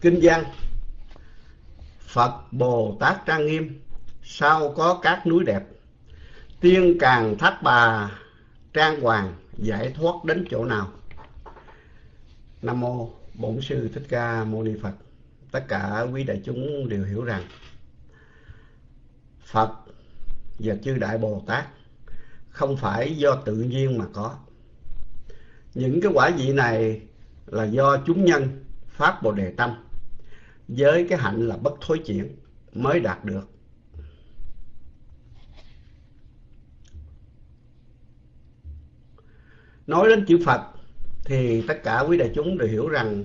kinh văn. Phật bồ tát trang nghiêm, sao có các núi đẹp? Tiên càng thác bà, trang hoàng, giải thoát đến chỗ nào? Nam mô bổn sư thích ca mâu ni phật. Tất cả quý đại chúng đều hiểu rằng, phật và chư đại bồ tát không phải do tự nhiên mà có. Những cái quả vị này là do chúng nhân phát bồ đề tâm với cái hạnh là bất thối chuyển, mới đạt được. Nói đến chữ phật, thì tất cả quý đại chúng đều hiểu rằng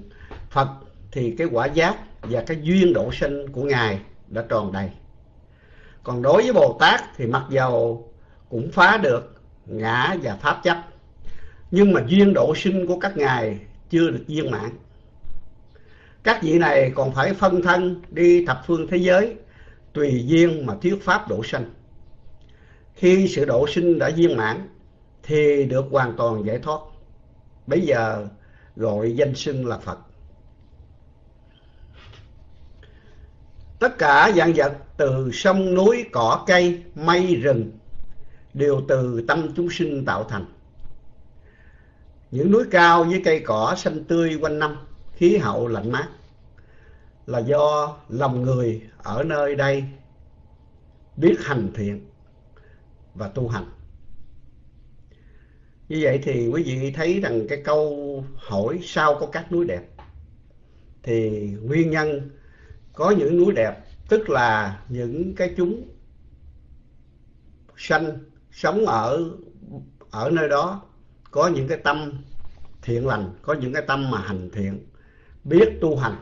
phật thì cái quả giác và cái duyên độ sinh của ngài đã tròn đầy. Còn đối với bồ tát thì mặc dầu cũng phá được ngã và pháp chấp, nhưng mà duyên độ sinh của các ngài chưa được viên mãn các vị này còn phải phân thân đi thập phương thế giới, tùy duyên mà thuyết pháp độ sanh. Khi sự độ sinh đã viên mãn, thì được hoàn toàn giải thoát. Bây giờ gọi danh xưng là phật. Tất cả dạng vật từ sông núi, cỏ, cây, mây, rừng đều từ tâm chúng sinh tạo thành. Những núi cao với cây cỏ xanh tươi quanh năm khí hậu lạnh mát. Là do lòng người ở nơi đây biết hành thiện và tu hành. Như vậy thì quý vị thấy rằng cái câu hỏi sao có các núi đẹp. Thì nguyên nhân có những núi đẹp, tức là những cái chúng sanh sống ở ở nơi đó có những cái tâm thiện lành, có những cái tâm mà hành thiện biết tu hành.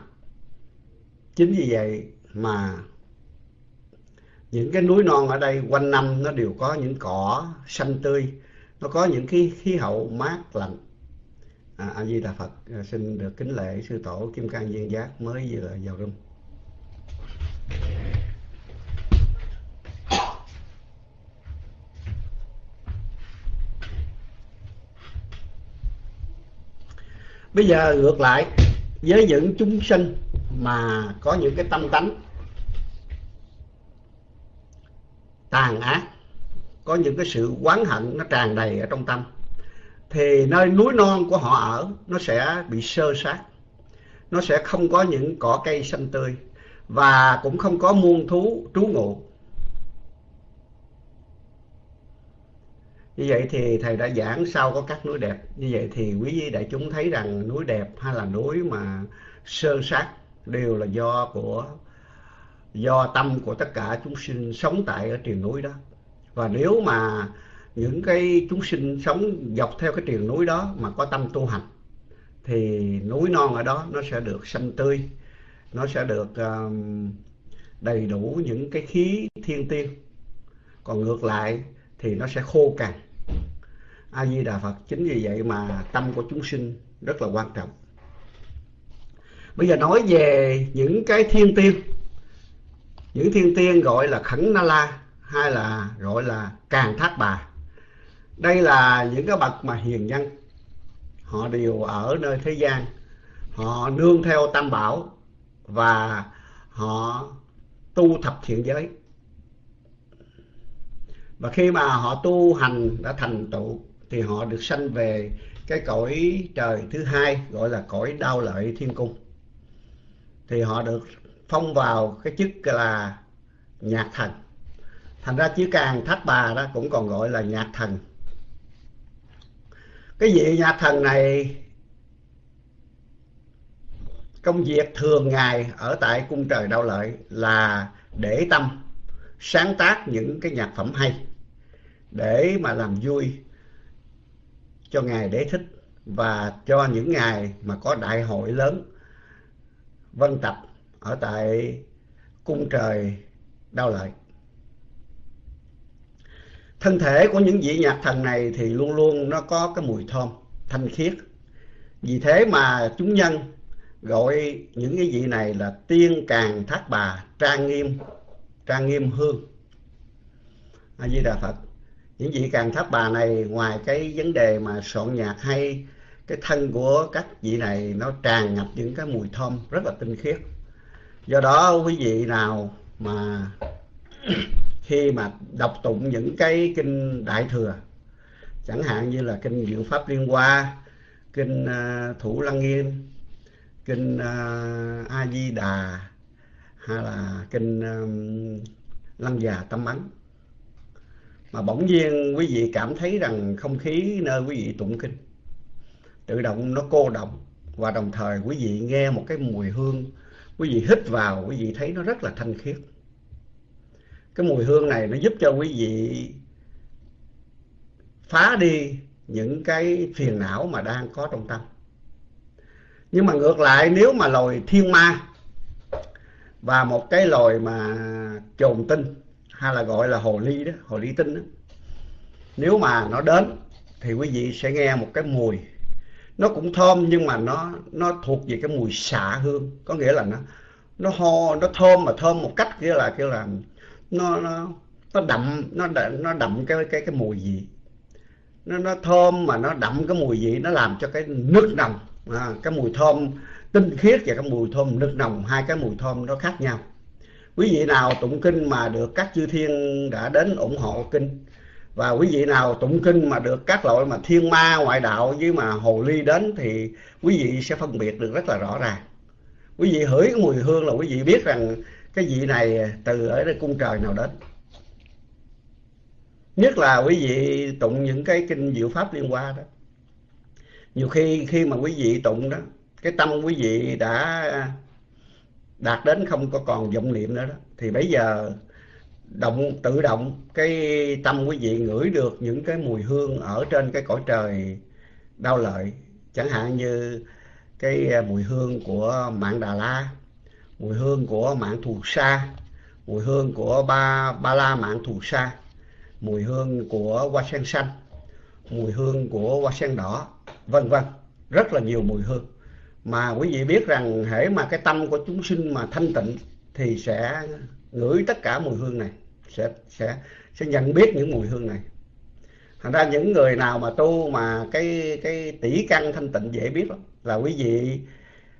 Chính vì vậy mà những cái núi non ở đây quanh năm nó đều có những cỏ xanh tươi nó có những cái khí hậu mát lạnh à, a di đà phật à, xin được kính lễ sư tổ kim cang viên giác mới vừa vào rung. Bây giờ ngược lại với những chúng sinh mà có những cái tâm tánh tàn ác, có những cái sự oán hận nó tràn đầy ở trong tâm, thì nơi núi non của họ ở nó sẽ bị sơ sát, nó sẽ không có những cỏ cây xanh tươi và cũng không có muôn thú trú ngụ. Như vậy thì thầy đã giảng sau có các núi đẹp. Như vậy thì quý vị đại chúng thấy rằng núi đẹp hay là núi mà sơn sát đều là do của do tâm của tất cả chúng sinh sống tại ở triền núi đó. Và nếu mà những cái chúng sinh sống dọc theo cái triền núi đó mà có tâm tu hành thì núi non ở đó nó sẽ được xanh tươi nó sẽ được um, đầy đủ những cái khí thiên tiên. Còn ngược lại thì nó sẽ khô cằn a di đà phật. Chính vì vậy mà tâm của chúng sinh rất là quan trọng. Bây giờ nói về những cái thiên tiên. Những thiên tiên gọi là khẩn na la, hay là gọi là càng thác bà. Đây là những cái bậc mà hiền nhân. Họ đều ở nơi thế gian. Họ nương theo tam bảo và họ tu thập thiện giới. Và khi mà họ tu hành đã thành tựu thì họ được sanh về cái cõi trời thứ hai, gọi là cõi đau lợi thiên cung. Thì họ được phong vào cái chức là nhạc thần. Thành ra chữ càng thác bà đó cũng còn gọi là nhạc thần. Cái vị nhạc thần này, công việc thường ngày ở tại cung trời đau lợi là để tâm, sáng tác những cái nhạc phẩm hay, để mà làm vui cho ngài đế thích và cho những ngài mà có đại hội lớn vân tập ở tại cung trời đau lợi. Thân thể của những vị nhạc thần này thì luôn luôn nó có cái mùi thơm, thanh khiết. Vì thế mà chúng nhân gọi những cái vị này là tiên càng thác bà trang nghiêm trang nghiêm hương. A di đà phật những vị càng tháp bà này ngoài cái vấn đề mà soạn nhạc hay cái thân của các vị này nó tràn ngập những cái mùi thơm rất là tinh khiết. Do đó quý vị nào mà khi mà đọc tụng những cái kinh đại thừa chẳng hạn như là kinh diệu pháp liên hoa kinh uh, thủ lăng nghiêm kinh uh, a di đà hay là kinh lăng già tâm ấn mà bỗng nhiên quý vị cảm thấy rằng không khí nơi quý vị tụng kinh, tự động nó cô động và đồng thời quý vị nghe một cái mùi hương, quý vị hít vào, quý vị thấy nó rất là thanh khiết. Cái mùi hương này nó giúp cho quý vị phá đi những cái phiền não mà đang có trong tâm. Nhưng mà ngược lại, nếu mà loài thiên ma và một cái loài mà trồn tinh hay là gọi là hồ ly đó hồ ly tinh đó. Nếu mà nó đến thì quý vị sẽ nghe một cái mùi. Nó cũng thơm nhưng mà nó nó thuộc về cái mùi xạ hương. Có nghĩa là nó nó ho nó thơm mà thơm một cách kia là kêu là nó nó nó đậm nó nó đậm cái cái cái mùi gì nó nó thơm mà nó đậm cái mùi vị nó làm cho cái nước nồng. À, cái mùi thơm tinh khiết và cái mùi thơm nước nồng hai cái mùi thơm nó khác nhau quý vị nào tụng kinh mà được các chư thiên đã đến ủng hộ kinh, và quý vị nào tụng kinh mà được các loại mà thiên ma, ngoại đạo với mà hồ ly đến, thì quý vị sẽ phân biệt được rất là rõ ràng. Quý vị hửi cái mùi hương là quý vị biết rằng cái vị này từ ở đây cung trời nào đến. Nhất là quý vị tụng những cái kinh diệu pháp liên quan đó. Nhiều khi khi mà quý vị tụng đó, cái tâm quý vị đã đạt đến không có còn vọng niệm nữa đó. Thì bây giờ động, tự động cái tâm quý vị ngửi được những cái mùi hương ở trên cái cõi trời đau lợi. Chẳng hạn như cái à, mùi hương của mạng Đà La, mùi hương của mạng Thù Sa, mùi hương của ba ba la mạng Thù Sa, mùi hương của hoa sen xanh, mùi hương của hoa sen đỏ, vân vân. Rất là nhiều mùi hương mà quý vị biết rằng hễ mà cái tâm của chúng sinh mà thanh tịnh thì sẽ ngửi tất cả mùi hương này, sẽ sẽ sẽ nhận biết những mùi hương này. Thành ra những người nào mà tu mà cái cái tỷ căn thanh tịnh dễ biết lắm. Là quý vị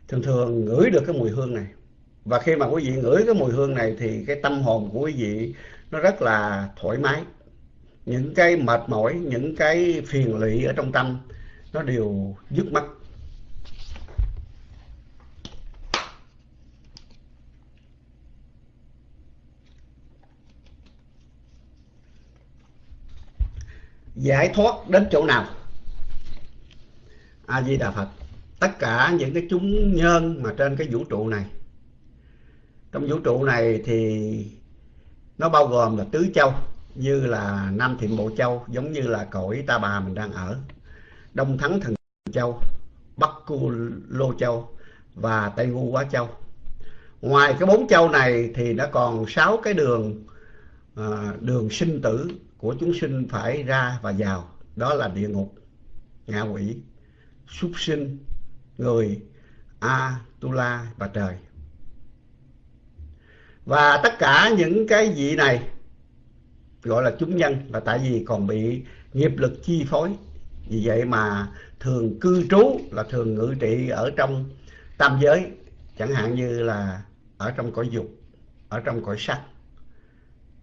thường thường ngửi được cái mùi hương này. Và khi mà quý vị ngửi cái mùi hương này thì cái tâm hồn của quý vị nó rất là thoải mái. Những cái mệt mỏi, những cái phiền lụy ở trong tâm nó đều dứt mất giải thoát đến chỗ nào? A di đà phật. Tất cả những cái chúng nhân mà trên cái vũ trụ này. Trong vũ trụ này thì nó bao gồm là tứ châu như là Nam Thiện Bộ Châu giống như là cõi Ta Bà mình đang ở. Đông Thắng Thần Châu Bắc Cu Lô Châu và Tây Ngu Quá Châu. Ngoài cái bốn châu này thì nó còn sáu cái đường à, đường sinh tử của chúng sinh phải ra và vào. Đó là địa ngục, ngạ quỷ, súc sinh, người a tu la và trời. Và tất cả những cái vị này gọi là chúng nhân là tại vì còn bị nghiệp lực chi phối. Vì vậy mà thường cư trú là thường ngự trị ở trong tam giới, chẳng hạn như là ở trong cõi dục, ở trong cõi sắc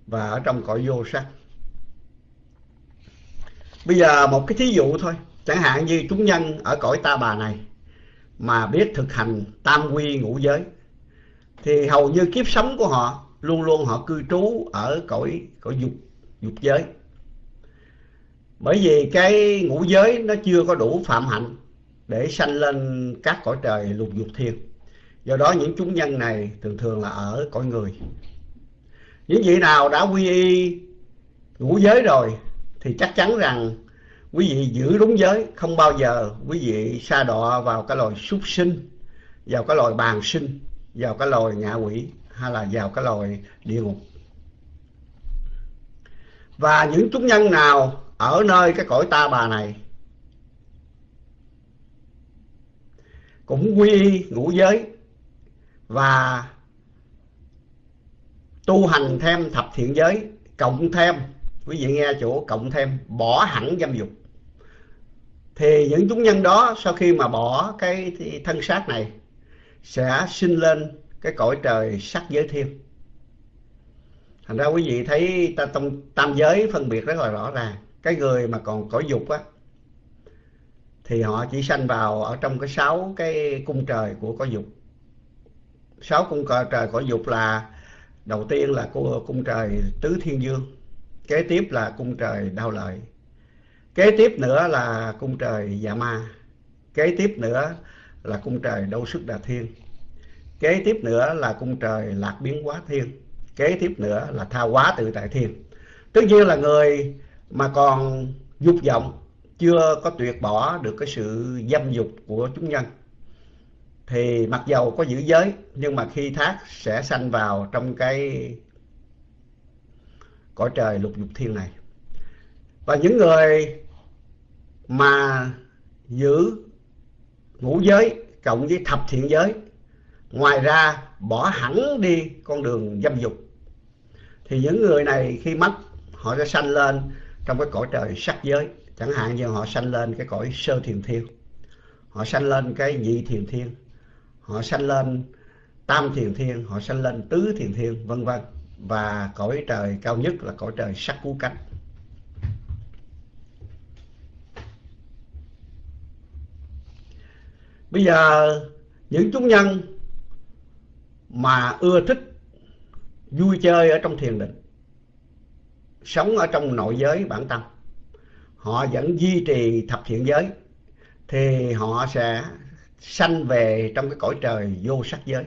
và ở trong cõi vô sắc bây giờ một cái thí dụ thôi. Chẳng hạn như chúng nhân ở cõi ta bà này mà biết thực hành tam quy ngũ giới, thì hầu như kiếp sống của họ luôn luôn họ cư trú ở cõi cõi dục dục giới. Bởi vì cái ngũ giới nó chưa có đủ phạm hạnh để sanh lên các cõi trời lục dục thiên. Do đó những chúng nhân này thường thường là ở cõi người. Những vị nào đã quy y ngũ giới rồi thì chắc chắn rằng quý vị giữ đúng giới, không bao giờ quý vị sa đọa vào cái loài súc sinh, vào cái loài bàn sinh, vào cái loài ngạ quỷ, hay là vào cái loài địa ngục. Và những chúng nhân nào ở nơi cái cõi ta bà này cũng quy ngũ giới và tu hành thêm thập thiện giới, cộng thêm quý vị nghe chỗ cộng thêm bỏ hẳn dâm dục. Thì những chúng nhân đó sau khi mà bỏ cái thân xác này sẽ sinh lên cái cõi trời sắc giới thiên. Thành ra quý vị thấy ta, tam, tam giới phân biệt rất là rõ ràng. Cái người mà còn cõi dục á thì họ chỉ sanh vào ở trong cái sáu cái cung trời của cõi dục. Sáu cung trời cõi dục là đầu tiên là cung trời tứ thiên dương kế tiếp là cung trời đau lợi. Kế tiếp nữa là cung trời dạ ma. Kế tiếp nữa là cung trời đâu sức đà thiên. Kế tiếp nữa là cung trời lạc biến hóa thiên. Kế tiếp nữa là tha hóa tự tại thiên. Tất nhiên là người mà còn dục vọng chưa có tuyệt bỏ được cái sự dâm dục của chúng nhân, thì mặc dầu có giữ giới, nhưng mà khi thác sẽ sanh vào trong cái cõi trời lục dục thiên này. Và những người mà giữ ngũ giới cộng với thập thiện giới, ngoài ra bỏ hẳn đi con đường dâm dục, thì những người này khi mất, họ sẽ sanh lên trong cái cõi trời sắc giới. Chẳng hạn như họ sanh lên cái cõi sơ thiền thiên, họ sanh lên cái nhị thiền thiên, họ sanh lên tam thiền thiên, họ sanh lên tứ thiền thiên, vân vân và cõi trời cao nhất là cõi trời sắc cú cánh. Bây giờ, những chúng nhân mà ưa thích vui chơi ở trong thiền định, sống ở trong nội giới bản tâm, họ vẫn duy trì thập thiện giới, thì họ sẽ sanh về trong cái cõi trời vô sắc giới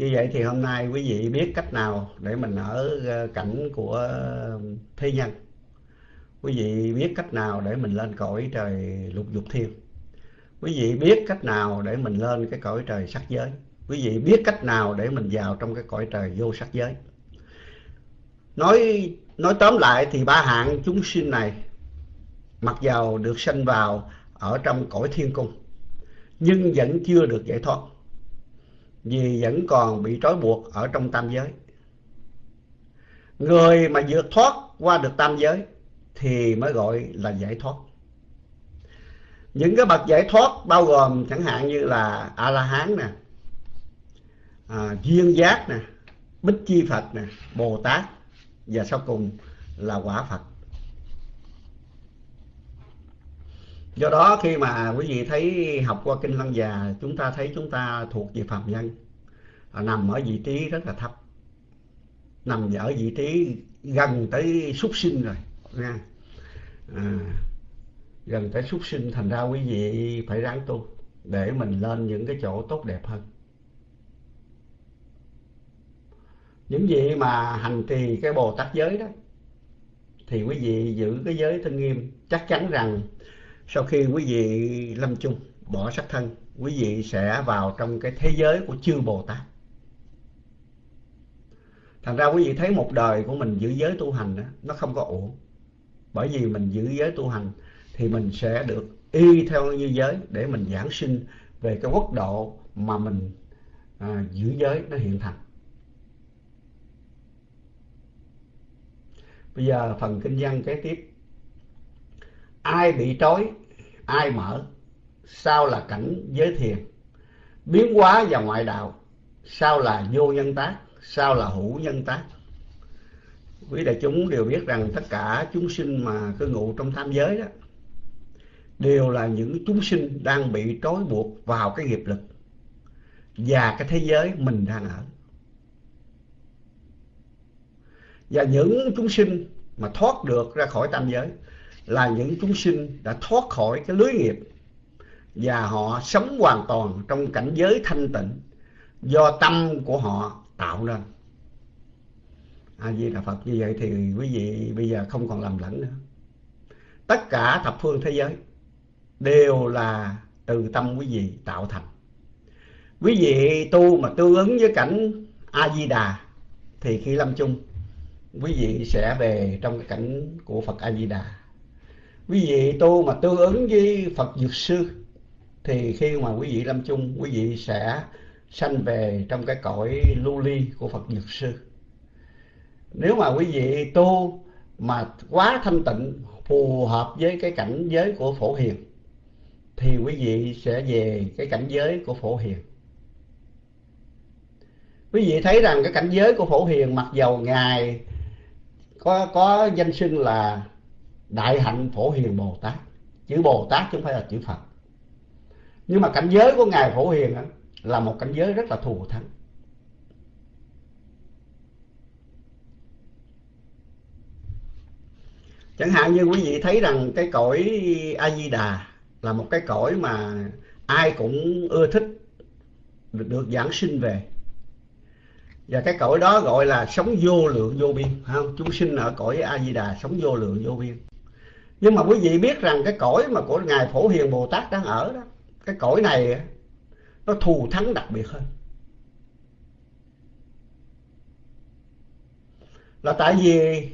như vậy thì hôm nay quý vị biết cách nào để mình ở ờ, cảnh của ờ, thế nhân. Quý vị biết cách nào để mình lên cõi trời lục dục thiên. Quý vị biết cách nào để mình lên cái cõi trời sắc giới. Quý vị biết cách nào để mình vào trong cái cõi trời vô sắc giới. Nói nói tóm lại thì ba hạng chúng sinh này mặc dầu được sinh vào ở trong cõi thiên cung, nhưng vẫn chưa được giải thoát vì vẫn còn bị trói buộc ở trong tam giới. Người mà vượt thoát qua được tam giới thì mới gọi là giải thoát. Những cái bậc giải thoát bao gồm chẳng hạn như là a la hán nè à, duyên giác nè bích chi phật nè bồ tát và sau cùng là quả phật. Do đó khi mà quý vị thấy học qua kinh lăng già chúng ta thấy chúng ta thuộc về phàm nhân à, nằm ở vị trí rất là thấp nằm ở vị trí gần tới súc sinh rồi nha. À, gần tới súc sinh thành ra quý vị phải ráng tu để mình lên những cái chỗ tốt đẹp hơn. Những gì mà hành trì cái bồ tát giới đó thì quý vị giữ cái giới thân nghiêm chắc chắn rằng sau khi quý vị lâm chung bỏ sắc thân quý vị sẽ vào trong cái thế giới của chư bồ tát. Thành ra quý vị thấy một đời của mình giữ giới tu hành đó, nó không có ổn. Bởi vì mình giữ giới tu hành thì mình sẽ được y theo như giới để mình giảng sinh về cái quốc độ mà mình à, giữ giới nó hiện thành. Bây giờ phần kinh văn kế tiếp. Ai bị trói ai mở? Sao là cảnh giới thiền? Biến hóa và ngoại đạo. Sao là vô nhân tác? Sao là hữu nhân tác? Quý đại chúng đều biết rằng tất cả chúng sinh mà cư ngụ trong tam giới đó, đều là những chúng sinh đang bị trói buộc vào cái nghiệp lực và cái thế giới mình đang ở. Và những chúng sinh mà thoát được ra khỏi tam giới là những chúng sinh đã thoát khỏi cái lưới nghiệp. Và họ sống hoàn toàn trong cảnh giới thanh tịnh do tâm của họ tạo nên a di đà phật, như vậy thì quý vị bây giờ không còn lầm lẫn nữa. Tất cả thập phương thế giới đều là từ tâm quý vị tạo thành. Quý vị tu mà tương ứng với cảnh a di đà thì khi lâm chung, quý vị sẽ về trong cái cảnh của phật a di đà quý vị tu mà tương ứng với phật dược sư, thì khi mà quý vị lâm chung, quý vị sẽ sanh về trong cái cõi lưu ly của phật dược sư. Nếu mà quý vị tu mà quá thanh tịnh, phù hợp với cái cảnh giới của phổ hiền, thì quý vị sẽ về cái cảnh giới của phổ hiền. Quý vị thấy rằng cái cảnh giới của phổ hiền mặc dầu ngài có có danh xưng là đại hạnh phổ hiền bồ tát. Chữ bồ tát chứ không phải là chữ phật. Nhưng mà cảnh giới của ngài phổ hiền đó, là một cảnh giới rất là thù thắng. Chẳng hạn như quý vị thấy rằng cái cõi a di đà là một cái cõi mà ai cũng ưa thích được, được giảng sinh về. Và cái cõi đó gọi là sống vô lượng vô biên không? Chúng sinh ở cõi a di đà sống vô lượng vô biên nhưng mà quý vị biết rằng cái cõi mà của ngài phổ hiền bồ tát đang ở đó, cái cõi này nó thù thắng đặc biệt hơn. Là tại vì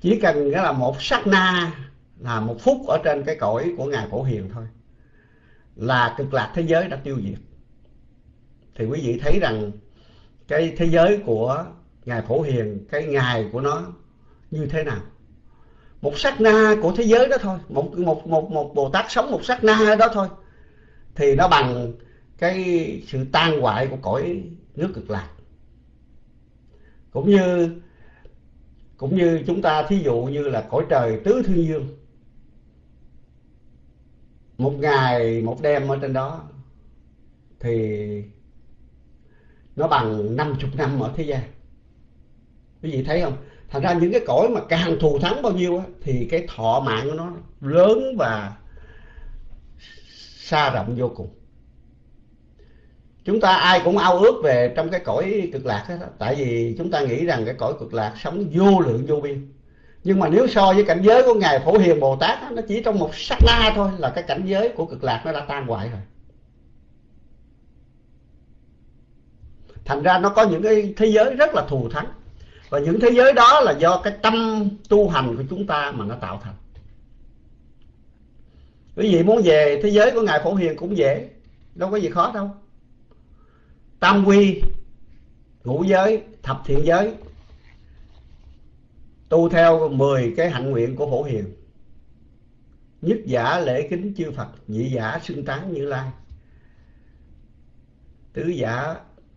chỉ cần cái là một sát na, là một phút ở trên cái cõi của ngài phổ hiền thôi, là cực lạc thế giới đã tiêu diệt. Thì quý vị thấy rằng cái thế giới của ngài phổ hiền, cái ngày của nó như thế nào? Một sát na của thế giới đó thôi. Một một một một bồ tát sống một sát na đó thôi. Thì nó bằng cái sự tan hoại của cõi nước cực lạc. Cũng như cũng như chúng ta thí dụ như là cõi trời tứ thiên dương. Một ngày, một đêm ở trên đó, thì nó bằng năm chục năm ở thế gian. Quý vị thấy không? Thành ra những cái cõi mà càng thù thắng bao nhiêu á, thì cái thọ mạng của nó lớn và xa rộng vô cùng. Chúng ta ai cũng ao ước về trong cái cõi cực lạc đó tại vì chúng ta nghĩ rằng cái cõi cực lạc sống vô lượng vô biên. Nhưng mà nếu so với cảnh giới của ngài phổ hiền bồ tát đó, nó chỉ trong một sát na thôi là cái cảnh giới của cực lạc nó đã tan hoại rồi. Thành ra nó có những cái thế giới rất là thù thắng và những thế giới đó là do cái tâm tu hành của chúng ta mà nó tạo thành. Quý vị muốn về thế giới của ngài phổ hiền cũng dễ, đâu có gì khó đâu. Tam quy, ngũ giới, thập thiện giới, tu theo 10 cái hạnh nguyện của phổ hiền. Nhất giả lễ kính chư phật, nhị giả xưng tán như lai. Tứ giả,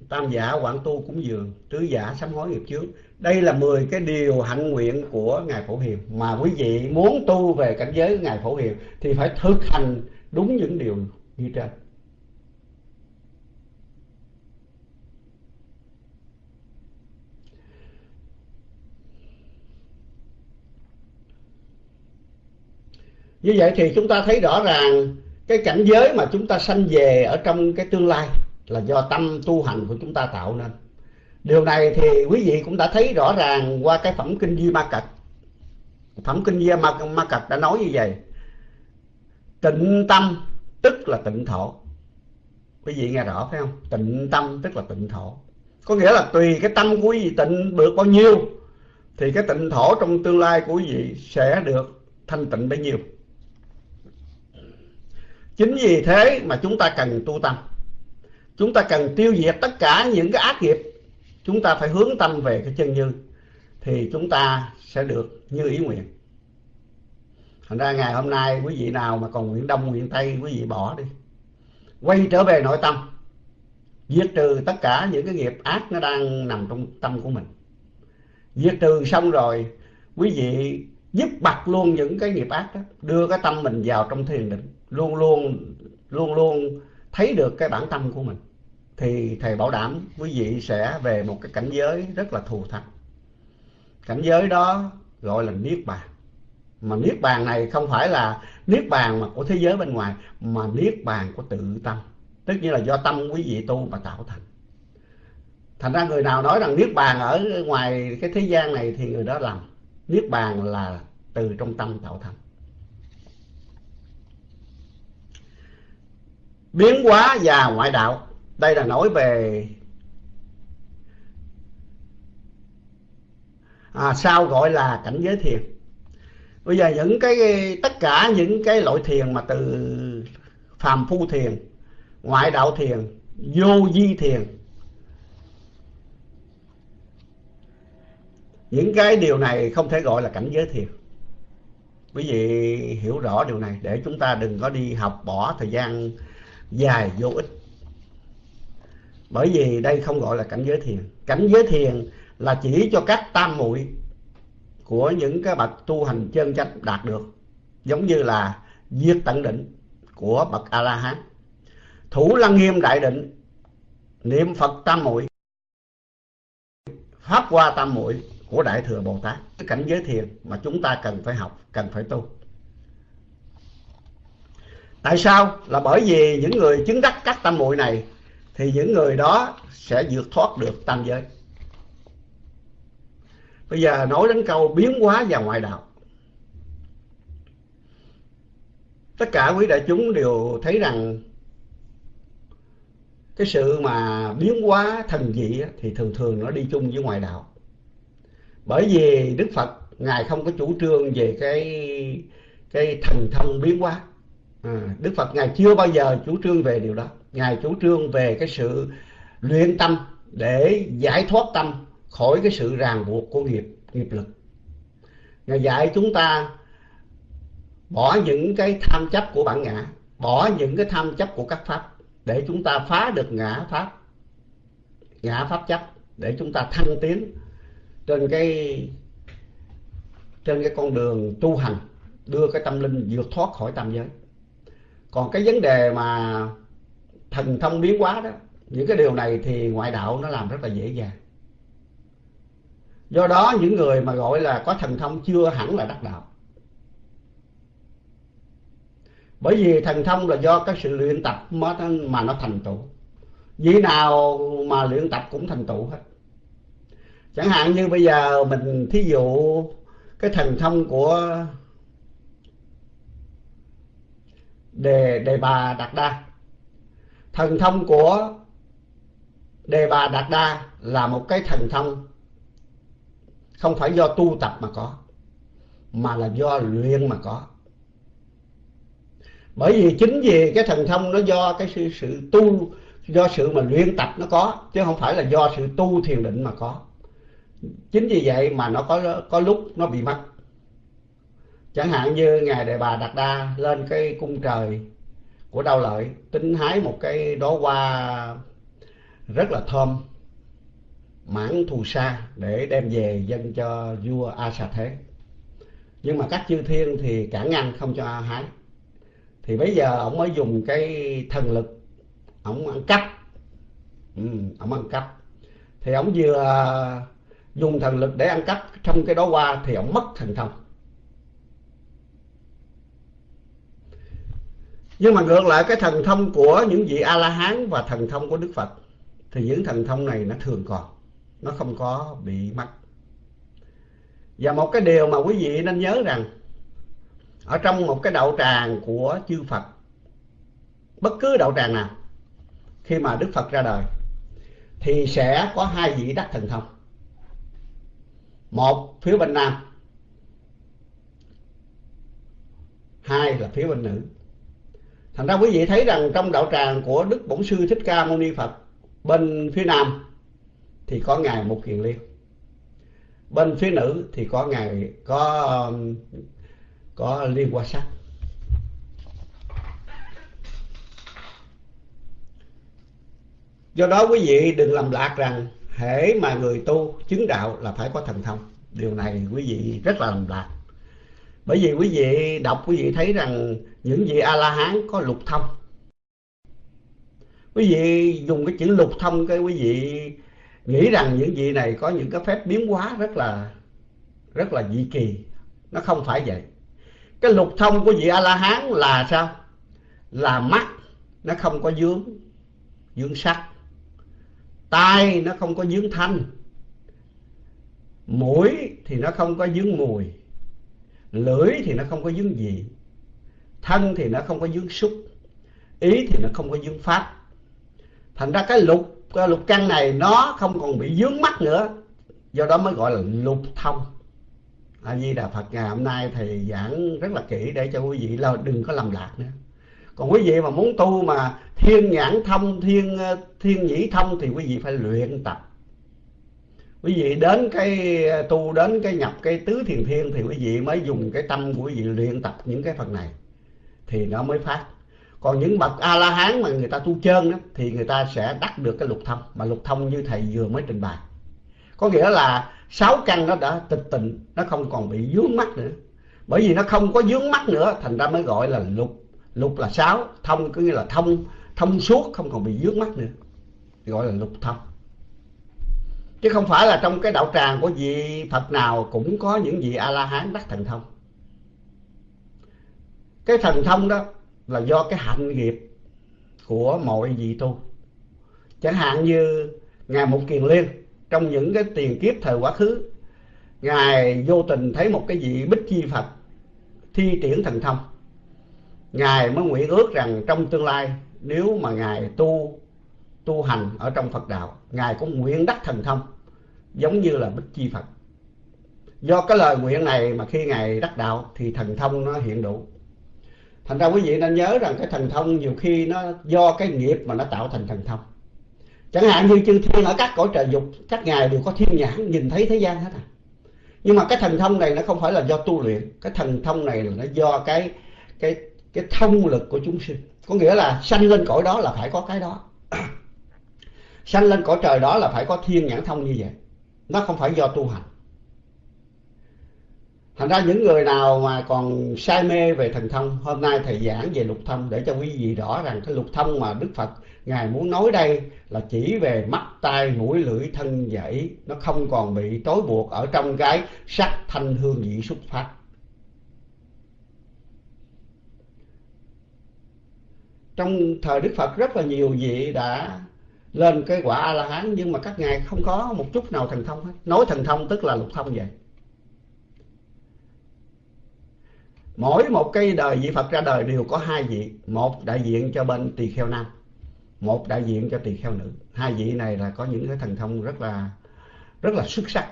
tam giả quảng tu cúng dường, tứ giả sám hối nghiệp chướng đây là 10 cái điều hạnh nguyện của ngài phổ hiền. Mà quý vị muốn tu về cảnh giới của ngài phổ hiền thì phải thực hành đúng những điều như trên. Như vậy thì chúng ta thấy rõ ràng cái cảnh giới mà chúng ta sanh về ở trong cái tương lai là do tâm tu hành của chúng ta tạo nên điều này thì quý vị cũng đã thấy rõ ràng qua cái phẩm kinh di ma cật. Phẩm kinh di ma, ma cật đã nói như vậy. Tịnh tâm tức là tịnh thổ. Quý vị nghe rõ phải không? Tịnh tâm tức là tịnh thổ. Có nghĩa là tùy cái tâm của quý vị tịnh được bao nhiêu thì cái tịnh thổ trong tương lai của quý vị sẽ được thanh tịnh bấy nhiêu. Chính vì thế mà chúng ta cần tu tâm. Chúng ta cần tiêu diệt tất cả những cái ác nghiệp chúng ta phải hướng tâm về cái chân như, thì chúng ta sẽ được như ý nguyện. Thành ra ngày hôm nay, quý vị nào mà còn nguyện đông nguyện tây, quý vị bỏ đi. Quay trở về nội tâm, diệt trừ tất cả những cái nghiệp ác nó đang nằm trong tâm của mình. Diệt trừ xong rồi, quý vị giúp bật luôn những cái nghiệp ác đó, đưa cái tâm mình vào trong thiền định, luôn luôn luôn luôn thấy được cái bản tâm của mình thì thầy bảo đảm quý vị sẽ về một cái cảnh giới rất là thù thắng. Cảnh giới đó gọi là niết bàn. Mà niết bàn này không phải là niết bàn mà của thế giới bên ngoài, mà niết bàn của tự tâm. Tức như là do tâm quý vị tu mà tạo thành. Thành ra người nào nói rằng niết bàn ở ngoài cái thế gian này thì người đó lầm niết bàn là từ trong tâm tạo thành. Biến hóa và ngoại đạo đây là nói về à, sao gọi là cảnh giới thiền. Bây giờ những cái tất cả những cái loại thiền mà từ phàm phu thiền ngoại đạo thiền vô di thiền những cái điều này không thể gọi là cảnh giới thiền. Quý vị hiểu rõ điều này để chúng ta đừng có đi học bỏ thời gian dài vô ích bởi vì đây không gọi là cảnh giới thiền. Cảnh giới thiền là chỉ cho các tam muội của những cái bậc tu hành chân chánh đạt được. Giống như là diệt tận định của bậc a la hán thủ lăng nghiêm đại định, niệm phật tam muội. Pháp qua tam muội của đại thừa bồ tát. Cái cảnh giới thiền mà chúng ta cần phải học, cần phải tu. Tại sao? Là bởi vì những người chứng đắc các tam muội này thì những người đó sẽ vượt thoát được tam giới. Bây giờ nói đến câu biến hóa và ngoại đạo. Tất cả quý đại chúng đều thấy rằng cái sự mà biến hóa thần dị thì thường thường nó đi chung với ngoại đạo. Bởi vì đức phật ngài không có chủ trương về cái cái thần thông biến hóa. À, đức phật ngài chưa bao giờ chủ trương về điều đó ngài chủ trương về cái sự luyện tâm để giải thoát tâm khỏi cái sự ràng buộc của nghiệp nghiệp lực. Ngài dạy chúng ta bỏ những cái tham chấp của bản ngã, bỏ những cái tham chấp của các pháp để chúng ta phá được ngã pháp ngã pháp chấp để chúng ta thăng tiến trên cái trên cái con đường tu hành, đưa cái tâm linh vượt thoát khỏi tam giới. Còn cái vấn đề mà thần thông biến hóa đó, những cái điều này thì ngoại đạo nó làm rất là dễ dàng. Do đó, những người mà gọi là có thần thông chưa hẳn là đắc đạo. Bởi vì thần thông là do cái sự luyện tập mà nó thành tựu. Vị nào mà luyện tập cũng thành tựu hết. Chẳng hạn như bây giờ mình thí dụ cái thần thông của đề đề bà đạt đa thần thông của đề bà đạt đa là một cái thần thông. Không phải do tu tập mà có mà là do luyện mà có. Bởi vì chính vì cái thần thông nó do cái sự, sự tu do sự mà luyện tập nó có chứ không phải là do sự tu thiền định mà có. Chính vì vậy mà nó có có lúc nó bị mất. Chẳng hạn như ngài đề bà đạt đa lên cái cung trời của đau lợi tính hái một cái đóa hoa rất là thơm mãn thù sa để đem về dâng cho vua a xà thế. Nhưng mà các chư thiên thì cản ngăn không cho hái. Thì bây giờ ông mới dùng cái thần lực ông ăn cắp. Ừ, ông ăn cắp. Thì ông vừa à, dùng thần lực để ăn cắp trong cái đó hoa thì ông mất thần thông. Nhưng mà ngược lại, cái thần thông của những vị a la hán và thần thông của đức phật, thì những thần thông này nó thường còn, nó không có bị mất và một cái điều mà quý vị nên nhớ rằng, ở trong một cái đạo tràng của chư Phật, bất cứ đạo tràng nào, khi mà Đức Phật ra đời, thì sẽ có hai vị đắc thần thông. Một phía bên nam, hai là phía bên nữ thành ra quý vị thấy rằng trong đạo tràng của Đức Bổn Sư Thích Ca Mâu Ni Phật, bên phía nam thì có ngài Một Kiền Liên. Bên phía nữ thì có ngài, có có liên quan sát do đó quý vị đừng làm lạc rằng hễ mà người tu chứng đạo là phải có thần thông. Điều này quý vị rất là làm lạc bởi vì quý vị đọc, quý vị thấy rằng những vị a la hán có lục thông. Quý vị dùng cái chữ lục thông cái quý vị nghĩ rằng những vị này có những cái phép biến hóa rất là rất là dị kỳ. Nó không phải vậy. Cái lục thông của vị a la hán là sao? Là mắt, nó không có dướng dướng sắc. Tai nó không có dướng thanh. Mũi thì nó không có dướng mùi lưỡi thì nó không có dướng gì, thân thì nó không có dướng xúc, ý thì nó không có dướng pháp. Thành ra cái lục cái lục căn này nó không còn bị dướng mắt nữa. Do đó mới gọi là lục thông. A di đà phật, ngày hôm nay thầy giảng rất là kỹ để cho quý vị là đừng có lầm lạc nữa. Còn quý vị mà muốn tu mà thiên nhãn thông, thiên ờ, thiên nhĩ thông thì quý vị phải luyện tập quý vị đến cái à, tu đến cái nhập cái tứ thiền thiên thì quý vị mới dùng cái tâm của quý vị luyện tập những cái phần này thì nó mới phát. Còn những bậc a la hán mà người ta tu chân đó thì người ta sẽ đắc được cái lục thông, mà lục thông như thầy vừa mới trình bày. Có nghĩa là sáu căn nó đã tịch tịnh, nó không còn bị vướng mắt nữa. Bởi vì nó không có vướng mắt nữa, thành ra mới gọi là lục. Lục là sáu, thông có nghĩa là thông thông suốt, không còn bị vướng mắt nữa. Gọi là lục thông chứ không phải là trong cái đạo tràng của vị phật nào cũng có những vị a la hán đắc thần thông. Cái thần thông đó là do cái hạnh nghiệp của mọi vị tu. Chẳng hạn như ngài Mục kiền liên, trong những cái tiền kiếp thời quá khứ, ngài vô tình thấy một cái vị bích chi phật thi triển thần thông. Ngài mới nguyện ước rằng trong tương lai, nếu mà ngài tu tu hành ở trong phật đạo, ngài cũng nguyện đắc thần thông giống như là bích chi phật. Do cái lời nguyện này mà khi ngài đắc đạo thì thần thông nó hiện đủ. Thành ra quý vị nên nhớ rằng cái thần thông nhiều khi nó do cái nghiệp mà nó tạo thành thần thông. Chẳng hạn như chư thiên ở các cõi trời dục, các ngài đều có thiên nhãn, nhìn thấy thế gian hết à. Nhưng mà cái thần thông này nó không phải là do tu luyện, cái thần thông này là nó do cái cái cái thông lực của chúng sinh. Có nghĩa là sanh lên cõi đó là phải có cái đó. Sanh lên cõi trời đó là phải có thiên nhãn thông như vậy nó không phải do tu hành. Thành ra những người nào mà còn say mê về thần thông, hôm nay thầy giảng về lục thông để cho quý vị rõ rằng cái lục thông mà đức phật ngài muốn nói đây là chỉ về mắt, tai, mũi, lưỡi, thân, dãy. Nó không còn bị trói buộc ở trong cái sắc thanh hương vị xuất phát. Trong thời đức phật rất là nhiều vị đã lên cái quả a la hán nhưng mà các ngài không có một chút nào thần thông hết. Nói thần thông tức là lục thông vậy. Mỗi một cái đời vị phật ra đời đều có hai vị. Một đại diện cho bên tỳ kheo nam, một đại diện cho tỳ kheo nữ. Hai vị này là có những cái thần thông rất là rất là xuất sắc.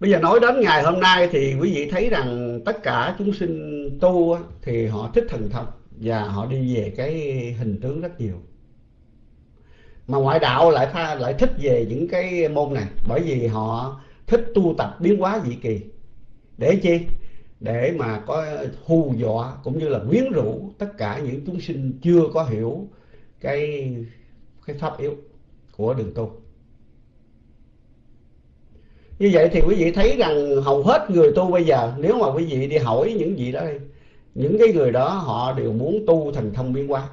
Bây giờ nói đến ngày hôm nay thì quý vị thấy rằng tất cả chúng sinh tu thì họ thích thần thông và họ đi về cái hình tướng rất nhiều. Mà ngoại đạo lại pha lại thích về những cái môn này. Bởi vì họ thích tu tập biến hóa dị kỳ. Để chi? Để mà có hù dọa cũng như là quyến rũ tất cả những chúng sinh chưa có hiểu cái cái pháp yếu của đường tu. Như vậy thì quý vị thấy rằng hầu hết người tu bây giờ nếu mà quý vị đi hỏi những gì đó những cái người đó họ đều muốn tu thành thông biến hóa.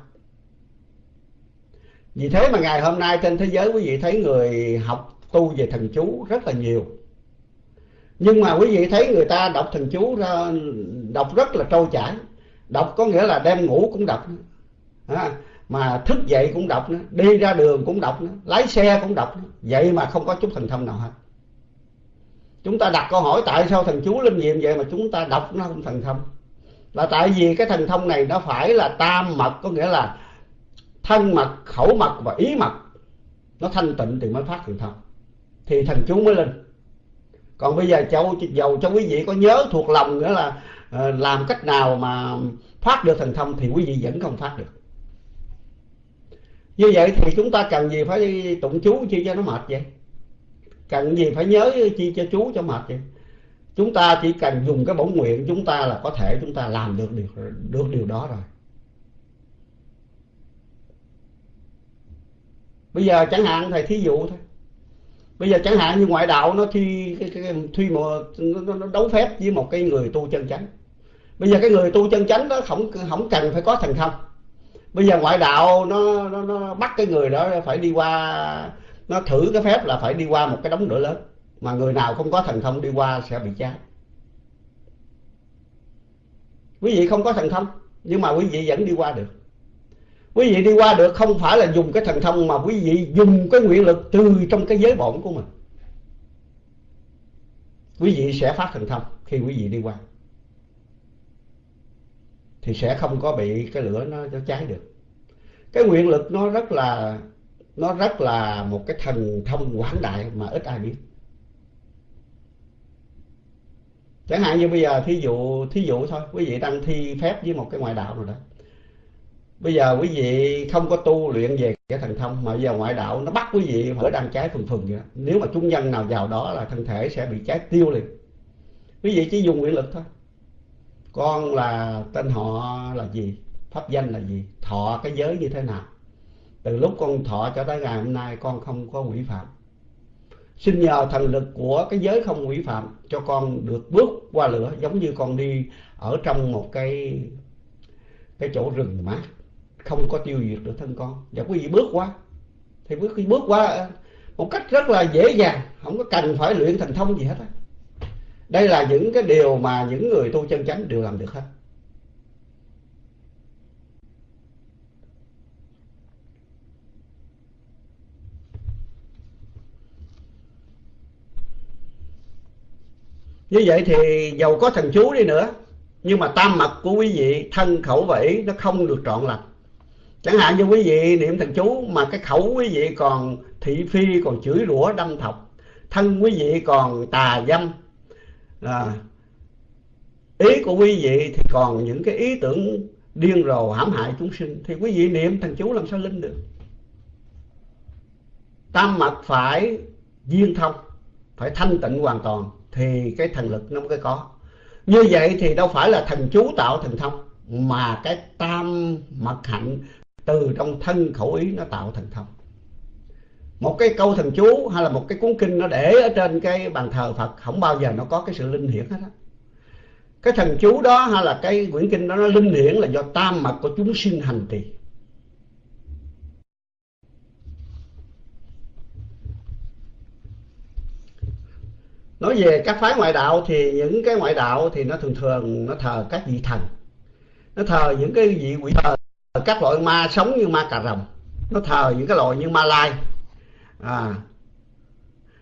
Vì thế mà ngày hôm nay trên thế giới quý vị thấy người học tu về thần chú rất là nhiều. Nhưng mà quý vị thấy người ta đọc thần chú ra đọc rất là trôi chảy. Đọc có nghĩa là đem ngủ cũng đọc à, mà thức dậy cũng đọc nữa đi ra đường cũng đọc nữa lái xe cũng đọc nữa. vậy mà không có chút thần thông nào hết. Chúng ta đặt câu hỏi tại sao thần chú linh nghiệm vậy mà chúng ta đọc nó không thần thông? Là tại vì cái thần thông này nó phải là tam mật, có nghĩa là thân mật, khẩu mật và ý mật. Nó thanh tịnh thì mới phát thần thông thì thần chú mới lên còn bây giờ châu dầu cho quý vị có nhớ thuộc lòng nữa là ờ, làm cách nào mà phát được thần thông thì quý vị vẫn không phát được. Như vậy thì chúng ta cần gì phải tụng chú chi cho nó mệt vậy? Cần gì phải nhớ chi cho chú cho mệt vậy? Chúng ta chỉ cần dùng cái bổn nguyện chúng ta là có thể chúng ta làm được điều được điều đó rồi. Bây giờ chẳng hạn thầy thí dụ thôi. Bây giờ chẳng hạn như ngoại đạo nó thi cái, cái, thi một nó, nó đấu phép với một cái người tu chân chánh. Bây giờ cái người tu chân chánh đó không không cần phải có thần thông. Bây giờ ngoại đạo nó, nó, nó bắt cái người đó phải đi qua nó thử cái phép là phải đi qua một cái đống lửa lớn mà người nào không có thần thông đi qua sẽ bị cháy quý vị không có thần thông nhưng mà quý vị vẫn đi qua được. Quý vị đi qua được không phải là dùng cái thần thông mà quý vị dùng cái nguyện lực từ trong cái giới bổn của mình. Quý vị sẽ phát thần thông khi quý vị đi qua. Thì sẽ không có bị cái lửa nó, nó cháy được. Cái nguyện lực nó rất là nó rất là một cái thần thông quảng đại mà ít ai biết. Chẳng hạn như bây giờ thí dụ thí dụ thôi, quý vị đang thi phép với một cái ngoại đạo rồi đó. Bây giờ quý vị không có tu luyện về cái thần thông mà bây giờ ngoại đạo nó bắt quý vị phải đang cháy phừng phừng vậy đó. nếu mà chúng nhân nào vào đó là thân thể sẽ bị cháy tiêu liền. Quý vị chỉ dùng nguyện lực thôi. Con là tên họ là gì? Pháp danh là gì? Thọ cái giới như thế nào? Từ lúc con thọ cho tới ngày hôm nay, con không có quỷ phạm xin nhờ thần lực của cái giới không quỷ phạm cho con được bước qua lửa, giống như con đi ở trong một cái cái chỗ rừng mát không có tiêu diệt được thân con. Và quý vị bước qua, thì bước khi bước qua một cách rất là dễ dàng, không có cần phải luyện thành thông gì hết á. Đây là những cái điều mà những người tu chân chánh đều làm được hết. Như vậy thì giàu có thần chú đi nữa. Nhưng mà tam mật của quý vị thân khẩu và ý nó không được trọn lành. Chẳng hạn như quý vị niệm thần chú mà cái khẩu quý vị còn thị phi còn chửi rủa đâm thọc. Thân quý vị còn tà dâm. À, ý của quý vị thì còn những cái ý tưởng điên rồ hãm hại chúng sinh. Thì quý vị niệm thần chú làm sao linh được? Tam mật phải duyên thông phải thanh tịnh hoàn toàn thì cái thần lực nó mới có. Như vậy thì đâu phải là thần chú tạo thần thông, mà cái tam mật hạnh từ trong thân khẩu ý nó tạo thần thông. Một cái câu thần chú hay là một cái cuốn kinh nó để ở trên cái bàn thờ Phật, không bao giờ nó có cái sự linh hiển hết á. Cái thần chú đó hay là cái quyển kinh đó, nó linh hiển là do tam mật của chúng sinh hành trì. Nói về các phái ngoại đạo thì những cái ngoại đạo thì nó thường thường nó thờ các vị thần. Nó thờ những cái vị quỷ thờ các loại ma sống như ma cà rồng. Nó thờ những cái loại như ma lai. À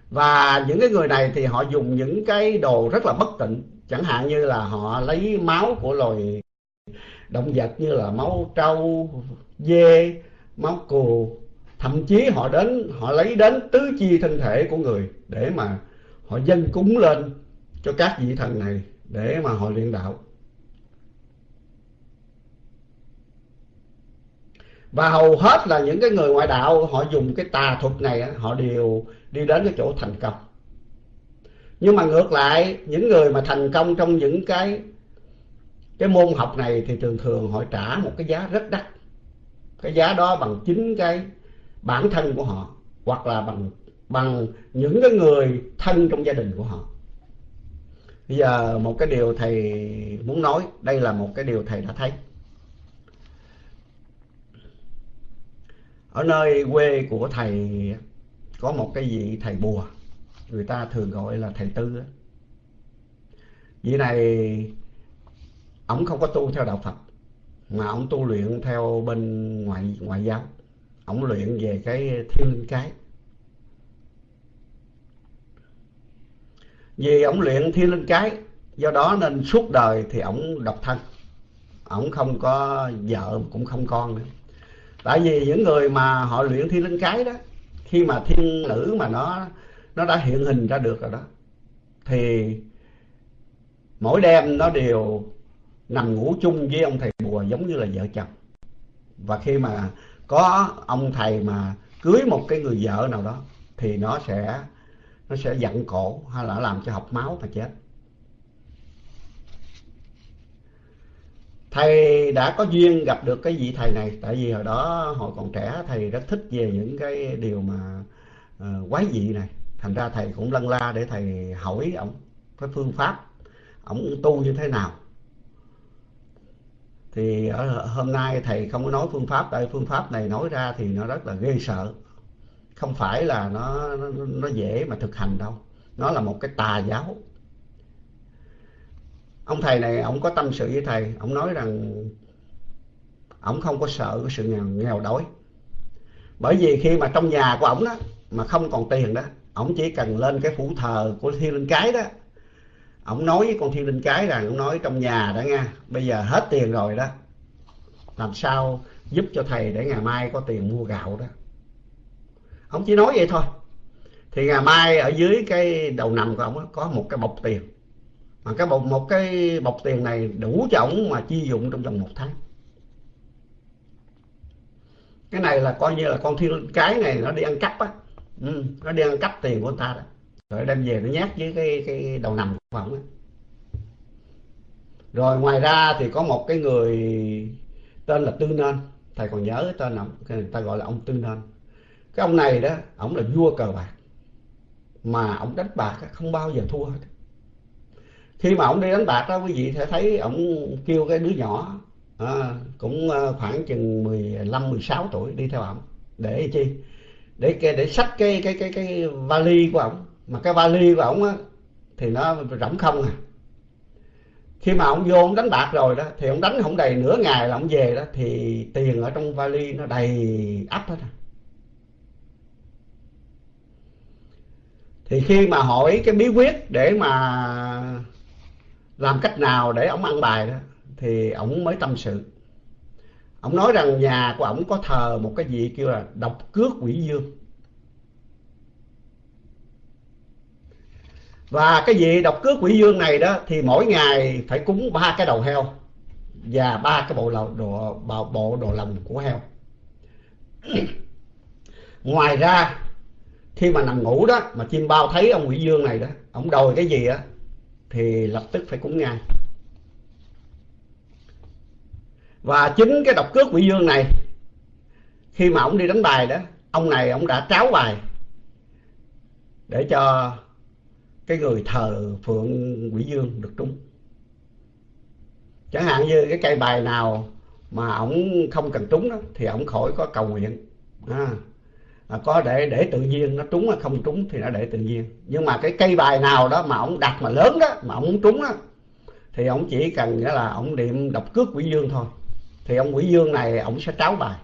và những cái người này thì họ dùng những cái đồ rất là bất tịnh. Chẳng hạn như là họ lấy máu của loài động vật như là máu trâu, dê, máu cừu. Thậm chí họ đến, họ lấy đến tứ chi thân thể của người để mà họ dâng cúng lên cho các vị thần này để mà họ luyện đạo. Và hầu hết là những cái người ngoại đạo, họ dùng cái tà thuật này họ đều đi đến cái chỗ thành công. Nhưng mà ngược lại, những người mà thành công trong những cái cái môn học này thì thường thường họ trả một cái giá rất đắt. Cái giá đó bằng chính cái bản thân của họ, hoặc là bằng bằng những cái người thân trong gia đình của họ. Bây giờ một cái điều thầy muốn nói, đây là một cái điều thầy đã thấy. Ở nơi quê của thầy có một cái vị thầy bùa, người ta thường gọi là thầy tư vị này, ổng không có tu theo đạo phật, mà ổng tu luyện theo bên ngoại ngoại giáo. Ổng luyện về cái thiên linh cái. Vì ổng luyện thiên linh cái, do đó nên suốt đời thì ổng độc thân. Ổng không có vợ, cũng không con nữa. Tại vì những người mà họ luyện thiên linh cái đó, khi mà thiên nữ mà nó nó đã hiện hình ra được rồi đó, thì mỗi đêm nó đều nằm ngủ chung với ông thầy bùa giống như là vợ chồng. Và khi mà có ông thầy mà cưới một cái người vợ nào đó, thì nó sẽ nó sẽ giận cổ hay là làm cho học máu mà chết. Thầy đã có duyên gặp được cái vị thầy này. Tại vì hồi đó hồi còn trẻ thầy rất thích về những cái điều mà uh, quái dị này. Thành ra thầy cũng lân la để thầy hỏi ông cái phương pháp. Ông tu như thế nào? Thì ở hôm nay thầy không có nói phương pháp. Tại phương pháp này nói ra thì nó rất là ghê sợ không phải là nó nó, nó dễ mà thực hành đâu. Nó là một cái tà giáo. Ông thầy này ông có tâm sự với thầy. Ông nói rằng ông không có sợ cái sự nghèo, nghèo đói. Bởi vì khi mà trong nhà của ông đó mà không còn tiền đó ông chỉ cần lên cái phủ thờ của thiên linh cái đó. Ông nói với con thiên linh cái rằng ông nói trong nhà đó nha bây giờ hết tiền rồi đó làm sao giúp cho thầy để ngày mai có tiền mua gạo đó ông chỉ nói vậy thôi. Thì ngày mai ở dưới cái đầu nằm của ông có một cái bọc tiền. Mà cái bọc một cái bọc tiền này đủ cho ông mà chi dụng trong vòng một tháng. Cái này là coi như là con thiên cái này nó đi ăn cắp á. Ừ, nó đi ăn cắp tiền của ta đó. Rồi đem về nó nhát với cái cái đầu nằm của ông á. Rồi ngoài ra thì có một cái người tên là tư nên. Thầy còn nhớ cái tên ông người ta gọi là ông tư nên cái ông này đó ông là vua cờ bạc. Mà ông đánh bạc không bao giờ thua hết. Khi mà ông đi đánh bạc đó quý vị sẽ thấy ông kêu cái đứa nhỏ à, cũng à, khoảng chừng 15 16 tuổi đi theo ông để chi? Để để xách cái cái cái cái vali của ông mà cái vali của ông á thì nó rỗng không à. Khi mà ông vô ông đánh bạc rồi đó thì ông đánh không đầy nửa ngày là ông về đó thì tiền ở trong vali nó đầy ắp hết à. Thì khi mà hỏi cái bí quyết để mà làm cách nào để ông ăn bài đó thì ổng mới tâm sự. Ổng nói rằng nhà của ổng có thờ một cái vị kêu là độc cước quỷ dương. Và cái vị độc cước quỷ dương này đó thì mỗi ngày phải cúng ba cái đầu heo và ba cái bộ đồ, đồ bộ đồ lòng của heo. Ngoài ra khi mà nằm ngủ đó mà chim bao thấy ông quỷ dương này đó ông đòi cái gì á thì lập tức phải cúng ngay và chính cái độc cước quỷ dương này khi mà ông đi đánh bài đó ông này ông đã tráo bài để cho cái người thờ phượng quỷ dương được trúng. Chẳng hạn như cái cây bài nào mà ổng không cần trúng đó thì ổng khỏi có cầu nguyện. À, à, có để để tự nhiên nó trúng hay không trúng thì nó để tự nhiên. Nhưng mà cái cây bài nào đó mà ông đặt mà lớn đó mà ông muốn trúng đó thì ông chỉ cần nghĩa là ông niệm độc cước quỷ dương thôi. Thì ông quỷ dương này ông sẽ tráo bài.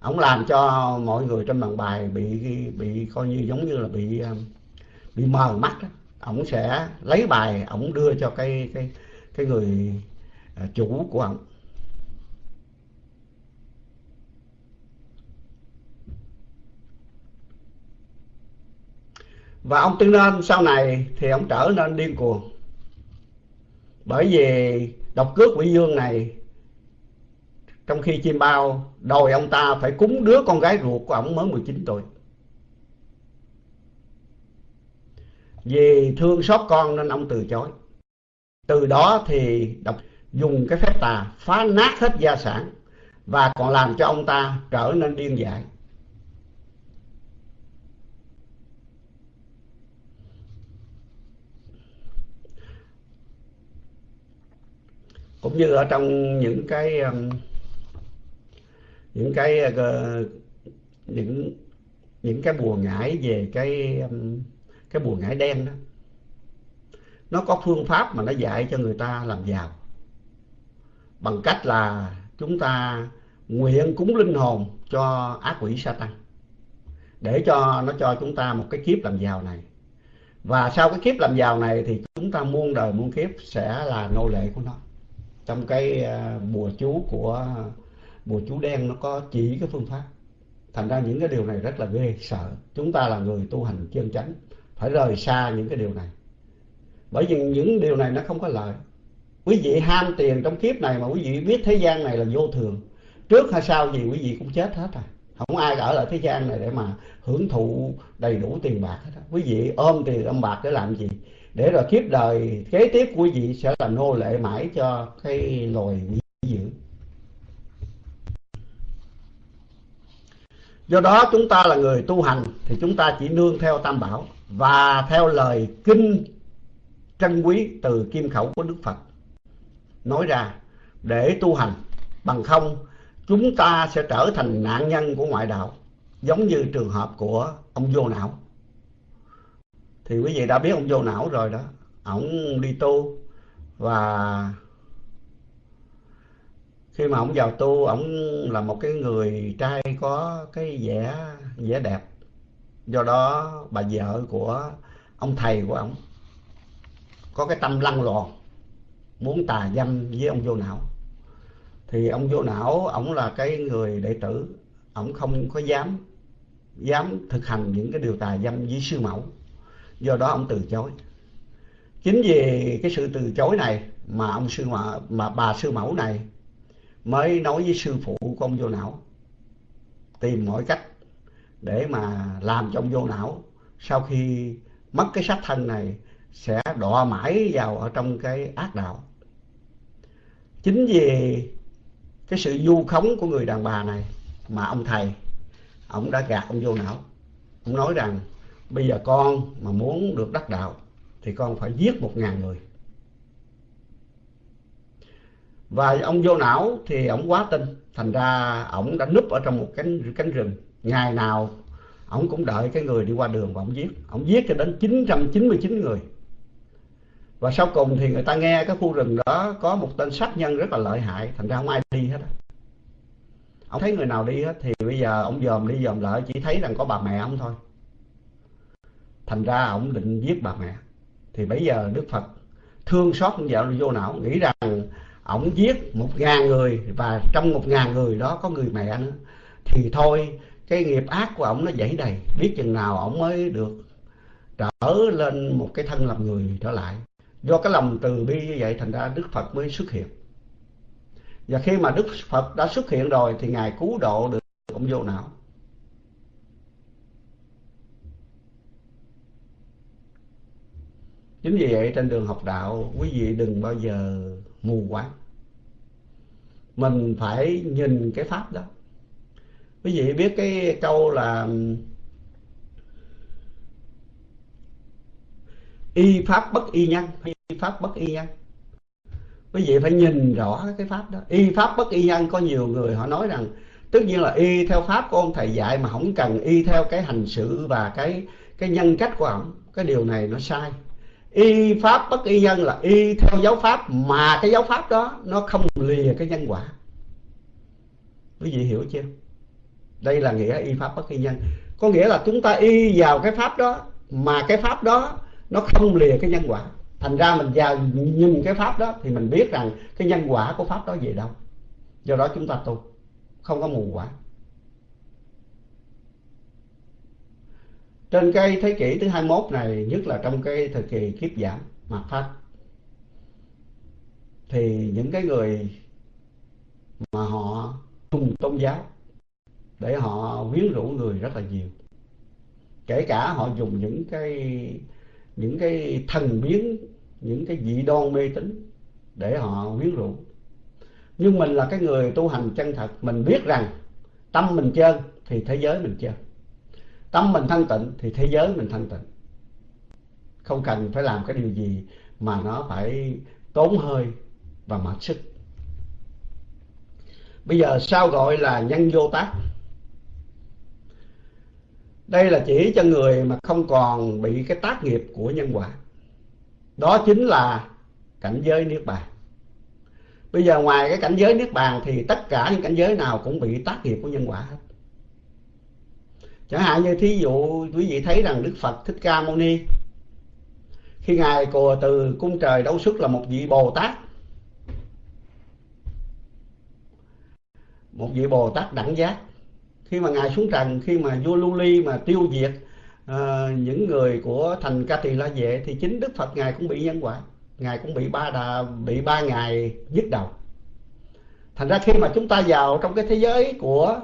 Ông làm cho mọi người trên bàn bài bị bị coi như giống như là bị um, bị mờ mắt đó. ông sẽ lấy bài ông đưa cho cái cái cái người ờ, chủ của ông. Và ông tư nên sau này thì ông trở nên điên cuồng. Bởi vì độc cước quỷ dương này, trong khi chim bao đòi ông ta phải cúng đứa con gái ruột của ông mới 19 tuổi. Vì thương xót con nên ông từ chối. Từ đó thì độc dùng cái phép tà phá nát hết gia sản và còn làm cho ông ta trở nên điên dại. Cũng như ở trong những cái um, những cái uh, những những cái bùa ngải về cái um, cái bùa ngải đen đó. Nó có phương pháp mà nó dạy cho người ta làm giàu. Bằng cách là chúng ta nguyện cúng linh hồn cho ác quỷ sa để cho nó cho chúng ta một cái kiếp làm giàu này. Và sau cái kiếp làm giàu này thì chúng ta muôn đời muôn kiếp sẽ là nô lệ của nó trong cái uh, bùa chú của bùa chú đen nó có chỉ cái phương pháp. Thành ra những cái điều này rất là ghê sợ. Chúng ta là người tu hành chân chánh phải rời xa những cái điều này. Bởi vì những điều này nó không có lợi. Quý vị ham tiền trong kiếp này mà quý vị biết thế gian này là vô thường. Trước hay sau gì quý vị cũng chết hết rồi. Không ai ở lại thế gian này để mà hưởng thụ đầy đủ tiền bạc hết quý vị ôm tiền ôm bạc để làm gì? Để rồi kiếp đời, kế tiếp của vị sẽ là nô lệ mãi cho cái loài quỷ dữ. Do đó chúng ta là người tu hành thì chúng ta chỉ nương theo tam bảo và theo lời kinh trân quý từ kim khẩu của đức phật. Nói ra, để tu hành, bằng không, chúng ta sẽ trở thành nạn nhân của ngoại đạo, giống như trường hợp của ông vô não thì quý vị đã biết ông vô não rồi đó. Ổng đi tu và khi mà ông vào tu, ổng là một cái người trai có cái vẻ vẻ đẹp. Do đó bà vợ của ông thầy của ông có cái tâm lăng loàn muốn tà dâm với ông vô não. Thì ông vô não, ổng là cái người đệ tử. Ổng không có dám dám thực hành những cái điều tà dâm với sư mẫu do đó ông từ chối. Chính vì cái sự từ chối này mà ông sư mà, mà bà sư mẫu này mới nói với sư phụ của ông vô não tìm mọi cách để mà làm cho ông vô não. Sau khi mất cái xác thân này sẽ đọa mãi vào ở trong cái ác đạo. Chính vì cái sự du khống của người đàn bà này mà ông thầy ông đã gạt ông vô não. Ông nói rằng bây giờ con mà muốn được đắc đạo thì con phải giết một ngàn người. Và ông vô não thì ông quá tin. Thành ra ông đã núp ở trong một cánh cánh rừng. Ngày nào ông cũng đợi cái người đi qua đường và ông giết. Ông giết cho đến 999 người. Và sau cùng thì người ta nghe cái khu rừng đó có một tên sát nhân rất là lợi hại. Thành ra không ai đi hết ông thấy người nào đi hết thì bây giờ ông dòm đi dòm lại, chỉ thấy rằng có bà mẹ ông thôi thành ra ông định giết bà mẹ. Thì bây giờ đức phật thương xót vợ vô não, nghĩ rằng ông giết một ngàn người và trong một ngàn người đó có người mẹ nữa. Thì thôi, cái nghiệp ác của ông nó dãy đầy, biết chừng nào ông mới được trở lên một cái thân làm người trở lại. Do cái lòng từ bi như vậy, thành ra đức phật mới xuất hiện. Và khi mà đức phật đã xuất hiện rồi thì ngài cứu độ được ông vô não. Chính vì vậy trên đường học đạo, quý vị đừng bao giờ mù quáng. Mình phải nhìn cái pháp đó. Quý vị biết cái câu là, y pháp bất y nhân. Y pháp bất y nhân. Quý vị phải nhìn rõ cái pháp đó. Y pháp bất y nhân, có nhiều người họ nói rằng, tất nhiên là y theo pháp của ông thầy dạy mà không cần y theo cái hành sự và cái cái nhân cách của ông. Cái điều này nó sai y pháp bất y nhân là y theo giáo pháp, mà cái giáo pháp đó nó không lìa cái nhân quả. Quý vị hiểu chưa? Đây là nghĩa y pháp bất y nhân. Có nghĩa là chúng ta y vào cái pháp đó, mà cái pháp đó nó không lìa cái nhân quả. Thành ra mình vào nhìn cái pháp đó thì mình biết rằng cái nhân quả của pháp đó về đâu. Do đó chúng ta tu, không có mù quả trên cái thế kỷ thứ 21 này, nhất là trong cái thời kỳ kiếp giảm mạt pháp thì những cái người mà họ cùng tôn giáo, để họ quyến rũ người rất là nhiều. Kể cả họ dùng những cái những cái thần biến, những cái dị đoan mê tín để họ quyến rũ. Nhưng mình là cái người tu hành chân thật, mình biết rằng tâm mình trơn thì thế giới mình trơn tâm mình thanh tịnh thì thế giới mình thanh tịnh. Không cần phải làm cái điều gì mà nó phải tốn hơi và mệt sức. Bây giờ sao gọi là nhân vô tác? Đây là chỉ cho người mà không còn bị cái tác nghiệp của nhân quả. Đó chính là cảnh giới niết bàn. Bây giờ ngoài cái cảnh giới niết bàn thì tất cả những cảnh giới nào cũng bị tác nghiệp của nhân quả hết chẳng hạn như thí dụ quý vị thấy rằng đức phật thích ca mâu ni khi ngài của từ cung trời đấu xuất là một vị bồ tát một vị bồ tát đẳng giác. Khi mà ngài xuống trần khi mà vua lưu ly mà tiêu diệt uh, những người của thành ca tỳ la vệ thì chính đức phật ngài cũng bị nhân quả. Ngài cũng bị ba đà bị ba ngày dứt đầu. Thành ra khi mà chúng ta vào trong cái thế giới của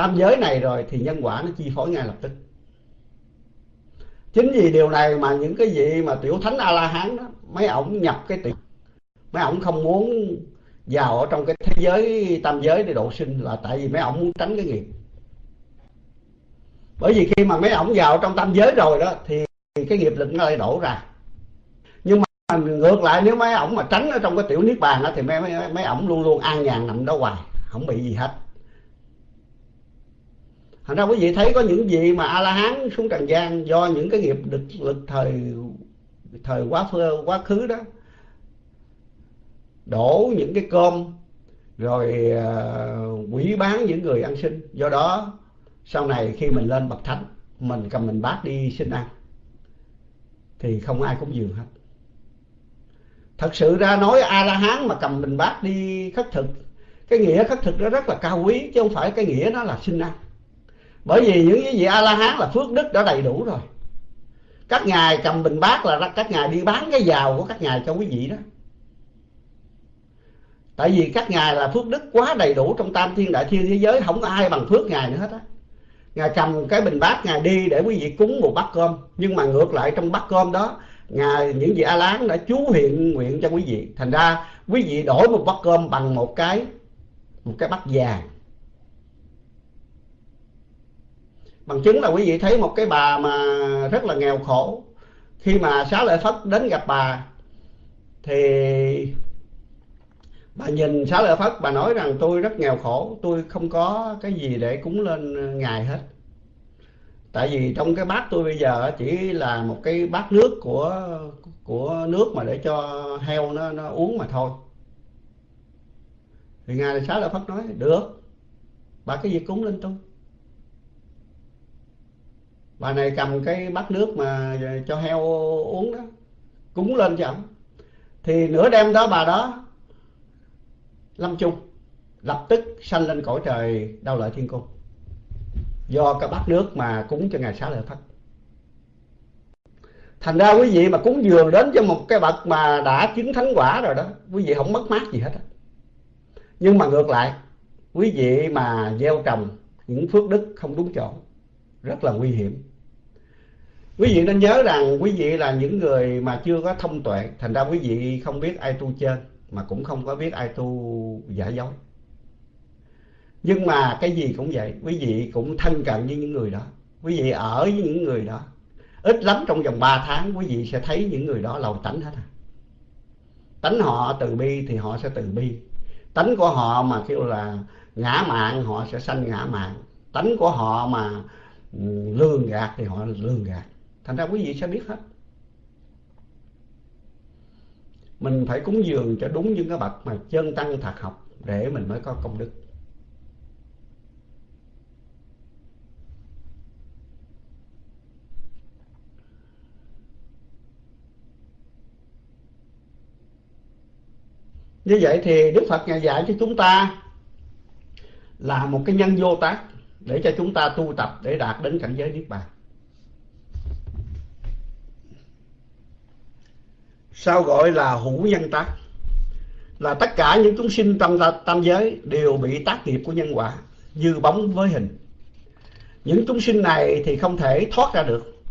tam giới này rồi thì nhân quả nó chi phối ngay lập tức. Chính vì điều này mà những cái vị mà tiểu thánh a la hán đó mấy ổng nhập cái tiểu mấy ổng không muốn vào ở trong cái thế giới tam giới để độ sinh là tại vì mấy ổng muốn tránh cái nghiệp. Bởi vì khi mà mấy ổng vào trong tam giới rồi đó thì cái nghiệp lực nó lại đổ ra. Nhưng mà ngược lại nếu mấy ổng mà tránh ở trong cái tiểu niết bàn đó, thì mấy mấy, mấy ổng luôn luôn an nhàn nằm đó hoài không bị gì hết thành ra quý vị thấy có những vị mà a la hán xuống trần gian do những cái nghiệp lực lực thời thời quá phơ quá khứ đó đổ những cái cơm rồi uh, quỷ bán những người ăn xin. Do đó sau này khi mình lên bậc thánh mình cầm mình bát đi xin ăn thì không ai cũng dường hết. Thật sự ra nói a la hán mà cầm mình bát đi khất thực cái nghĩa khất thực đó rất là cao quý chứ không phải cái nghĩa nó là xin ăn bởi vì những cái vị a la hán là phước đức đã đầy đủ rồi. Các ngài cầm bình bát là các ngài đi bán cái giàu của các ngài cho quý vị đó. Tại vì các ngài là phước đức quá đầy đủ trong tam thiên đại thiên thế giới, không có ai bằng phước ngài nữa hết á. Ngài cầm cái bình bát ngài đi để quý vị cúng một bát cơm. Nhưng mà ngược lại trong bát cơm đó, ngài, những vị a lán đã chú hiện nguyện cho quý vị. Thành ra quý vị đổi một bát cơm bằng một cái một cái bát vàng. Bằng chứng là quý vị thấy một cái bà mà rất là nghèo khổ. Khi mà xá lợi phất đến gặp bà, thì bà nhìn xá lợi phất, bà nói rằng, tôi rất nghèo khổ, tôi không có cái gì để cúng lên ngài hết. Tại vì trong cái bát tôi bây giờ chỉ là một cái bát nước của của nước mà để cho heo nó nó uống mà thôi. Thì ngài xá lợi phất nói, được, bà cái gì cúng lên tôi? Bà này cầm cái bát nước mà cho heo uống đó. Cúng lên cho ổng. Thì nửa đêm đó bà đó, lâm chung, lập tức sanh lên cõi trời đau lợi thiên cung. Do cái bát nước mà cúng cho ngài xá lợi phất thành ra quý vị mà cúng dường đến cho một cái bậc mà đã chứng thánh quả rồi đó, quý vị không mất mát gì hết nhưng mà ngược lại, quý vị mà gieo trồng những phước đức không đúng chỗ, rất là nguy hiểm quý vị nên nhớ rằng quý vị là những người mà chưa có thông tuệ. Thành ra quý vị không biết ai tu chân mà cũng không có biết ai tu giả dối. Nhưng mà cái gì cũng vậy, quý vị cũng thân cận với những người đó. Quý vị ở với những người đó. Ít lắm trong vòng 3 tháng, quý vị sẽ thấy những người đó lầu tánh hết à. Tánh họ từ bi thì họ sẽ từ bi. Tánh của họ mà kêu là ngã mạng, họ sẽ sanh ngã mạng. Tánh của họ mà ừ, lương gạt thì họ lương gạt thành ra quý vị sẽ biết hết. Mình phải cúng dường cho đúng những cái bậc mà chân tăng thật học để mình mới có công đức. Như vậy thì đức phật ngài dạy cho chúng ta là một cái nhân vô tác để cho chúng ta tu tập để đạt đến cảnh giới niết bàn. Sao gọi là hữu nhân tác? Là tất cả những chúng sinh trong tam giới đều bị tác nghiệp của nhân quả, như bóng với hình. Những chúng sinh này thì không thể thoát ra được.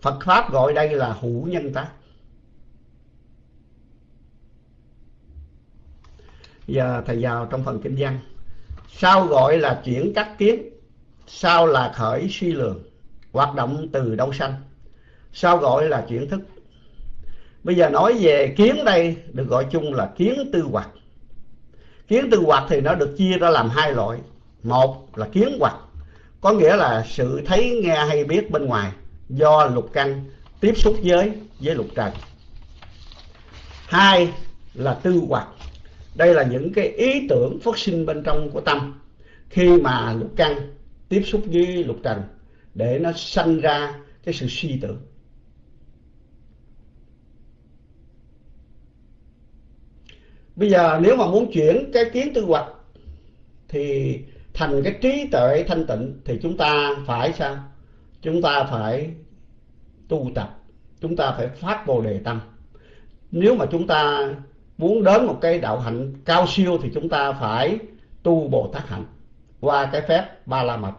Phật Pháp gọi đây là hữu nhân tác. Giờ thầy vào trong phần kinh văn. Sao gọi là chuyển cắt kiến sao là khởi suy lường, hoạt động từ đâu sanh? Sao gọi là chuyển thức? Bây giờ nói về kiến đây, được gọi chung là kiến tư hoạt kiến tư hoạt thì nó được chia ra làm hai loại. Một là kiến hoạt có nghĩa là sự thấy, nghe hay biết bên ngoài, do lục căn tiếp xúc với với lục trần. Hai là tư hoạt đây là những cái ý tưởng phát sinh bên trong của tâm. Khi mà lục căn tiếp xúc với lục trần, để nó sanh ra cái sự suy tưởng. Bây giờ nếu mà muốn chuyển cái kiến tư hoạch thì thành cái trí tuệ thanh tịnh thì chúng ta phải sao? Chúng ta phải tu tập, chúng ta phải phát bồ đề tâm. Nếu mà chúng ta muốn đến một cái đạo hạnh cao siêu thì chúng ta phải tu bồ tát hạnh qua cái phép ba la mật.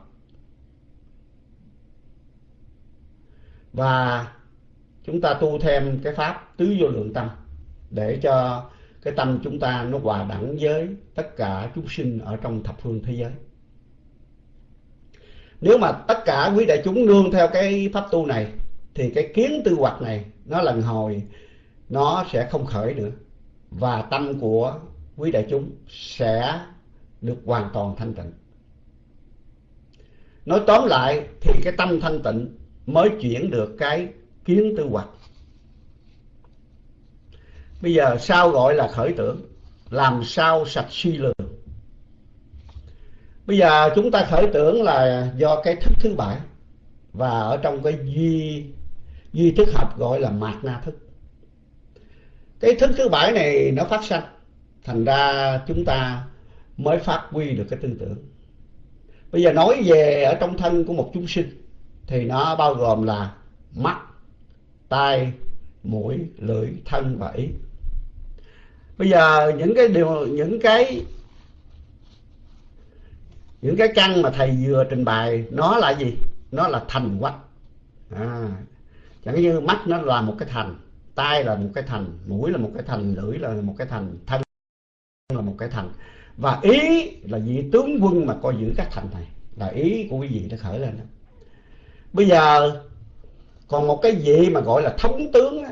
Và chúng ta tu thêm cái pháp tứ vô lượng tâm để cho cái tâm chúng ta nó hòa đẳng với tất cả chúng sinh ở trong thập phương thế giới. Nếu mà tất cả quý đại chúng nương theo cái pháp tu này, thì cái kiến tư hoạch này nó lần hồi nó sẽ không khởi nữa. Và tâm của quý đại chúng sẽ được hoàn toàn thanh tịnh. Nói tóm lại thì cái tâm thanh tịnh mới chuyển được cái kiến tư hoạch bây giờ sao gọi là khởi tưởng? Làm sao sạch suy lường? Bây giờ chúng ta khởi tưởng là do cái thức thứ bảy. Và ở trong cái duy duy thức hợp gọi là mạt na thức. Cái thức thứ bảy này nó phát sanh. Thành ra chúng ta mới phát huy được cái tư tưởng. Bây giờ nói về ở trong thân của một chúng sinh, thì nó bao gồm là mắt, tai, mũi, lưỡi, thân và ý bây giờ những cái điều những cái những cái căn mà thầy vừa trình bày nó là gì? Nó là thành quách. À, chẳng như mắt nó là một cái thành tai là một cái thành mũi là một cái thành lưỡi là một cái thành thân là một cái thành. Và ý là vị tướng quân mà coi giữ các thành này là ý của quý vị đã khởi lên đó. bây giờ còn một cái vị mà gọi là thống tướng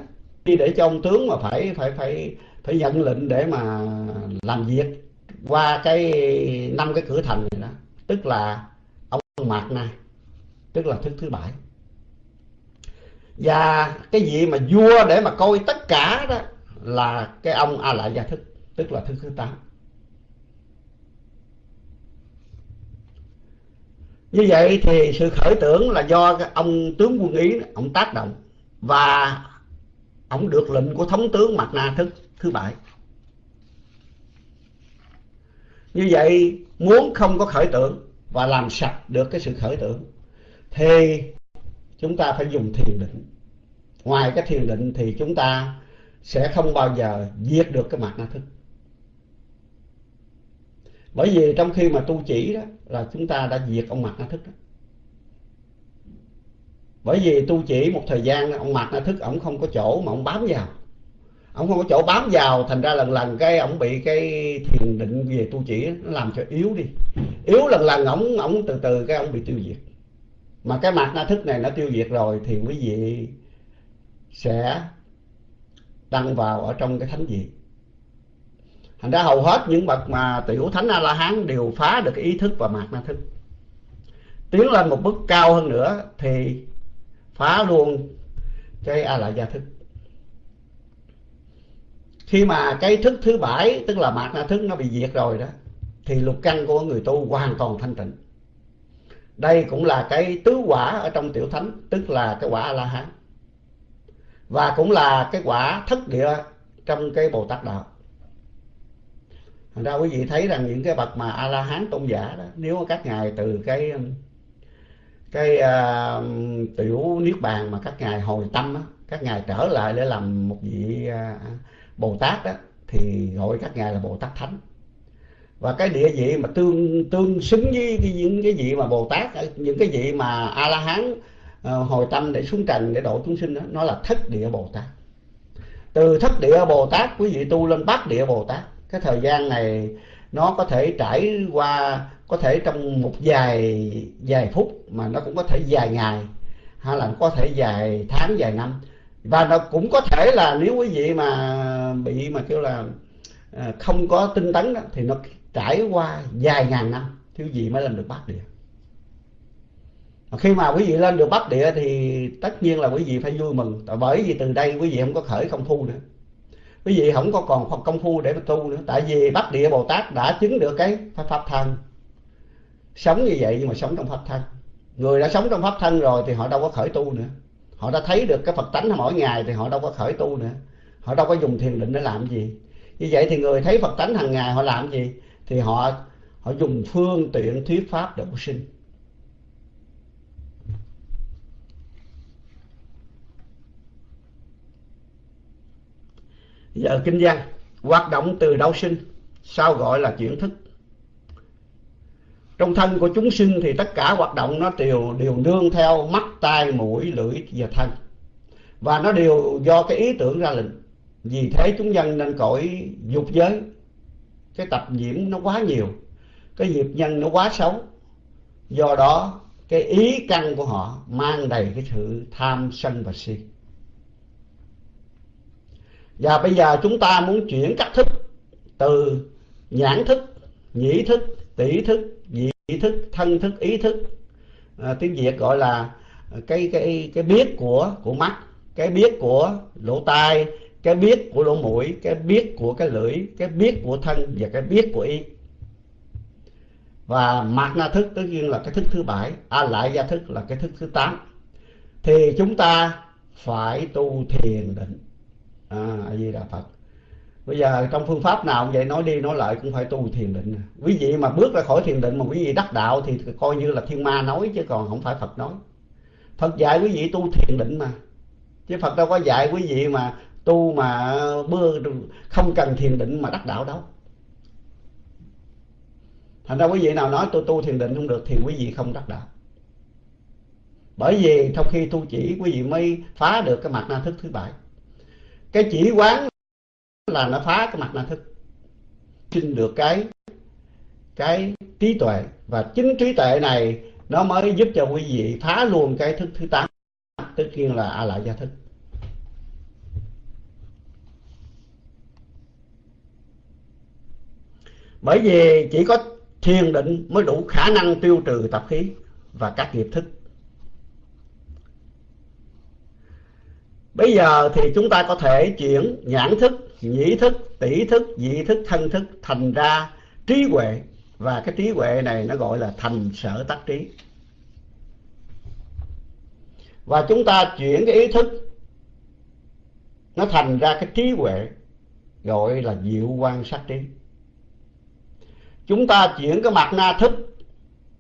đi để cho ông tướng mà phải phải phải phải nhận lệnh để mà làm việc qua cái năm cái cửa thành này đó. Tức là ông mạc na tức là thức thứ bảy. Và cái gì mà vua để mà coi tất cả đó là cái ông a lại gia thức, tức là thức thứ tám. Như vậy thì sự khởi tưởng là do cái ông tướng quân ý, ông tác động. Và ông được lệnh của thống tướng mặt na thức thứ bảy. Như vậy, muốn không có khởi tưởng và làm sạch được cái sự khởi tưởng, thì chúng ta phải dùng thiền định. Ngoài cái thiền định thì chúng ta sẽ không bao giờ diệt được cái mặt na thức. Bởi vì trong khi mà tu chỉ đó là chúng ta đã diệt ông mặt na thức đó. Bởi vì tu chỉ một thời gian, ông mặt na thức ổng không có chỗ mà ông bám vào ông không có chỗ bám vào, thành ra lần lần cái ông bị cái thiền định về tu chỉ nó làm cho yếu đi. Yếu lần lần ổng ổng từ từ cái ông bị tiêu diệt. Mà cái mặt na thức này nó tiêu diệt rồi thì quý vị sẽ đăng vào ở trong cái thánh vị. Thành ra hầu hết những bậc mà tiểu thánh a la hán đều phá được cái ý thức và mạt na thức. Tiến lên một bước cao hơn nữa thì phá luôn cái a la gia thức khi mà cái thức thứ bảy tức là mạt na thức nó bị diệt rồi đó thì lục căn của người tu hoàn toàn thanh tịnh. Đây cũng là cái tứ quả ở trong tiểu thánh tức là cái quả a la hán và cũng là cái quả thất địa trong cái bồ tát đạo. Thành ra quý vị thấy rằng những cái bậc mà a la hán tôn giả đó nếu các ngài từ cái cái uh, tiểu niết bàn mà các ngài hồi tâm á các ngài trở lại để làm một vị uh, bồ tát đó thì gọi các ngài là bồ tát thánh. Và cái địa vị mà tương tương xứng với cái, những cái vị mà bồ tát những cái vị mà a la hán uh, ờ, hồi tâm để xuống trần để độ chúng sinh đó nó là thất địa bồ tát từ thất địa bồ tát quý vị tu lên bát địa bồ tát cái thời gian này nó có thể trải qua có thể trong một vài vài phút mà nó cũng có thể vài ngày hay là có thể vài tháng vài năm. Và nó cũng có thể là nếu quý vị mà bị mà kêu là à, không có tinh tấn đó thì nó trải qua vài ngàn năm, thiếu gì mới lên được bát địa. Khi mà quý vị lên được bát địa thì tất nhiên là quý vị phải vui mừng. Bởi vì từ đây quý vị không có khởi công phu nữa. Quý vị không có còn công phu để mà tu nữa. Tại vì bát địa bồ tát đã chứng được cái pháp thân. Sống như vậy nhưng mà sống trong pháp thân. Người đã sống trong pháp thân rồi thì họ đâu có khởi tu nữa. Họ đã thấy được cái phật tánh mỗi ngày thì họ đâu có khởi tu nữa họ đâu có dùng thiền định để làm gì. Như vậy thì người thấy phật tánh hàng ngày họ làm gì? Thì họ họ dùng phương tiện thuyết pháp độ sinh giờ kinh văn, hoạt động từ đâu sinh sao gọi là chuyển thức. Trong thân của chúng sinh thì tất cả hoạt động nó đều đều nương theo mắt, tai, mũi, lưỡi và thân. Và nó đều do cái ý tưởng ra lệnh vì thế chúng dân nên cõi dục giới. Cái tập nhiễm nó quá nhiều cái nghiệp nhân nó quá xấu. Do đó cái ý căn của họ mang đầy cái sự tham sân và si. Và bây giờ chúng ta muốn chuyển các thức từ nhãn thức nhĩ thức tỷ thức dị thức thân thức ý thức. À, tiếng việt gọi là cái cái cái biết của của mắt cái biết của lỗ tai cái biết của lỗ mũi cái biết của cái lưỡi cái biết của thân và cái biết của ý và mạt na thức tất nhiên là cái thức thứ bảy a lại gia thức là cái thức thứ tám. Thì chúng ta phải tu thiền định. À, a di đà phật. Bây giờ trong phương pháp nào vậy nói đi nói lại cũng phải tu thiền định. Quý vị mà bước ra khỏi thiền định mà quý vị đắc đạo thì coi như là thiên ma nói chứ còn không phải phật nói. Phật dạy quý vị tu thiền định mà. Chứ phật đâu có dạy quý vị mà tu mà bưa không cần thiền định mà đắc đạo đâu. Thành ra quý vị nào nói tôi tu thiền định không được thì quý vị không đắc đạo. Bởi vì sau khi tu chỉ, quý vị mới phá được cái mặt na thức thứ bảy. Cái chỉ quán là nó phá cái mặt na thức. Sinh được cái cái trí tuệ. Và chính trí tuệ này nó mới giúp cho quý vị phá luôn cái thức thứ tám. Tất nhiên là a lại gia thức. Bởi vì chỉ có thiền định mới đủ khả năng tiêu trừ tập khí và các nghiệp thức. Bây giờ thì chúng ta có thể chuyển nhãn thức, nhĩ thức, tỷ thức, dị thức, thân thức thành ra trí huệ. Và cái trí huệ này nó gọi là thành sở tác trí. Và chúng ta chuyển cái ý thức, nó thành ra cái trí huệ, gọi là diệu quan sát trí chúng ta chuyển cái mặt na thức,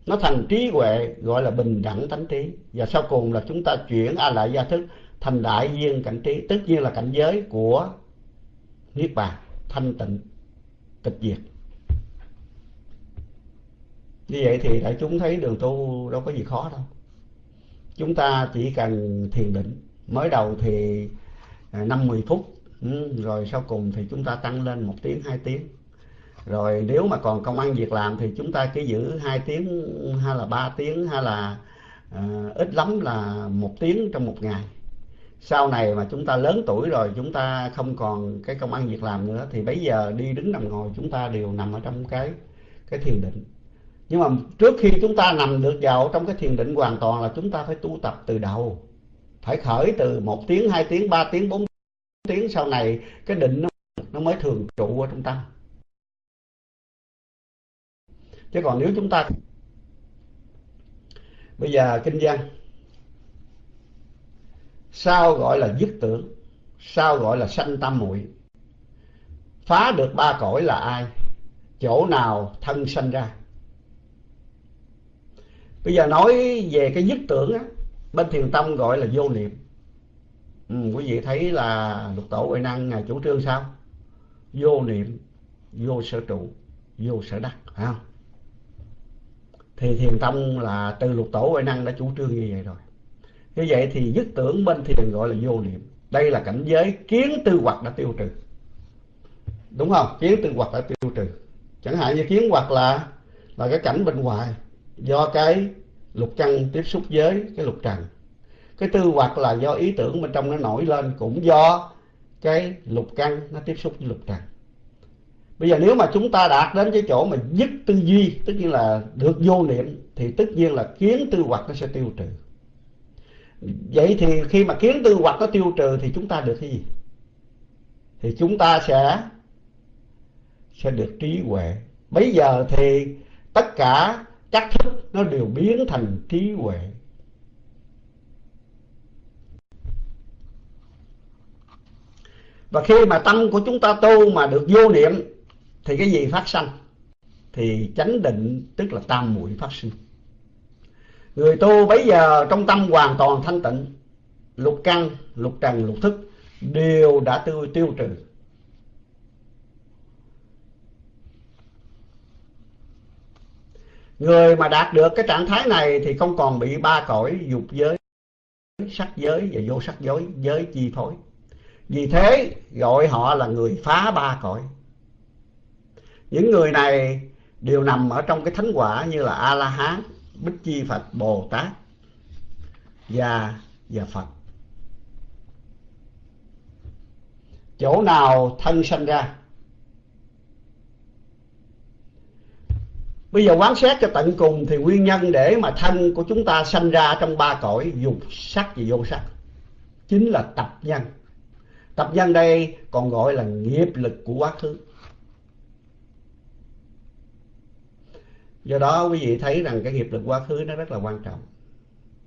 nó thành trí huệ, gọi là bình đẳng tánh trí. Và sau cùng là chúng ta chuyển a lại gia thức thành đại viên cảnh trí, tất nhiên là cảnh giới của niết bàn, thanh tịnh, tịch diệt. Như vậy thì đại chúng thấy đường tu đâu có gì khó đâu. Chúng ta chỉ cần thiền định, mới đầu thì à, năm mười phút ừ, rồi sau cùng thì chúng ta tăng lên một tiếng, hai tiếng rồi nếu mà còn công ăn việc làm thì chúng ta cứ giữ hai tiếng hay là ba tiếng hay là uh, ít lắm là một tiếng trong một ngày. Sau này mà chúng ta lớn tuổi rồi chúng ta không còn cái công ăn việc làm nữa thì bây giờ đi đứng nằm ngồi chúng ta đều nằm ở trong cái cái thiền định. Nhưng mà trước khi chúng ta nằm được vào trong cái thiền định hoàn toàn là chúng ta phải tu tập từ đầu. Phải khởi từ một tiếng hai tiếng ba tiếng bốn tiếng. Sau này cái định nó, nó mới thường trụ ở trong tâm chứ còn nếu chúng ta bây giờ kinh văn sao gọi là dứt tưởng? Sao gọi là sanh tâm muội? Phá được ba cõi là ai? Chỗ nào thân sanh ra? Bây giờ nói về cái dứt tưởng á bên thiền tông gọi là vô niệm. Ừ, quý vị thấy là lục tổ huệ năng ngài chủ trương sao? Vô niệm vô sở trụ vô sở đắc phải không? Thì thiền tông là từ lục tổ huệ năng đã chủ trương như vậy rồi. Như vậy thì dứt tưởng bên thiền gọi là vô niệm. Đây là cảnh giới kiến tư hoặc đã tiêu trừ. Đúng không? Kiến tư hoặc đã tiêu trừ. Chẳng hạn như kiến hoặc là là cái cảnh bên ngoài do cái lục căn tiếp xúc với cái lục trần. Cái tư hoặc là do ý tưởng bên trong nó nổi lên cũng do cái lục căn nó tiếp xúc với lục trần bây giờ nếu mà chúng ta đạt đến cái chỗ mà dứt tư duy tất nhiên là được vô niệm, thì tất nhiên là kiến tư hoặc nó sẽ tiêu trừ. Vậy thì khi mà kiến tư hoặc nó tiêu trừ thì chúng ta được cái gì? Thì chúng ta sẽ sẽ được trí huệ. Bây giờ thì tất cả các thức nó đều biến thành trí huệ. Và khi mà tâm của chúng ta tu mà được vô niệm thì cái gì phát sanh? Thì chánh định tức là tam muội phát sinh. Người tu bây giờ trong tâm hoàn toàn thanh tịnh lục căn lục trần lục thức đều đã tiêu, tiêu trừ. Người mà đạt được cái trạng thái này thì không còn bị ba cõi dục giới sắc giới và vô sắc giới giới chi phối. Vì thế gọi họ là người phá ba cõi những người này đều nằm ở trong cái thánh quả như là a la hán bích chi phật bồ tát và và phật. Chỗ nào thân sanh ra? Bây giờ quán xét cho tận cùng thì nguyên nhân để mà thân của chúng ta sanh ra trong ba cõi, dục sắc và vô sắc, chính là tập nhân. Tập nhân đây còn gọi là nghiệp lực của quá khứ. Do đó quý vị thấy rằng cái nghiệp lực quá khứ nó rất là quan trọng.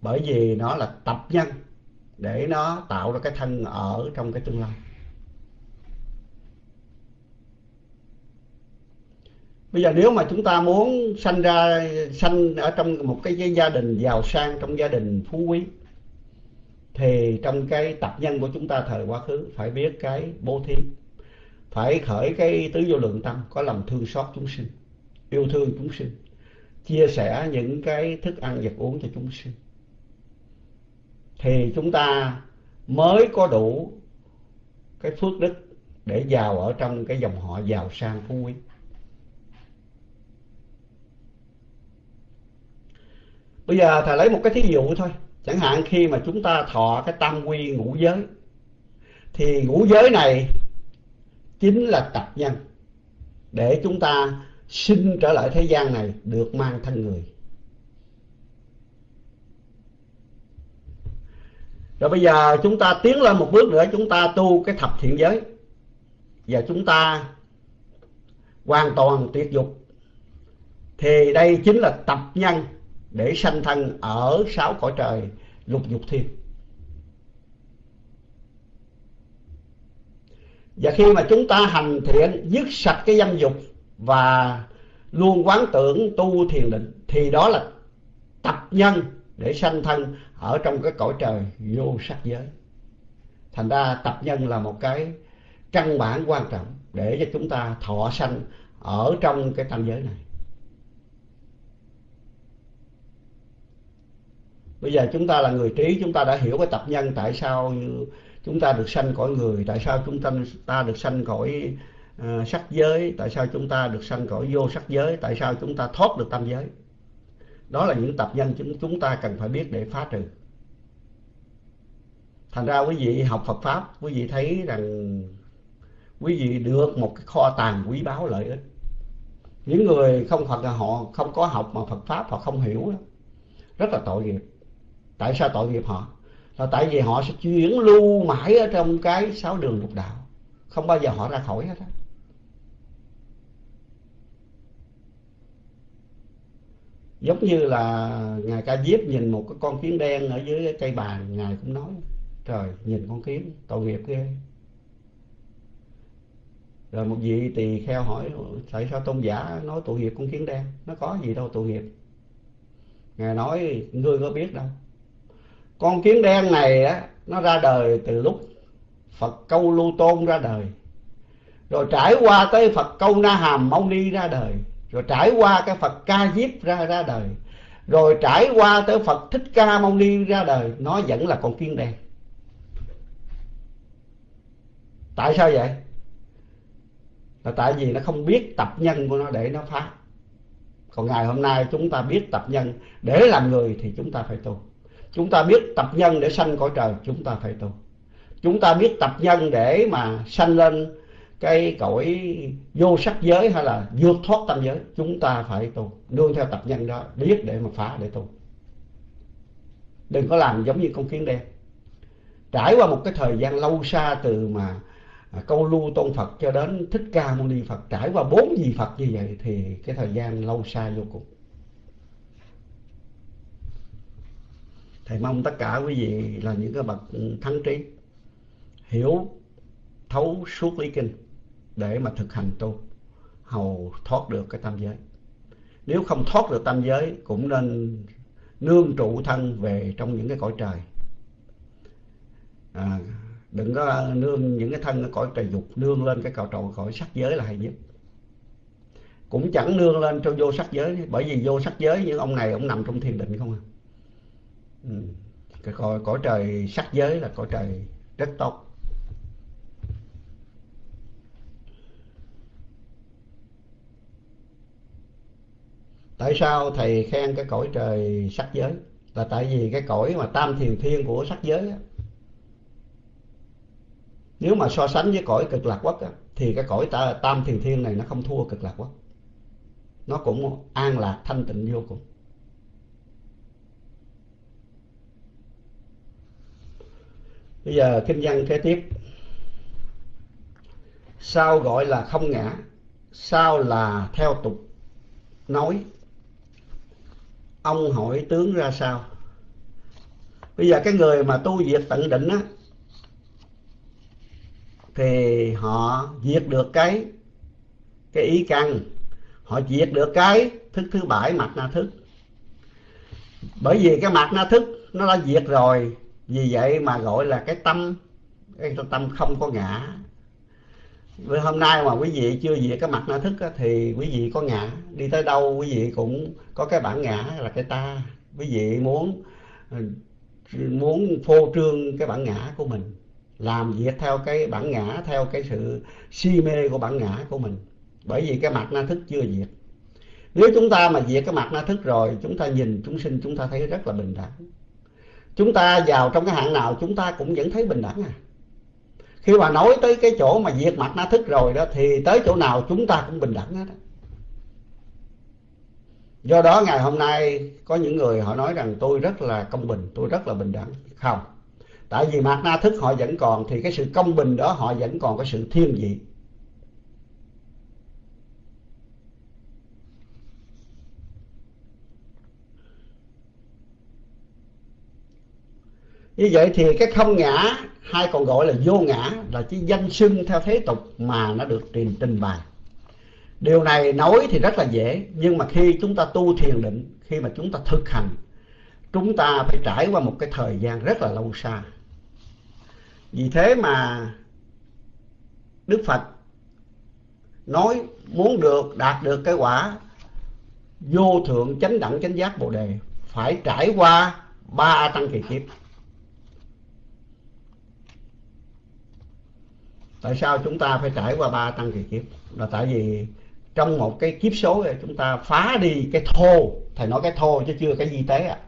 Bởi vì nó là tập nhân để nó tạo ra cái thân ở trong cái tương lai. Bây giờ nếu mà chúng ta muốn sanh ra, sanh ở trong một cái gia đình giàu sang, trong gia đình phú quý, thì trong cái tập nhân của chúng ta thời quá khứ, phải biết cái bố thí, phải khởi cái tứ vô lượng tâm, có lòng thương xót chúng sinh, yêu thương chúng sinh chia sẻ những cái thức ăn vật uống cho chúng sinh. Thì chúng ta mới có đủ cái phước đức để vào ở trong cái dòng họ giàu sang phú quý. Bây giờ thầy lấy một cái thí dụ thôi. Chẳng hạn khi mà chúng ta thọ cái tam quy ngũ giới, thì ngũ giới này chính là tập nhân. Để chúng ta sinh trở lại thế gian này được mang thân người. Rồi bây giờ chúng ta tiến lên một bước nữa, chúng ta tu cái thập thiện giới. Và chúng ta hoàn toàn tuyệt dục. Thì đây chính là tập nhân để sanh thân ở sáu cõi trời, lục dục thiên. Và khi mà chúng ta hành thiện, dứt sạch cái dâm dục và luôn quán tưởng tu thiền định. Thì đó là tập nhân để sanh thân ở trong cái cõi trời vô sắc giới. Thành ra tập nhân là một cái căn bản quan trọng để cho chúng ta thọ sanh ở trong cái tam giới này. Bây giờ chúng ta là người trí chúng ta đã hiểu cái tập nhân tại sao chúng ta được sanh cõi người tại sao chúng ta, ta được sanh cõi Ờ, sắc giới, tại sao chúng ta được sanh cõi vô sắc giới? Tại sao chúng ta thoát được tam giới? Đó là những tập nhân chúng chúng ta cần phải biết để phá trừ. Thành ra quý vị học Phật pháp, quý vị thấy rằng quý vị được một cái kho tàng quý báu lợi ích. Những người không Phật là họ không có học mà Phật pháp, họ không hiểu đó. rất là tội nghiệp. Tại sao tội nghiệp họ? Là tại vì họ sẽ chuyển lưu mãi ở trong cái sáu đường lục đạo, không bao giờ họ ra khỏi hết á. Giống như là ngài ca diếp nhìn một cái con kiến đen ở dưới cái cây bàn, ngài cũng nói, trời, nhìn con kiến, tội nghiệp ghê. Rồi một vị tỳ kheo hỏi, tại sao tôn giả nói tội nghiệp con kiến đen? Nó có gì đâu tội nghiệp. Ngài nói, ngươi có biết đâu. Con kiến đen này á, nó ra đời từ lúc phật câu lưu tôn ra đời. Rồi trải qua tới phật câu na hàm mâu ni ra đời rồi trải qua cái phật ca diếp ra ra đời. Rồi trải qua tới phật thích ca mâu ni ra đời, nó vẫn là con kiến đen. Tại sao vậy? Là tại vì nó không biết tập nhân của nó để nó phá. Còn ngày hôm nay chúng ta biết tập nhân, để làm người thì chúng ta phải tu. Chúng ta biết tập nhân để sanh cõi trời, chúng ta phải tu. Chúng ta biết tập nhân để mà sanh lên cái cõi vô sắc giới hay là vượt thoát tâm giới, chúng ta phải tu. Nương theo tập nhân đó, biết để mà phá, để tu. Đừng có làm giống như con kiến đen. Trải qua một cái thời gian lâu xa từ mà à, câu lưu tôn phật cho đến thích ca mâu ni phật, trải qua bốn vị phật như vậy thì cái thời gian lâu xa vô cùng. Thầy mong tất cả quý vị là những cái bậc thắng trí, hiểu, thấu suốt lý kinh để mà thực hành tu hầu thoát được cái tam giới. Nếu không thoát được tam giới cũng nên nương trụ thân về trong những cái cõi trời. À, đừng có nương những cái thân ở cõi trời dục nương lên cái cõi trầu cõi sắc giới là hay nhất. Cũng chẳng nương lên trong vô sắc giới bởi vì vô sắc giới những ông này ông nằm trong thiền định không à? Ừ. cái cõi, cõi trời sắc giới là cõi trời rất tốt. Tại sao thầy khen cái cõi trời sắc giới? Là tại vì cái cõi mà tam thiền thiên của sắc giới á, nếu mà so sánh với cõi cực lạc quốc á, thì cái cõi ta, tam thiền thiên này nó không thua cực lạc quốc. Nó cũng an lạc thanh tịnh vô cùng. Bây giờ kinh văn kế tiếp. Sao gọi là không ngã? Sao là theo tục? Nói ông hỏi tướng ra sao? Bây giờ cái người mà tu diệt tận định á, thì họ diệt được cái cái ý căn. Họ diệt được cái thức thứ bảy mặt na thức. Bởi vì cái mặt na thức nó đã diệt rồi, vì vậy mà gọi là cái tâm cái tâm không có ngã hôm nay mà quý vị chưa diệt cái mặt na thức á, thì quý vị có ngã. Đi tới đâu quý vị cũng có cái bản ngã là cái ta. Quý vị muốn muốn phô trương cái bản ngã của mình làm việc theo cái bản ngã theo cái sự si mê của bản ngã của mình. Bởi vì cái mặt na thức chưa diệt nếu chúng ta mà diệt cái mặt na thức rồi chúng ta nhìn chúng sinh chúng ta thấy rất là bình đẳng. Chúng ta vào trong cái hạng nào chúng ta cũng vẫn thấy bình đẳng à khi mà nói tới cái chỗ mà diệt mặt na thức rồi đó, thì tới chỗ nào chúng ta cũng bình đẳng hết đó. do đó ngày hôm nay có những người họ nói rằng, tôi rất là công bình, tôi rất là bình đẳng. Không. Tại vì mặt na thức họ vẫn còn, thì cái sự công bình đó họ vẫn còn cái sự thiên vị. Như vậy thì cái không ngã, hay còn gọi là vô ngã là cái danh xưng theo thế tục mà nó được trình trình bày. Điều này nói thì rất là dễ, nhưng mà khi chúng ta tu thiền định, khi mà chúng ta thực hành, chúng ta phải trải qua một cái thời gian rất là lâu xa. Vì thế mà đức phật nói muốn được, đạt được cái quả vô thượng chánh đẳng chánh giác bồ đề, phải trải qua ba tăng kỳ kiếp. Tại sao chúng ta phải trải qua ba tăng kỳ kiếp? Là tại vì trong một cái kiếp số này chúng ta phá đi cái thô. Thầy nói cái thô chứ chưa cái di tế à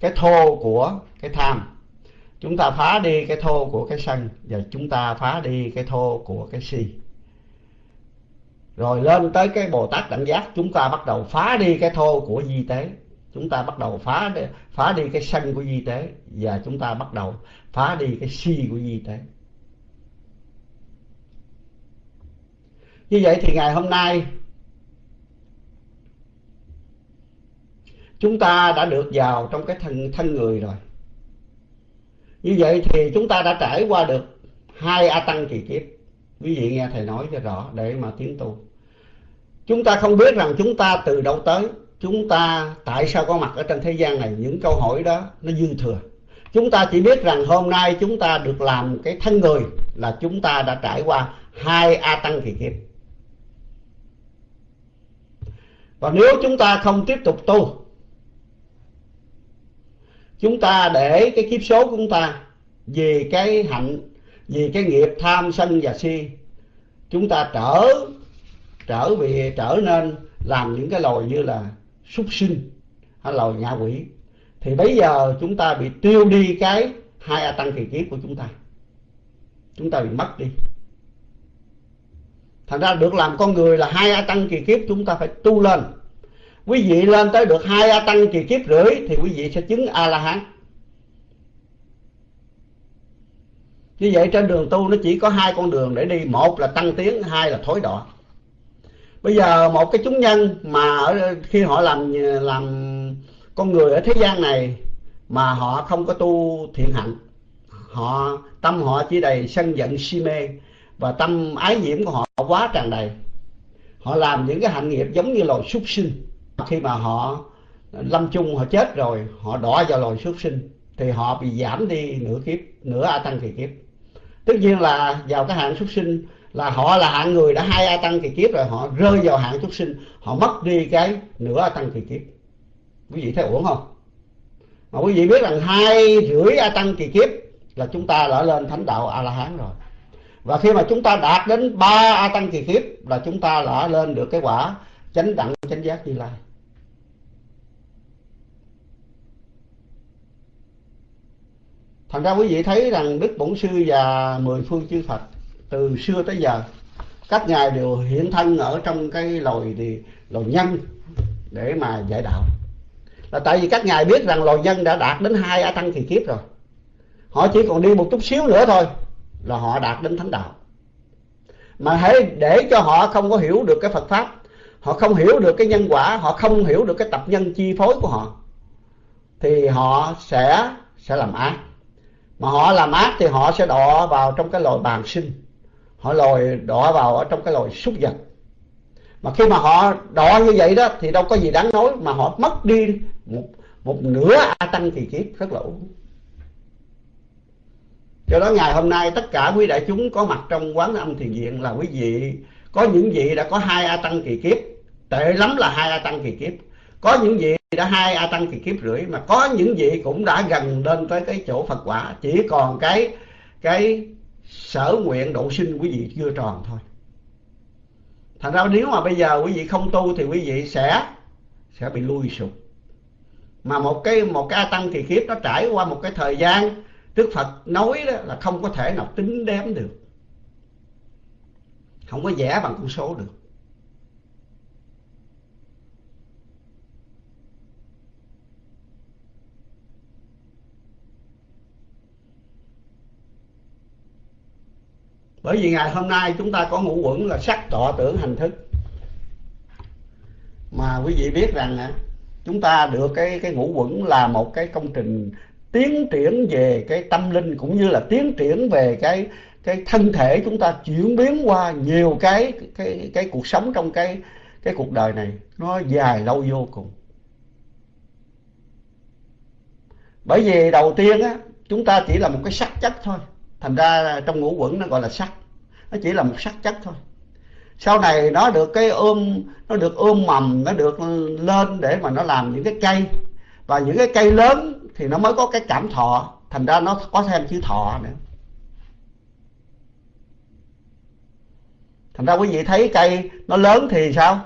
cái thô của cái tham. Chúng ta phá đi cái thô của cái sân và chúng ta phá đi cái thô của cái si. Rồi lên tới cái bồ tát đẳng giác chúng ta bắt đầu phá đi cái thô của di tế. Chúng ta bắt đầu phá đi, phá đi cái sân của di tế và chúng ta bắt đầu phá đi cái si của di tế. Như vậy thì ngày hôm nay, chúng ta đã được vào trong cái thân thân người rồi. Như vậy thì chúng ta đã trải qua được hai a tăng kỳ kiếp. Quý vị nghe thầy nói cho rõ để mà tiến tu. Chúng ta không biết rằng chúng ta từ đâu tới. Chúng ta tại sao có mặt ở trên thế gian này? Những câu hỏi đó nó dư thừa. Chúng ta chỉ biết rằng hôm nay chúng ta được làm cái thân người là chúng ta đã trải qua hai a tăng kỳ kiếp và nếu chúng ta không tiếp tục tu, chúng ta để cái kiếp số của chúng ta vì cái hạnh, vì cái nghiệp tham sân và si, chúng ta trở trở về, trở nên làm những cái loài như là súc sinh hay loài ngạ quỷ. Thì bây giờ chúng ta bị tiêu đi cái hai a tăng kỳ kiếp của chúng ta. Chúng ta bị mất đi thành ra được làm con người là hai a tăng kỳ kiếp chúng ta phải tu lên. Quý vị lên tới được hai a tăng kỳ kiếp rưỡi thì quý vị sẽ chứng a la hán như vậy trên đường tu nó chỉ có hai con đường để đi. Một là tăng tiến, hai là thối đọa bây giờ một cái chúng nhân mà ở, khi họ làm làm con người ở thế gian này mà họ không có tu thiện hạnh, họ, tâm họ chỉ đầy sân giận si mê và tâm ái nhiễm của họ quá tràn đầy. Họ làm những cái hạnh nghiệp giống như loài súc sinh. Khi mà họ lâm chung, họ chết rồi, họ đọa vào loài súc sinh, thì họ bị giảm đi nửa kiếp, nửa a tăng kỳ kiếp. Tất nhiên là vào cái hạng súc sinh là họ là hạng người đã hai a tăng kỳ kiếp rồi, họ rơi vào hạng súc sinh, họ mất đi cái nửa a tăng kỳ kiếp. Quý vị thấy ổn không? Mà quý vị biết rằng hai rưỡi a tăng kỳ kiếp là chúng ta đã lên thánh đạo a la hán rồi và khi mà chúng ta đạt đến ba a tăng kỳ kiếp là chúng ta đã lên được cái quả chánh đẳng, chánh giác như lai. Thành ra quý vị thấy rằng đức bổn sư và mười phương chư phật từ xưa tới giờ, các ngài đều hiện thân ở trong cái lồi thì loài nhân để mà dạy đạo. Là tại vì các ngài biết rằng lồi nhân đã đạt đến hai a tăng kỳ kiếp rồi. Họ chỉ còn đi một chút xíu nữa thôi là họ đạt đến thánh đạo. Mà hãy để cho họ không có hiểu được cái Phật pháp, họ không hiểu được cái nhân quả, họ không hiểu được cái tập nhân chi phối của họ, thì họ sẽ sẽ làm ác. Mà họ làm ác thì họ sẽ đọa vào trong cái loài bàn sinh. Họ lòi đọa vào ở trong cái loài súc vật. Mà khi mà họ đọa như vậy đó, thì đâu có gì đáng nói, mà họ mất đi một một nửa a tăng kỳ kiếp rất là uổng do đó, ngày hôm nay tất cả quý đại chúng có mặt trong quán âm thiền viện là quý vị. Có những vị đã có hai a tăng kỳ kiếp. Tệ lắm là hai a tăng kỳ kiếp. Có những vị đã hai a tăng kỳ kiếp rưỡi, mà có những vị cũng đã gần lên tới cái chỗ phật quả. Chỉ còn cái cái sở nguyện độ sinh quý vị chưa tròn thôi. Thành ra nếu mà bây giờ quý vị không tu thì quý vị sẽ sẽ bị lui sụp. Mà một cái một cái a tăng kỳ kiếp nó trải qua một cái thời gian đức phật nói đó là không có thể nào tính đếm được. Không có vẽ bằng con số được. Bởi vì ngày hôm nay chúng ta có ngũ quẩn là sắc tọa tưởng hành thức. Mà quý vị biết rằng chúng ta được cái cái ngũ quẩn là một cái công trình tiến triển về cái tâm linh cũng như là tiến triển về cái cái thân thể chúng ta chuyển biến qua nhiều cái cái cái cuộc sống trong cái cái cuộc đời này. Nó dài lâu vô cùng. Bởi vì đầu tiên á, chúng ta chỉ là một cái sắc chất thôi. Thành ra trong ngũ quẩn nó gọi là sắc. Nó chỉ là một sắc chất thôi. Sau này nó được cái ôm, nó được ôm mầm, nó được lên để mà nó làm những cái cây. Và những cái cây lớn thì nó mới có cái cảm thọ, thành ra nó có thêm chữ thọ nữa. Thành ra quý vị thấy cây nó lớn thì sao?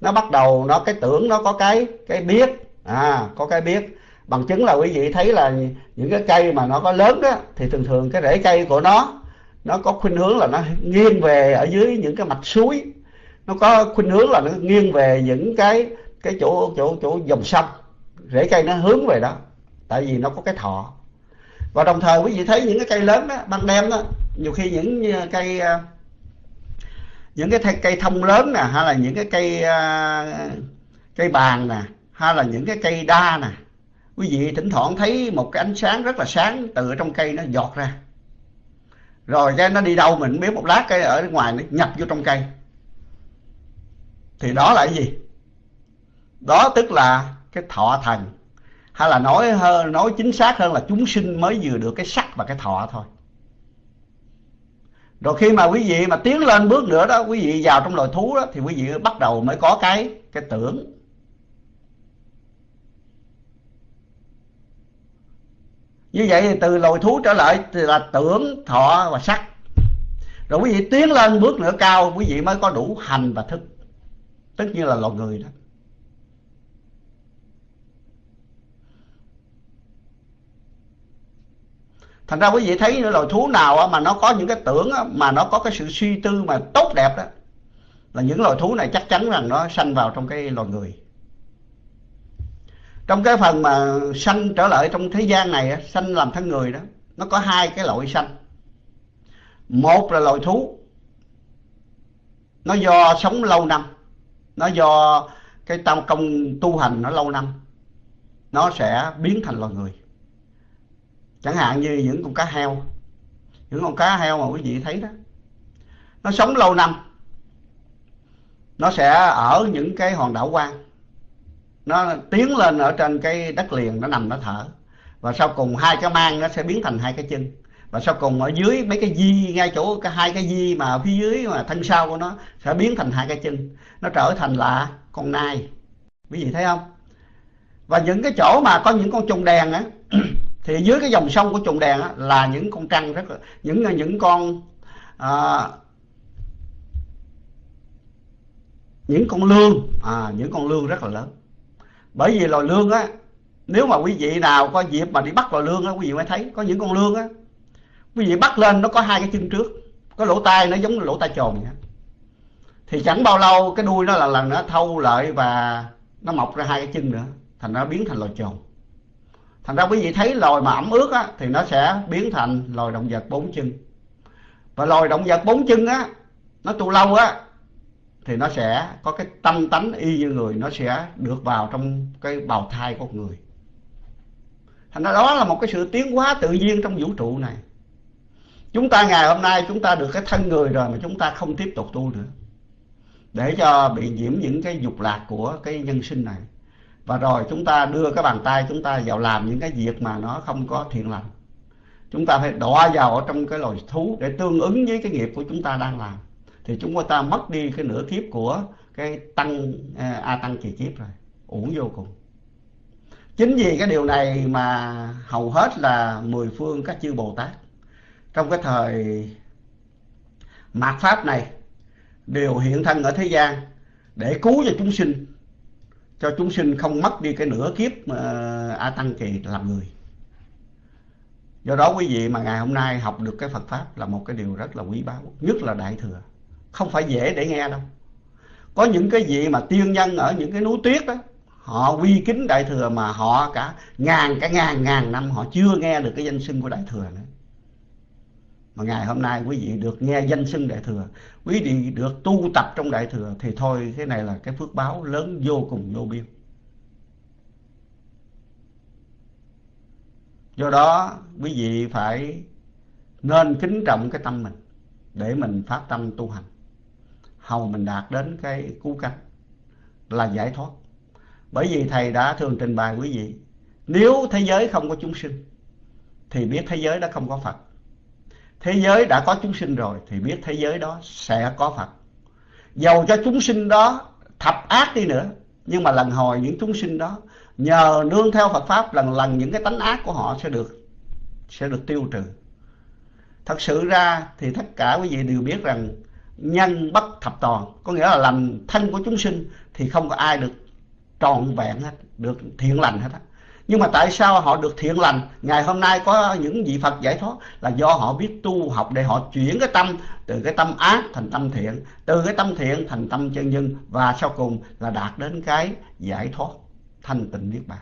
Nó bắt đầu nó, cái tưởng nó có cái cái biết. À có cái biết. Bằng chứng là quý vị thấy là những cái cây mà nó có lớn đó thì thường thường cái rễ cây của nó nó có khuynh hướng là nó nghiêng về ở dưới những cái mạch suối. Nó có khuynh hướng là nó nghiêng về những cái cái chỗ chỗ chỗ dòng sông. Rễ cây nó hướng về đó tại vì nó có cái thọ. Và đồng thời quý vị thấy những cái cây lớn đó, ban đêm đó, nhiều khi những cây à, những cái cây thông lớn nè, hay là những cái cây à, cây bàn nè, hay là những cái cây đa nè, quý vị thỉnh thoảng thấy một cái ánh sáng rất là sáng từ trong cây nó giọt ra. Rồi cái nó đi đâu mình biết một lát cây ở ngoài nó nhập vô trong cây. Thì đó là cái gì? Đó tức là cái thọ thần hay là nói hơn, nói chính xác hơn là chúng sinh mới vừa được cái sắc và cái thọ thôi. Rồi khi mà quý vị mà tiến lên bước nữa đó, quý vị vào trong loài thú đó, thì quý vị bắt đầu mới có cái cái tưởng. Như vậy thì từ loài thú trở lại thì là tưởng, thọ và sắc. Rồi quý vị tiến lên bước nữa cao, quý vị mới có đủ hành và thức. Tất nhiên là loài người đó. Thành ra quý vị thấy những loài thú nào mà nó có những cái tưởng mà nó có cái sự suy tư mà tốt đẹp đó, là những loài thú này chắc chắn rằng nó sanh vào trong cái loài người. Trong cái phần mà sanh trở lại trong thế gian này sanh làm thân người đó, nó có hai cái loại sanh. Một là loài thú, nó do sống lâu năm, nó do cái tâm công tu hành nó lâu năm, nó sẽ biến thành loài người chẳng hạn như những con cá heo. Những con cá heo mà quý vị thấy đó, nó sống lâu năm, nó sẽ ở những cái hòn đảo quang nó tiến lên ở trên cái đất liền, nó nằm, nó thở. Và sau cùng hai cái mang nó sẽ biến thành hai cái chân. Và sau cùng ở dưới mấy cái di, ngay chỗ cái hai cái di mà phía dưới mà thân sau của nó sẽ biến thành hai cái chân. Nó trở thành là con nai. Quý vị thấy không? Và những cái chỗ mà có những con trùng đèn á thì dưới cái dòng sông của trùng đèn á, là những con trăng rất là những những con à, những con lương. À, những con lương rất là lớn. Bởi vì loài lương á nếu mà quý vị nào có dịp mà đi bắt loài lương á quý vị mới thấy có những con lương á quý vị bắt lên nó có hai cái chân trước có lỗ tai nó giống lỗ tai trồn vậy thì chẳng bao lâu cái đuôi nó là lần nó thâu lại và nó mọc ra hai cái chân nữa thành nó biến thành loài trồn thành ra quý vị thấy loài mà ẩm ướt á, thì nó sẽ biến thành loài động vật bốn chân. Và loài động vật bốn chân á, nó tu lâu á, thì nó sẽ có cái tâm tánh y như người, nó sẽ được vào trong cái bào thai của người. Thành ra đó là một cái sự tiến hóa tự nhiên trong vũ trụ này. Chúng ta ngày hôm nay chúng ta được cái thân người rồi mà chúng ta không tiếp tục tu nữa. Để cho bị nhiễm những cái dục lạc của cái nhân sinh này và rồi chúng ta đưa cái bàn tay chúng ta vào làm những cái việc mà nó không có thiện lành. Chúng ta phải đọa vào ở trong cái loài thú để tương ứng với cái nghiệp của chúng ta đang làm. Thì chúng ta mất đi cái nửa kiếp của cái tăng à, a tăng kỳ kiếp rồi. Uổng vô cùng. Chính vì cái điều này mà hầu hết là mười phương các chư bồ tát trong cái thời mạt pháp này đều hiện thân ở thế gian để cứu cho chúng sinh cho chúng sinh không mất đi cái nửa kiếp uh, a tăng kỳ làm người. Do đó quý vị mà ngày hôm nay học được cái Phật pháp là một cái điều rất là quý báu nhất là đại thừa. Không phải dễ để nghe đâu. Có những cái vị mà tiên nhân ở những cái núi tuyết đó họ uy kính đại thừa mà họ cả ngàn cả ngàn ngàn năm họ chưa nghe được cái danh xưng của đại thừa nữa mà ngày hôm nay quý vị được nghe danh xưng đại thừa, quý vị được tu tập trong đại thừa thì thôi, cái này là cái phước báo lớn vô cùng, vô biên. Do đó, quý vị phải nên kính trọng cái tâm mình để mình phát tâm tu hành. Hầu mình đạt đến cái cứu cánh là giải thoát. Bởi vì thầy đã thường trình bày quý vị, nếu thế giới không có chúng sinh, thì biết thế giới đó không có phật thế giới đã có chúng sinh rồi thì biết thế giới đó sẽ có phật. Dầu cho chúng sinh đó thập ác đi nữa, nhưng mà lần hồi những chúng sinh đó nhờ nương theo Phật pháp, lần lần những cái tánh ác của họ sẽ được sẽ được tiêu trừ. Thật sự ra thì tất cả quý vị đều biết rằng nhân bất thập toàn, có nghĩa là làm thân của chúng sinh thì không có ai được trọn vẹn hết, được thiện lành hết á nhưng mà tại sao họ được thiện lành? Ngày hôm nay có những vị Phật giải thoát là do họ biết tu học để họ chuyển cái tâm từ cái tâm ác thành tâm thiện từ cái tâm thiện thành tâm chân nhân và sau cùng là đạt đến cái giải thoát thanh tịnh niết bàn.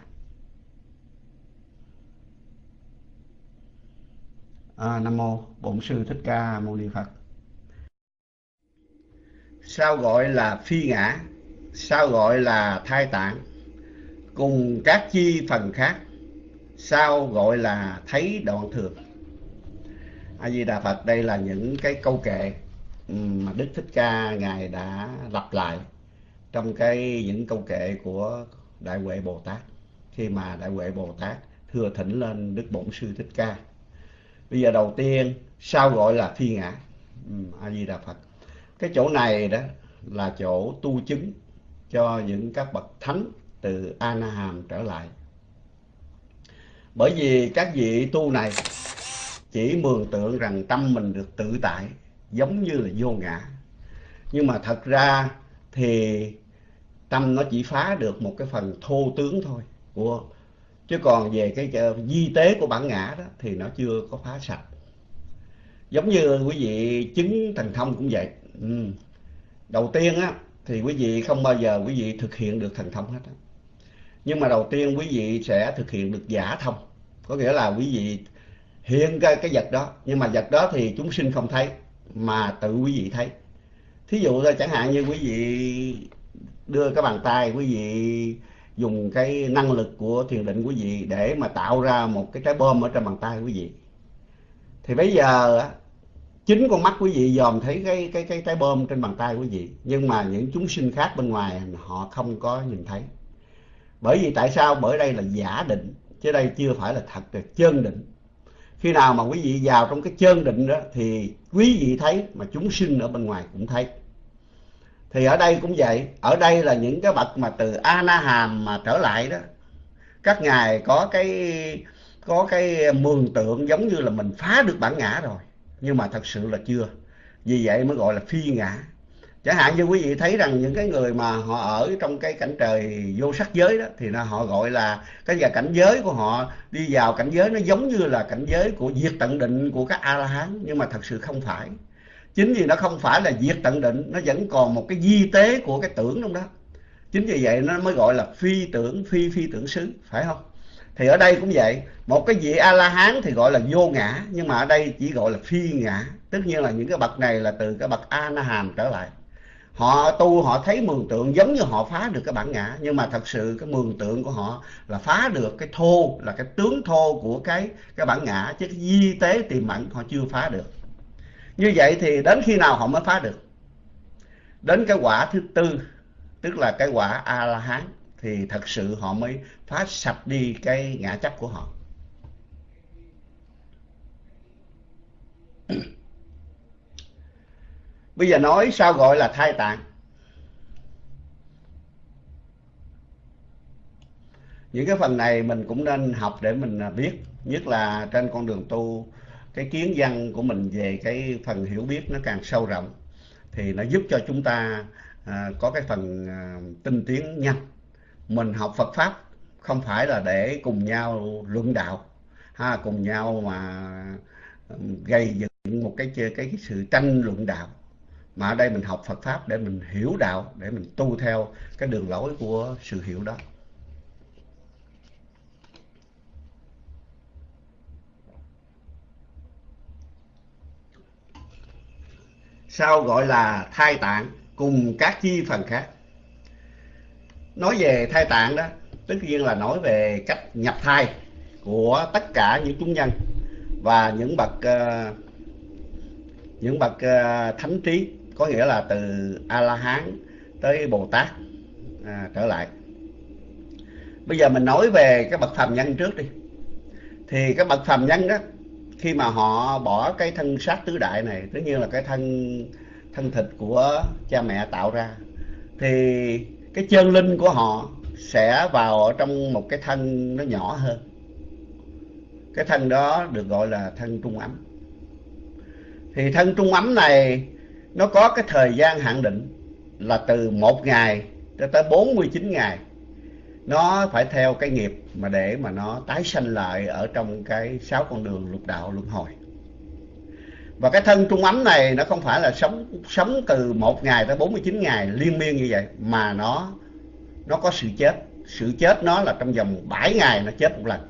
À, nam mô bổn sư thích ca mâu ni phật. Sao gọi là phi ngã? Sao gọi là thai tạng? Cùng các chi phần khác sao gọi là thấy đoạn thường. A di đà phật, đây là những cái câu kệ mà đức thích ca ngài đã lặp lại trong cái những câu kệ của đại huệ bồ tát. Khi mà đại huệ bồ tát thừa thỉnh lên đức bổn sư thích ca. Bây giờ đầu tiên sao gọi là phi ngã a di đà phật. Cái chỗ này đó là chỗ tu chứng cho những các bậc thánh từ Anaham trở lại. Bởi vì các vị tu này chỉ mường tượng rằng tâm mình được tự tại, giống như là vô ngã. Nhưng mà thật ra thì tâm nó chỉ phá được một cái phần thô tướng thôi của chứ còn về cái di tế của bản ngã đó thì nó chưa có phá sạch giống như quý vị chứng thần thông cũng vậy ừ. đầu tiên á thì quý vị không bao giờ quý vị thực hiện được thần thông hết á nhưng mà đầu tiên quý vị sẽ thực hiện được giả thông. Có nghĩa là quý vị hiện cái, cái vật đó. Nhưng mà vật đó thì chúng sinh không thấy mà tự quý vị thấy. Thí dụ ra chẳng hạn như quý vị đưa cái bàn tay quý vị dùng cái năng lực của thiền định quý vị để mà tạo ra một cái trái bom ở trong bàn tay quý vị. Thì bây giờ chính con mắt quý vị dòm thấy cái cái cái trái bom trên bàn tay quý vị. Nhưng mà những chúng sinh khác bên ngoài họ không có nhìn thấy bởi vì tại sao? Bởi đây là giả định, chứ đây chưa phải là thật, là chân định. Khi nào mà quý vị vào trong cái chân định đó, thì quý vị thấy mà chúng sinh ở bên ngoài cũng thấy. Thì ở đây cũng vậy. Ở đây là những cái bậc mà từ a na hàm mà trở lại đó, các ngài có cái có cái mường tượng giống như là mình phá được bản ngã rồi. Nhưng mà thật sự là chưa. Vì vậy mới gọi là phi ngã chẳng hạn như quý vị thấy rằng những cái người mà họ ở trong cái cảnh trời vô sắc giới đó, thì là họ gọi là cái giờ cảnh giới của họ đi vào cảnh giới nó giống như là cảnh giới của diệt tận định của các a la hán nhưng mà thật sự không phải. Chính vì nó không phải là diệt tận định, nó vẫn còn một cái di tế của cái tưởng trong đó. Chính vì vậy nó mới gọi là phi tưởng, phi phi tưởng xứ, phải không? Thì ở đây cũng vậy, một cái vị a la hán thì gọi là vô ngã, nhưng mà ở đây chỉ gọi là phi ngã. Tất nhiên là những cái bậc này là từ cái bậc a na hàm trở lại họ tu, họ thấy mường tượng giống như họ phá được cái bản ngã. Nhưng mà thật sự cái mường tượng của họ là phá được cái thô, là cái tướng thô của cái cái bản ngã, chứ cái di tế tiềm ẩn họ chưa phá được. Như vậy thì đến khi nào họ mới phá được? Đến cái quả thứ tư, tức là cái quả a la hán thì thật sự họ mới phá sạch đi cái ngã chấp của họ bây giờ nói sao gọi là thai tạng? Những cái phần này mình cũng nên học để mình biết nhất là trên con đường tu cái kiến văn của mình về cái phần hiểu biết nó càng sâu rộng thì nó giúp cho chúng ta à, có cái phần à, tinh tiến nhanh. Mình học Phật pháp không phải là để cùng nhau luận đạo ha cùng nhau mà gây dựng một cái cái cái sự tranh luận đạo mà ở đây mình học Phật pháp để mình hiểu đạo để mình tu theo cái đường lối của sự hiểu đó. Sao gọi là thai tạng cùng các chi phần khác? Nói về thai tạng đó tất nhiên là nói về cách nhập thai của tất cả những chúng nhân và những bậc uh, những bậc uh, thánh trí có nghĩa là từ a la hán tới bồ tát à, trở lại. Bây giờ mình nói về cái bậc phàm nhân trước đi. Thì cái bậc phàm nhân đó khi mà họ bỏ cái thân xác tứ đại này tất nhiên là cái thân thân thịt của cha mẹ tạo ra thì cái chân linh của họ sẽ vào ở trong một cái thân nó nhỏ hơn. Cái thân đó được gọi là thân trung ấm. Thì thân trung ấm này nó có cái thời gian hạn định là từ một ngày cho tới 49 ngày. Nó phải theo cái nghiệp mà để mà nó tái sanh lại ở trong cái sáu con đường lục đạo luân hồi. Và cái thân trung ấm này nó không phải là sống sống từ một ngày tới 49 ngày liên miên như vậy, mà nó nó có sự chết. Sự chết nó là trong vòng 7 ngày nó chết một lần.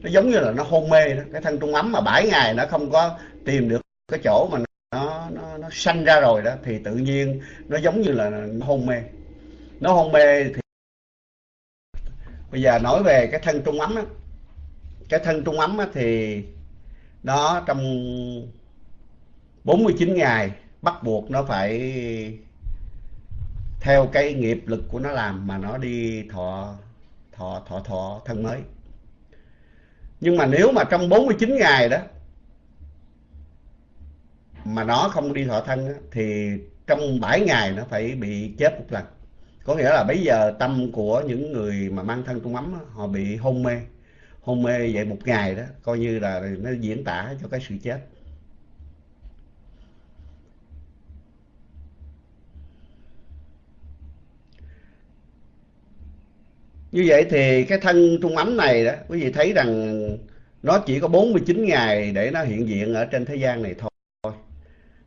Nó giống như là nó hôn mê đó. Cái thân trung ấm mà 7 ngày nó không có tìm được cái chỗ mà nó nó nó nó sanh ra rồi đó, thì tự nhiên nó giống như là hôn mê. Nó hôn mê thì bây giờ nói về cái thân trung ấm á. Cái thân trung ấm á thì nó trong 49 ngày bắt buộc nó phải theo cái nghiệp lực của nó làm mà nó đi thọ thọ thọ thọ thân mới. Nhưng mà nếu mà trong 49 ngày đó mà nó không đi thọ thân thì trong 7 ngày nó phải bị chết một lần. Có nghĩa là bây giờ tâm của những người mà mang thân trung ấm họ bị hôn mê. Hôn mê vậy một ngày đó, coi như là nó diễn tả cho cái sự chết. Như vậy thì cái thân trung ấm này đó, quý vị thấy rằng nó chỉ có 49 ngày để nó hiện diện ở trên thế gian này thôi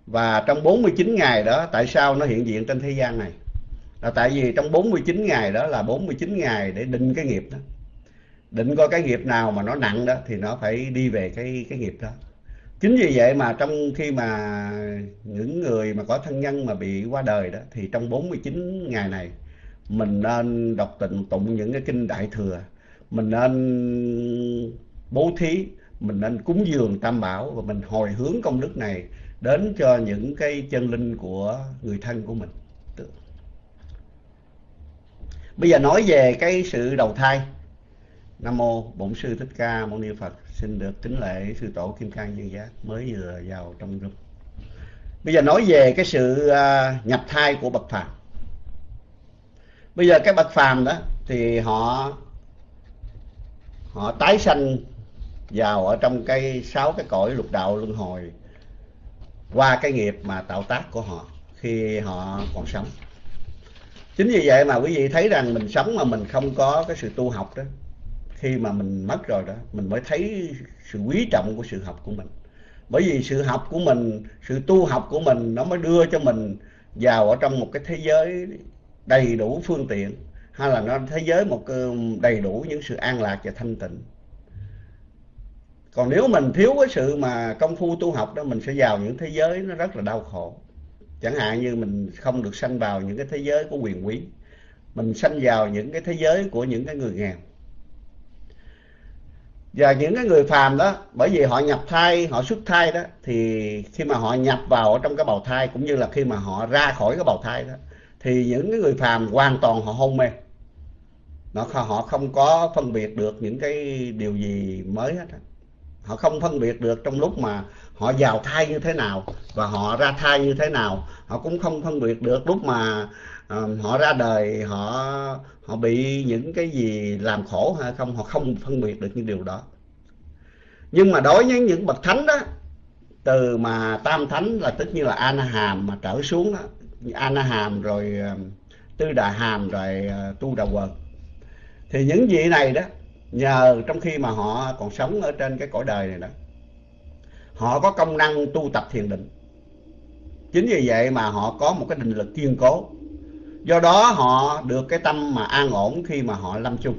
và trong 49 ngày đó, tại sao nó hiện diện trên thế gian này? Là tại vì trong 49 ngày đó là 49 ngày để định cái nghiệp đó. Định coi cái nghiệp nào mà nó nặng đó thì nó phải đi về cái cái nghiệp đó. Chính vì vậy mà trong khi mà những người mà có thân nhân mà bị qua đời đó, thì trong 49 ngày này, mình nên đọc tịnh tụng những cái kinh đại thừa. Mình nên bố thí, mình nên cúng dường tam bảo và mình hồi hướng công đức này đến cho những cái chân linh của người thân của mình. Bây giờ nói về cái sự đầu thai. Nam mô bổn sư thích ca mâu ni phật, xin được kính lễ sư tổ kim cang nhân giác mới vừa vào trong rung bây giờ nói về cái sự à, nhập thai của bậc phàm. Bây giờ cái bậc phàm đó thì họ họ tái sanh vào ở trong cái sáu cái cõi lục đạo luân hồi qua cái nghiệp mà tạo tác của họ khi họ còn sống. Chính vì vậy mà quý vị thấy rằng mình sống mà mình không có cái sự tu học đó, khi mà mình mất rồi đó, mình mới thấy sự quý trọng của sự học của mình. Bởi vì sự học của mình, sự tu học của mình nó mới đưa cho mình vào ở trong một cái thế giới đầy đủ phương tiện, hay là nó thế giới một đầy đủ những sự an lạc và thanh tịnh còn nếu mình thiếu cái sự mà công phu tu học đó, mình sẽ vào những thế giới nó rất là đau khổ. Chẳng hạn như mình không được sanh vào những cái thế giới của quyền quý, mình sanh vào những cái thế giới của những cái người nghèo. Và những cái người phàm đó, bởi vì họ nhập thai, họ xuất thai đó, thì khi mà họ nhập vào trong cái bào thai, cũng như là khi mà họ ra khỏi cái bào thai đó, thì những cái người phàm hoàn toàn họ hôn mê. Nó họ không có phân biệt được những cái điều gì mới hết họ không phân biệt được trong lúc mà họ vào thai như thế nào và họ ra thai như thế nào. Họ cũng không phân biệt được lúc mà uh, họ ra đời họ họ bị những cái gì làm khổ hay không họ không phân biệt được những điều đó. Nhưng mà đối với những bậc thánh đó từ mà tam thánh là tất nhiên là ana hàm mà trở xuống đó ana hàm rồi ờ, tư đà hàm rồi ờ, tu đà quần thì những vị này đó nhờ trong khi mà họ còn sống ở trên cái cõi đời này đó, họ có công năng tu tập thiền định. Chính vì vậy mà họ có một cái định lực kiên cố. Do đó họ được cái tâm mà an ổn khi mà họ lâm chung.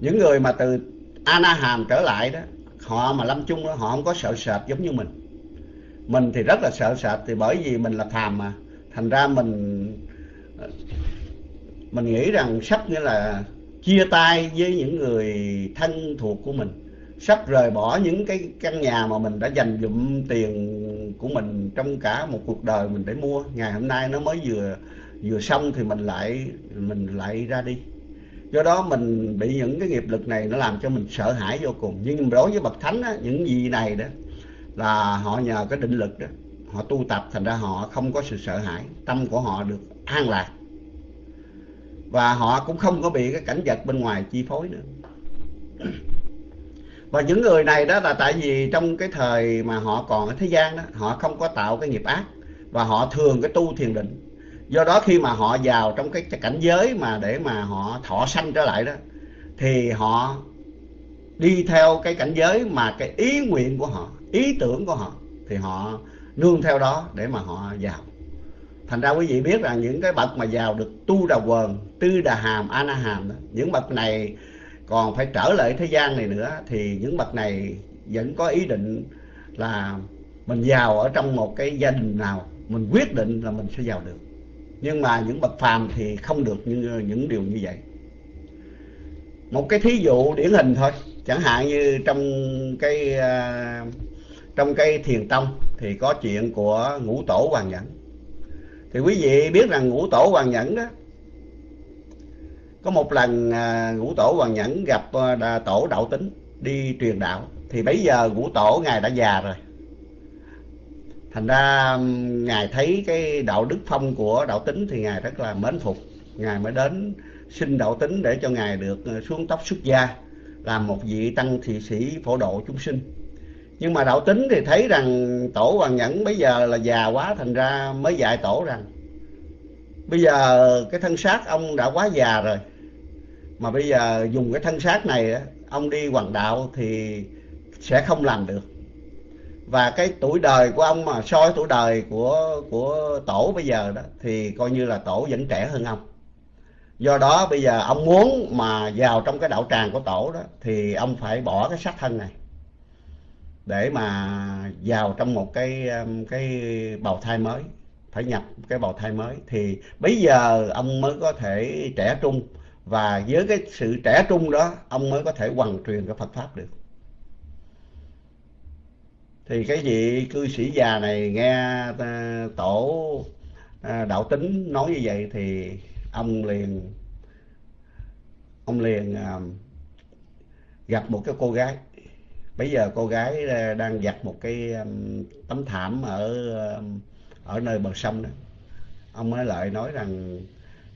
Những người mà từ ana hàm trở lại đó, họ mà lâm chung đó, họ không có sợ sệt giống như mình. Mình thì rất là sợ sệt thì bởi vì mình là phàm mà. Thành ra mình mình nghĩ rằng sắp nghĩa là chia tay với những người thân thuộc của mình sắp rời bỏ những cái căn nhà mà mình đã dành dụm tiền của mình trong cả một cuộc đời mình để mua. Ngày hôm nay nó mới vừa vừa xong thì mình lại mình lại ra đi. Do đó mình bị những cái nghiệp lực này nó làm cho mình sợ hãi vô cùng. Nhưng đối với bậc thánh á, những gì này đó là họ nhờ cái định lực đó. Họ tu tập thành ra họ không có sự sợ hãi. Tâm của họ được an lạc và họ cũng không có bị cái cảnh vật bên ngoài chi phối nữa. Và những người này đó là tại vì trong cái thời mà họ còn ở thế gian đó, họ không có tạo cái nghiệp ác và họ thường cái tu thiền định. Do đó khi mà họ vào trong cái cảnh giới mà để mà họ thọ sanh trở lại đó, thì họ đi theo cái cảnh giới mà cái ý nguyện của họ, ý tưởng của họ, thì họ nương theo đó để mà họ vào thành ra quý vị biết rằng những cái bậc mà vào được tu đà quần, tư đà hàm a na hàm đó, những bậc này còn phải trở lại thế gian này nữa, thì những bậc này vẫn có ý định là mình vào ở trong một cái gia đình nào, mình quyết định là mình sẽ vào được. Nhưng mà những bậc phàm thì không được như, những điều như vậy. Một cái thí dụ điển hình thôi, chẳng hạn như trong cái à, trong cái thiền tông thì có chuyện của ngũ tổ hoàng nhẫn thì quý vị biết rằng ngũ tổ hoàng nhẫn đó có một lần à, ngũ tổ hoàng nhẫn gặp à, tổ đạo tính đi truyền đạo. Thì bây giờ ngũ tổ ngài đã già rồi. Thành ra ngài thấy cái đạo đức phong của đạo tính thì ngài rất là mến phục. Ngài mới đến xin đạo tính để cho ngài được à, xuống tóc xuất gia làm một vị tăng thị sĩ phổ độ chúng sinh nhưng mà đạo tính thì thấy rằng tổ hoàng nhẫn bây giờ là già quá thành ra mới dạy tổ rằng, bây giờ cái thân xác ông đã quá già rồi, mà bây giờ dùng cái thân xác này ông đi hoàng đạo thì sẽ không làm được. Và cái tuổi đời của ông mà soi tuổi đời của của tổ bây giờ đó thì coi như là tổ vẫn trẻ hơn ông. Do đó bây giờ ông muốn mà vào trong cái đạo tràng của tổ đó thì ông phải bỏ cái xác thân này để mà vào trong một cái um, cái bào thai mới, phải nhập cái bào thai mới. Thì bây giờ ông mới có thể trẻ trung và với cái sự trẻ trung đó, ông mới có thể hoàn truyền cái Phật pháp được. Thì cái vị cư sĩ già này nghe ờ, tổ ờ, đạo tính nói như vậy thì ông liền ông liền ờ, gặp một cái cô gái bây giờ cô gái ờ, đang giặt một cái tấm thảm ở ở nơi bờ sông đó. Ông mới lại nói rằng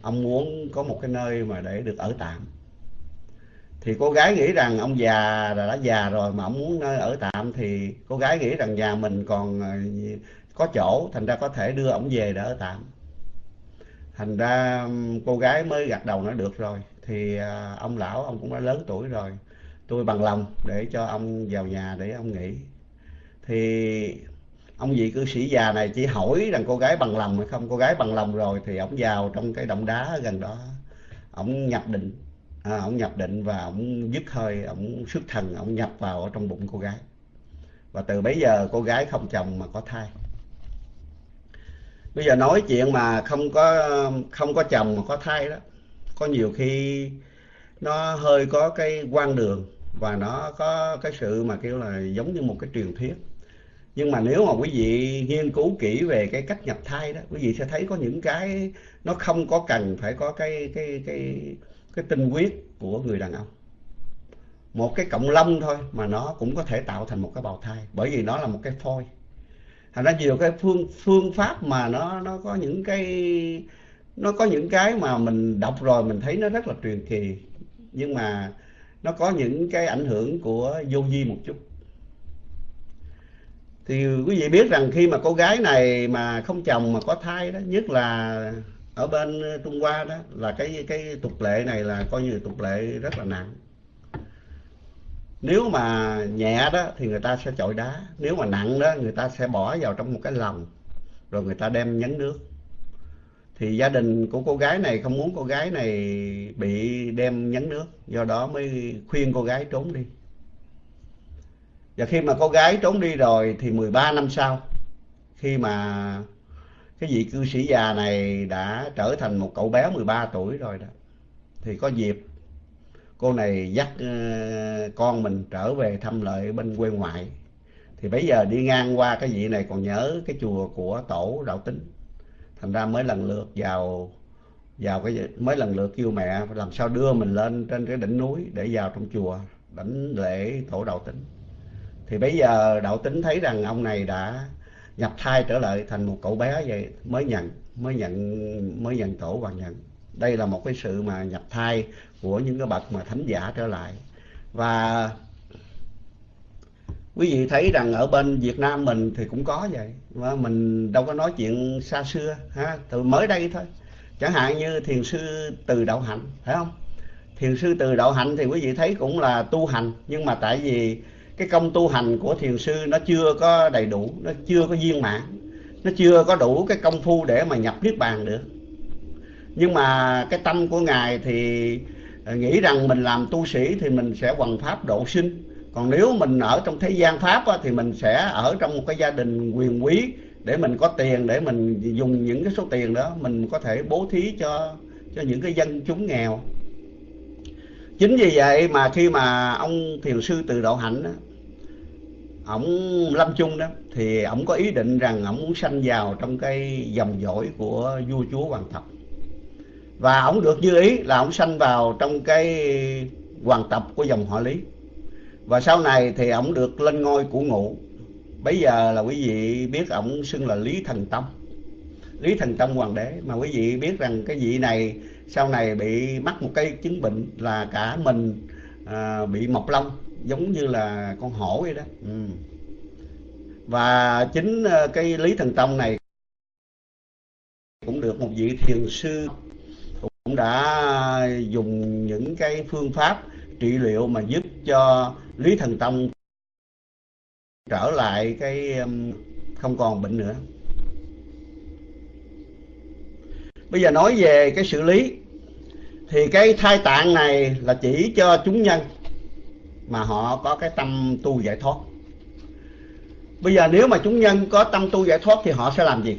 ông muốn có một cái nơi mà để được ở tạm. Thì cô gái nghĩ rằng ông già là đã già rồi mà ông muốn nơi ở tạm thì cô gái nghĩ rằng nhà mình còn ờ, có chỗ, thành ra có thể đưa ông về để ở tạm. Thành ra cô gái mới gật đầu nói được rồi. Thì ờ, ông lão ông cũng đã lớn tuổi rồi tôi bằng lòng để cho ông vào nhà để ông nghỉ. Thì ông vị cư sĩ già này chỉ hỏi rằng cô gái bằng lòng hay không? Cô gái bằng lòng rồi thì ông vào trong cái động đá gần đó. Ông nhập định à, ông nhập định và ông dứt hơi ông xuất thần ông nhập vào ở trong bụng cô gái. Và từ bấy giờ cô gái không chồng mà có thai. Bây giờ nói chuyện mà không có không có chồng mà có thai đó có nhiều khi nó hơi có cái quan đường và nó có cái sự mà kêu là giống như một cái truyền thuyết. Nhưng mà nếu mà quý vị nghiên cứu kỹ về cái cách nhập thai đó, quý vị sẽ thấy có những cái nó không có cần phải có cái cái cái cái tinh huyết của người đàn ông. Một cái cộng lông thôi mà nó cũng có thể tạo thành một cái bào thai, bởi vì nó là một cái phôi. Thành ra nhiều cái phương phương pháp mà nó nó có những cái, nó có những cái mà mình đọc rồi mình thấy nó rất là truyền kỳ. Nhưng mà nó có những cái ảnh hưởng của vô vi một chút. Thì quý vị biết rằng khi mà cô gái này mà không chồng mà có thai đó, nhất là ở bên Trung Hoa đó, là cái cái tục lệ này là coi như tục lệ rất là nặng. Nếu mà nhẹ đó thì người ta sẽ chọi đá. Nếu mà nặng đó, người ta sẽ bỏ vào trong một cái lòng rồi người ta đem nhấn nước thì gia đình của cô gái này không muốn cô gái này bị đem nhấn nước. Do đó mới khuyên cô gái trốn đi. Và khi mà cô gái trốn đi rồi thì 13 năm sau, khi mà cái vị cư sĩ già này đã trở thành một cậu bé 13 tuổi rồi đó, thì có dịp cô này dắt ờ, con mình trở về thăm lợi bên quê ngoại. Thì bây giờ đi ngang qua cái vị này còn nhớ cái chùa của tổ đạo tính thành ra mới lần lượt vào vào cái, mới lần lượt kêu mẹ, làm sao đưa mình lên trên cái đỉnh núi để vào trong chùa, đảnh lễ tổ đạo tính thì bây giờ đạo tính thấy rằng ông này đã nhập thai trở lại thành một cậu bé vậy, mới nhận mới nhận mới nhận tổ và nhận. Đây là một cái sự mà nhập thai của những cái bậc mà thánh giả trở lại. Và quý vị thấy rằng ở bên Việt Nam mình thì cũng có vậy. Mà mình đâu có nói chuyện xa xưa, ha? Từ mới đây thôi. Chẳng hạn như thiền sư từ đạo hạnh, phải không? Thiền sư từ đạo hạnh thì quý vị thấy cũng là tu hành. Nhưng mà tại vì cái công tu hành của thiền sư nó chưa có đầy đủ, nó chưa có viên mãn, nó chưa có đủ cái công phu để mà nhập niết bàn được. Nhưng mà cái tâm của ngài thì à, nghĩ rằng mình làm tu sĩ thì mình sẽ hoằng pháp độ sinh còn nếu mình ở trong thế gian pháp á, thì mình sẽ ở trong một cái gia đình quyền quý để mình có tiền để mình dùng những cái số tiền đó mình có thể bố thí cho cho những cái dân chúng nghèo. Chính vì vậy mà khi mà ông thiền sư từ đạo hạnh đó, ổng lâm chung đó thì ổng có ý định rằng ổng muốn sanh vào trong cái dòng dõi của vua chúa hoàng thập. Và ổng được như ý là ổng sanh vào trong cái hoàng tộc của dòng họ lý và sau này thì ổng được lên ngôi của ngụ. Bây giờ là quý vị biết ổng xưng là lý thần tông. Lý thần tông hoàng đế. Mà quý vị biết rằng cái vị này sau này bị mắc một cái chứng bệnh là cả mình à, bị mọc lông giống như là con hổ vậy đó. Ừ. và chính à, cái lý thần tông này cũng được một vị thiền sư cũng đã dùng những cái phương pháp trị liệu mà giúp cho lý thần tông trở lại cái um, không còn bệnh nữa. Bây giờ nói về cái xử lý, thì cái thai tạng này là chỉ cho chúng nhân mà họ có cái tâm tu giải thoát. Bây giờ nếu mà chúng nhân có tâm tu giải thoát thì họ sẽ làm gì?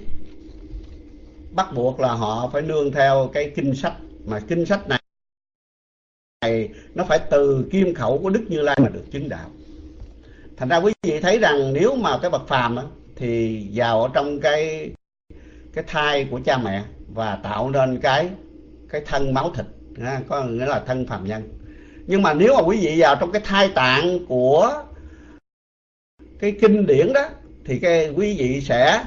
Bắt buộc là họ phải nương theo cái kinh sách, mà kinh sách này này nó phải từ kim khẩu của đức như lai mà được chứng đạo. Thành ra quý vị thấy rằng nếu mà cái bậc phàm á, thì vào ở trong cái cái thai của cha mẹ và tạo nên cái cái thân máu thịt có nghĩa là thân phàm nhân. Nhưng mà nếu mà quý vị vào trong cái thai tạng của cái kinh điển đó thì cái quý vị sẽ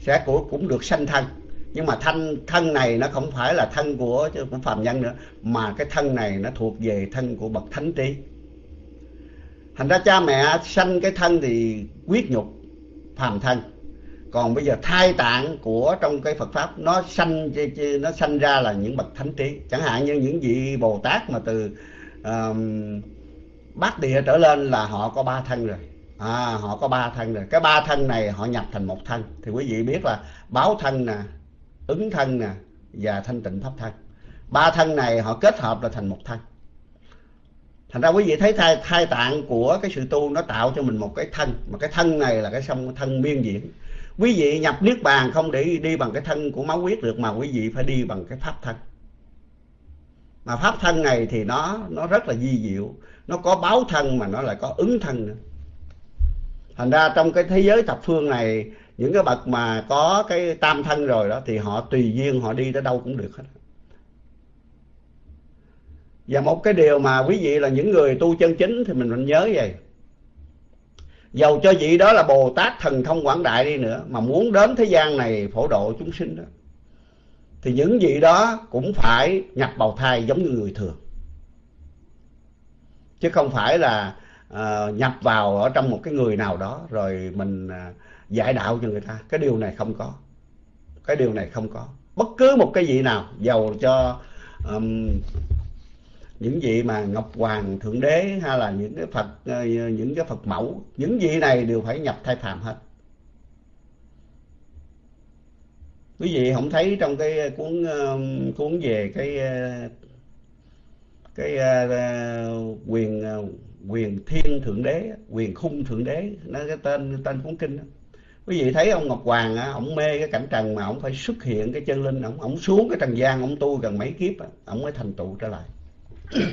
sẽ cũng được sanh thân nhưng mà thân thân này nó không phải là thân của của phàm nhân nữa mà cái thân này nó thuộc về thân của bậc thánh trí. Thành ra cha mẹ sanh cái thân thì quyết nhục phàm thân. Còn bây giờ thai tạng của trong cái Phật pháp nó sanh nó sanh ra là những bậc thánh trí. Chẳng hạn như những vị Bồ Tát mà từ um, bát địa trở lên là họ có ba thân rồi. À, họ có ba thân rồi. Cái ba thân này họ nhập thành một thân. Thì quý vị biết là báo thân nè ứng thân nè và thanh tịnh pháp thân. Ba thân này họ kết hợp là thành một thân. Thành ra quý vị thấy thai, thai tạng của cái sự tu nó tạo cho mình một cái thân mà cái thân này là cái sông thân miên diễn. Quý vị nhập niết bàn không để đi bằng cái thân của máu huyết được mà quý vị phải đi bằng cái pháp thân. Mà pháp thân này thì nó nó rất là di diệu. Nó có báo thân mà nó lại có ứng thân nữa. Thành ra trong cái thế giới thập phương này những cái bậc mà có cái tam thân rồi đó thì họ tùy duyên họ đi tới đâu cũng được hết. Và một cái điều mà quý vị là những người tu chân chính thì mình nên nhớ vậy. Dầu cho vị đó là bồ tát thần thông quảng đại đi nữa mà muốn đến thế gian này phổ độ chúng sinh đó thì những vị đó cũng phải nhập bào thai giống như người thường. Chứ không phải là uh, nhập vào ở trong một cái người nào đó rồi mình uh, giải đạo cho người ta. Cái điều này không có. Cái điều này không có. Bất cứ một cái vị nào giàu cho um, những vị mà ngọc hoàng thượng đế hay là những cái phật ờ, những cái phật mẫu những vị này đều phải nhập thai phàm hết. Quý vị không thấy trong cái cuốn ờ, cuốn về cái ờ, cái quyền quyền thiên thượng đế quyền khung thượng đế nó cái tên tên cuốn kinh đó quý vị thấy ông ngọc hoàng á ông mê cái cảnh trần mà ông phải xuất hiện cái chân linh ông ông xuống cái trần gian ông tu gần mấy kiếp ông mới thành tựu trở lại.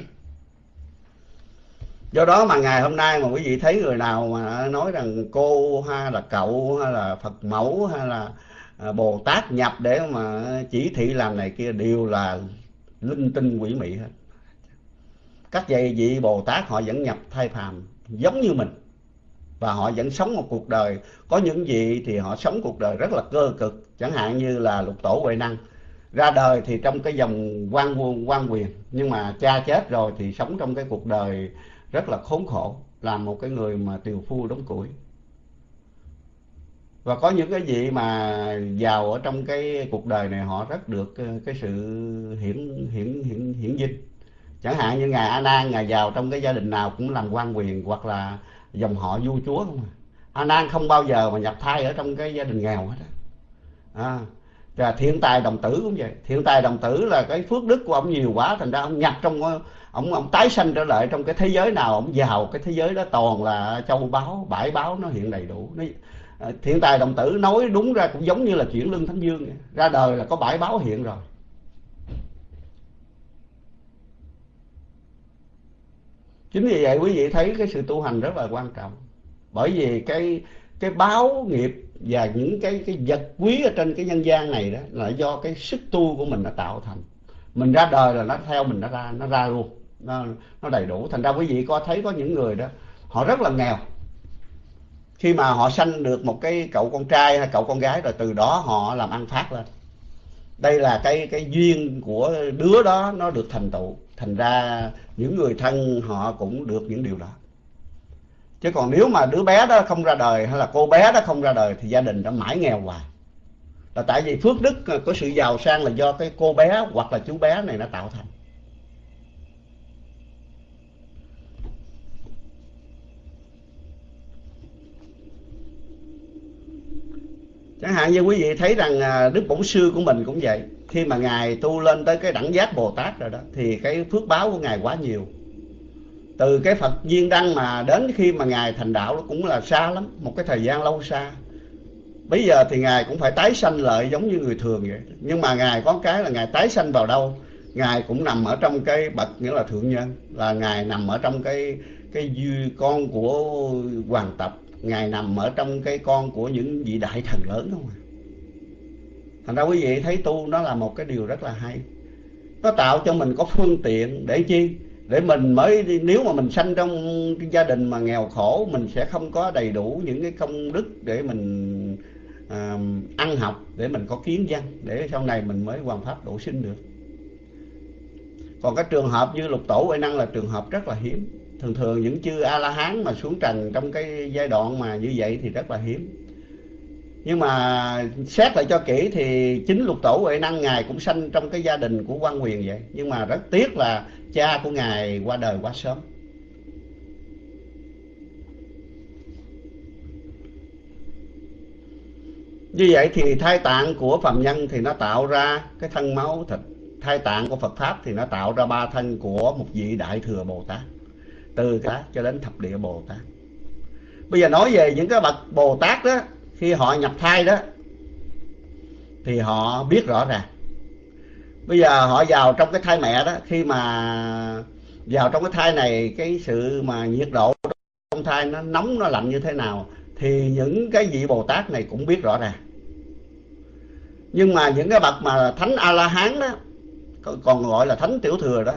Do đó mà ngày hôm nay mà quý vị thấy người nào mà nói rằng cô hay là cậu, hay là phật mẫu, hay là à, bồ tát nhập để mà chỉ thị làm này kia đều là linh tinh quỷ mị hết. Các vị vị bồ tát họ vẫn nhập thai phàm giống như mình và họ vẫn sống một cuộc đời. Có những vị thì họ sống cuộc đời rất là cơ cực, chẳng hạn như là lục tổ huệ năng. Ra đời thì trong cái dòng quan quân quan quyền, nhưng mà cha chết rồi thì sống trong cái cuộc đời rất là khốn khổ làm một cái người mà tiều phu đóng củi. Và có những cái vị mà giàu ở trong cái cuộc đời này, họ rất được ờ, cái sự hiển hiển hiển hiển vinh. Chẳng hạn như ngài a nan, ngài giàu trong cái gia đình nào cũng làm quan quyền hoặc là dòng họ vua chúa không à. A nan không bao giờ mà nhập thai ở trong cái gia đình nghèo hết à, và thiện tài đồng tử cũng vậy. Thiện tài đồng tử là cái phước đức của ông nhiều quá thành ra ông nhập trong ông ông tái sanh trở lại trong cái thế giới nào ông giàu cái thế giới đó toàn là châu báu bãi báo nó hiện đầy đủ. Nó, à, thiện tài đồng tử nói đúng ra cũng giống như là chuyển lương thánh dương ra đời là có bãi báo hiện rồi. Chính vì vậy quý vị thấy cái sự tu hành rất là quan trọng. Bởi vì cái cái báo nghiệp và những cái cái vật quý ở trên cái nhân gian này đó là do cái sức tu của mình đã tạo thành. Mình ra đời là nó theo mình nó ra nó ra luôn. Nó, nó đầy đủ. Thành ra quý vị có thấy có những người đó họ rất là nghèo. Khi mà họ sanh được một cái cậu con trai hay cậu con gái rồi từ đó họ làm ăn phát lên. Đây là cái cái duyên của đứa đó nó được thành tựu thành ra những người thân họ cũng được những điều đó. Chứ còn nếu mà đứa bé đó không ra đời hay là cô bé đó không ra đời thì gia đình đã mãi nghèo hoài. Là tại vì phước đức có sự giàu sang là do cái cô bé hoặc là chú bé này nó tạo thành. Chẳng hạn như quý vị thấy rằng à, đức bổn sư của mình cũng vậy khi mà ngài tu lên tới cái đẳng giác bồ tát rồi đó, thì cái phước báo của ngài quá nhiều. Từ cái phật viên đăng mà đến khi mà ngài thành đạo nó cũng là xa lắm, một cái thời gian lâu xa. Bây giờ thì ngài cũng phải tái sanh lại giống như người thường vậy. Nhưng mà ngài có cái là ngài tái sanh vào đâu? Ngài cũng nằm ở trong cái bậc nghĩa là thượng nhân, là ngài nằm ở trong cái cái dư con của hoàng tập ngài nằm ở trong cái con của những vị đại thần lớn không ạ thành ra quý vị thấy tu nó là một cái điều rất là hay. Nó tạo cho mình có phương tiện để chi? Để mình mới nếu mà mình sanh trong gia đình mà nghèo khổ mình sẽ không có đầy đủ những cái công đức để mình à, ăn học để mình có kiến văn để sau này mình mới hoàn pháp độ sinh được. Còn cái trường hợp như lục tổ uy năng là trường hợp rất là hiếm. Thường thường những chư a la hán mà xuống trần trong cái giai đoạn mà như vậy thì rất là hiếm nhưng mà xét lại cho kỹ thì chính lục tổ huệ năng ngài cũng sanh trong cái gia đình của quan quyền vậy. Nhưng mà rất tiếc là cha của ngài qua đời quá sớm. Như vậy thì thai tạng của phàm nhân thì nó tạo ra cái thân máu thịt. Thai tạng của phật pháp thì nó tạo ra ba thân của một vị đại thừa bồ tát. Từ cả cho đến thập địa bồ tát. Bây giờ nói về những cái bậc bồ tát đó khi họ nhập thai đó, thì họ biết rõ ràng. Bây giờ họ vào trong cái thai mẹ đó, khi mà vào trong cái thai này, cái sự mà nhiệt độ trong thai nó nóng, nó lạnh như thế nào, thì những cái vị bồ tát này cũng biết rõ ràng. Nhưng mà những cái bậc mà thánh a la hán đó còn gọi là thánh tiểu thừa đó,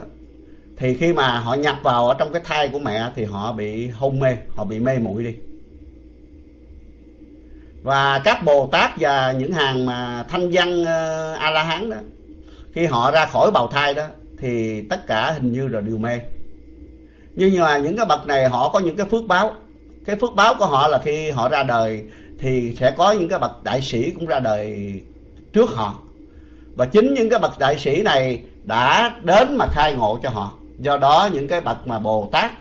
thì khi mà họ nhập vào ở trong cái thai của mẹ thì họ bị hôn mê, họ bị mê muội đi và các bồ tát và những hàng mà thanh văn ờ, uh, a la hán đó khi họ ra khỏi bào thai đó thì tất cả hình như là đều mê. Nhưng mà những cái bậc này họ có những cái phước báo. Cái phước báo của họ là khi họ ra đời thì sẽ có những cái bậc đại sĩ cũng ra đời trước họ. Và chính những cái bậc đại sĩ này đã đến mà khai ngộ cho họ. Do đó những cái bậc mà bồ tát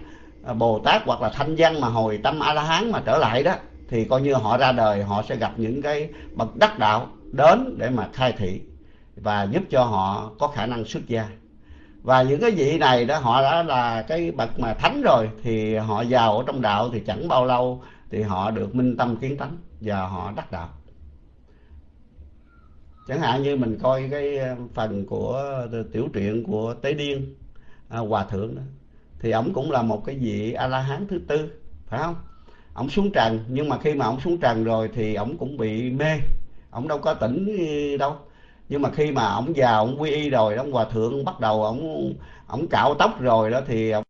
bồ tát hoặc là thanh văn mà hồi tâm a la hán mà trở lại đó thì coi như họ ra đời họ sẽ gặp những cái bậc đắc đạo đến để mà khai thị và giúp cho họ có khả năng xuất gia. Và những cái vị này đó họ đã là cái bậc mà thánh rồi thì họ vào ở trong đạo thì chẳng bao lâu thì họ được minh tâm kiến tánh và họ đắc đạo. Chẳng hạn như mình coi cái um, phần của tiểu truyện của tế điên à, hòa thượng đó thì ổng cũng là một cái vị a la hán thứ tư phải không? Ổng xuống trần, nhưng mà khi mà ổng xuống trần rồi thì ổng cũng bị mê. Ổng đâu có tỉnh ừ, đâu. Nhưng mà khi mà ổng già, ổng quy y rồi ông hòa thượng, bắt đầu ổng ổng cạo tóc rồi đó thì ổng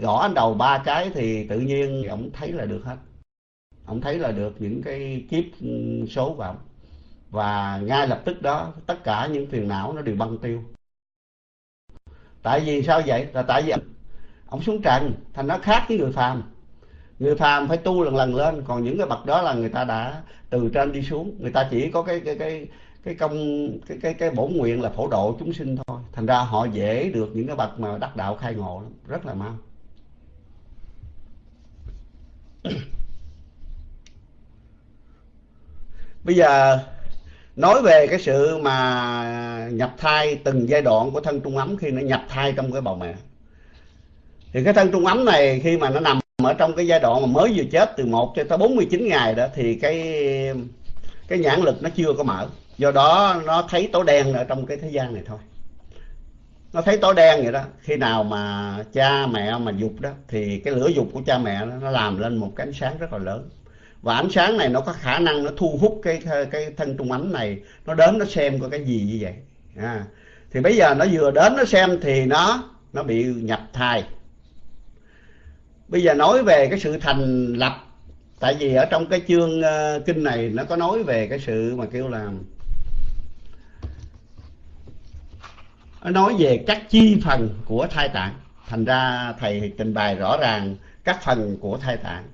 gõ đầu ba cái thì tự nhiên ổng thấy là được hết. Ổng thấy là được những cái kiếp ừ, số của ổng. Và ngay lập tức đó, tất cả những phiền não nó đều băng tiêu. Tại vì sao vậy? Là tại vì ông xuống trần, thành nó khác với người phàm người phàm phải tu lần lần lên, còn những cái bậc đó là người ta đã từ trên đi xuống. Người ta chỉ có cái cái cái cái công, cái cái cái bổn nguyện là phổ độ chúng sinh thôi. Thành ra họ dễ được những cái bậc mà đắc đạo khai ngộ lắm. Rất là mau. Bây giờ, nói về cái sự mà nhập thai từng giai đoạn của thân trung ấm khi nó nhập thai trong cái bào mẹ. Thì cái thân trung ấm này khi mà nó nằm ở trong cái giai đoạn mà mới vừa chết từ 1 cho tới 49 ngày đó thì cái cái nhãn lực nó chưa có mở. Do đó nó thấy tối đen ở trong cái thế gian này thôi. Nó thấy tối đen vậy đó. Khi nào mà cha mẹ mà dục đó thì cái lửa dục của cha mẹ đó, nó làm lên một cái ánh sáng rất là lớn. Và ánh sáng này nó có khả năng nó thu hút cái cái thân trung ấm này. Nó đến nó xem có cái gì như vậy. À, thì bây giờ nó vừa đến nó xem thì nó nó bị nhập thai bây giờ nói về cái sự thành lập tại vì ở trong cái chương uh, kinh này nó có nói về cái sự mà kêu là nó nói về các chi phần của thai tạng. Thành ra thầy trình bày rõ ràng các phần của thai tạng.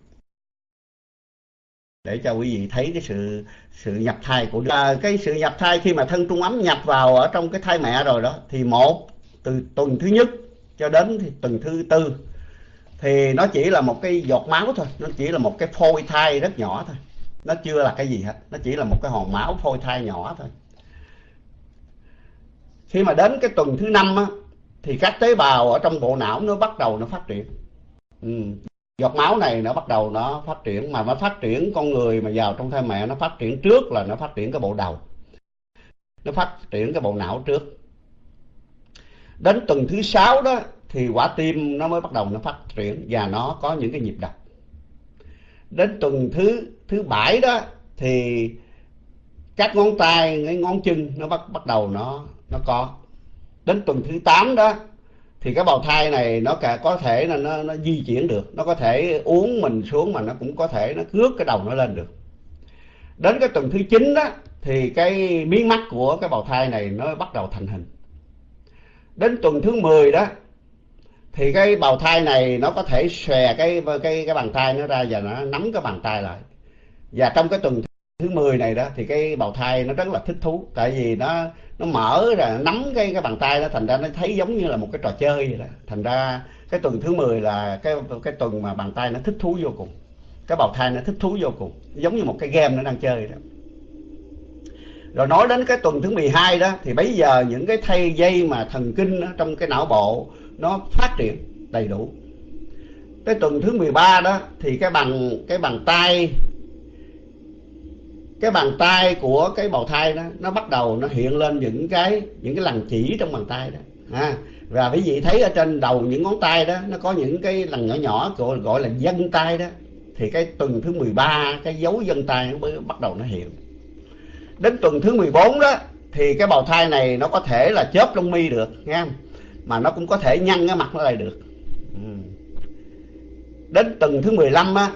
Để cho quý vị thấy cái sự sự nhập thai của à, cái sự nhập thai khi mà thân trung ấm nhập vào ở trong cái thai mẹ rồi đó thì một từ tuần thứ nhất cho đến thì tuần thứ tư thì nó chỉ là một cái giọt máu thôi, nó chỉ là một cái phôi thai rất nhỏ thôi. Nó chưa là cái gì hết, nó chỉ là một cái hòn máu phôi thai nhỏ thôi. Khi mà đến cái tuần thứ năm á, thì các tế bào ở trong bộ não nó bắt đầu nó phát triển. Ừ giọt máu này nó bắt đầu nó phát triển, mà nó phát triển con người mà vào trong thai mẹ nó phát triển trước là nó phát triển cái bộ đầu. Nó phát triển cái bộ não trước. Đến tuần thứ sáu đó thì quả tim nó mới bắt đầu nó phát triển và nó có những cái nhịp đập. Đến tuần thứ thứ bảy đó thì các ngón tay cái ngón chân nó bắt bắt đầu nó nó có. Đến tuần thứ tám đó thì cái bào thai này nó cả có thể là nó, nó di chuyển được. Nó có thể uống mình xuống mà nó cũng có thể nó cướp cái đầu nó lên được. Đến cái tuần thứ chín đó thì cái miếng mắt của cái bào thai này nó bắt đầu thành hình. Đến tuần thứ 10 đó thì cái bào thai này nó có thể xòe cái cái cái bàn tay nó ra và nó nắm cái bàn tay lại. Và trong cái tuần thứ 10 này đó thì cái bào thai nó rất là thích thú tại vì nó nó mở ra nắm cái cái bàn tay nó thành ra nó thấy giống như là một cái trò chơi vậy đó. Thành ra cái tuần thứ 10 là cái cái tuần mà bàn tay nó thích thú vô cùng. Cái bào thai nó thích thú vô cùng giống như một cái game nó đang chơi đó. Rồi nói đến cái tuần thứ 12 đó thì bây giờ những cái thay dây mà thần kinh đó, trong cái não bộ nó phát triển đầy đủ. Tới tuần thứ 13 đó thì cái bằng cái bàn tay cái bàn tay của cái bào thai đó nó bắt đầu nó hiện lên những cái những cái lằn chỉ trong bàn tay đó. À, và quý vị thấy ở trên đầu những ngón tay đó nó có những cái lằn nhỏ nhỏ gọi, gọi là dân tay đó. Thì cái tuần thứ 13 cái dấu dân tay nó mới bắt đầu nó hiện. Đến tuần thứ 14 đó thì cái bào thai này nó có thể là chớp lông mi được nghe không? Mà nó cũng có thể nhăn cái mặt nó lại được. Ừ. đến tuần thứ 15 á,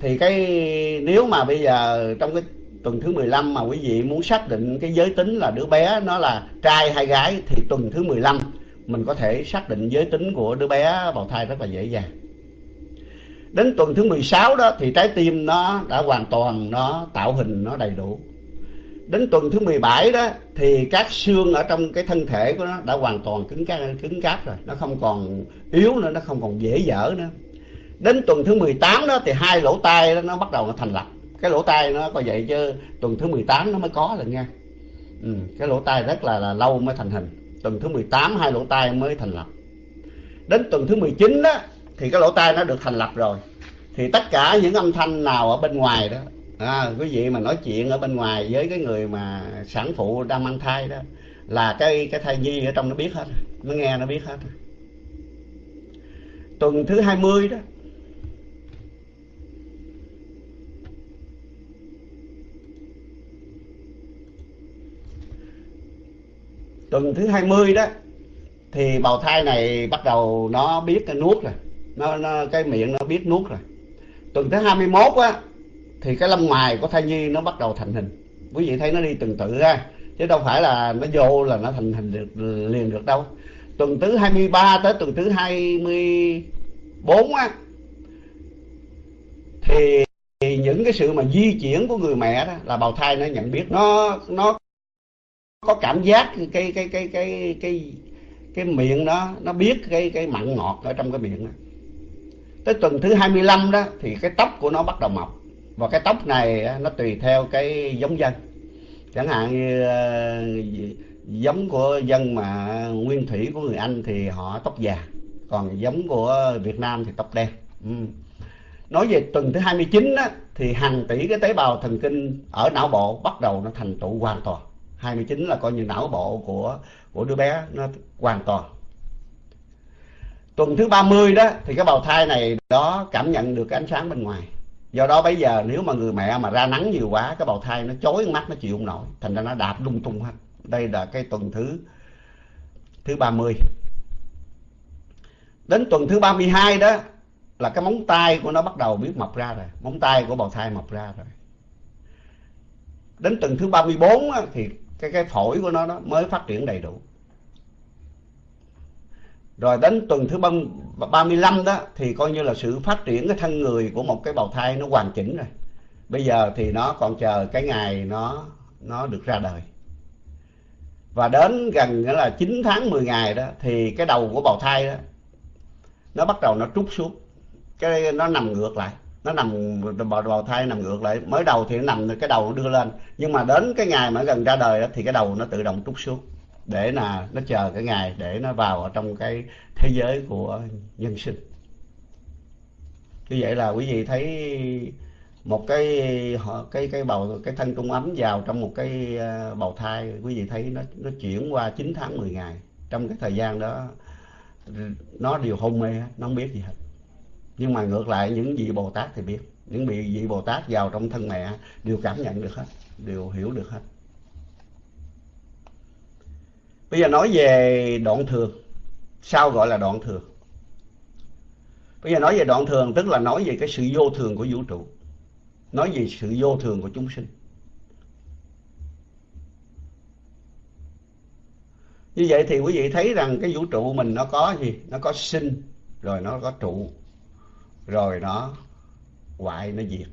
thì cái nếu mà bây giờ trong cái tuần thứ 15 mà quý vị muốn xác định cái giới tính là đứa bé nó là trai hay gái, thì tuần thứ 15 mình có thể xác định giới tính của đứa bé bào thai rất là dễ dàng. Đến tuần thứ 16 đó, thì trái tim nó đã hoàn toàn nó tạo hình nó đầy đủ đến tuần thứ 17 đó thì các xương ở trong cái thân thể của nó đã hoàn toàn cứng cáp, cứng cáp rồi. Nó không còn yếu nữa nó không còn dễ dở nữa. Đến tuần thứ 18 đó thì hai lỗ tai đó nó bắt đầu nó thành lập. Cái lỗ tai nó có vậy chứ tuần thứ 18 nó mới có rồi nha ừ, cái lỗ tai rất là, là lâu mới thành hình. Tuần thứ 18 hai lỗ tai mới thành lập. Đến tuần thứ 19 đó thì cái lỗ tai nó được thành lập rồi. Thì tất cả những âm thanh nào ở bên ngoài đó à, quý vị mà nói chuyện ở bên ngoài với cái người mà sản phụ đang mang thai đó là cái cái thai nhi ở trong nó biết hết nó nghe nó biết hết. Tuần thứ 20 đó tuần thứ 20 đó thì bào thai này bắt đầu nó biết cái nuốt rồi nó, nó cái miệng nó biết nuốt rồi. Tuần thứ 21 á thì cái lâm ngoài của thai nhi nó bắt đầu thành hình. Quý vị thấy nó đi từng tự ra chứ đâu phải là nó vô là nó thành hình được, liền được đâu. Tuần thứ 23 tới tuần thứ 24 á, thì những cái sự mà di chuyển của người mẹ đó là bào thai nó nhận biết. Nó nó có cảm giác cái cái cái cái cái cái miệng nó nó biết cái cái mặn ngọt ở trong cái miệng đó. Tới tuần thứ 25 đó thì cái tóc của nó bắt đầu mọc và cái tóc này nó tùy theo cái giống dân. Chẳng hạn như ờ, giống của dân mà nguyên thủy của người Anh thì họ tóc già còn giống của Việt Nam thì tóc đen. Ừ. nói về tuần thứ 29 á, thì hàng tỷ cái tế bào thần kinh ở não bộ bắt đầu nó thành tụ hoàn toàn. 29 là coi như não bộ của của đứa bé nó hoàn toàn. Tuần thứ 30 đó thì cái bào thai này đó cảm nhận được cái ánh sáng bên ngoài do đó bây giờ nếu mà người mẹ mà ra nắng nhiều quá cái bào thai nó chối mắt nó chịu không nổi. Thành ra nó đạp lung tung hết. Đây là cái tuần thứ thứ 30 đến tuần thứ 32 đó là cái móng tay của nó bắt đầu biết mọc ra rồi. Móng tay của bào thai mọc ra rồi. Đến tuần thứ 34 á, thì cái cái phổi của nó đó mới phát triển đầy đủ rồi đến tuần thứ 35 đó thì coi như là sự phát triển cái thân người của một cái bào thai nó hoàn chỉnh rồi. Bây giờ thì nó còn chờ cái ngày nó nó được ra đời. Và đến gần nghĩa là 9 tháng 10 ngày đó thì cái đầu của bào thai đó nó bắt đầu nó trút xuống. Cái nó nằm ngược lại nó nằm bào, bào thai nằm ngược lại. Mới đầu thì nó nằm cái đầu nó đưa lên. Nhưng mà đến cái ngày mà gần ra đời đó, thì cái đầu nó tự động trút xuống để là nó chờ cái ngày để nó vào ở trong cái thế giới của nhân sinh. Như vậy là quý vị thấy một cái cái cái bầu, cái thân trung ấm vào trong một cái ờ, bầu thai, quý vị thấy nó nó chuyển qua 9 tháng 10 ngày. Trong cái thời gian đó, nó đều hôn mê nó không biết gì hết. Nhưng mà ngược lại, những vị bồ tát thì biết. Những vị vị bồ tát vào trong thân mẹ đều cảm nhận được hết, đều hiểu được hết bây giờ nói về đoạn thường. Sao gọi là đoạn thường? Bây giờ nói về đoạn thường, tức là nói về cái sự vô thường của vũ trụ. Nói về sự vô thường của chúng sinh. Như vậy thì quý vị thấy rằng cái vũ trụ mình nó có gì? Nó có sinh, rồi nó có trụ, rồi nó hoại, nó diệt.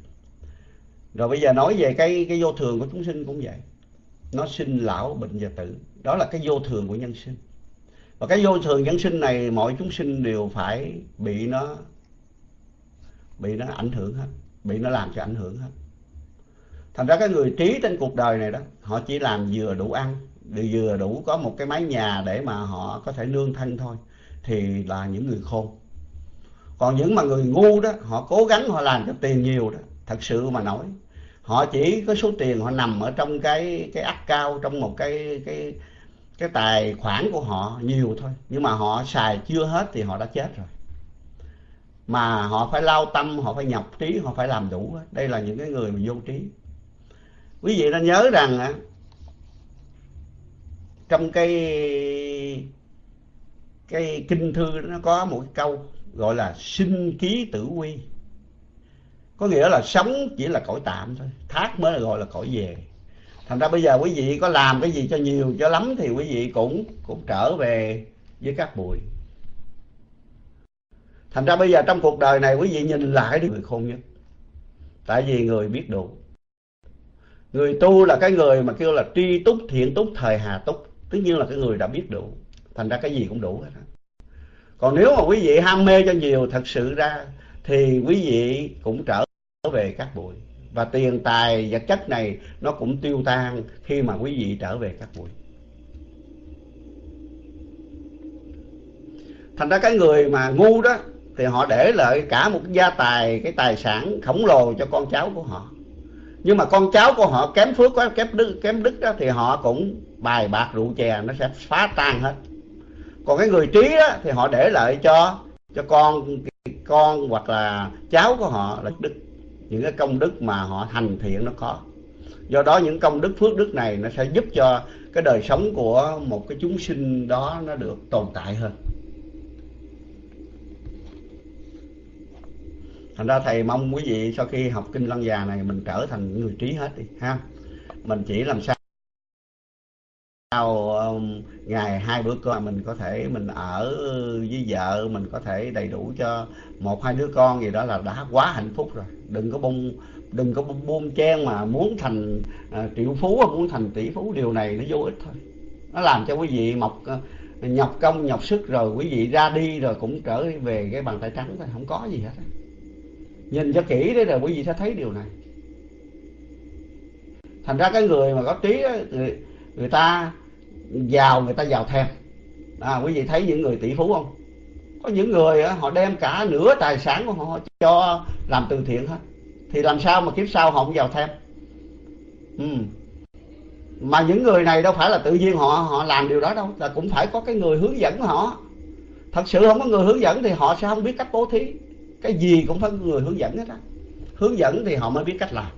Rồi bây giờ nói về cái cái vô thường của chúng sinh cũng vậy. Nó sinh lão, bệnh và tử đó là cái vô thường của nhân sinh. Và cái vô thường nhân sinh này mọi chúng sinh đều phải bị nó bị nó ảnh hưởng hết, bị nó làm cho ảnh hưởng hết. Thành ra cái người trí trên cuộc đời này đó, họ chỉ làm vừa đủ ăn vừa đủ có một cái mái nhà để mà họ có thể nương thân thôi, thì là những người khôn. Còn những mà người ngu đó, họ cố gắng họ làm cho tiền nhiều đó, thật sự mà nói, họ chỉ có số tiền họ nằm ở trong cái cái ắt cao, trong một cái cái cái tài khoản của họ nhiều thôi, nhưng mà họ xài chưa hết thì họ đã chết rồi. Mà họ phải lao tâm, họ phải nhập trí, họ phải làm đủ đây là những cái người mà vô trí. Quý vị nên nhớ rằng trong cái cái kinh thư nó có một cái câu gọi là sinh ký tử quy. Có nghĩa là sống chỉ là cõi tạm thôi, thác mới là gọi là cõi về thành ra bây giờ quý vị có làm cái gì cho nhiều, cho lắm thì quý vị cũng cũng trở về với các bụi. Thành ra bây giờ trong cuộc đời này quý vị nhìn lại đi, người khôn nhất. Tại vì người biết đủ. Người tu là cái người mà kêu là tri túc, thiện túc, thời hà túc. Tất nhiên là cái người đã biết đủ. Thành ra cái gì cũng đủ hết còn nếu mà quý vị ham mê cho nhiều thật sự ra, thì quý vị cũng trở về các bụi và tiền tài vật chất này nó cũng tiêu tan khi mà quý vị trở về các bụi thành ra cái người mà ngu đó thì họ để lại cả một gia tài, cái tài sản khổng lồ cho con cháu của họ. Nhưng mà con cháu của họ kém phước quá, kém đức kém đức đó thì họ cũng bài bạc rượu chè, nó sẽ phá tan hết. Còn cái người trí đó thì họ để lại cho cho con con hoặc là cháu của họ là đức những cái công đức mà họ hành thiện nó có. Do đó những công đức, phước đức này nó sẽ giúp cho cái đời sống của một cái chúng sinh đó nó được tồn tại hơn. Thành ra thầy mong quý vị sau khi học kinh lăng già này mình trở thành người trí hết đi, ha. Mình chỉ làm sao sau um, ngày hai bữa cơm mình có thể mình ở với vợ mình có thể đầy đủ cho một hai đứa con gì đó là đã quá hạnh phúc rồi. Đừng có bung đừng có buông chen mà muốn thành uh, triệu phú muốn thành tỷ phú. Điều này nó vô ích thôi. Nó làm cho quý vị mọc uh, nhọc công nhọc sức rồi quý vị ra đi rồi cũng trở về cái bàn tay trắng thôi. Không có gì hết nhìn cho kỹ đấy rồi quý vị sẽ thấy điều này. Thành ra cái người mà có trí đó, người, người ta giàu người ta giàu theo à, quý vị thấy những người tỷ phú không? Có những người họ đem cả nửa tài sản của họ cho làm từ thiện hết. Thì làm sao mà kiếp sau họ không giàu thêm ừ. mà những người này đâu phải là tự nhiên họ họ làm điều đó đâu là cũng phải có cái người hướng dẫn họ. Thật sự không có người hướng dẫn thì họ sẽ không biết cách bố thí. Cái gì cũng phải người hướng dẫn hết á. Hướng dẫn thì họ mới biết cách làm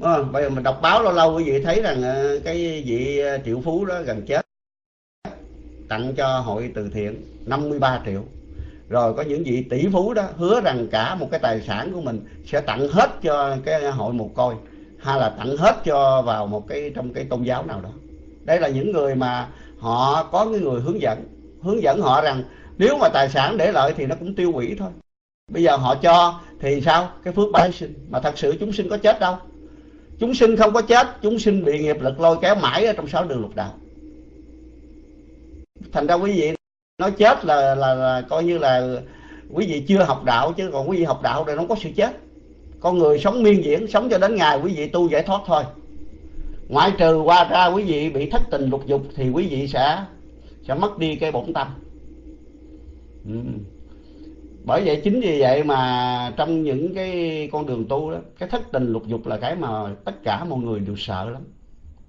không? bây giờ mình đọc báo lâu lâu quý vị thấy rằng ờ, cái vị ờ, triệu phú đó gần chết. Tặng cho hội từ thiện 53 triệu. Rồi có những vị tỷ phú đó hứa rằng cả một cái tài sản của mình sẽ tặng hết cho cái hội mồ côi, hay là tặng hết cho vào một cái, trong cái tôn giáo nào đó. Đây là những người mà họ có cái người hướng dẫn hướng dẫn họ rằng nếu mà tài sản để lợi thì nó cũng tiêu hủy thôi. Bây giờ họ cho thì sao? Cái phước bái sinh. Mà thật sự chúng sinh có chết đâu chúng sinh không có chết chúng sinh bị nghiệp lực lôi kéo mãi ở trong sáu đường lục đạo. Thành ra quý vị nói chết là, là là coi như là quý vị chưa học đạo chứ còn quý vị học đạo thì không có sự chết. Con người sống miên diễn sống cho đến ngày quý vị tu giải thoát thôi. Ngoại trừ qua ra quý vị bị thất tình lục dục thì quý vị sẽ sẽ mất đi cái bổn tâm. Ừ bởi vậy chính vì vậy mà trong những cái con đường tu đó, cái thất tình lục dục là cái mà tất cả mọi người đều sợ lắm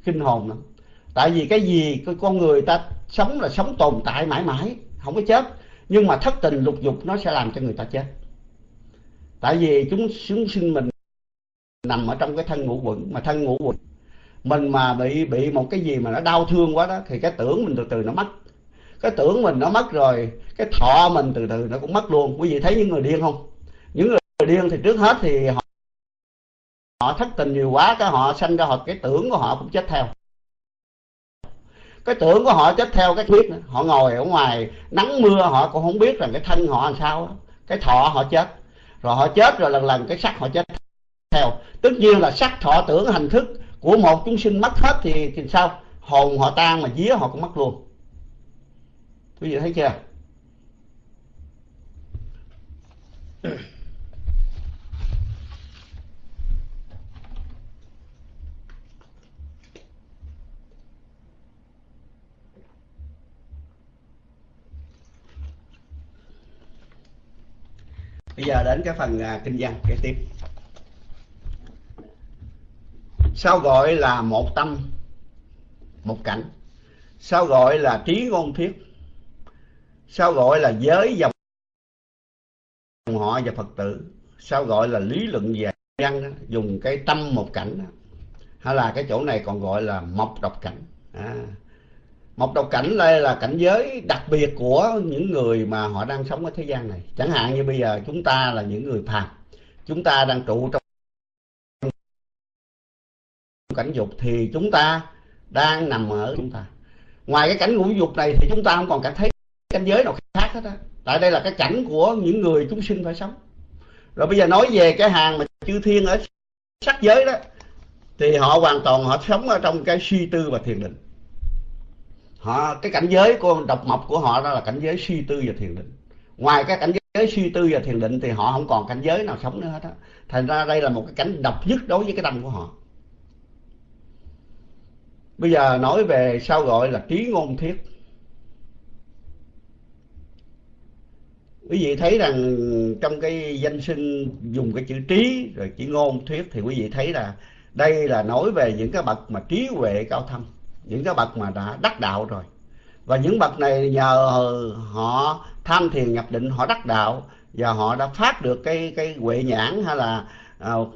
kinh hồn lắm. Tại vì cái gì, cái con người ta sống là sống tồn tại mãi mãi, không có chết. Nhưng mà thất tình lục dục nó sẽ làm cho người ta chết. Tại vì chúng chúng sinh mình nằm ở trong cái thân ngũ quẩn, mà thân ngũ quẩn, mình mà bị bị một cái gì mà nó đau thương quá đó, thì cái tưởng mình từ từ nó mất cái tưởng mình nó mất rồi cái thọ mình từ từ nó cũng mất luôn. Quý vị thấy những người điên không? Những người điên thì trước hết thì họ họ thất tình nhiều quá cái họ sanh ra họ cái tưởng của họ cũng chết theo. Cái tưởng của họ chết theo cái biết nữa. họ ngồi ở ngoài nắng mưa họ cũng không biết rằng cái thân họ làm sao cái thọ họ chết. Rồi họ chết rồi lần lần cái sắc họ chết theo. Tất nhiên là sắc thọ tưởng hành thức của một chúng sinh mất hết thì, thì sao? Hồn họ tan mà vía họ cũng mất luôn quý vị thấy chưa? Bây giờ đến cái phần à, kinh văn kế tiếp. Sao gọi là một tâm một cảnh? Sao gọi là trí ngôn thuyết? Sao gọi là giới dòng họ và phật tử? Sao gọi là lý luận về văn dùng cái tâm một cảnh hay là cái chỗ này còn gọi là mộc độc cảnh. À. mộc độc cảnh đây là cảnh giới đặc biệt của những người mà họ đang sống ở thế gian này. Chẳng hạn như bây giờ chúng ta là những người phàm. Chúng ta đang trụ trong cảnh dục thì chúng ta đang nằm ở chúng ta. Ngoài cái cảnh ngũ dục này thì chúng ta không còn cảm thấy cảnh giới nào khác hết á. Tại đây là cái cảnh của những người chúng sinh phải sống. Rồi bây giờ nói về cái hàng mà chư thiên ở sắc giới đó, thì họ hoàn toàn họ sống ở trong cái suy tư và thiền định. Họ, cái cảnh giới của, độc mộc của họ đó là cảnh giới suy tư và thiền định. Ngoài cái cảnh giới suy tư và thiền định thì họ không còn cảnh giới nào sống nữa hết á. Thành ra đây là một cái cảnh độc nhất đối với cái tâm của họ. Bây giờ nói về sao gọi là trí ngôn thiết. Quý vị thấy rằng trong cái danh sinh dùng cái chữ trí rồi chữ ngôn thuyết thì quý vị thấy là đây là nói về những cái bậc mà trí huệ cao thâm những cái bậc mà đã đắc đạo rồi. Và những bậc này nhờ họ tham thiền nhập định họ đắc đạo và họ đã phát được cái cái huệ nhãn hay là uh,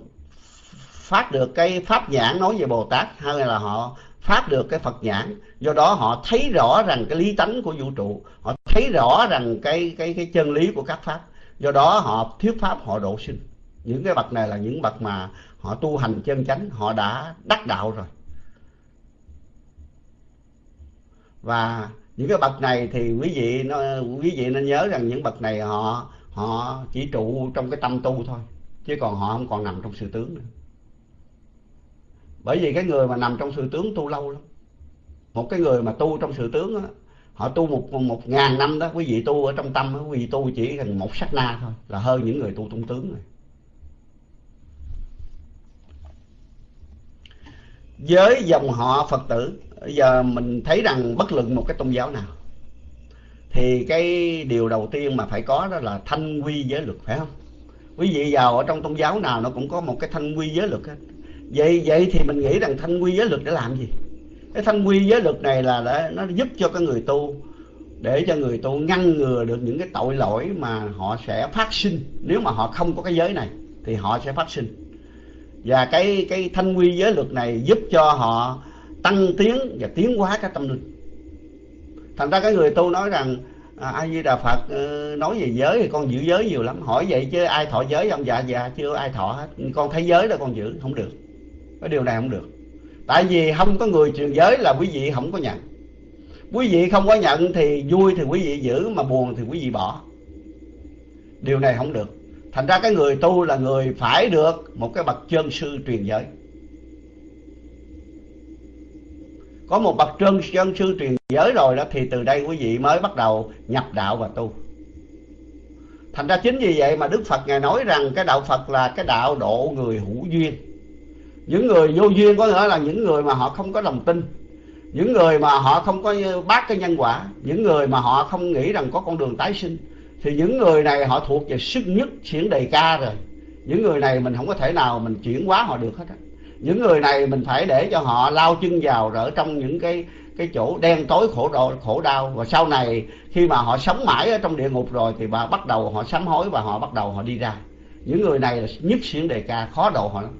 phát được cái pháp nhãn nói về bồ tát hay là họ phát được cái phật nhãn. Do đó họ thấy rõ rằng cái lý tánh của vũ trụ, họ thấy rõ rằng cái cái cái chân lý của các pháp. Do đó họ thuyết pháp, họ độ sinh. Những cái bậc này là những bậc mà họ tu hành chân chánh, họ đã đắc đạo rồi. Và những cái bậc này thì quý vị, nó, quý vị nên nhớ rằng những bậc này họ họ chỉ trụ trong cái tâm tu thôi, chứ còn họ không còn nằm trong sự tướng nữa bởi vì cái người mà nằm trong sự tướng tu lâu lắm. Một cái người mà tu trong sự tướng đó, họ tu một một ngàn năm đó quý vị tu ở trong tâm quý vị tu chỉ cần một sát na thôi là hơn những người tu trong tướng rồi. Với dòng họ phật tử giờ mình thấy rằng bất luận một cái tôn giáo nào thì cái điều đầu tiên mà phải có đó là thanh quy giới luật phải không? Quý vị vào ở trong tôn giáo nào nó cũng có một cái thanh quy giới luật hết vậy vậy thì mình nghĩ rằng thanh quy giới luật để làm gì? Cái thanh quy giới luật này là để nó giúp cho cái người tu để cho người tu ngăn ngừa được những cái tội lỗi mà họ sẽ phát sinh. Nếu mà họ không có cái giới này thì họ sẽ phát sinh. Và cái cái thanh quy giới luật này giúp cho họ tăng tiến và tiến hóa cái tâm linh. Thành ra cái người tu nói rằng à, như đà phật ờ, nói về giới thì con giữ giới nhiều lắm. Hỏi vậy chứ ai thọ giới không dạ dạ chưa ai thọ hết. Con thấy giới đó con giữ không được cái điều này không được. Tại vì không có người truyền giới là quý vị không có nhận. Quý vị không có nhận thì vui thì quý vị giữ, mà buồn thì quý vị bỏ. Điều này không được. Thành ra cái người tu là người phải được một cái bậc chân sư truyền giới. Có một bậc chân chân sư truyền giới rồi đó, thì từ đây quý vị mới bắt đầu nhập đạo và tu. Thành ra chính vì vậy mà đức phật ngài nói rằng cái đạo phật là cái đạo độ người hữu duyên những người vô duyên có nghĩa là những người mà họ không có lòng tin. Những người mà họ không có bác cái nhân quả. Những người mà họ không nghĩ rằng có con đường tái sinh. Thì những người này họ thuộc về sức nhất chuyển đề ca rồi. Những người này mình không có thể nào mình chuyển hóa họ được hết á. Những người này mình phải để cho họ lao chân vào ở trong những cái cái chỗ đen tối khổ đau khổ đau. Và sau này khi mà họ sống mãi ở trong địa ngục rồi thì bà bắt đầu họ sám hối và họ bắt đầu họ đi ra. Những người này là nhất xuyên đề ca, khó độ họ lắm.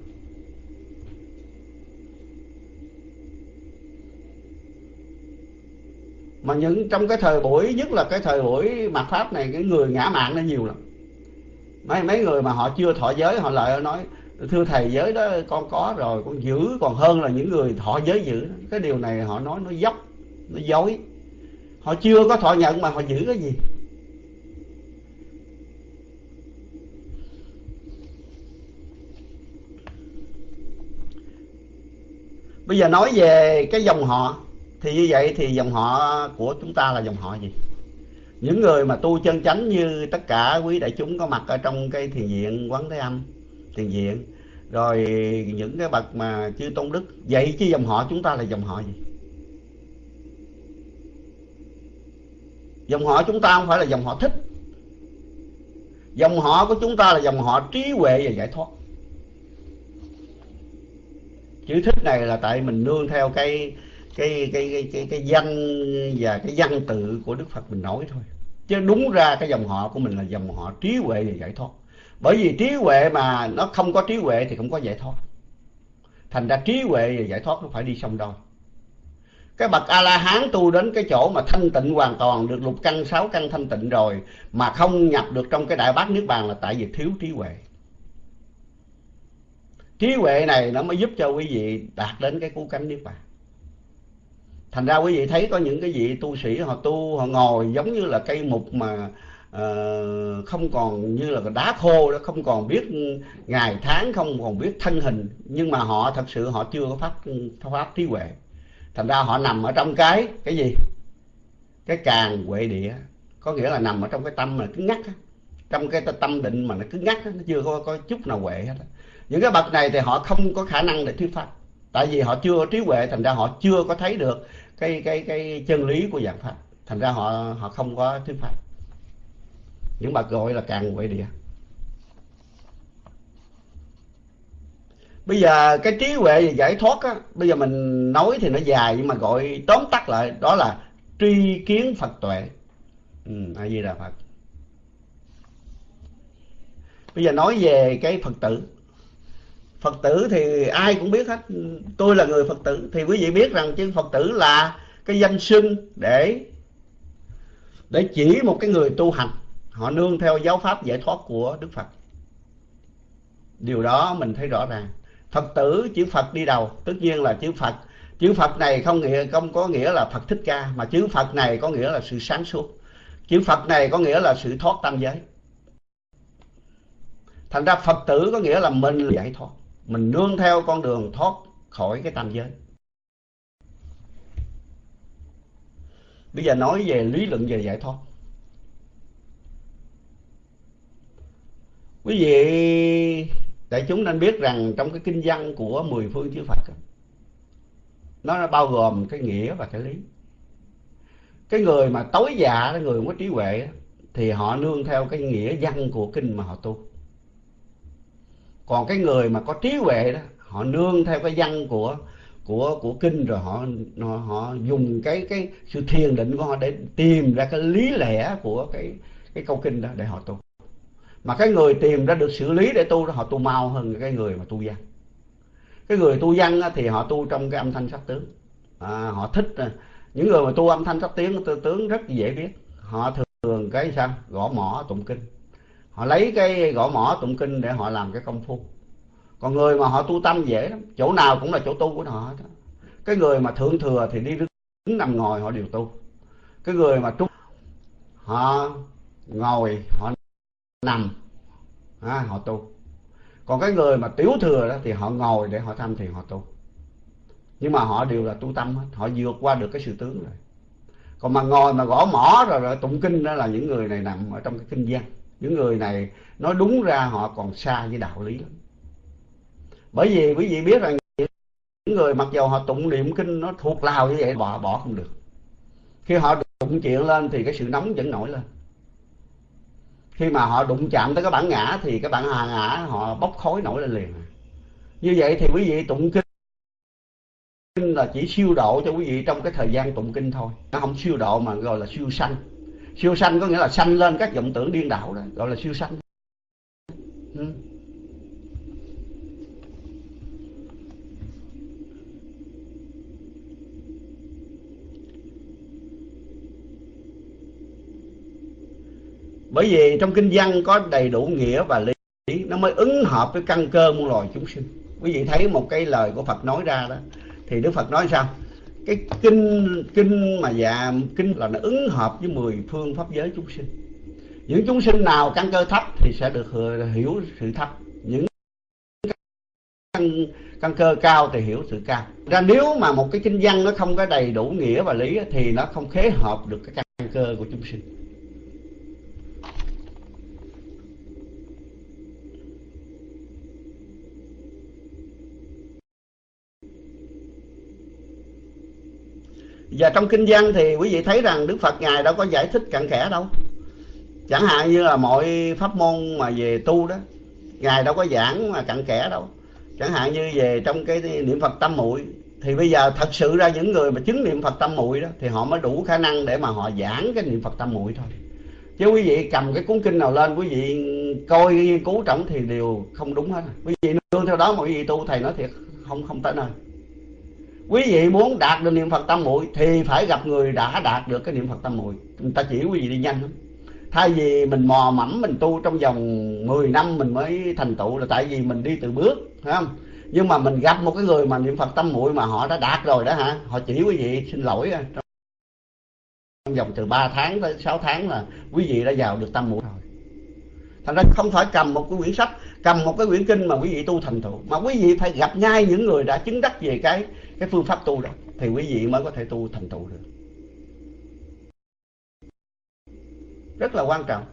Mà những trong cái thời buổi, nhất là cái thời buổi mặt pháp này, cái người ngã mạng nó nhiều lắm. Mấy mấy người mà họ chưa thọ giới, họ lại nói, thưa thầy, giới đó con có rồi, con giữ, còn hơn là những người thọ giới giữ cái điều này họ nói nó dốc, nó dối. Họ chưa có thọ nhận mà họ giữ cái gì? Bây giờ nói về cái dòng họ thì như vậy thì dòng họ của chúng ta là dòng họ gì? Những người mà tu chân chánh như tất cả quý đại chúng có mặt ở trong cái thiền viện quán thế âm, thiền viện. Rồi những cái bậc mà chư tôn đức, vậy chứ dòng họ chúng ta là dòng họ gì? Dòng họ chúng ta không phải là dòng họ thích. Dòng họ của chúng ta là dòng họ trí huệ và giải thoát. Chữ thích này là tại mình nương theo cái cái cái cái cái, cái danh và cái văn tự của đức phật mình nói thôi. Chứ đúng ra cái dòng họ của mình là dòng họ trí huệ và giải thoát. Bởi vì trí huệ mà nó không có trí huệ thì không có giải thoát. Thành ra trí huệ và giải thoát nó phải đi song đôi. Cái bậc a la hán tu đến cái chỗ mà thanh tịnh hoàn toàn được lục căn sáu căn thanh tịnh rồi mà không nhập được trong cái đại bát niết bàn là tại vì thiếu trí huệ. Trí huệ này nó mới giúp cho quý vị đạt đến cái cú cánh niết bàn thành ra quý vị thấy có những cái vị tu sĩ họ tu họ ngồi giống như là cây mục mà uh, không còn như là đá khô đó không còn biết ngày tháng không còn biết thân hình. Nhưng mà họ thật sự họ chưa có pháp pháp trí huệ. Thành ra họ nằm ở trong cái cái gì? Cái càng huệ địa. Có nghĩa là nằm ở trong cái tâm mà cứ ngắt trong cái tâm định mà nó cứ ngắt nó chưa có, có chút nào huệ hết những cái bậc này thì họ không có khả năng để thuyết pháp. Tại vì họ chưa có trí huệ thành ra họ chưa có thấy được cái cái cái chân lý của dạng pháp thành ra họ họ không có thuyết pháp. Những bậc gọi là càng quậy địa. Bây giờ cái trí huệ và giải thoát á bây giờ mình nói thì nó dài nhưng mà gọi tóm tắt lại đó là tri kiến phật tuệ. Ừ, a di đà phật. Bây giờ nói về cái phật tử phật tử thì ai cũng biết hết. Tôi là người phật tử, thì quý vị biết rằng chứ phật tử là cái danh xưng để để chỉ một cái người tu hành. Họ nương theo giáo pháp giải thoát của đức phật. Điều đó mình thấy rõ ràng. Phật tử, chữ phật đi đầu, tất nhiên là chữ phật. Chữ phật này không nghĩa, không có nghĩa là phật thích ca, mà chữ phật này có nghĩa là sự sáng suốt. Chữ phật này có nghĩa là sự thoát tam giới. Thành ra phật tử có nghĩa là mình giải thoát mình nương theo con đường thoát khỏi cái tam giới. Bây giờ nói về lý luận về giải thoát. Quý vị, đại chúng nên biết rằng trong cái kinh văn của mười phương chư Phật nó bao gồm cái nghĩa và cái lý. Cái người mà tối dạ cái người không có trí huệ thì họ nương theo cái nghĩa văn của kinh mà họ tu còn cái người mà có trí huệ đó họ nương theo cái văn của của của kinh rồi họ họ, họ dùng cái cái sự thiền định của họ để tìm ra cái lý lẽ của cái cái câu kinh đó để họ tu. Mà cái người tìm ra được xử lý để tu đó họ tu mau hơn cái người mà tu văn. Cái người tu văn thì họ tu trong cái âm thanh sắc tướng. À, họ thích à, những người mà tu âm thanh sắc tiếng tư tướng rất dễ biết. Họ thường cái sao? Gõ mỏ tụng kinh họ lấy cái gõ mỏ tụng kinh để họ làm cái công phu. Còn người mà họ tu tâm dễ lắm. Chỗ nào cũng là chỗ tu của họ cái người mà thượng thừa thì đi đứng nằm ngồi họ đều tu. Cái người mà trúc họ ngồi họ nằm à, họ tu. Còn cái người mà tiểu thừa đó thì họ ngồi để họ tham thiền họ tu. Nhưng mà họ đều là tu tâm hết. Họ vượt qua được cái sự tướng rồi. Còn mà ngồi mà gõ mỏ rồi, rồi tụng kinh đó là những người này nằm ở trong cái kinh văn những người này nói đúng ra họ còn xa với đạo lý lắm. Bởi vì quý vị biết rằng những người mặc dầu họ tụng niệm kinh nó thuộc lào như vậy, bỏ bỏ không được. Khi họ tụng chuyện lên thì cái sự nóng vẫn nổi lên. Khi mà họ đụng chạm tới cái bản ngã thì cái bản hà ngã họ bốc khói nổi lên liền. Như vậy thì quý vị tụng kinh là chỉ siêu độ cho quý vị trong cái thời gian tụng kinh thôi. Nó không siêu độ mà gọi là siêu sanh siêu sanh có nghĩa là sanh lên các vọng tưởng điên đảo đó, gọi là siêu sanh. Ừ. bởi vì trong kinh văn có đầy đủ nghĩa và lý, nó mới ứng hợp với căn cơ muôn loài chúng sinh. Quý vị thấy một cái lời của phật nói ra đó, thì đức phật nói sao? Cái kinh kinh mà dạ kinh là nó ứng hợp với mười phương pháp giới chúng sinh. Những chúng sinh nào căn cơ thấp thì sẽ được hiểu sự thấp. Những căn, căn cơ cao thì hiểu sự cao. Ra nếu mà một cái kinh văn nó không có đầy đủ nghĩa và lý thì nó không khế hợp được cái căn cơ của chúng sinh. Và trong kinh văn thì quý vị thấy rằng đức phật ngài đâu có giải thích cặn kẽ đâu. Chẳng hạn như là mọi pháp môn mà về tu đó, ngài đâu có giảng mà cặn kẽ đâu. Chẳng hạn như về trong cái niệm phật tâm muội, thì bây giờ thật sự ra những người mà chứng niệm phật tâm muội đó, thì họ mới đủ khả năng để mà họ giảng cái niệm phật tâm muội thôi. Chứ quý vị cầm cái cuốn kinh nào lên, quý vị coi nghiên cứu trọng thì đều không đúng hết. Quý vị nương theo đó mà quý vị tu, thầy nói thiệt không không tới nơi quý vị muốn đạt được niệm phật tam muội thì phải gặp người đã đạt được cái niệm phật tam muội. Người ta chỉ quý vị đi nhanh lắm. Thay vì mình mò mẫm, mình tu trong vòng 10 năm mình mới thành tựu là tại vì mình đi từ bước, phải không? Nhưng mà mình gặp một cái người mà niệm phật tâm muội mà họ đã đạt rồi đó hả? Họ chỉ quý vị, xin lỗi à. trong vòng từ 3 tháng tới 6 tháng là quý vị đã vào được tâm muội rồi. Thành ra không phải cầm một cái quyển sách, cầm một cái quyển kinh mà quý vị tu thành tựu. Mà quý vị phải gặp ngay những người đã chứng đắc về cái cái phương pháp tu đó, thì quý vị mới có thể tu thành tựu được. Rất là quan trọng.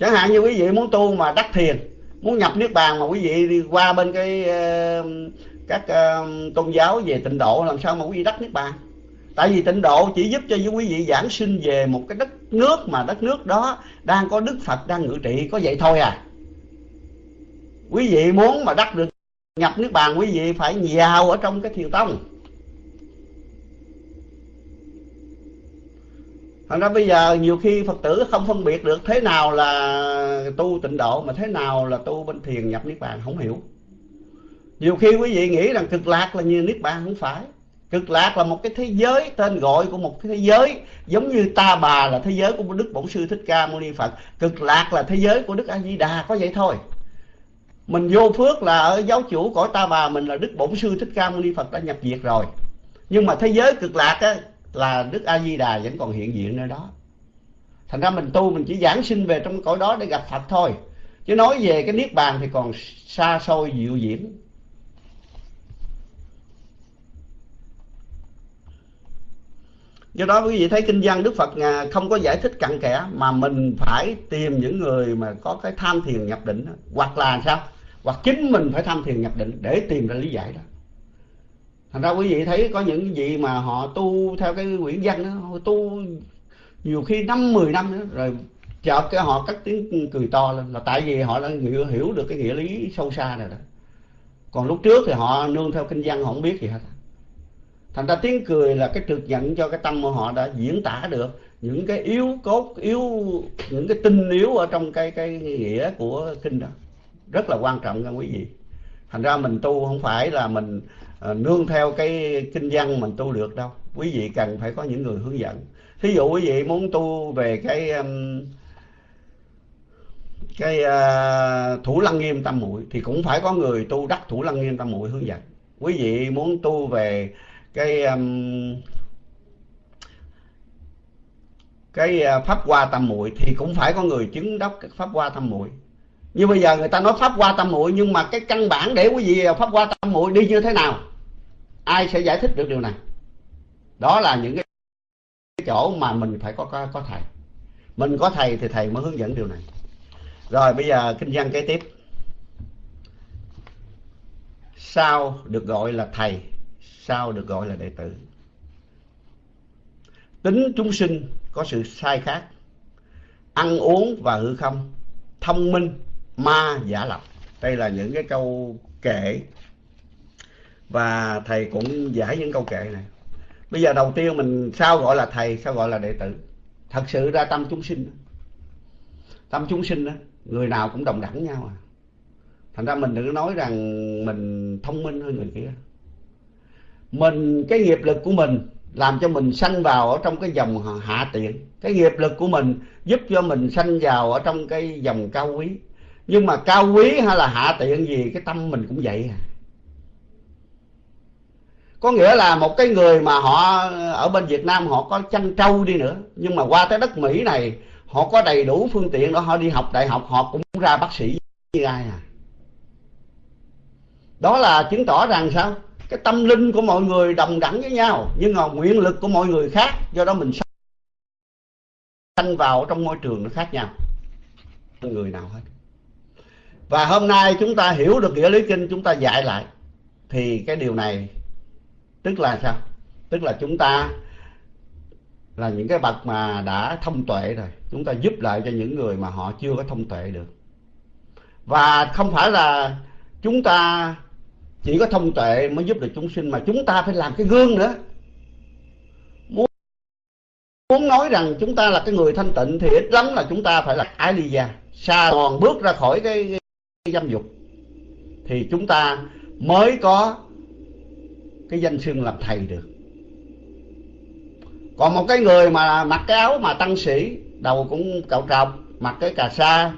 Chẳng hạn như quý vị muốn tu mà đắc thiền, muốn nhập niết bàn mà quý vị đi qua bên cái ờ, các ờ, tôn giáo về tịnh độ, làm sao mà quý vị đắc niết bàn? Tại vì tịnh độ chỉ giúp cho quý vị giảng sinh về một cái đất nước mà đất nước đó đang có đức phật đang ngự trị, có vậy thôi à. Quý vị muốn mà đắc được nhập nước bàn quý vị phải vào ở trong cái thiền tông. Thành ra bây giờ nhiều khi phật tử không phân biệt được thế nào là tu tịnh độ mà thế nào là tu bên thiền nhập niết bàn không hiểu. Nhiều khi quý vị nghĩ rằng cực lạc là như niết bàn không phải. Cực lạc là một cái thế giới tên gọi của một cái thế giới giống như ta bà là thế giới của đức bổn sư thích ca mâu ni phật. Cực lạc là thế giới của đức a di đà có vậy thôi mình vô phước là ở giáo chủ cõi ta bà, mình là đức bổn sư thích ca mâu ni phật đã nhập diệt rồi. Nhưng mà thế giới cực lạc á, là đức a di đà vẫn còn hiện diện nơi đó. Thành ra mình tu, mình chỉ giảng sinh về trong cõi đó để gặp phật thôi. Chứ nói về cái niết bàn thì còn xa xôi diệu diễm. Do đó quý vị thấy kinh văn đức phật à, không có giải thích cặn kẽ, mà mình phải tìm những người mà có cái tham thiền nhập định hoặc là sao? Hoặc chính mình phải tham thiền nhập định để tìm ra lý giải đó. Thành ra quý vị thấy có những vị mà họ tu theo cái quyển văn đó họ tu nhiều khi năm mười năm nữa rồi chợt cái họ cắt tiếng cười to lên. Là tại vì họ đã hiểu, hiểu được cái nghĩa lý sâu xa này đó. Còn lúc trước thì họ nương theo kinh văn họ không biết gì hết. Thành ra tiếng cười là cái trực nhận cho cái tâm của họ đã diễn tả được những cái yếu cốt yếu những cái tinh yếu ở trong cái cái nghĩa của kinh đó rất là quan trọng nha quý vị. Thành ra mình tu không phải là mình uh, nương theo cái kinh văn mình tu được đâu. Quý vị cần phải có những người hướng dẫn. Thí dụ quý vị muốn tu về cái um, cái uh, thủ lăng nghiêm tâm muội thì cũng phải có người tu đắc thủ lăng nghiêm tâm muội hướng dẫn. Quý vị muốn tu về cái um, cái ờ, pháp hoa tâm muội thì cũng phải có người chứng đắc pháp hoa tâm muội như bây giờ người ta nói pháp qua tâm muội nhưng mà cái căn bản để quý vị à, pháp qua tâm muội đi như thế nào? Ai sẽ giải thích được điều này? Đó là những cái chỗ mà mình phải có có, có thầy. Mình có thầy thì thầy mới hướng dẫn điều này. Rồi bây giờ kinh văn kế tiếp. Sao được gọi là thầy sao được gọi là đệ tử? Tính chúng sinh có sự sai khác. Ăn uống và hư không thông minh ma giả lập. Đây là những cái câu kệ. Và thầy cũng giải những câu kệ này. Bây giờ đầu tiên mình, sao gọi là thầy, sao gọi là đệ tử? Thật sự ra tâm chúng sinh tâm chúng sinh đó, người nào cũng đồng đẳng nhau à. Thành ra mình đừng nói rằng mình thông minh hơn người kia. Mình, cái nghiệp lực của mình làm cho mình sanh vào ở trong cái dòng hạ tiện. Cái nghiệp lực của mình giúp cho mình sanh vào ở trong cái dòng cao quý nhưng mà cao quý hay là hạ tiện gì, cái tâm mình cũng vậy à. Có nghĩa là một cái người mà họ, ở bên Việt Nam họ có chăn trâu đi nữa, nhưng mà qua tới đất Mỹ này, họ có đầy đủ phương tiện đó họ đi học đại học, họ cũng ra bác sĩ như ai à. Đó là chứng tỏ rằng sao? Cái tâm linh của mọi người đồng đẳng với nhau, nhưng mà nguyện lực của mọi người khác, do đó mình sanh vào trong môi trường nó khác nhau. Người nào hết và hôm nay chúng ta hiểu được nghĩa lý kinh chúng ta dạy lại. Thì cái điều này tức là sao? Tức là chúng ta là những cái bậc mà đã thông tuệ rồi. Chúng ta giúp lại cho những người mà họ chưa có thông tuệ được. Và không phải là chúng ta chỉ có thông tuệ mới giúp được chúng sinh mà chúng ta phải làm cái gương nữa. Muốn muốn nói rằng chúng ta là cái người thanh tịnh thì ít lắm là chúng ta phải là ái ly gia xa toàn bước ra khỏi cái, cái dâm dục thì chúng ta mới có cái danh xưng làm thầy được. Còn một cái người mà mặc cái áo mà tăng sĩ đầu cũng cạo trọc mặc cái cà sa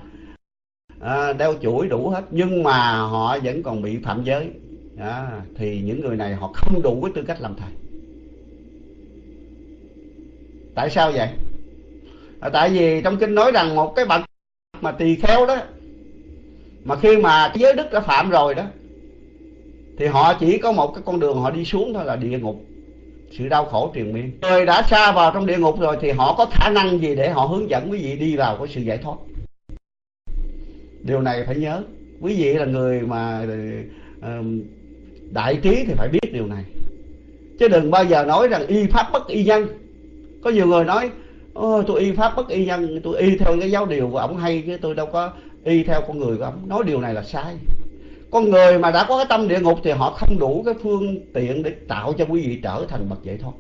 à, đeo chuỗi đủ hết nhưng mà họ vẫn còn bị phạm giới. À, thì những người này họ không đủ cái tư cách làm thầy. Tại sao vậy? À, tại vì trong kinh nói rằng một cái bậc mà tỳ kheo đó mà khi mà giới đức đã phạm rồi đó thì họ chỉ có một cái con đường họ đi xuống thôi là địa ngục sự đau khổ triền miên. Người đã xa vào trong địa ngục rồi thì họ có khả năng gì để họ hướng dẫn quý vị đi vào cái sự giải thoát? Điều này phải nhớ quý vị là người mà ờ, đại trí thì phải biết điều này. Chứ đừng bao giờ nói rằng y pháp bất y nhân. Có nhiều người nói Ôi, tôi y pháp bất y nhân tôi y theo cái giáo điều của ông hay chứ tôi đâu có y theo con người của ông, nói điều này là sai. Con người mà đã có cái tâm địa ngục thì họ không đủ cái phương tiện để tạo cho quý vị trở thành bậc giải thoát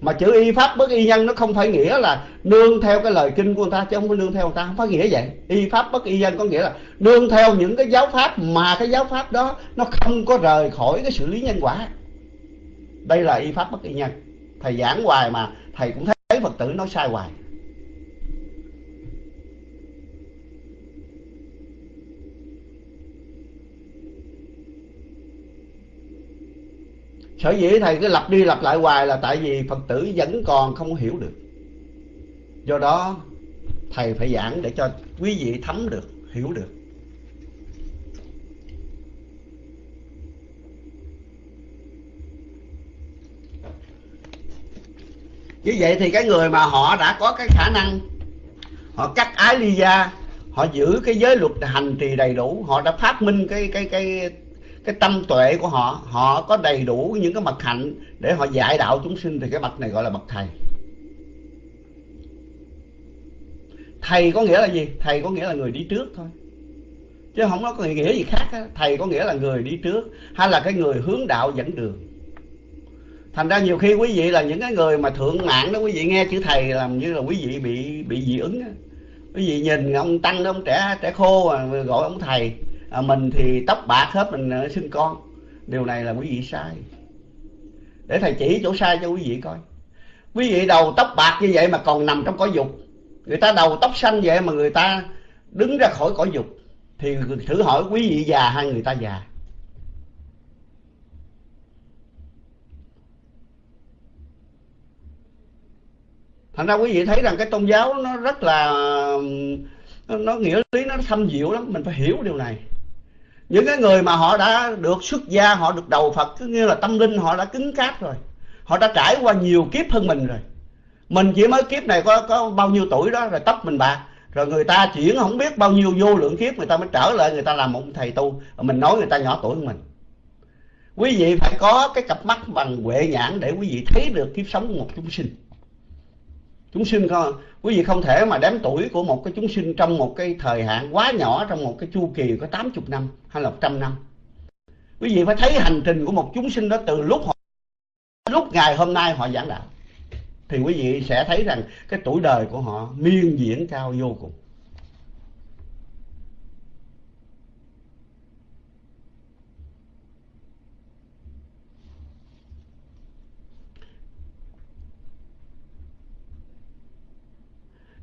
mà chữ y pháp bất y nhân nó không phải nghĩa là nương theo cái lời kinh của người ta, chứ không phải nương theo người ta, không phải nghĩa vậy. Y pháp bất y nhân có nghĩa là nương theo những cái giáo pháp mà cái giáo pháp đó nó không có rời khỏi cái xử lý nhân quả. Đây là y pháp bất y nhân. Thầy giảng hoài mà, thầy cũng thấy phật tử nói sai hoài. Sở dĩ thầy cứ lặp đi lặp lại hoài là tại vì phật tử vẫn còn không hiểu được. Do đó, thầy phải giảng để cho quý vị thấm được, hiểu được. Như vậy thì cái người mà họ đã có cái khả năng, họ cắt ái ly gia, họ giữ cái giới luật hành trì đầy đủ, họ đã phát minh cái cái cái cái tâm tuệ của họ họ có đầy đủ những cái mặt hạnh để họ dạy đạo chúng sinh thì cái bậc này gọi là bậc thầy. Thầy có nghĩa là gì? Thầy có nghĩa là người đi trước thôi. Chứ không có nghĩa gì khác á. thầy có nghĩa là người đi trước, hay là cái người hướng đạo dẫn đường. Thành ra nhiều khi quý vị là những cái người mà thượng mạng đó, quý vị nghe chữ thầy làm như là quý vị bị bị dị ứng đó. quý vị nhìn ông tăng đó ông trẻ trẻ khô mà gọi ông thầy à, mình thì tóc bạc hết mình ờ, xưng con. Điều này là quý vị sai. Để thầy chỉ chỗ sai cho quý vị coi. Quý vị đầu tóc bạc như vậy mà còn nằm trong cõi dục. Người ta đầu tóc xanh vậy mà người ta đứng ra khỏi cõi dục thì thử hỏi quý vị già hay người ta già? Thành ra quý vị thấy rằng cái tôn giáo nó rất là nó, nó nghĩa lý nó thâm diệu lắm. Mình phải hiểu điều này những cái người mà họ đã được xuất gia, họ được đầu phật, cứ như là tâm linh, họ đã cứng cáp rồi. Họ đã trải qua nhiều kiếp hơn mình rồi. Mình chỉ mới kiếp này có có bao nhiêu tuổi đó, rồi tóc mình bạc. Rồi người ta chuyển không biết bao nhiêu vô lượng kiếp, người ta mới trở lại, người ta làm một thầy tu. Mình nói người ta nhỏ tuổi hơn mình. Quý vị phải có cái cặp mắt bằng huệ nhãn để quý vị thấy được kiếp sống của một chúng sinh. Chúng sinh không quý vị không thể mà đếm tuổi của một cái chúng sinh trong một cái thời hạn quá nhỏ trong một cái chu kỳ có 80 năm hay là 100 năm. Quý vị phải thấy hành trình của một chúng sinh đó từ lúc họ lúc ngày hôm nay họ giảng đạo. Thì quý vị sẽ thấy rằng cái tuổi đời của họ miên diễn cao vô cùng.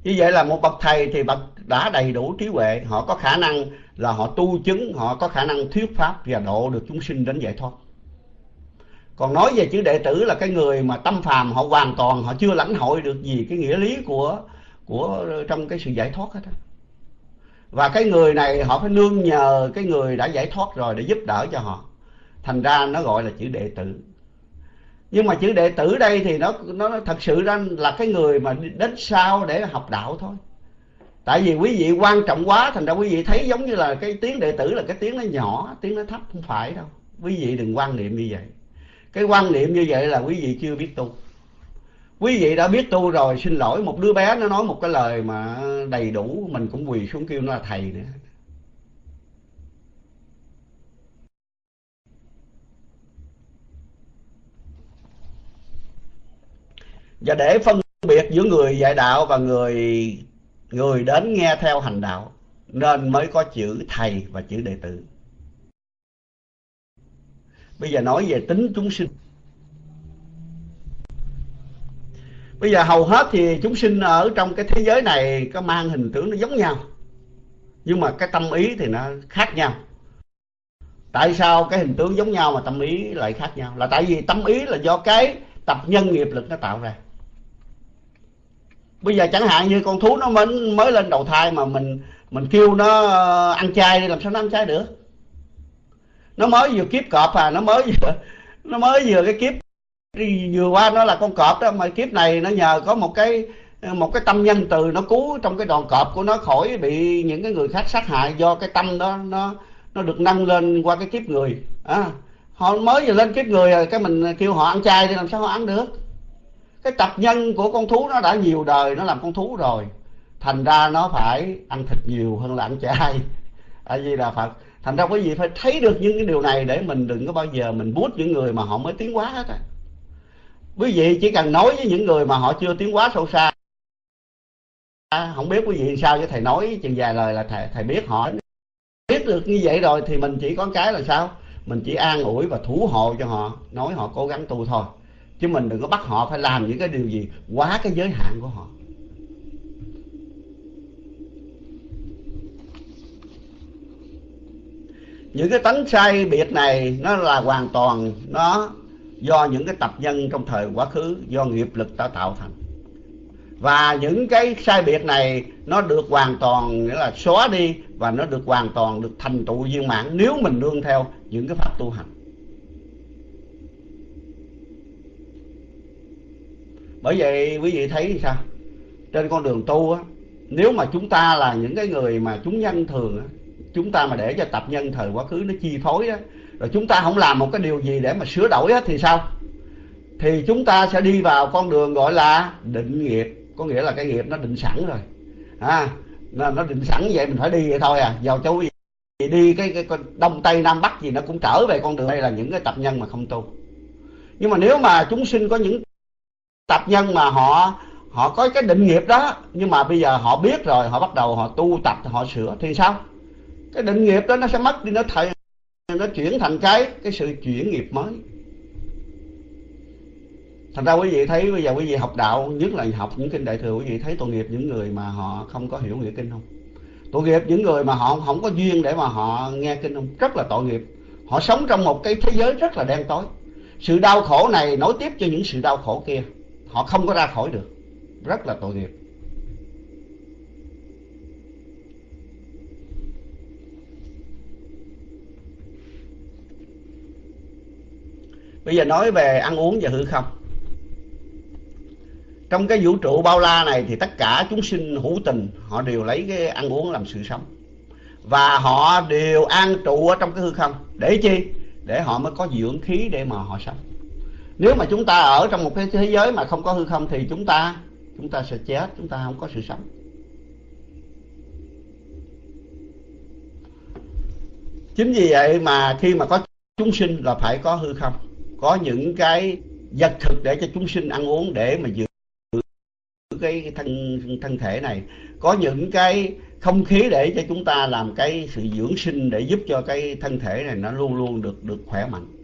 Như vậy là một bậc thầy thì bậc đã đầy đủ trí huệ. Họ có khả năng là họ tu chứng, họ có khả năng thuyết pháp và độ được chúng sinh đến giải thoát. Còn nói về chữ đệ tử là cái người mà tâm phàm, họ hoàn toàn, họ chưa lãnh hội được gì cái nghĩa lý của của trong cái sự giải thoát hết á. Và cái người này họ phải nương nhờ cái người đã giải thoát rồi để giúp đỡ cho họ. Thành ra nó gọi là chữ đệ tử nhưng mà chữ đệ tử đây thì nó nó thật sự ra là cái người mà đến sau để học đạo thôi. Tại vì quý vị quan trọng quá, thành ra quý vị thấy giống như là cái tiếng đệ tử là cái tiếng nó nhỏ, tiếng nó thấp, không phải đâu. Quý vị đừng quan niệm như vậy. Cái quan niệm như vậy là quý vị chưa biết tu. Quý vị đã biết tu rồi, xin lỗi, một đứa bé nó nói một cái lời mà đầy đủ, mình cũng quỳ xuống kêu nó là thầy nữa. Và để phân biệt giữa người dạy đạo và người người đến nghe theo hành đạo, nên mới có chữ thầy và chữ đệ tử. Bây giờ nói về tính chúng sinh. Bây giờ hầu hết thì chúng sinh ở trong cái thế giới này có mang hình tướng nó giống nhau. Nhưng mà cái tâm ý thì nó khác nhau. Tại sao cái hình tướng giống nhau mà tâm ý lại khác nhau? Là tại vì tâm ý là do cái tập nhân nghiệp lực nó tạo ra bây giờ chẳng hạn như con thú nó mới mới lên đầu thai mà mình mình kêu nó ờ, ăn chay đi làm sao nó ăn chay được? Nó mới vừa kiếp cọp à nó mới vừa nó mới vừa cái kiếp vừa qua nó là con cọp đó mà kiếp này nó nhờ có một cái ờ, một cái tâm nhân từ nó cứu trong cái đoàn cọp của nó khỏi bị những cái người khác sát hại do cái tâm đó nó nó được nâng lên qua cái kiếp người. À, họ mới vừa lên kiếp người rồi cái mình kêu họ ăn chay thì làm sao họ ăn được? Cái tập nhân của con thú nó đã nhiều đời, nó làm con thú rồi. Thành ra nó phải ăn thịt nhiều hơn là ăn chay tại vì là phật. Thành ra quý vị phải thấy được những cái điều này để mình đừng có bao giờ mình bút những người mà họ mới tiến hóa hết á. Quý vị chỉ cần nói với những người mà họ chưa tiến hóa sâu xa. Không biết quý vị sao với thầy nói chừng vài lời là thầy thầy biết họ biết được như vậy rồi thì mình chỉ có cái là sao? Mình chỉ an ủi và thủ hộ cho họ, nói họ cố gắng tu thôi chứ mình đừng có bắt họ phải làm những cái điều gì quá cái giới hạn của họ. Những cái tánh sai biệt này, nó là hoàn toàn, nó do những cái tập nhân trong thời quá khứ, do nghiệp lực ta tạo thành. Và những cái sai biệt này, nó được hoàn toàn, nghĩa là xóa đi và nó được hoàn toàn, được thành tựu viên mãn nếu mình nương theo những cái pháp tu hành. Bởi vậy quý vị thấy sao? Trên con đường tu á nếu mà chúng ta là những cái người mà chúng nhân thường á chúng ta mà để cho tập nhân thời quá khứ nó chi phối á rồi chúng ta không làm một cái điều gì để mà sửa đổi á thì sao? Thì chúng ta sẽ đi vào con đường gọi là định nghiệp có nghĩa là cái nghiệp nó định sẵn rồi. À, nó, nó định sẵn vậy mình phải đi vậy thôi à. Vào châu gì đi cái, cái, cái đông tây nam bắc gì nó cũng trở về con đường. Đây là những cái tập nhân mà không tu. Nhưng mà nếu mà chúng sinh có những tập nhân mà họ họ có cái định nghiệp đó, nhưng mà bây giờ họ biết rồi, họ bắt đầu họ tu tập, họ sửa thì sao? Cái định nghiệp đó nó sẽ mất đi, nó thay nó chuyển thành cái cái sự chuyển nghiệp mới. Thành ra quý vị thấy, bây giờ quý vị học đạo, nhất là học những kinh đại thừa, quý vị thấy tội nghiệp những người mà họ không có hiểu nghĩa kinh không? Tội nghiệp những người mà họ không có duyên để mà họ nghe kinh không? Rất là tội nghiệp. Họ sống trong một cái thế giới rất là đen tối. Sự đau khổ này nối tiếp cho những sự đau khổ kia họ không có ra khỏi được. Rất là tội nghiệp. Bây giờ nói về ăn uống và hư không. Trong cái vũ trụ bao la này thì tất cả chúng sinh hữu tình, họ đều lấy cái ăn uống làm sự sống. Và họ đều an trụ ở trong cái hư không. Để chi? Để họ mới có dưỡng khí để mà họ sống nếu mà chúng ta ở trong một cái thế giới mà không có hư không thì chúng ta chúng ta sẽ chết, chúng ta không có sự sống. Chính vì vậy mà khi mà có chúng sinh là phải có hư không, có những cái vật thực để cho chúng sinh ăn uống để mà giữ cái thân thân thể này. Có những cái không khí để cho chúng ta làm cái sự dưỡng sinh để giúp cho cái thân thể này nó luôn luôn được được khỏe mạnh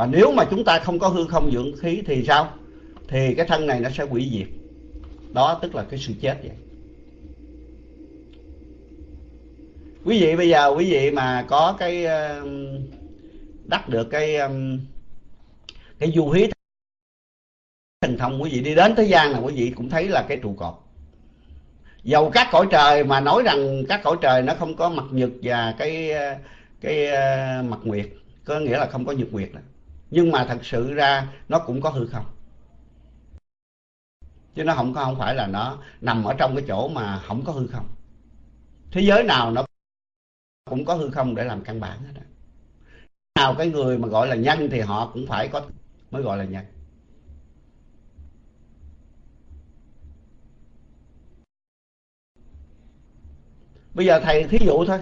và nếu mà chúng ta không có hư không dưỡng khí thì sao? Thì cái thân này nó sẽ hủy diệt. Đó tức là cái sự chết vậy. Quý vị bây giờ, quý vị mà có cái um, đắc được cái um, cái du hí thần thông, quý vị đi đến thế gian là quý vị cũng thấy là cái trụ cột. Dầu các cõi trời mà nói rằng các cõi trời nó không có mặt nhật và cái uh, cái uh, mặt nguyệt, có nghĩa là không có nhật nguyệt đó nhưng mà thật sự ra nó cũng có hư không. Chứ nó không có, không phải là nó nằm ở trong cái chỗ mà không có hư không. Thế giới nào nó cũng có hư không để làm căn bản hết nào cái người mà gọi là nhân thì họ cũng phải có mới gọi là nhân. Bây giờ thầy thí dụ thôi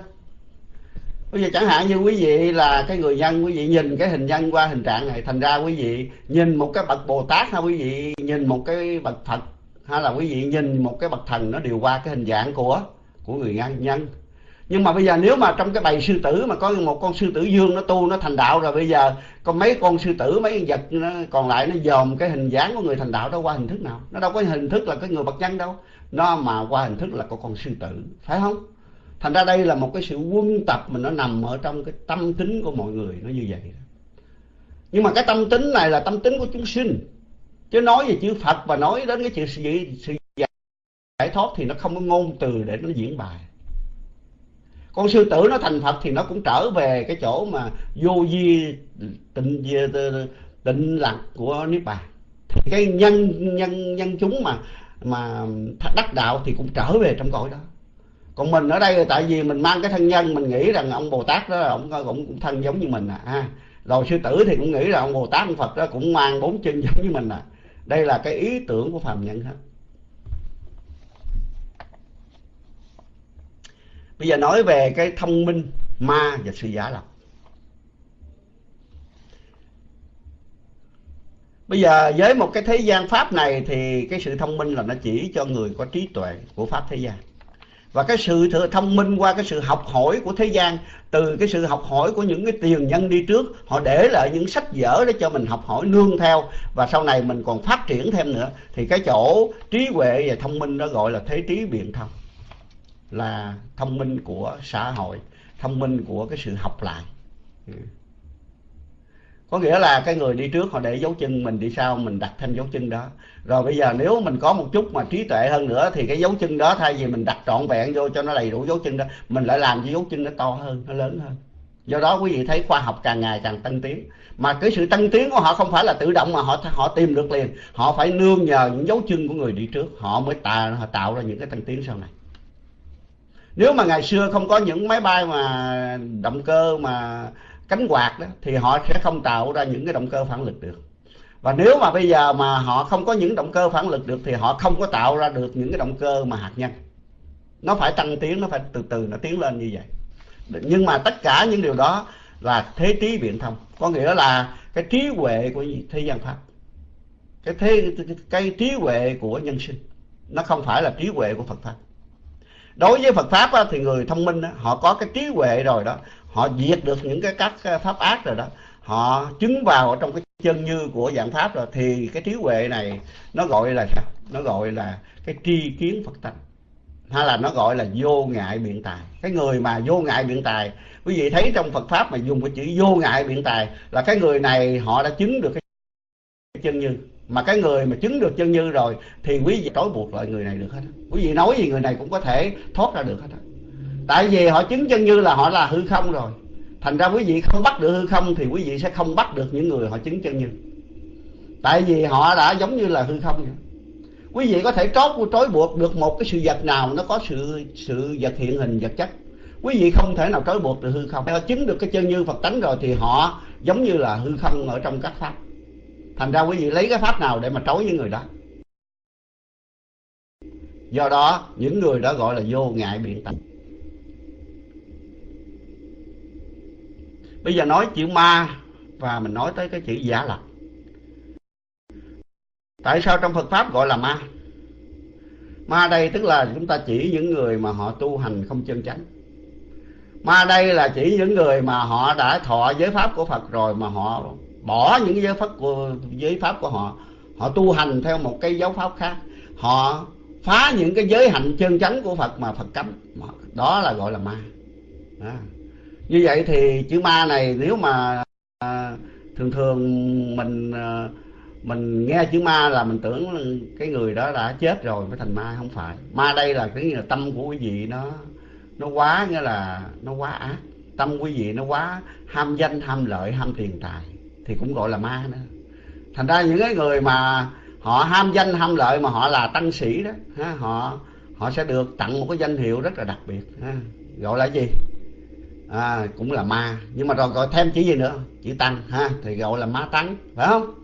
bây giờ chẳng hạn như quý vị là cái người nhân quý vị nhìn cái hình nhân qua hình trạng này, thành ra quý vị nhìn một cái bậc bồ tát hay quý vị, nhìn một cái bậc phật hay là quý vị nhìn một cái bậc thần nó đều qua cái hình dạng của của người nhân nhân. Nhưng mà bây giờ nếu mà trong cái bầy sư tử mà có một con sư tử dương nó tu nó thành đạo rồi, bây giờ có mấy con sư tử, mấy con vật nó còn lại nó dòm cái hình dáng của người thành đạo đó qua hình thức nào? Nó đâu có hình thức là cái người bậc nhân đâu. Nó mà qua hình thức là có con sư tử, phải không? Thành ra đây là một cái sự quân tập mà nó nằm ở trong cái tâm tính của mọi người nó như vậy nhưng mà cái tâm tính này là tâm tính của chúng sinh. Chứ nói về chữ phật và nói đến cái sự, sự giải thoát thì nó không có ngôn từ để nó diễn bài. Con sư tử nó thành phật thì nó cũng trở về cái chỗ mà vô di tịnh tịnh lặng của niết bàn. Thì cái nhân nhân nhân chúng mà mà đắc đạo thì cũng trở về trong cõi đó còn mình ở đây tại vì mình mang cái thân nhân mình nghĩ rằng ông bồ tát đó ông cũng, cũng thân giống như mình à ha. Rồi sư tử thì cũng nghĩ là ông bồ tát ông phật đó cũng mang bốn chân giống như mình à. Đây là cái ý tưởng của phàm nhân hết bây giờ nói về cái thông minh ma và sự giả lập. Bây giờ với một cái thế gian pháp này thì cái sự thông minh là nó chỉ cho người có trí tuệ của pháp thế gian và cái sự thông minh qua cái sự học hỏi của thế gian, từ cái sự học hỏi của những cái tiền nhân đi trước, họ để lại những sách vở để cho mình học hỏi nương theo. Và sau này mình còn phát triển thêm nữa, thì cái chỗ trí huệ và thông minh đó gọi là thế trí biện thông. Là thông minh của xã hội, thông minh của cái sự học lại. Ừ có nghĩa là cái người đi trước họ để dấu chân, mình đi sau mình đặt thêm dấu chân đó. Rồi bây giờ nếu mình có một chút mà trí tuệ hơn nữa thì cái dấu chân đó thay vì mình đặt trọn vẹn vô cho nó đầy đủ dấu chân đó, mình lại làm cho dấu chân nó to hơn, nó lớn hơn. Do đó quý vị thấy khoa học càng ngày càng tăng tiến. Mà cái sự tăng tiến của họ không phải là tự động mà họ họ tìm được liền. Họ phải nương nhờ những dấu chân của người đi trước. Họ mới tạo họ tạo ra những cái tăng tiến sau này. Nếu mà ngày xưa không có những máy bay mà động cơ mà cánh quạt đó thì họ sẽ không tạo ra những cái động cơ phản lực được. Và nếu mà bây giờ mà họ không có những động cơ phản lực được thì họ không có tạo ra được những cái động cơ mà hạt nhân. Nó phải tăng tiến nó phải từ từ nó tiến lên như vậy. Nhưng mà tất cả những điều đó là thế trí biện thông. Có nghĩa là cái trí huệ của thế gian pháp cái thế cái trí huệ của nhân sinh nó không phải là trí huệ của phật pháp. Đối với phật pháp á, thì người thông minh á, họ có cái trí huệ rồi đó họ diệt được những cái các pháp ác rồi đó. Họ chứng vào ở trong cái chân như của dạng pháp rồi, thì cái trí huệ này nó gọi là sao? Nó gọi là cái tri kiến phật tánh. Hay là nó gọi là vô ngại biện tài. Cái người mà vô ngại biện tài, quý vị thấy trong phật pháp mà dùng cái chữ vô ngại biện tài là cái người này họ đã chứng được cái chân như. Mà cái người mà chứng được chân như rồi thì quý vị trói buộc lại người này được hết quý vị nói gì người này cũng có thể thoát ra được hết tại vì họ chứng chân như là họ là hư không rồi. Thành ra quý vị không bắt được hư không thì quý vị sẽ không bắt được những người họ chứng chân như. Tại vì họ đã giống như là hư không vậy. Quý vị có thể trót trói buộc được một cái sự vật nào, nó có sự sự vật hiện hình, vật chất. Quý vị không thể nào trói buộc được hư không. Họ chứng được cái chân như phật tánh rồi thì họ giống như là hư không ở trong các pháp. Thành ra quý vị lấy cái pháp nào để mà trói với người đó. Do đó, những người đó gọi là vô ngại biện tánh bây giờ nói chữ ma, và mình nói tới cái chữ giả lập. Tại sao trong phật pháp gọi là ma? Ma đây tức là chúng ta chỉ những người mà họ tu hành không chân chánh. Ma đây là chỉ những người mà họ đã thọ giới pháp của phật rồi mà họ bỏ những giới pháp của, giới pháp của họ. Họ tu hành theo một cái giáo pháp khác. Họ phá những cái giới hạnh chân chánh của phật mà phật cấm. Đó là gọi là ma. Đó như vậy thì chữ ma này nếu mà à, thường thường mình à, mình nghe chữ ma là mình tưởng cái người đó đã chết rồi mới thành ma không phải. Ma đây là cái là tâm của quý vị nó nó quá nghĩa là nó quá ác. Tâm quý vị nó quá ham danh ham lợi ham tiền tài thì cũng gọi là ma nữa. Thành ra những cái người mà họ ham danh ham lợi mà họ là tăng sĩ đó ha, họ họ sẽ được tặng một cái danh hiệu rất là đặc biệt ha. gọi là gì? À, cũng là ma. Nhưng mà rồi gọi thêm chữ gì nữa? Chữ tăng ha? Thì gọi là ma tăng phải không?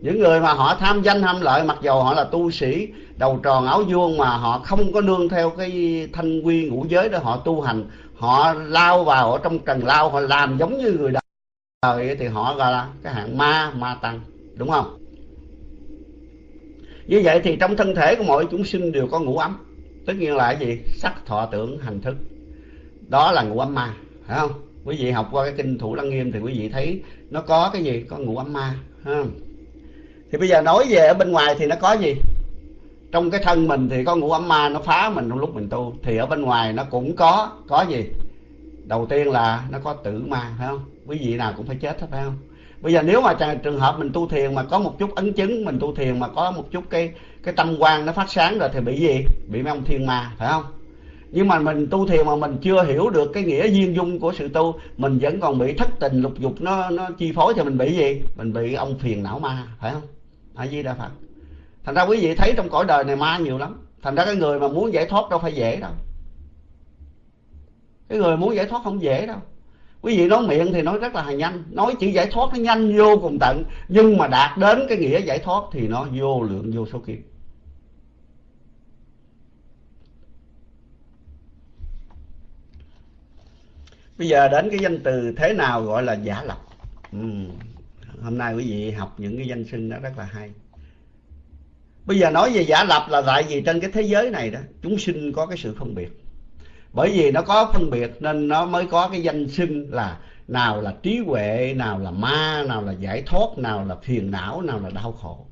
Những người mà họ tham danh tham lợi mặc dù họ là tu sĩ đầu tròn áo vuông mà họ không có nương theo cái thanh quy ngũ giới để họ tu hành họ lao vào ở trong trần lao họ làm giống như người đời thì họ gọi là cái hạng ma ma tăng đúng không? Như vậy thì trong thân thể của mỗi chúng sinh đều có ngũ ấm. Tất nhiên là cái gì? Sắc thọ tưởng hành thức. Đó là ngũ ấm ma phải không? Quý vị học qua cái kinh thủ lăng nghiêm thì quý vị thấy nó có cái gì? Có ngũ ấm ma ha thì bây giờ nói về ở bên ngoài thì nó có gì? Trong cái thân mình thì có ngũ ấm ma, nó phá mình trong lúc mình tu. Thì ở bên ngoài nó cũng có có gì? Đầu tiên là nó có tử ma, phải không? Quý vị nào cũng phải chết hết, phải không? Bây giờ nếu mà trường hợp mình tu thiền mà có một chút ấn chứng, mình tu thiền mà có một chút cái cái tâm quan nó phát sáng rồi thì bị gì? Bị mấy ông thiên ma, phải không? Nhưng mà mình tu thiền mà mình chưa hiểu được cái nghĩa duyên dung của sự tu, mình vẫn còn bị thất tình lục dục nó nó chi phối cho mình bị gì? Mình bị ông phiền não ma, phải không? A di đà phật. Thành ra quý vị thấy trong cõi đời này ma nhiều lắm. Thành ra cái người mà muốn giải thoát đâu phải dễ đâu. Cái người muốn giải thoát không dễ đâu. Quý vị nói miệng thì nói rất là nhanh. Nói chữ giải thoát nó nhanh vô cùng tận. Nhưng mà đạt đến cái nghĩa giải thoát thì nó vô lượng vô số kiếp. Bây giờ đến cái danh từ thế nào gọi là giả lập. Ừ. hôm nay quý vị học những cái danh xưng đó rất là hay. Bây giờ nói về giả lập là tại vì trên cái thế giới này đó chúng sinh có cái sự phân biệt. Bởi vì nó có phân biệt nên nó mới có cái danh xưng là nào là trí huệ nào là ma nào là giải thoát nào là phiền não nào là đau khổ.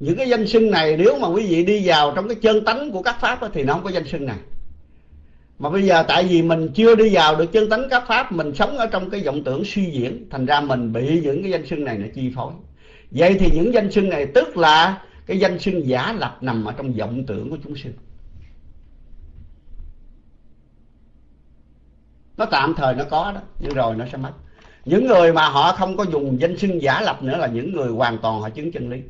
Những cái danh xưng này nếu mà quý vị đi vào trong cái chân tánh của các pháp đó, thì nó không có danh xưng này mà bây giờ tại vì mình chưa đi vào được chân tánh các pháp, mình sống ở trong cái vọng tưởng suy diễn, thành ra mình bị những cái danh xưng này nó chi phối. Vậy thì những danh xưng này tức là cái danh xưng giả lập nằm ở trong vọng tưởng của chúng sinh. Nó tạm thời nó có đó, nhưng rồi nó sẽ mất. Những người mà họ không có dùng danh xưng giả lập nữa là những người hoàn toàn họ chứng chân lý.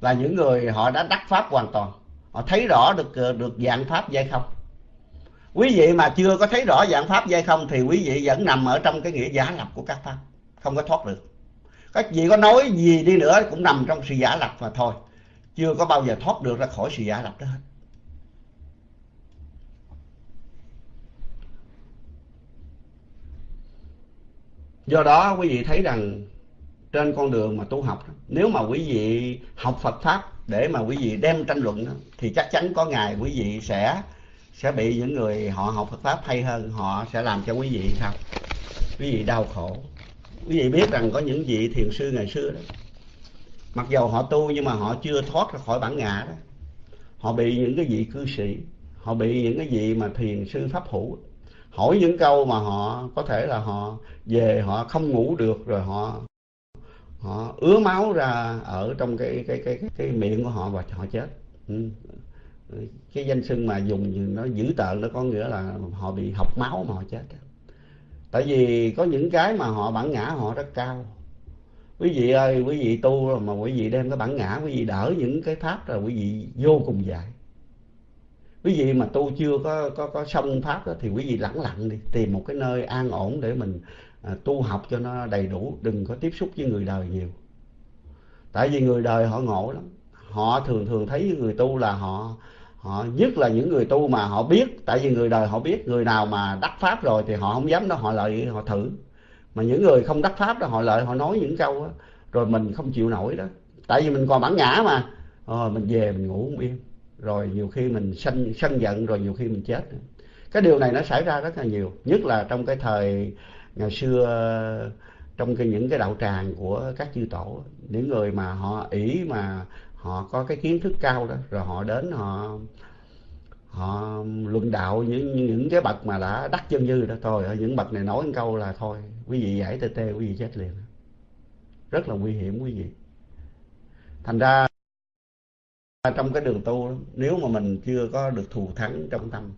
Là những người họ đã đắc pháp hoàn toàn. Họ thấy rõ được được dạng pháp hay không quý vị mà chưa có thấy rõ dạng pháp hay không thì quý vị vẫn nằm ở trong cái nghĩa giả lập của các pháp, không có thoát được. Các vị có nói gì đi nữa cũng nằm trong sự giả lập mà thôi. Chưa có bao giờ thoát được ra khỏi sự giả lập đó hết. Do đó quý vị thấy rằng trên con đường mà tu học nếu mà quý vị học Phật pháp để mà quý vị đem tranh luận thì chắc chắn có ngày quý vị sẽ sẽ bị những người họ học Phật pháp hay hơn họ sẽ làm cho quý vị sao? Quý vị đau khổ. Quý vị biết rằng có những vị thiền sư ngày xưa đó mặc dầu họ tu nhưng mà họ chưa thoát ra khỏi bản ngã đó họ bị những cái vị cư sĩ họ bị những cái vị mà thiền sư pháp hữu hỏi những câu mà họ có thể là họ về họ không ngủ được rồi họ họ ứa máu ra ở trong cái cái cái cái, cái miệng của họ và họ chết. Ừ cái danh xưng mà dùng nó dữ tợn nó có nghĩa là họ bị học máu mà họ chết tại vì có những cái mà họ bản ngã họ rất cao. Quý vị ơi quý vị tu mà quý vị đem cái bản ngã quý vị đỡ những cái pháp là quý vị vô cùng dài quý vị mà tu chưa có có có xong pháp đó, thì quý vị lẳng lặng đi tìm một cái nơi an ổn để mình à, tu học cho nó đầy đủ đừng có tiếp xúc với người đời nhiều. Tại vì người đời họ ngộ lắm. Họ thường thường thấy người tu là họ họ nhất là những người tu mà họ biết tại vì người đời họ biết người nào mà đắc pháp rồi thì họ không dám đó họ lợi họ thử. Mà những người không đắc pháp đó họ lợi họ nói những câu đó, rồi mình không chịu nổi đó. Tại vì mình còn bản ngã mà. Rồi mình về mình ngủ không yên. Rồi nhiều khi mình sân sân giận rồi nhiều khi mình chết cái điều này nó xảy ra rất là nhiều nhất là trong cái thời ngày xưa trong cái những cái đạo tràng của các chư tổ những người mà họ ỷ mà họ có cái kiến thức cao đó, rồi họ đến họ họ luận đạo những những cái bậc mà đã đắc chân như đó. Thôi, ở những bậc này nói một câu là thôi, quý vị giải tê tê, quý vị chết liền. Rất là nguy hiểm, quý vị. Thành ra, trong cái đường tu nếu mà mình chưa có được thù thắng trong tâm,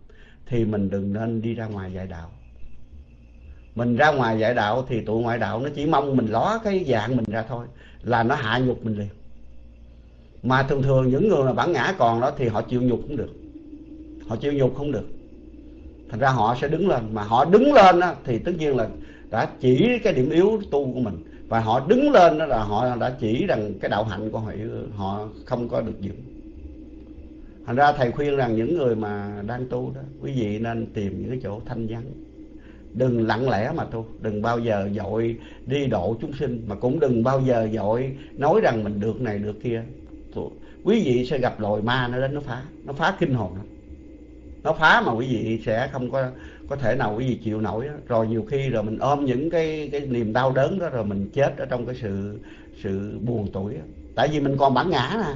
thì mình đừng nên đi ra ngoài dạy đạo. Mình ra ngoài dạy đạo thì tụi ngoại đạo nó chỉ mong mình ló cái dạng mình ra thôi, là nó hạ nhục mình liền mà thường thường những người mà bản ngã còn đó thì họ chịu nhục cũng được. Họ chịu nhục không được. Thành ra họ sẽ đứng lên. Mà họ đứng lên đó, thì tất nhiên là đã chỉ cái điểm yếu tu của mình. Và họ đứng lên đó là họ đã chỉ rằng cái đạo hạnh của họ họ không có được vững thành ra thầy khuyên rằng những người mà đang tu đó quý vị nên tìm những cái chỗ thanh vắng. Đừng lặng lẽ mà tu. Đừng bao giờ dội đi độ chúng sinh. Mà cũng đừng bao giờ dội nói rằng mình được này được kia quý vị sẽ gặp loài ma nó đến nó phá nó phá kinh hồn lắm nó phá mà quý vị sẽ không có có thể nào quý vị chịu nổi đó. rồi nhiều khi rồi mình ôm những cái cái niềm đau đớn đó rồi mình chết ở trong cái sự sự buồn tuổi đó. tại vì mình còn bản ngã nè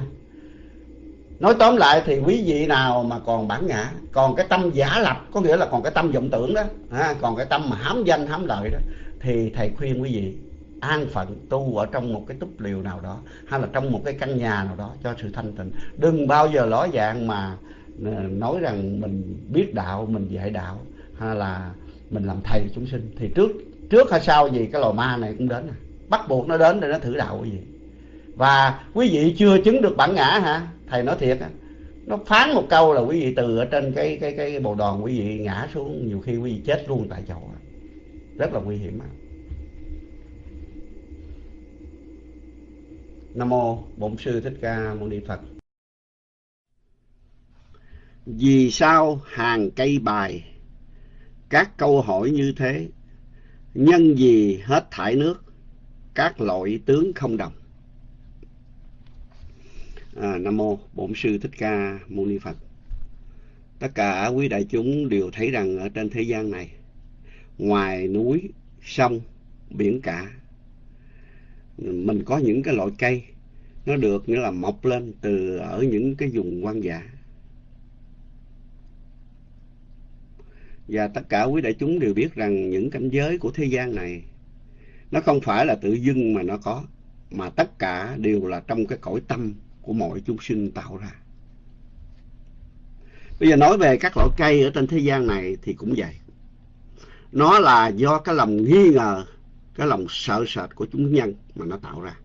nói tóm lại thì quý vị nào mà còn bản ngã còn cái tâm giả lập có nghĩa là còn cái tâm vọng tưởng đó ha, còn cái tâm mà hám danh hám lợi đó thì thầy khuyên quý vị an phận tu ở trong một cái túp liều nào đó, hay là trong một cái căn nhà nào đó cho sự thanh tịnh. Đừng bao giờ ló dạng mà ờ, nói rằng mình biết đạo, mình dạy đạo, hay là mình làm thầy chúng sinh. Thì trước trước hay sau gì, cái lò ma này cũng đến à. bắt buộc nó đến để nó thử đạo cái gì. Và quý vị chưa chứng được bản ngã hả? Thầy nói thiệt á, nó phán một câu là quý vị từ ở trên cái cái cái bồ đòn quý vị ngã xuống, nhiều khi quý vị chết luôn tại chỗ rất là nguy hiểm á. Nam mô bổn sư thích ca mâu ni phật. Vì sao hàng cây bài? Các câu hỏi như thế nhân gì hết thải nước các loại tướng không đồng. À, nam mô bổn sư thích ca mâu ni phật. Tất cả quý đại chúng đều thấy rằng ở trên thế gian này ngoài núi sông biển cả mình có những cái loại cây, nó được nghĩa là mọc lên từ ở những cái vùng hoang dã. Và tất cả quý đại chúng đều biết rằng những cảnh giới của thế gian này, nó không phải là tự dưng mà nó có, mà tất cả đều là trong cái cõi tâm của mọi chúng sinh tạo ra. Bây giờ nói về các loại cây ở trên thế gian này thì cũng vậy. Nó là do cái lòng nghi ngờ cái lòng sợ sệt của chúng nhân mà nó tạo ra.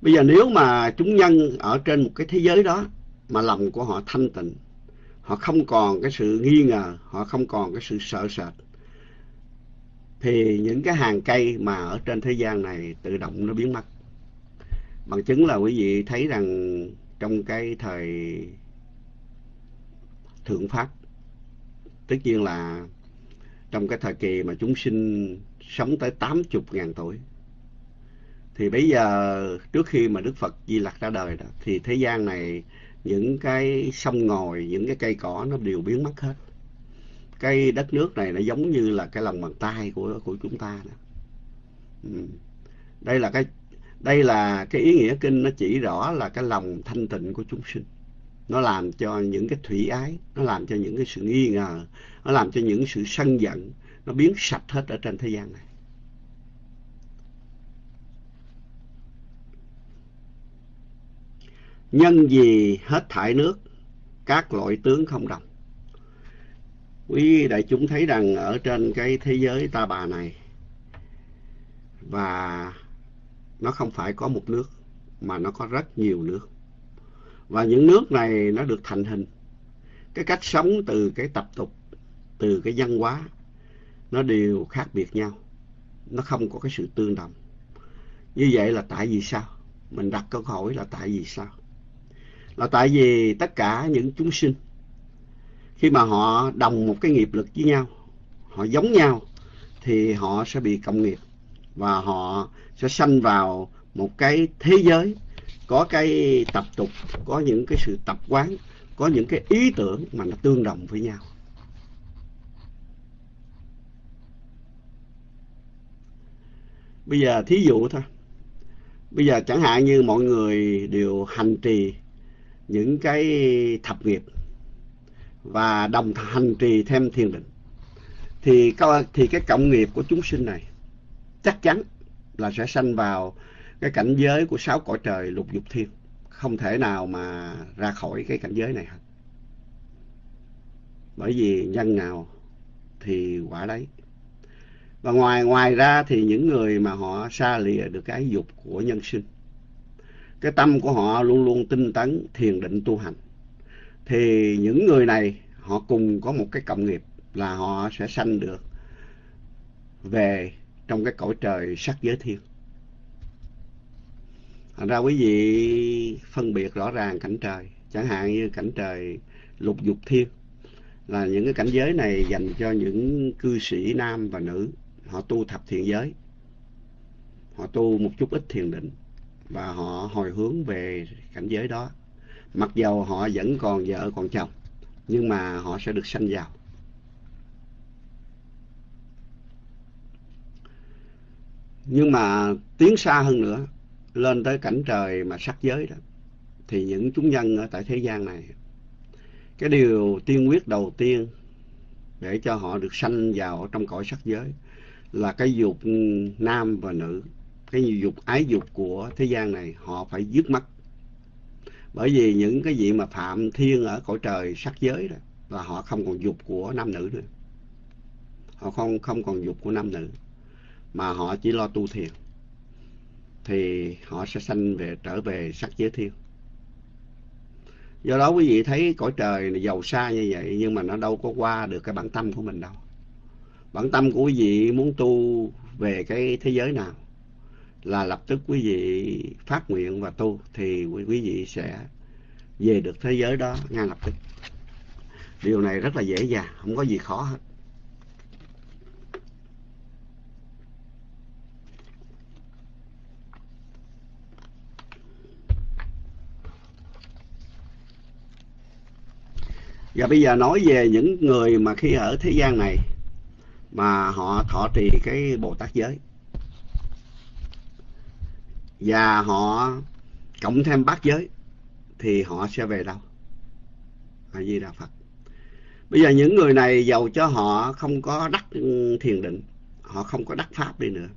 Bây giờ nếu mà chúng nhân ở trên một cái thế giới đó mà lòng của họ thanh tịnh, họ không còn cái sự nghi ngờ, họ không còn cái sự sợ sệt, thì những cái hàng cây mà ở trên thế gian này tự động nó biến mất. Bằng chứng là quý vị thấy rằng trong cái thời thượng pháp, tất nhiên là trong cái thời kỳ mà chúng sinh sống tới tám chục ngàn tuổi thì bây giờ, trước khi mà Đức Phật Di Lặc ra đời đó, thì thế gian này những cái sông ngòi, những cái cây cỏ nó đều biến mất hết cái đất nước này nó giống như là cái lòng bàn tay của của chúng ta đó. Ừ. đây là cái, đây là cái ý nghĩa kinh nó chỉ rõ là cái lòng thanh tịnh của chúng sinh nó làm cho những cái thủy ái, nó làm cho những cái sự nghi ngờ, nó làm cho những sự sân giận nó biến sạch hết ở trên thế gian này. Nhân gì hết thải nước, các loại tướng không đồng. Quý đại chúng thấy rằng ở trên cái thế giới ta bà này, và nó không phải có một nước, mà nó có rất nhiều nước. Và những nước này nó được thành hình. Cái cách sống từ cái tập tục, từ cái văn hóa nó đều khác biệt nhau. Nó không có cái sự tương đồng. Như vậy là tại vì sao? Mình đặt câu hỏi là tại vì sao? Là tại vì tất cả những chúng sinh, khi mà họ đồng một cái nghiệp lực với nhau, họ giống nhau, thì họ sẽ bị cộng nghiệp và họ sẽ sanh vào một cái thế giới, có cái tập tục, có những cái sự tập quán, có những cái ý tưởng mà nó tương đồng với nhau. Bây giờ thí dụ thôi. Bây giờ chẳng hạn như mọi người đều hành trì những cái thập nghiệp và đồng hành trì thêm thiền định, thì thì cái cộng nghiệp của chúng sinh này chắc chắn là sẽ sanh vào cái cảnh giới của sáu cõi trời lục dục thiên. Không thể nào mà ra khỏi cái cảnh giới này hết. Bởi vì nhân nào thì quả đấy và ngoài ngoài ra thì những người mà họ xa lìa được cái dục của nhân sinh. Cái tâm của họ luôn luôn tinh tấn, thiền định, tu hành. Thì những người này, họ cùng có một cái cộng nghiệp là họ sẽ sanh được về trong cái cõi trời sắc giới thiên. Thành ra quý vị phân biệt rõ ràng cảnh trời. Chẳng hạn như cảnh trời lục dục thiên là những cái cảnh giới này dành cho những cư sĩ nam và nữ họ tu thập thiện giới. Họ tu một chút ít thiền định và họ hồi hướng về cảnh giới đó. Mặc dầu họ vẫn còn vợ, còn chồng, nhưng mà họ sẽ được sanh vào. Nhưng mà tiến xa hơn nữa, lên tới cảnh trời mà sắc giới đó, thì những chúng nhân ở tại thế gian này, cái điều tiên quyết đầu tiên để cho họ được sanh vào trong cõi sắc giới là cái dục nam và nữ, cái dục, ái dục của thế gian này, họ phải dứt mất bởi vì những cái gì mà phạm thiên ở cõi trời sắc giới đó, là họ không còn dục của nam nữ nữa. Họ không không còn dục của nam nữ, mà họ chỉ lo tu thiền. Thì họ sẽ sanh về, trở về sắc giới thiên. Do đó quý vị thấy cõi trời này giàu xa như vậy, nhưng mà nó đâu có qua được cái bản tâm của mình đâu bản tâm của quý vị muốn tu về cái thế giới nào là lập tức quý vị phát nguyện và tu thì quý vị sẽ về được thế giới đó ngay lập tức. Điều này rất là dễ dàng, không có gì khó hết. Và bây giờ nói về những người mà khi ở thế gian này mà họ thọ trì cái Bồ Tát giới và họ cộng thêm bát giới thì họ sẽ về đâu? A Di Đà Phật. Bây giờ những người này giàu cho họ không có đắc thiền định, họ không có đắc pháp đi nữa.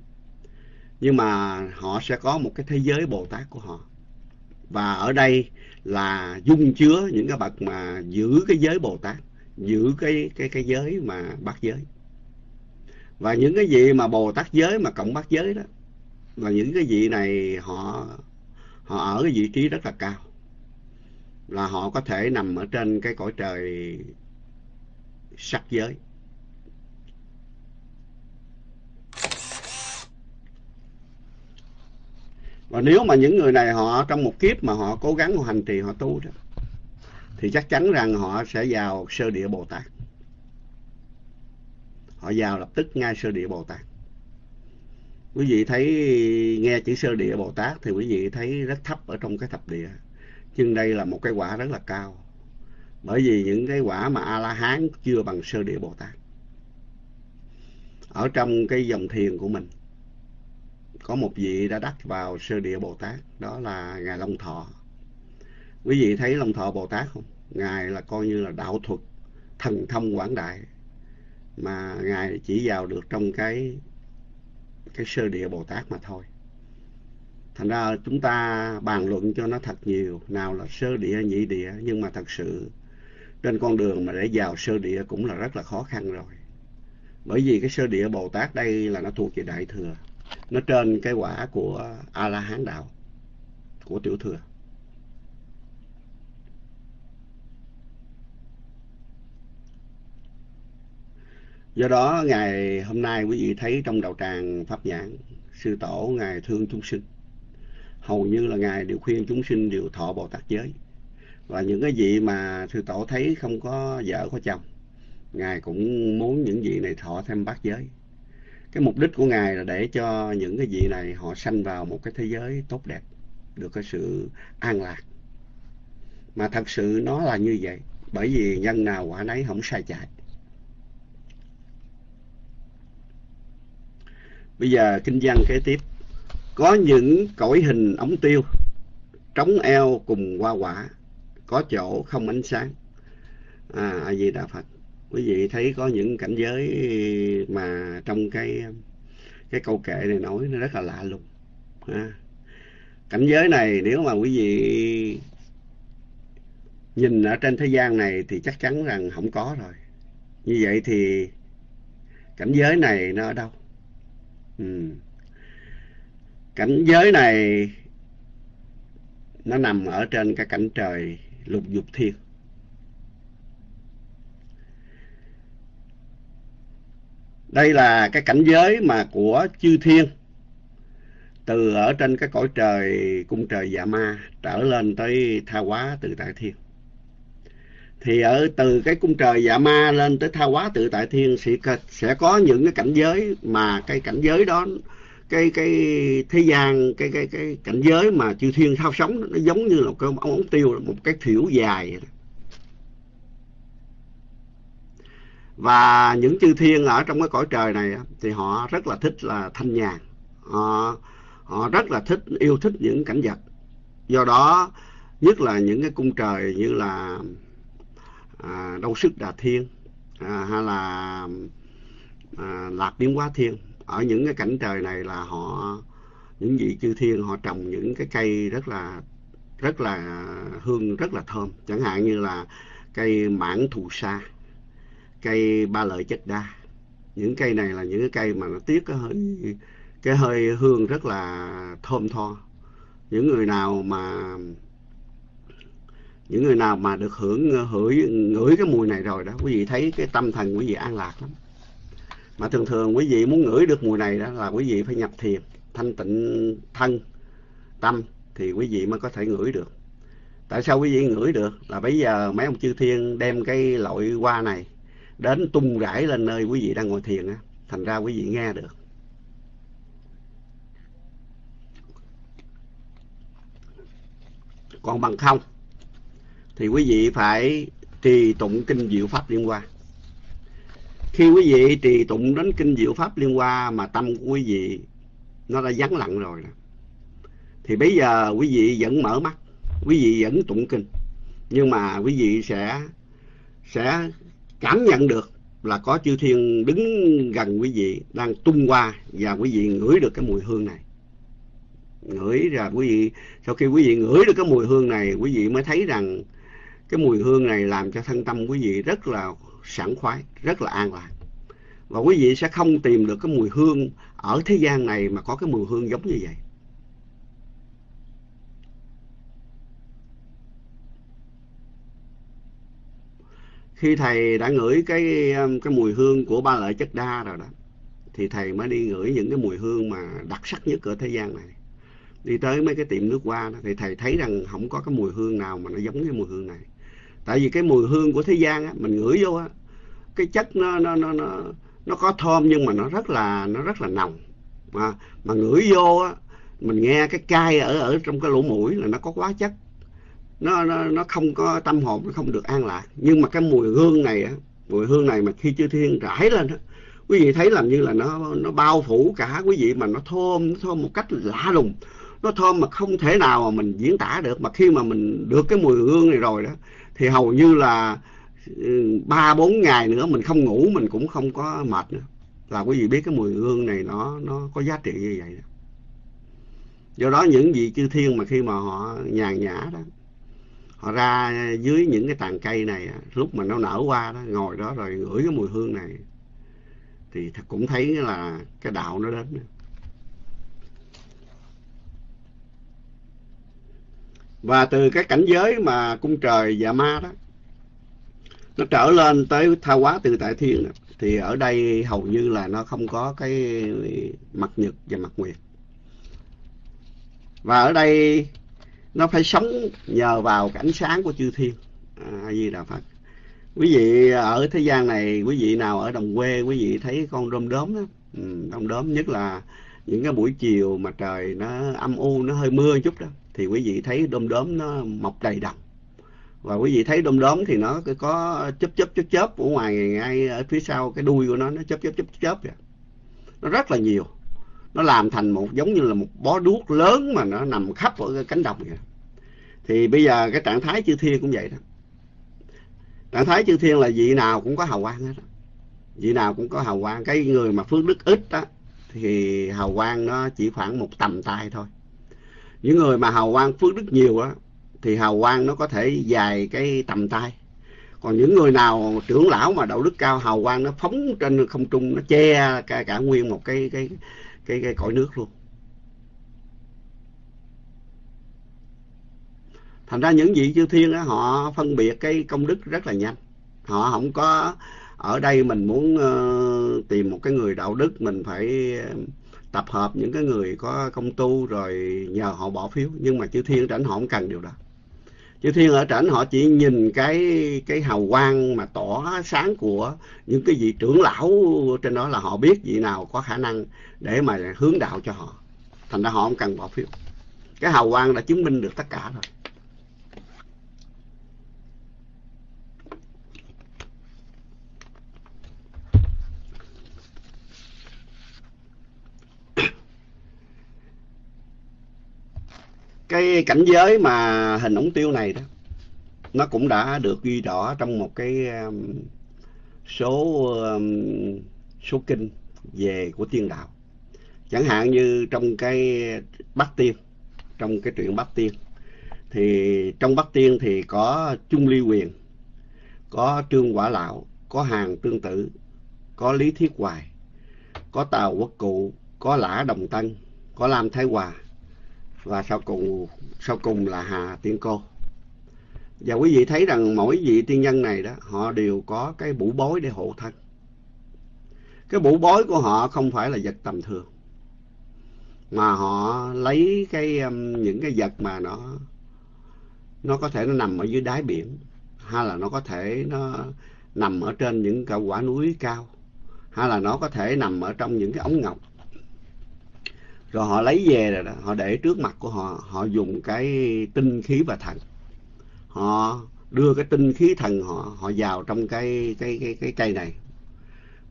Nhưng mà họ sẽ có một cái thế giới Bồ Tát của họ. Và ở đây là dung chứa những cái bậc mà giữ cái giới Bồ Tát, giữ cái cái cái giới mà bát giới. Và những cái vị mà Bồ Tát giới, mà cộng bát giới đó là những cái vị này họ họ ở cái vị trí rất là cao. Là họ có thể nằm ở trên cái cõi trời sắc giới. Và nếu mà những người này họ trong một kiếp mà họ cố gắng họ hành trì, họ tu đó, thì chắc chắn rằng họ sẽ vào sơ địa Bồ Tát. Họ vào lập tức ngay sơ địa Bồ Tát. Quý vị thấy nghe chữ sơ địa Bồ Tát thì quý vị thấy rất thấp ở trong cái thập địa. Nhưng đây là một cái quả rất là cao. Bởi vì những cái quả mà A-la-hán chưa bằng sơ địa Bồ Tát. Ở trong cái dòng thiền của mình có một vị đã đắc vào sơ địa Bồ Tát, đó là Ngài Long Thọ. Quý vị thấy Long Thọ Bồ Tát không? Ngài là coi như là đạo thuật, thần thông quảng đại, mà Ngài chỉ vào được trong cái, cái sơ địa Bồ Tát mà thôi. Thành ra chúng ta bàn luận cho nó thật nhiều, nào là sơ địa, nhị địa, nhưng mà thật sự trên con đường mà để vào sơ địa cũng là rất là khó khăn rồi. Bởi vì cái sơ địa Bồ Tát đây là nó thuộc về Đại Thừa nó trên cái quả của a la hán đạo của tiểu thừa do đó, ngày hôm nay quý vị thấy trong đạo tràng pháp nhãn sư tổ ngài thương chúng sinh, hầu như là ngài đều khuyên chúng sinh đều thọ bồ tát giới. Và những cái vị mà sư tổ thấy không có vợ, có chồng, ngài cũng muốn những vị này thọ thêm bát giới. Cái mục đích của ngài là để cho những cái vị này họ sanh vào một cái thế giới tốt đẹp, được cái sự an lạc. Mà thật sự nó là như vậy, bởi vì nhân nào quả nấy không sai chạy. Bây giờ kinh văn kế tiếp. Có những cõi hình ống tiêu trống eo cùng hoa quả có chỗ không ánh sáng. À a di đà phật. Quý vị thấy có những cảnh giới mà trong cái cái câu kệ này nói nó rất là lạ lùng à, cảnh giới này nếu mà quý vị nhìn ở trên thế gian này thì chắc chắn rằng không có rồi. Như vậy thì cảnh giới này nó ở đâu? Ừ. cảnh giới này nó nằm ở trên cái cảnh trời lục dục thiên. Đây là cái cảnh giới mà của chư thiên. Từ ở trên cái cõi trời, cung trời dạ ma, trở lên tới tha hóa, từ tại thiên thì ở từ cái cung trời dạ ma lên tới tha hóa tự tại thiên sẽ sẽ có những cái cảnh giới mà cái cảnh giới đó cái cái thế gian cái cái cái cảnh giới mà chư thiên thao sống nó giống như là cái ống, ống tiêu một cái thiểu dài vậy đó. và những chư thiên ở trong cái cõi trời này thì họ rất là thích là thanh nhàn họ họ rất là thích yêu thích những cảnh vật do đó nhất là những cái cung trời như là à, đâu sức đà thiên à, hay là à, lạc biến hóa thiên. Ở những cái cảnh trời này là họ những vị chư thiên họ trồng những cái cây rất là rất là hương rất là thơm. Chẳng hạn như là cây mãng thù sa cây ba lợi chất đa. Những cây này là những cái cây mà nó tiết cái hơi cái hơi hương rất là thơm tho. Những người nào mà những người nào mà được hưởng ờ, hửi, ngửi cái mùi này rồi đó, quý vị thấy cái tâm thần quý vị an lạc lắm. Mà thường thường quý vị muốn ngửi được mùi này đó là quý vị phải nhập thiền, thanh tịnh thân, tâm thì quý vị mới có thể ngửi được. Tại sao quý vị ngửi được? Là bây giờ mấy ông chư thiên đem cái loại hoa này đến tung rải lên nơi quý vị đang ngồi thiền á, thành ra quý vị nghe được. Còn bằng không thì quý vị phải trì tụng kinh diệu pháp liên hoa. Khi quý vị trì tụng đến kinh diệu pháp liên hoa mà tâm của quý vị nó đã vắng lặng rồi thì bây giờ quý vị vẫn mở mắt, quý vị vẫn tụng kinh. Nhưng mà quý vị sẽ sẽ cảm nhận được là có chư thiên đứng gần quý vị, đang tung qua và quý vị ngửi được cái mùi hương này. Ngửi ra quý vị, sau khi quý vị ngửi được cái mùi hương này, quý vị mới thấy rằng cái mùi hương này làm cho thân tâm quý vị rất là sảng khoái rất là an lạc. Và quý vị sẽ không tìm được cái mùi hương ở thế gian này mà có cái mùi hương giống như vậy. Khi thầy đã ngửi cái cái mùi hương của ba lợi chất đa rồi đó thì thầy mới đi ngửi những cái mùi hương mà đặc sắc nhất ở thế gian này. Đi tới mấy cái tiệm nước hoa đó, thì thầy thấy rằng không có cái mùi hương nào mà nó giống cái mùi hương này tại vì cái mùi hương của thế gian á, mình ngửi vô á, cái chất nó nó nó nó nó có thơm nhưng mà nó rất là, nó rất là nồng. Mà mà ngửi vô á, mình nghe cái cay ở ở trong cái lỗ mũi là nó có quá chất. Nó nó nó không có tâm hồn, nó không được an lạc. Nhưng mà cái mùi hương này á, mùi hương này mà khi chư thiên rải lên á, quý vị thấy làm như là nó nó bao phủ cả quý vị mà nó thơm nó thơm một cách lạ lùng. Nó thơm mà không thể nào mà mình diễn tả được. Mà khi mà mình được cái mùi hương này rồi đó thì hầu như là ừ, ba, bốn ngày nữa mình không ngủ, mình cũng không có mệt nữa là quý vị biết cái mùi hương này nó nó có giá trị như vậy đó. do đó những vị chư thiên mà khi mà họ nhàn nhã đó, họ ra dưới những cái tàn cây này lúc mà nó nở qua đó, ngồi đó rồi ngửi cái mùi hương này, thì cũng thấy là cái đạo nó đến và từ cái cảnh giới mà cung trời và ma đó nó trở lên tới tha hóa từ tại thiên đó, thì ở đây hầu như là nó không có cái mặt nhật và mặt nguyệt. Và ở đây nó phải sống nhờ vào cái ánh sáng của chư thiên. À, A di đà phật. Quý vị ở thế gian này quý vị nào ở đồng quê quý vị thấy con đom đóm đó ừ, đom đóm nhất là những cái buổi chiều mà trời nó âm u nó hơi mưa chút đó thì quý vị thấy đom đóm nó mọc đầy đồng và quý vị thấy đom đóm thì nó có chớp chớp chớp chớp ở ngoài ngay ở phía sau cái đuôi của nó nó chớp chớp chớp chớp vậy. Nó rất là nhiều. Nó làm thành một, giống như là một bó đuốc lớn mà nó nằm khắp ở cái cánh đồng vậy. Thì bây giờ cái trạng thái chư thiên cũng vậy đó. Trạng thái chư thiên là vị nào cũng có hào quang hết đó. vị nào cũng có hào quang. Cái người mà phước đức ít đó thì hào quang nó chỉ khoảng một tầm tay thôi những người mà hào quang phước đức nhiều á thì hào quang nó có thể dài cái tầm tay. Còn những người nào trưởng lão mà đạo đức cao hào quang nó phóng trên không trung nó che cả, cả nguyên một cái cái cái cái cõi nước luôn. Thành ra những vị chư thiên á họ phân biệt cái công đức rất là nhanh. Họ không có ở đây mình muốn uh, tìm một cái người đạo đức mình phải tập hợp những cái người có công tu rồi nhờ họ bỏ phiếu, nhưng mà chư thiên trển họ không cần điều đó. Chư thiên ở trển họ chỉ nhìn cái cái hào quang mà tỏ sáng của những cái vị trưởng lão trên đó là họ biết vị nào có khả năng để mà hướng đạo cho họ. Thành ra họ không cần bỏ phiếu. Cái hào quang đã chứng minh được tất cả rồi. Cái cảnh giới mà hình ống tiêu này đó, nó cũng đã được ghi rõ trong một cái um, số um, số kinh về của tiên đạo. Chẳng hạn như trong cái bát tiên, trong cái truyện bát tiên, thì trong bát tiên thì có trung ly quyền, có trương quả lão có hàng tương tự có lý thiết hoài, có tào quốc cụ, có lã đồng tân có lam thái hòa và sau cùng sau cùng là hà tiên cô. Và quý vị thấy rằng mỗi vị tiên nhân này đó, họ đều có cái bủ bối để hộ thân. Cái bủ bối của họ không phải là vật tầm thường, mà họ lấy cái um, những cái vật mà nó nó có thể nó nằm ở dưới đáy biển, hay là nó có thể nó nằm ở trên những cái quả núi cao, hay là nó có thể nằm ở trong những cái ống ngọc rồi họ lấy về rồi đó họ để trước mặt của họ họ dùng cái tinh khí và thần. Họ đưa cái tinh khí thần họ họ vào trong cái cái cái cái cây này.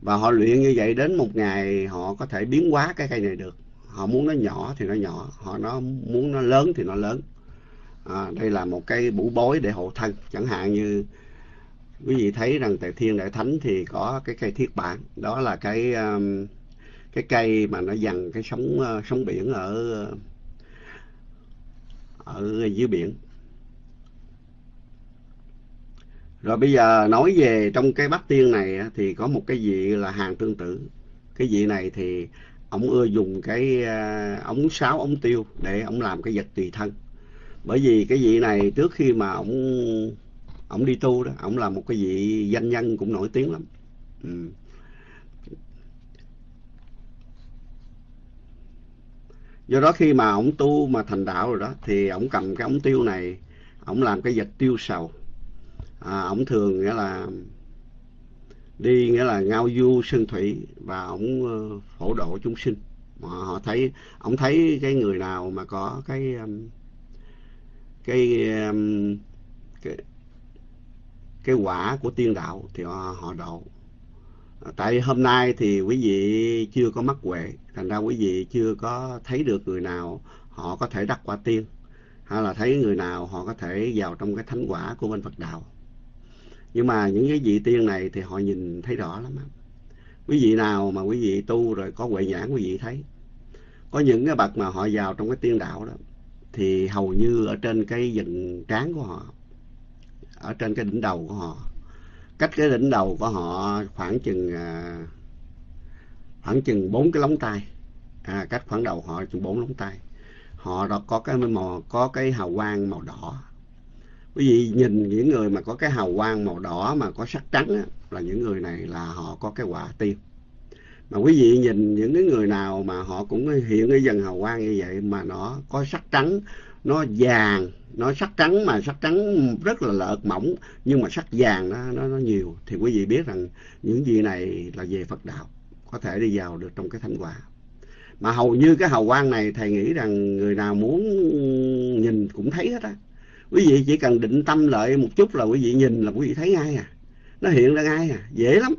Và họ luyện như vậy đến một ngày họ có thể biến hóa cái cây này được. Họ muốn nó nhỏ thì nó nhỏ họ nó muốn nó lớn thì nó lớn. À, đây là một cái bủ bối để hộ thân. Chẳng hạn như quý vị thấy rằng tại thiên đại thánh thì có cái cây thiết bản. Đó là cái um, cái cây mà nó dằn cái sóng ờ, sóng biển ở ờ, ở dưới biển. Rồi bây giờ nói về trong cái bát tiên này thì có một cái vị là hàng tương tự cái vị này thì ông ưa dùng cái ờ, ống sáo, ống tiêu để ông làm cái vật tùy thân. Bởi vì cái vị này trước khi mà ông ông đi tu đó, ông là một cái vị danh nhân cũng nổi tiếng lắm. Ừ. do đó khi mà ông tu mà thành đạo rồi đó thì ông cầm cái ống tiêu này ông làm cái vật tiêu sầu. À, ông thường nghĩa là đi nghĩa là ngao du sơn thủy và ông ờ, phổ độ chúng sinh. Mà họ thấy ông thấy cái người nào mà có cái cái cái cái quả của tiên đạo thì họ, họ độ tại hôm nay thì quý vị chưa có mắc huệ, thành ra quý vị chưa có thấy được người nào họ có thể đắc quả tiên, hay là thấy người nào họ có thể vào trong cái thánh quả của bên Phật đạo. Nhưng mà những cái vị tiên này thì họ nhìn thấy rõ lắm quý vị nào mà quý vị tu rồi có huệ nhãn, quý vị thấy. Có những cái bậc mà họ vào trong cái tiên đạo đó, thì hầu như ở trên cái dần trán của họ, ở trên cái đỉnh đầu của họ cách cái đỉnh đầu của họ khoảng chừng à, khoảng chừng bốn cái lóng tay. À, cách khoảng đầu họ chừng bốn lóng tay. Họ đó có cái màu có cái hào quang màu đỏ. Quý vị nhìn những người mà có cái hào quang màu đỏ mà có sắc trắng á, là những người này là họ có cái quả tim mà quý vị nhìn những cái người nào mà họ cũng hiện cái dần hào quang như vậy mà nó có sắc trắng nó vàng nó sắc trắng mà sắc trắng rất là lợt mỏng nhưng mà sắc vàng nó nó, nó nhiều. Thì quý vị biết rằng những gì này là về Phật đạo có thể đi vào được trong cái thánh quả mà hầu như cái hào quang này thầy nghĩ rằng người nào muốn nhìn cũng thấy hết á. Quý vị chỉ cần định tâm lại một chút là quý vị nhìn là quý vị thấy ngay à. Nó hiện ra ngay à. Dễ lắm.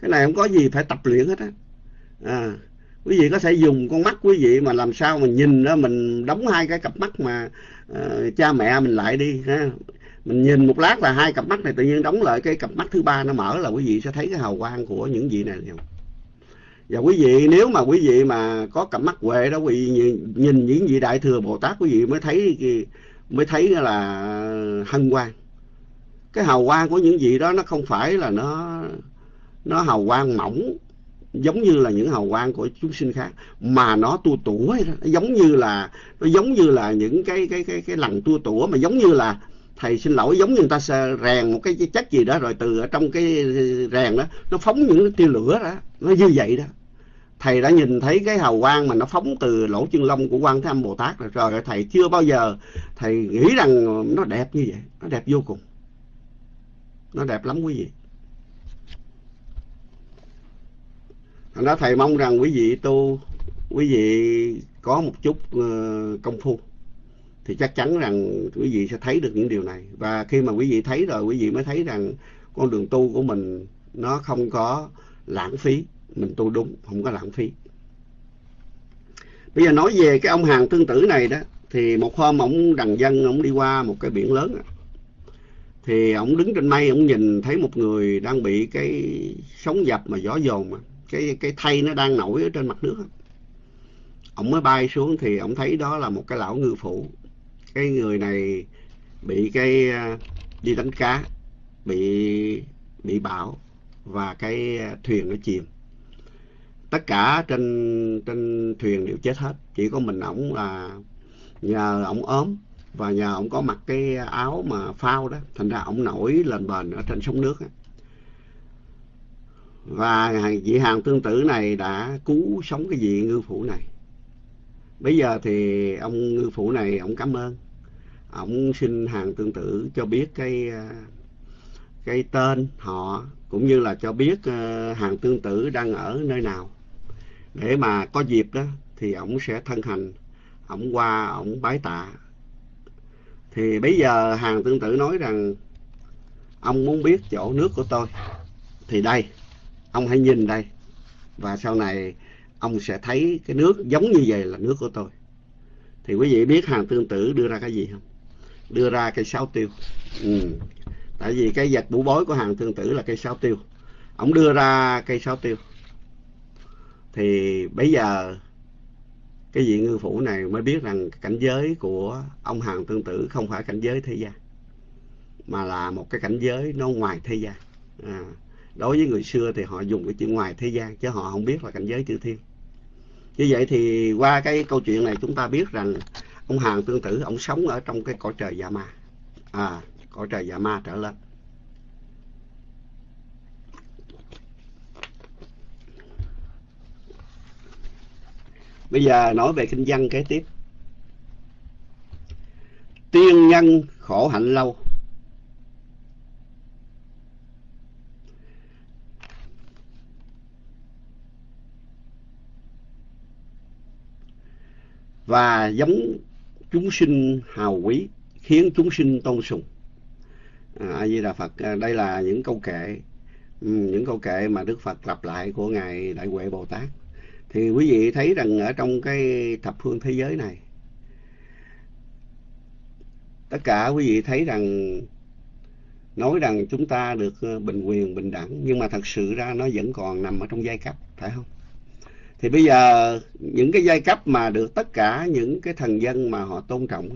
Cái này không có gì phải tập luyện hết á. À, quý vị có thể dùng con mắt quý vị mà làm sao mà nhìn đó mình đóng hai cái cặp mắt mà uh, cha mẹ mình lại đi ha. Mình nhìn một lát là hai cặp mắt này tự nhiên đóng lại cái cặp mắt thứ ba nó mở là quý vị sẽ thấy cái hào quang của những vị này không và quý vị nếu mà quý vị mà có cặp mắt huệ đó quý vị nhìn, nhìn những vị đại thừa bồ tát quý vị mới thấy mới thấy là hân quang cái hào quang của những vị đó nó không phải là nó nó hào quang mỏng giống như là những hào quang của chúng sinh khác, mà nó tua tủa nó giống như là, nó giống như là những cái cái cái cái lần tua tủa, mà giống như là thầy xin lỗi, giống như người ta rèn một cái chất gì đó, rồi từ ở trong cái rèn đó, nó phóng những tia lửa đó. Nó như vậy đó. Thầy đã nhìn thấy cái hào quang mà nó phóng từ lỗ chân lông của quan thế âm bồ tát rồi. Rồi thầy chưa bao giờ, thầy nghĩ rằng nó đẹp như vậy. Nó đẹp vô cùng. Nó đẹp lắm quý vị. Thành đó thầy mong rằng quý vị tu, quý vị có một chút ờ, công phu thì chắc chắn rằng quý vị sẽ thấy được những điều này. Và khi mà quý vị thấy rồi, quý vị mới thấy rằng con đường tu của mình nó không có lãng phí, mình tu đúng, không có lãng phí. Bây giờ nói về cái ông hàng tương tử này đó, thì một hôm ổng đằng dân ổng đi qua một cái biển lớn thì ổng đứng trên mây ổng nhìn thấy một người đang bị cái sóng dập mà gió dồn mà cái cái thây nó đang nổi ở trên mặt nước ổng mới bay xuống thì ổng thấy đó là một cái lão ngư phủ. Cái người này bị cái à, đi đánh cá, bị bị bão và cái à, thuyền nó chìm. Tất cả trên trên thuyền đều chết hết. Chỉ có mình ổng là nhờ ổng ốm và nhờ ổng có mặc cái áo mà phao đó, thành ra ổng nổi lên bền ở trên sông nước và vị hàng tương tử này đã cứu sống cái vị ngư phủ này. Bây giờ thì ông ngư phủ này, ông cảm ơn. Ông xin hàng tương tử cho biết cái cái tên họ, cũng như là cho biết ờ, hàng tương tử đang ở nơi nào. Để mà có dịp đó thì ông sẽ thân hành, ông qua, ông bái tạ. Thì bây giờ hàng tương tự nói rằng, ông muốn biết chỗ nước của tôi. Thì đây ông hãy nhìn đây. Và sau này ông sẽ thấy cái nước giống như vậy là nước của tôi. Thì quý vị biết hàng tương tử đưa ra cái gì không? Đưa ra cây sáo tiêu. Ừ. tại vì cái vật bủ bối của hàng tương tử là cây sáo tiêu. Ông đưa ra cây sáo tiêu. Thì bây giờ cái vị ngư phủ này mới biết rằng cảnh giới của ông hàng tương tử không phải cảnh giới thế gian mà là một cái cảnh giới nó ngoài thế gian. À, đối với người xưa thì họ dùng cái chữ ngoài thế gian, chứ họ không biết là cảnh giới chữ thiên như vậy thì qua cái câu chuyện này chúng ta biết rằng ông hàng tương tử, ông sống ở trong cái cõi trời dạ ma à cõi trời dạ ma trở lên Bây giờ nói về kinh văn kế tiếp. Tiên nhân khổ hạnh lâu. Và giống chúng sinh hào quý, khiến chúng sinh tôn sùng. À, A Di Đà Phật, à, đây là những câu kệ, ừ, những câu kệ mà Đức Phật lặp lại của ngài Đại Huệ Bồ Tát thì quý vị thấy rằng ở trong cái thập phương thế giới này tất cả quý vị thấy rằng nói rằng chúng ta được ờ, bình quyền bình đẳng nhưng mà thật sự ra nó vẫn còn nằm ở trong giai cấp phải không thì bây giờ những cái giai cấp mà được tất cả những cái thần dân mà họ tôn trọng,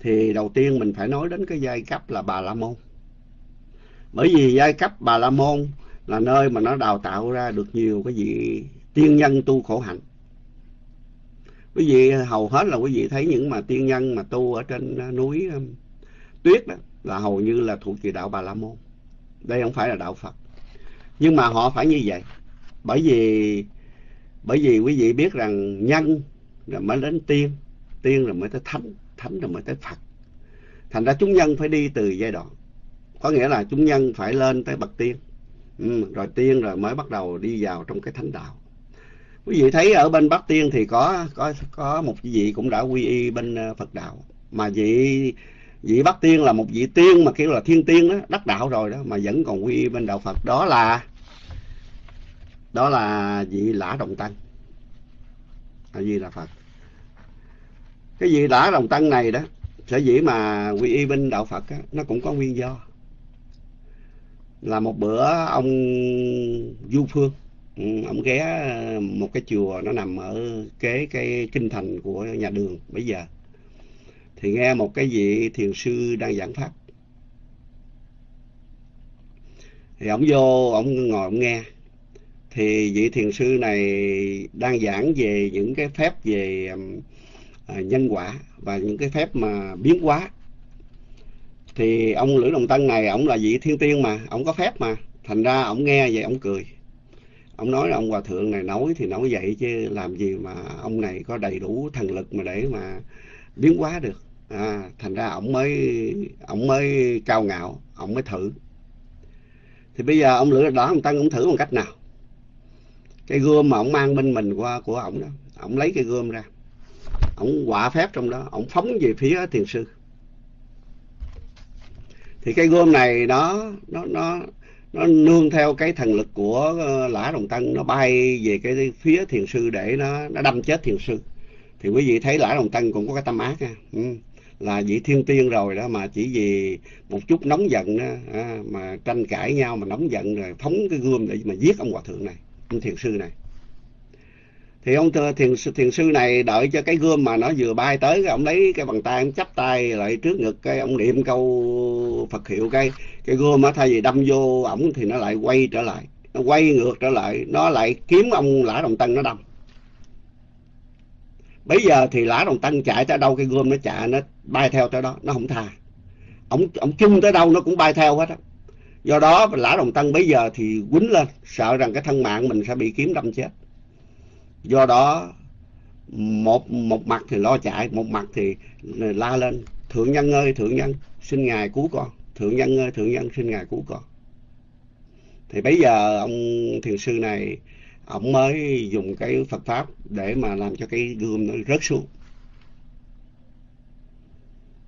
thì đầu tiên mình phải nói đến cái giai cấp là bà la môn. Bởi vì giai cấp bà la môn là nơi mà nó đào tạo ra được nhiều cái vị tiên nhân tu khổ hạnh. Quý vị hầu hết là quý vị thấy những mà tiên nhân mà tu ở trên núi um, tuyết đó, là hầu như là thuộc về đạo bà la môn. Đây không phải là đạo phật. Nhưng mà họ phải như vậy. Bởi vì bởi vì quý vị biết rằng nhân rồi mới đến tiên tiên rồi mới tới thánh thánh rồi mới tới phật. Thành ra chúng nhân phải đi từ giai đoạn. Có nghĩa là chúng nhân phải lên tới bậc tiên. Ừ, rồi tiên rồi mới bắt đầu đi vào trong cái thánh đạo. Quý vị thấy ở bên Bắc Tiên thì có có có một vị cũng đã quy y bên ờ, Phật đạo. Mà vị vị Bắc Tiên là một vị tiên mà kiểu là thiên tiên đó đắc đạo rồi đó mà vẫn còn quy y bên đạo Phật. Đó là đó là vị Lã Đồng Tăng. A di là Phật. Cái vị Lã Đồng Tăng này đó sở dĩ mà quy y bên đạo Phật á, nó cũng có nguyên do. Là một bữa ông Du Phương ừ, ông ghé ờ, một cái chùa nó nằm ở kế cái kinh thành của nhà đường bây giờ. Thì nghe một cái vị thiền sư đang giảng pháp. Thì ông vô ông ngồi ông nghe thì vị thiền sư này đang giảng về những cái phép về uh, nhân quả và những cái phép mà biến hóa. Thì ông lữ đồng tân này ông là vị thiên tiên mà ông có phép mà. Thành ra ông nghe vậy ông cười. Ông nói là ông hòa thượng này nói thì nói vậy chứ làm gì mà ông này có đầy đủ thần lực mà để mà biến hóa được. À, thành ra ông mới ông mới cao ngạo ông mới thử. Thì bây giờ ông lữ đó ông tăng ông thử bằng cách nào? Cái gươm mà ông mang bên mình qua của ông đó ông lấy cái gươm ra ông quả phép trong đó ông phóng về phía thiền sư thì cái gươm này nó nó nó nó nương theo cái thần lực của ờ, lã đồng tân nó bay về cái phía thiền sư để nó nó đâm chết thiền sư thì quý vị thấy lã đồng tân cũng có cái tâm ác nha ừ. là vị thiên tiên rồi đó mà chỉ vì một chút nóng giận đó, à, mà tranh cãi nhau mà nóng giận rồi phóng cái gươm để mà giết ông hòa thượng này thiền sư này. Thì ông thiền, thiền sư này đợi cho cái gươm mà nó vừa bay tới ông lấy cái bàn tay ông chắp tay lại trước ngực cái ông niệm câu phật hiệu cái cái gươm á thay vì đâm vô ổng thì nó lại quay trở lại. Nó quay ngược trở lại nó lại kiếm ông lã đồng tân nó đâm. Bây giờ thì lã đồng tân chạy tới đâu cái gươm nó chạy nó bay theo tới đó nó không tha. Ông ông chung tới đâu nó cũng bay theo hết á do đó, lã đồng tân bây giờ thì quýnh lên, sợ rằng cái thân mạng mình sẽ bị kiếm đâm chết. Do đó, một một mặt thì lo chạy, một mặt thì la lên, thượng nhân ơi, thượng nhân, xin ngài cứu con. Thượng nhân ơi, thượng nhân, xin ngài cứu con. Thì bây giờ ông thiền sư này, ông mới dùng cái Phật pháp để mà làm cho cái gươm nó rớt xuống.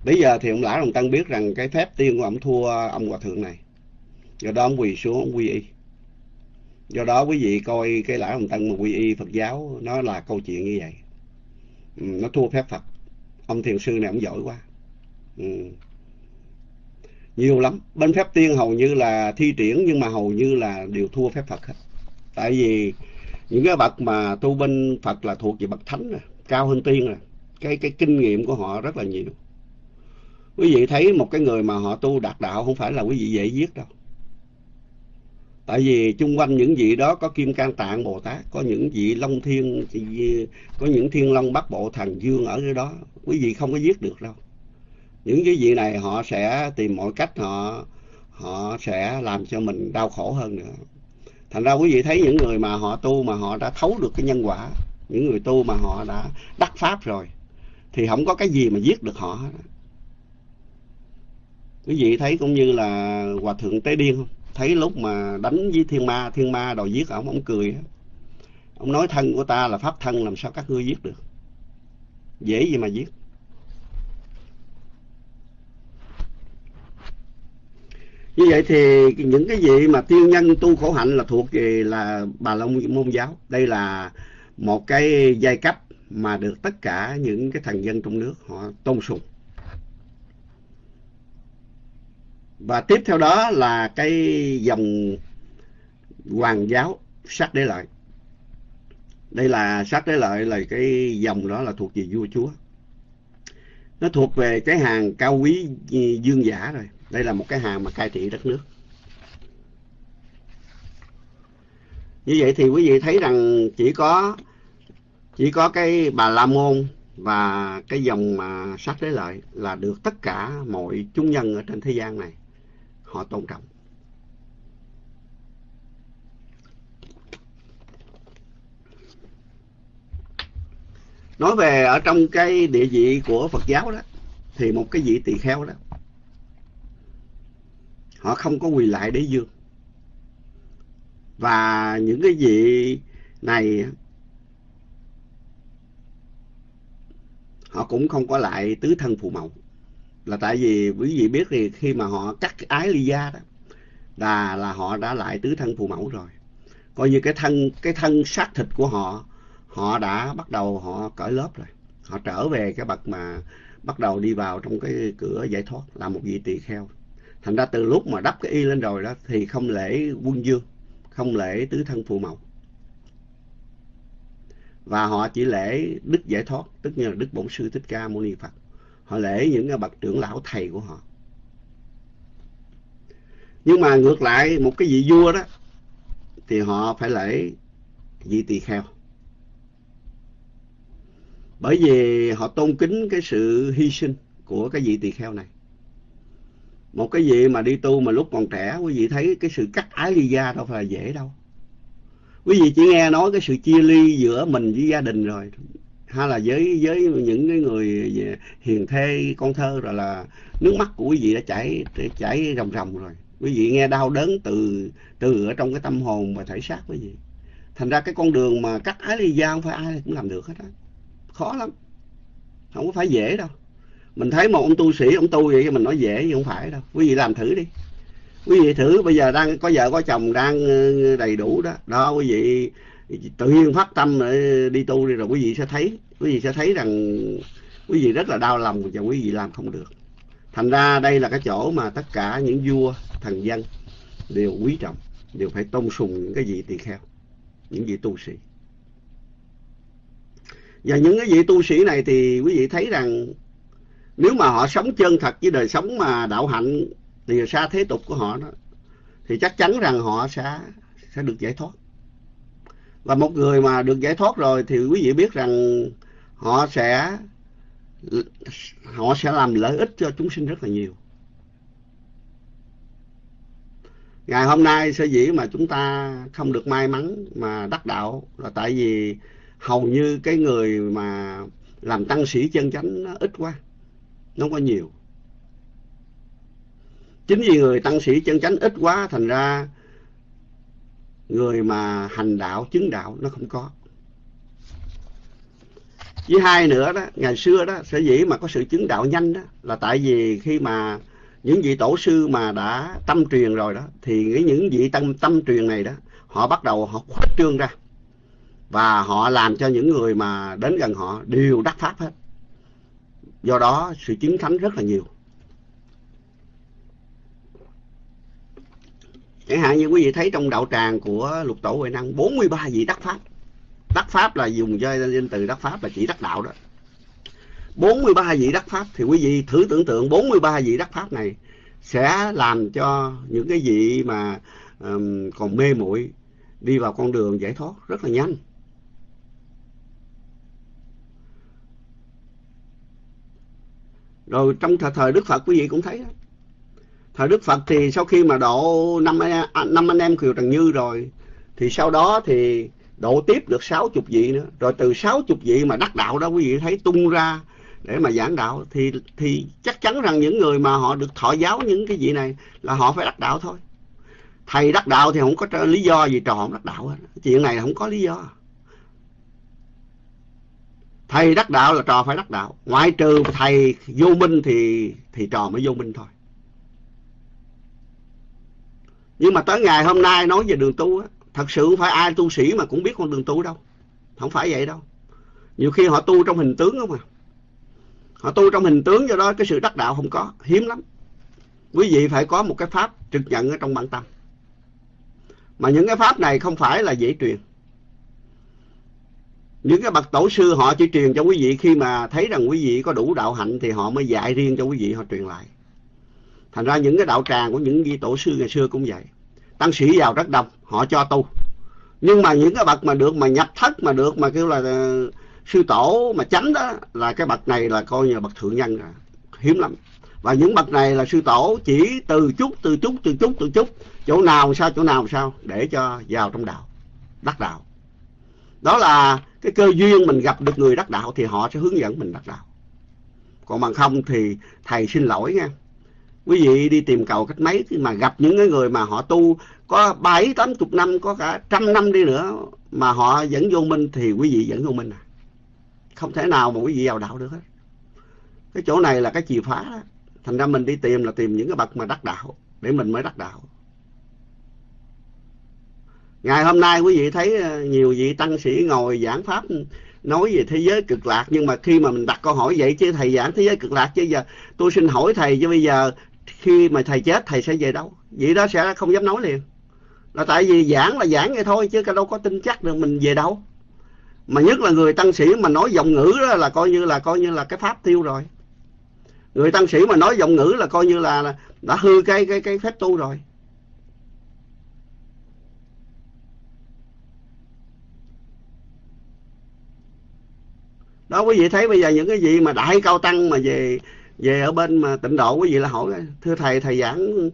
Bây giờ thì ông lã đồng tân biết rằng cái phép tiên của ông thua ông hòa thượng này do đó ông quỳ xuống ông quy y. Do đó quý vị coi cái lão đồng tân mà quy y Phật giáo nó là câu chuyện như vậy. Ừ, nó thua phép Phật. Ông thiền sư này ông giỏi quá. Ừ. nhiều lắm. Bên phép tiên hầu như là thi triển nhưng mà hầu như là đều thua phép Phật hết. Tại vì những cái bậc mà tu bên Phật là thuộc về bậc thánh rồi cao hơn tiên rồi cái cái kinh nghiệm của họ rất là nhiều. Quý vị thấy một cái người mà họ tu đạt đạo không phải là quý vị dễ giết đâu tại vì chung quanh những vị đó có kim can tạng, bồ tát, có những vị long thiên có những thiên long bắc bộ thần dương ở cái đó. Quý vị không có giết được đâu. Những cái vị này họ sẽ tìm mọi cách họ họ sẽ làm cho mình đau khổ hơn nữa. Thành ra quý vị thấy những người mà họ tu mà họ đã thấu được cái nhân quả, những người tu mà họ đã đắc pháp rồi, thì không có cái gì mà giết được họ quý vị thấy cũng như là hòa thượng tế điên không? Thấy lúc mà đánh với thiên ma thiên ma đòi giết ổng ổng cười. Ông nói thân của ta là pháp thân, làm sao các ngươi giết được? Dễ gì mà giết. Như vậy thì những cái gì mà tiên nhân tu khổ hạnh là thuộc về là bà la môn giáo. Đây là một cái giai cấp mà được tất cả những cái thần dân trong nước họ tôn sùng. Và tiếp theo đó là cái dòng hoàng giáo sắc đế lợi. Đây là sắc đế lợi là cái dòng đó là thuộc về vua chúa. Nó thuộc về cái hàng cao quý dương giả rồi. Đây là một cái hàng mà cai trị đất nước. Như vậy thì quý vị thấy rằng chỉ có chỉ có cái bà la môn và cái dòng mà sắc đế lợi là được tất cả mọi chúng nhân ở trên thế gian này họ tôn trọng. Nói về ở trong cái địa vị của Phật giáo đó, thì một cái vị tỳ kheo đó, họ không có quỳ lại đế dương. Và những cái vị này, họ cũng không có lại tứ thân phụ mẫu là tại vì quý vị biết thì khi mà họ cắt cái ái ly gia đó, là là họ đã lại tứ thân phụ mẫu rồi. Coi như cái thân cái thân xác thịt của họ họ đã bắt đầu họ cởi lớp rồi. Họ trở về cái bậc mà bắt đầu đi vào trong cái cửa giải thoát, là một vị tỳ kheo. Thành ra từ lúc mà đắp cái y lên rồi đó, thì không lễ quân dương, không lễ tứ thân phụ mẫu. Và họ chỉ lễ đức giải thoát, tức như là đức bổn sư thích ca mâu ni phật họ lễ những cái bậc trưởng lão thầy của họ. Nhưng mà ngược lại, một cái vị vua đó, thì họ phải lễ vị tỳ kheo. Bởi vì họ tôn kính cái sự hy sinh của cái vị tỳ kheo này. Một cái vị mà đi tu mà lúc còn trẻ, quý vị thấy cái sự cắt ái ly gia đâu phải là dễ đâu. Quý vị chỉ nghe nói cái sự chia ly giữa mình với gia đình rồi hay là với với những cái người hiền thê, con thơ rồi là nước mắt của quý vị đã chảy chảy ròng ròng rồi. Quý vị nghe đau đớn từ từ ở trong cái tâm hồn và thể xác quý vị. Thành ra cái con đường mà cắt ái ly gia không phải ai cũng làm được hết á. Khó lắm. Không có phải dễ đâu. Mình thấy một ông tu sĩ, ông tu vậy mình nói dễ nhưng không phải đâu. Quý vị làm thử đi. Quý vị thử, bây giờ đang, có vợ có chồng đang ờ, đầy đủ đó. Đó, quý vị tự nhiên phát tâm để đi tu đi rồi quý vị sẽ thấy. Quý vị sẽ thấy rằng quý vị rất là đau lòng và quý vị làm không được. Thành ra đây là cái chỗ mà tất cả những vua, thần dân đều quý trọng, đều phải tôn sùng những cái vị tỳ kheo, những vị tu sĩ. Và những cái vị tu sĩ này thì quý vị thấy rằng nếu mà họ sống chân thật với đời sống mà đạo hạnh thì xa thế tục của họ đó, thì chắc chắn rằng họ sẽ sẽ được giải thoát và một người mà được giải thoát rồi thì quý vị biết rằng họ sẽ họ sẽ làm lợi ích cho chúng sinh rất là nhiều. Ngày hôm nay sở dĩ mà chúng ta không được may mắn mà đắc đạo là tại vì hầu như cái người mà làm tăng sĩ chân chánh nó ít quá, nó không có nhiều. Chính vì người tăng sĩ chân chánh ít quá, thành ra người mà hành đạo, chứng đạo, nó không có. Với hai nữa đó, ngày xưa đó, sở dĩ mà có sự chứng đạo nhanh đó, là tại vì khi mà những vị tổ sư mà đã tâm truyền rồi đó, thì những vị tâm tâm truyền này đó, họ bắt đầu họ khuếch trương ra. Và họ làm cho những người mà đến gần họ đều đắc pháp hết. Do đó sự chứng thánh rất là nhiều. Chẳng hạn như quý vị thấy trong đạo tràng của lục tổ huệ năng 43 vị đắc pháp đắc pháp là dùng cho danh từ đắc pháp là chỉ đắc đạo đó 43 vị đắc pháp thì quý vị thử tưởng tượng 43 vị đắc pháp này sẽ làm cho những cái vị mà um, còn mê muội đi vào con đường giải thoát rất là nhanh rồi trong thời, thời Đức Phật quý vị cũng thấy đó thời Đức Phật thì sau khi mà độ năm à, năm anh em Kiều Trần Như rồi, thì sau đó thì độ tiếp được sáu chục vị nữa. Rồi từ sáu chục vị mà đắc đạo đó, quý vị thấy tung ra để mà giảng đạo, thì thì chắc chắn rằng những người mà họ được thọ giáo những cái vị này là họ phải đắc đạo thôi. Thầy đắc đạo thì không có lý do gì trò không đắc đạo hết. Chuyện này không có lý do. Thầy đắc đạo là trò phải đắc đạo. Ngoại trừ thầy vô minh thì thì trò mới vô minh thôi. Nhưng mà tới ngày hôm nay nói về đường tu á, thật sự không phải ai tu sĩ mà cũng biết con đường tu đâu. Không phải vậy đâu. Nhiều khi họ tu trong hình tướng không à họ tu trong hình tướng, do đó cái sự đắc đạo không có. Hiếm lắm. Quý vị phải có một cái pháp trực nhận ở trong bản tâm. Mà những cái pháp này không phải là dễ truyền. Những cái bậc tổ sư họ chỉ truyền cho quý vị. Khi mà thấy rằng quý vị có đủ đạo hạnh thì họ mới dạy riêng cho quý vị, họ truyền lại thành ra những cái đạo tràng của những vị tổ sư ngày xưa cũng vậy. Tăng sĩ vào rất đông họ cho tu. Nhưng mà những cái bậc mà được mà nhập thất mà được mà kêu là uh, sư tổ mà chánh đó là cái bậc này là coi như là bậc thượng nhân rồi. Hiếm lắm. Và những bậc này là sư tổ chỉ từ chút từ chút từ chút từ chút. Chỗ nào sao chỗ nào sao để cho vào trong đạo đắc đạo. Đó là cái cơ duyên mình gặp được người đắc đạo thì họ sẽ hướng dẫn mình đắc đạo. Còn bằng không thì thầy xin lỗi nha quý vị đi tìm cầu cách mấy thì mà gặp những cái người mà họ tu có bảy, tám chục năm, có cả trăm năm đi nữa mà họ vẫn vô minh thì quý vị vẫn vô minh à. Không thể nào mà quý vị vào đạo được hết. Cái chỗ này là cái chìa phá đó. thành ra mình đi tìm là tìm những cái bậc mà đắc đạo, để mình mới đắc đạo. Ngày hôm nay quý vị thấy ờ, nhiều vị tăng sĩ ngồi giảng pháp, nói về thế giới cực lạc, nhưng mà khi mà mình đặt câu hỏi, vậy chứ thầy giảng thế giới cực lạc chứ? Giờ tôi xin hỏi thầy chứ bây giờ khi mà thầy chết, thầy sẽ về đâu? Vậy đó sẽ không dám nói liền. Là tại vì giảng là giảng vậy thôi, chứ đâu có tin chắc được mình về đâu. Mà nhất là người tăng sĩ mà nói giọng ngữ đó là coi như là, coi như là cái pháp tiêu rồi. Người tăng sĩ mà nói giọng ngữ là coi như là đã hư cái cái cái phép tu rồi. Đó, quý vị thấy bây giờ những cái gì mà đại cao tăng mà về về ở bên mà tịnh độ quý vị là hỏi, thưa thầy thầy giảng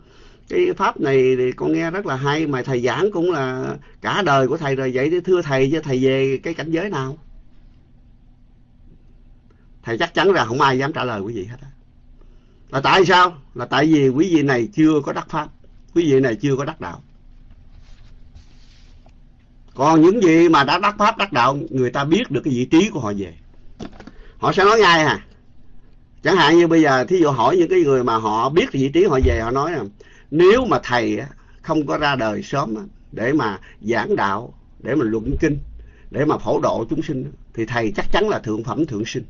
cái pháp này thì con nghe rất là hay, mà thầy giảng cũng là cả đời của thầy rồi, vậy thì thưa thầy cho thầy về cái cảnh giới nào? Thầy chắc chắn là không ai dám trả lời quý vị hết là tại sao? Là tại vì quý vị này chưa có đắc pháp, quý vị này chưa có đắc đạo. Còn những gì mà đã đắc pháp, đắc đạo, người ta biết được cái vị trí của họ về. Họ sẽ nói ngay à chẳng hạn như bây giờ, thí dụ hỏi những cái người mà họ biết vị trí họ về, họ nói là, nếu mà thầy không có ra đời sớm để mà giảng đạo, để mà luận kinh, để mà phổ độ chúng sinh thì thầy chắc chắn là thượng phẩm thượng sinh.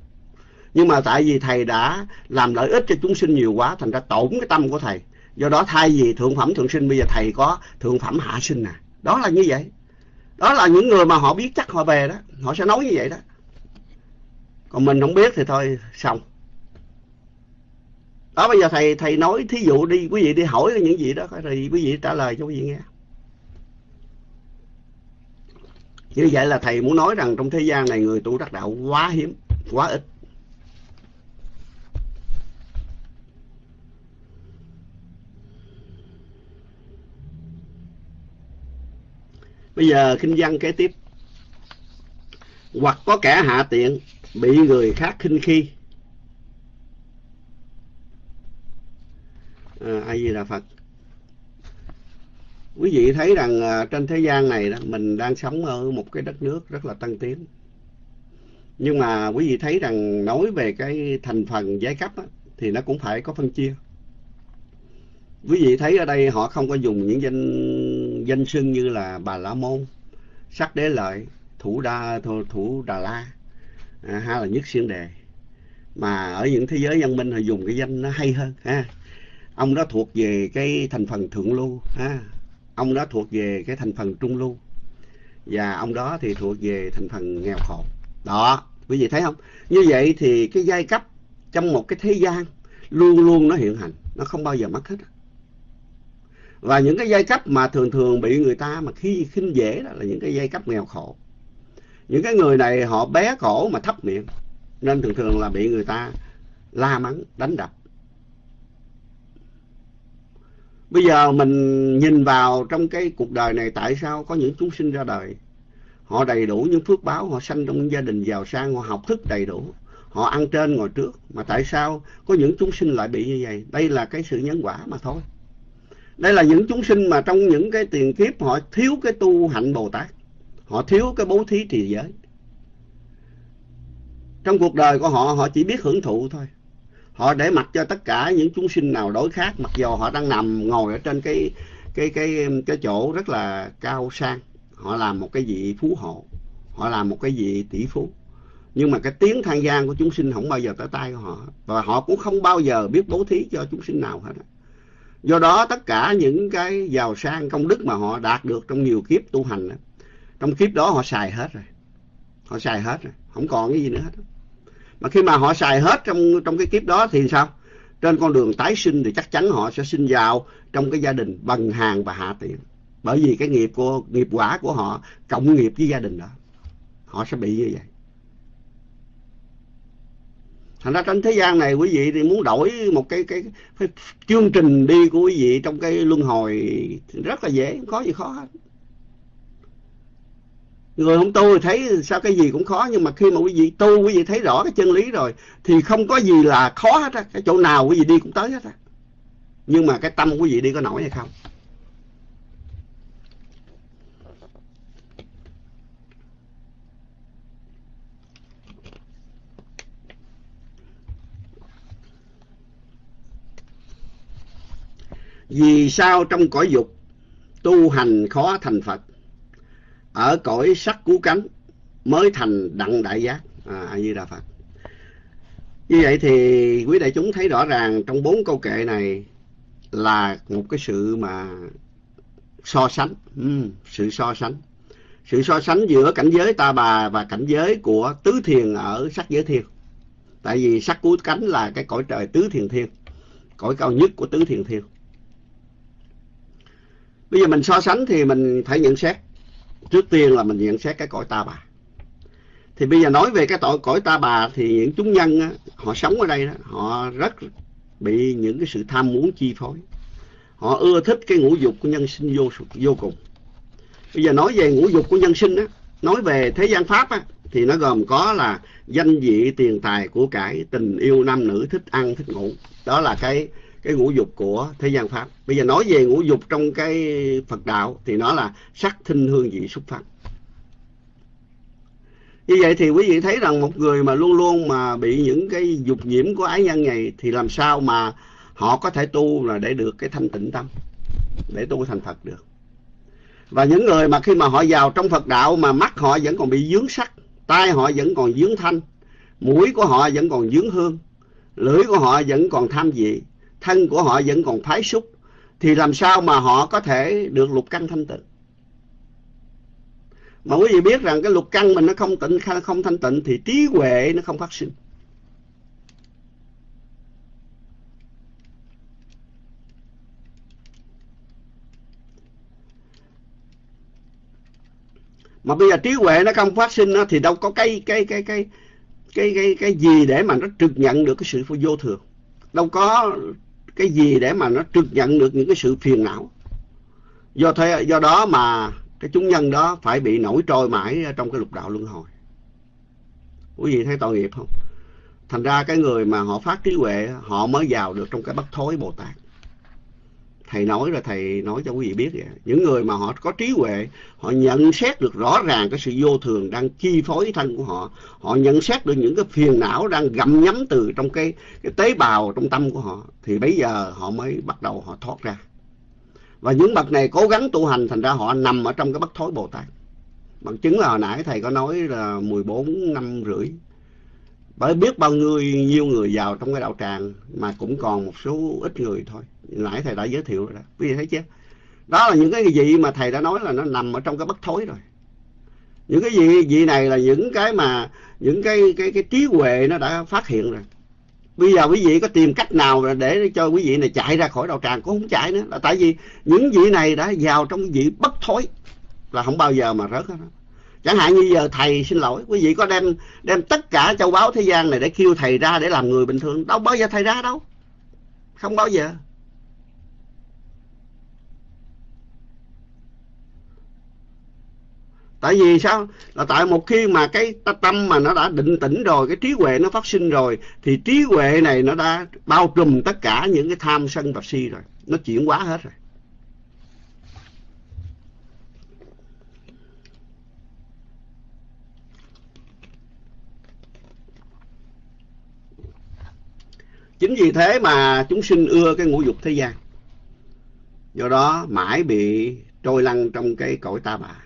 Nhưng mà tại vì thầy đã làm lợi ích cho chúng sinh nhiều quá, thành ra tổn cái tâm của thầy. Do đó thay vì thượng phẩm thượng sinh, bây giờ thầy có thượng phẩm hạ sinh nè. Đó là như vậy. Đó là những người mà họ biết chắc họ về đó. Họ sẽ nói như vậy đó. Còn mình không biết thì thôi, xong đó, bây giờ thầy thầy nói thí dụ đi, quý vị đi hỏi những gì đó, thì quý vị trả lời cho quý vị nghe. Như vậy là thầy muốn nói rằng trong thế gian này người tu đắc đạo quá hiếm, quá ít. Bây giờ kinh văn kế tiếp. Hoặc có kẻ hạ tiện, bị người khác khinh khi. À, ai gì là phật. Quý vị thấy rằng à, trên thế gian này đó mình đang sống ở một cái đất nước rất là tân tiến. Nhưng mà quý vị thấy rằng nói về cái thành phần giai cấp á, thì nó cũng phải có phân chia. Quý vị thấy ở đây họ không có dùng những danh danh xưng như là bà la môn sắc đế lợi thủ đa thủ, thủ đà la à, hay là nhất xuyên đề. Mà ở những thế giới văn minh họ dùng cái danh nó hay hơn ha ông đó thuộc về cái thành phần thượng lưu, ha. Ông đó thuộc về cái thành phần trung lưu. Và ông đó thì thuộc về thành phần nghèo khổ. Đó, quý vị thấy không? Như vậy thì cái giai cấp trong một cái thế gian luôn luôn nó hiện hành, nó không bao giờ mất hết. Và những cái giai cấp mà thường thường bị người ta mà khi khinh dễ đó là những cái giai cấp nghèo khổ. Những cái người này họ bé cổ mà thấp miệng, nên thường thường là bị người ta la mắng, đánh đập. Bây giờ mình nhìn vào trong cái cuộc đời này, tại sao có những chúng sinh ra đời? Họ đầy đủ những phước báo, họ sanh trong gia đình giàu sang, họ học thức đầy đủ, họ ăn trên ngồi trước. Mà tại sao có những chúng sinh lại bị như vậy? Đây là cái sự nhân quả mà thôi. Đây là những chúng sinh mà trong những cái tiền kiếp họ thiếu cái tu hạnh bồ tát. Họ thiếu cái bố thí trì giới. Trong cuộc đời của họ họ chỉ biết hưởng thụ thôi họ để mặc cho tất cả những chúng sinh nào đối khác, mặc dù họ đang nằm ngồi ở trên cái cái cái cái chỗ rất là cao sang. Họ làm một cái vị phú hộ, họ làm một cái vị tỷ phú. Nhưng mà cái tiếng than gian của chúng sinh không bao giờ tới tay của họ. Và họ cũng không bao giờ biết bố thí cho chúng sinh nào hết. Do đó, tất cả những cái giàu sang công đức mà họ đạt được trong nhiều kiếp tu hành trong kiếp đó họ xài hết rồi. Họ xài hết rồi, không còn cái gì nữa hết mà khi mà họ xài hết trong trong cái kiếp đó thì sao? Trên con đường tái sinh thì chắc chắn họ sẽ sinh vào trong cái gia đình bằng hàng và hạ tiện. Bởi vì cái nghiệp của nghiệp quả của họ cộng nghiệp với gia đình đó. Họ sẽ bị như vậy. Thành ra trên thế gian này quý vị thì muốn đổi một cái cái, cái chương trình đi của quý vị trong cái luân hồi rất là dễ không có gì khó hết người không tu thì thấy sao cái gì cũng khó, nhưng mà khi mà quý vị tu, quý vị thấy rõ cái chân lý rồi, thì không có gì là khó hết á. Cái chỗ nào quý vị đi cũng tới hết á. Nhưng mà cái tâm quý vị đi có nổi hay không? Vì sao trong cõi dục tu hành khó thành phật? Ở cõi sắc cứu cánh mới thành đặng đại giác. À, a di đà phật. Như vậy thì quý đại chúng thấy rõ ràng trong bốn câu kệ này là một cái sự mà so sánh. Ừ, sự so sánh. Sự so sánh giữa cảnh giới ta bà và cảnh giới của tứ thiền ở sắc giới thiên. Tại vì sắc cứu cánh là cái cõi trời tứ thiền thiên cõi cao nhất của tứ thiền thiên. Bây giờ mình so sánh thì mình phải nhận xét trước tiên là mình nhận xét cái cõi ta bà. Thì bây giờ nói về cái tội cõi ta bà thì những chúng nhân á, họ sống ở đây đó họ rất bị những cái sự tham muốn chi phối. Họ ưa thích cái ngũ dục của nhân sinh vô vô cùng. Bây giờ nói về ngũ dục của nhân sinh á nói về thế gian pháp á thì nó gồm có là danh vị tiền tài của cải tình yêu nam nữ thích ăn thích ngủ. Đó là cái cái ngũ dục của thế gian pháp. Bây giờ nói về ngũ dục trong cái phật đạo thì nó là sắc thinh hương vị xúc pháp như vậy thì quý vị thấy rằng một người mà luôn luôn mà bị những cái dục nhiễm của ái nhân này thì làm sao mà họ có thể tu là để được cái thanh tịnh tâm, để tu thành phật được. Và những người mà khi mà họ vào trong Phật đạo mà mắt họ vẫn còn bị dướng sắc, tai họ vẫn còn dướng thanh, mũi của họ vẫn còn dướng hương, lưỡi của họ vẫn còn tham vị thân của họ vẫn còn phái xúc thì làm sao mà họ có thể được lục căn thanh tịnh? Mà quý vị biết rằng cái lục căn mình nó không tịnh không thanh tịnh thì trí huệ nó không phát sinh. Mà bây giờ trí huệ nó không phát sinh thì đâu có cái cái cái cái cái cái cái gì để mà nó trực nhận được cái sự vô thường? Đâu có cái gì để mà nó trực nhận được những cái sự phiền não? Do thế, do đó mà cái chúng nhân đó phải bị nổi trôi mãi trong cái lục đạo luân hồi. Quý vị thấy tội nghiệp không? Thành ra cái người mà họ phát trí huệ, họ mới vào được trong cái bất thối bồ tát thầy nói rồi thầy nói cho quý vị biết vậy. những người mà họ có trí huệ họ nhận xét được rõ ràng cái sự vô thường đang chi phối thân của họ họ nhận xét được những cái phiền não đang gặm nhấm từ trong cái, cái tế bào trong tâm của họ thì bây giờ họ mới bắt đầu họ thoát ra. Và những bậc này cố gắng tu hành thành ra họ nằm ở trong cái bất thối bồ tát. Bằng chứng là hồi nãy thầy có nói là 14 năm rưỡi bởi biết bao nhiêu nhiêu người vào trong cái đạo tràng mà cũng còn một số ít người thôi. Nãy thầy đã giới thiệu rồi đó. Quý vị thấy chưa? Đó là những cái gì mà thầy đã nói là nó nằm ở trong cái bất thối rồi. Những cái gì gì này là những cái mà, những cái cái cái trí huệ nó đã phát hiện rồi. Bây giờ quý vị có tìm cách nào để cho quý vị này chạy ra khỏi đạo tràng? Cũng không chạy nữa. Là tại vì những vị này đã vào trong cái vị bất thối là không bao giờ mà rớt hết đó chẳng hạn như giờ thầy xin lỗi, quý vị có đem đem tất cả châu báu thế gian này để kêu thầy ra để làm người bình thường, đâu bao giờ thầy ra đâu. Không bao giờ. Tại vì sao? Là tại một khi mà cái tâm mà nó đã định tĩnh rồi, cái trí huệ nó phát sinh rồi, thì trí huệ này nó đã bao trùm tất cả những cái tham sân và si rồi. Nó chuyển hóa hết rồi. Chính vì thế mà chúng sinh ưa cái ngũ dục thế gian. Do đó mãi bị trôi lăn trong cái cõi ta bà.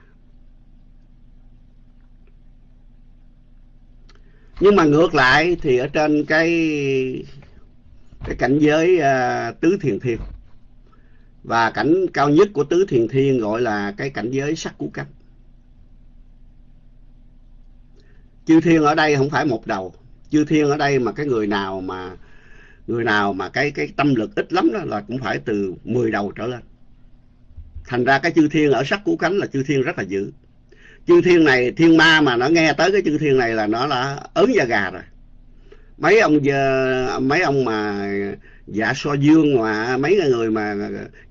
Nhưng mà ngược lại thì ở trên cái cái cảnh giới uh, tứ thiền thiên và cảnh cao nhất của tứ thiền thiên gọi là cái cảnh giới sắc cú cách. Chư thiên ở đây không phải một đầu. Chư thiên ở đây mà cái người nào mà người nào mà cái cái tâm lực ít lắm đó là cũng phải từ 10 đầu trở lên. Thành ra cái chư thiên ở sắc cú cánh là chư thiên rất là dữ. Chư thiên này thiên ma mà nó nghe tới cái chư thiên này là nó là ớn da gà rồi. Mấy ông mấy ông mà dạ so dương mà mấy người mà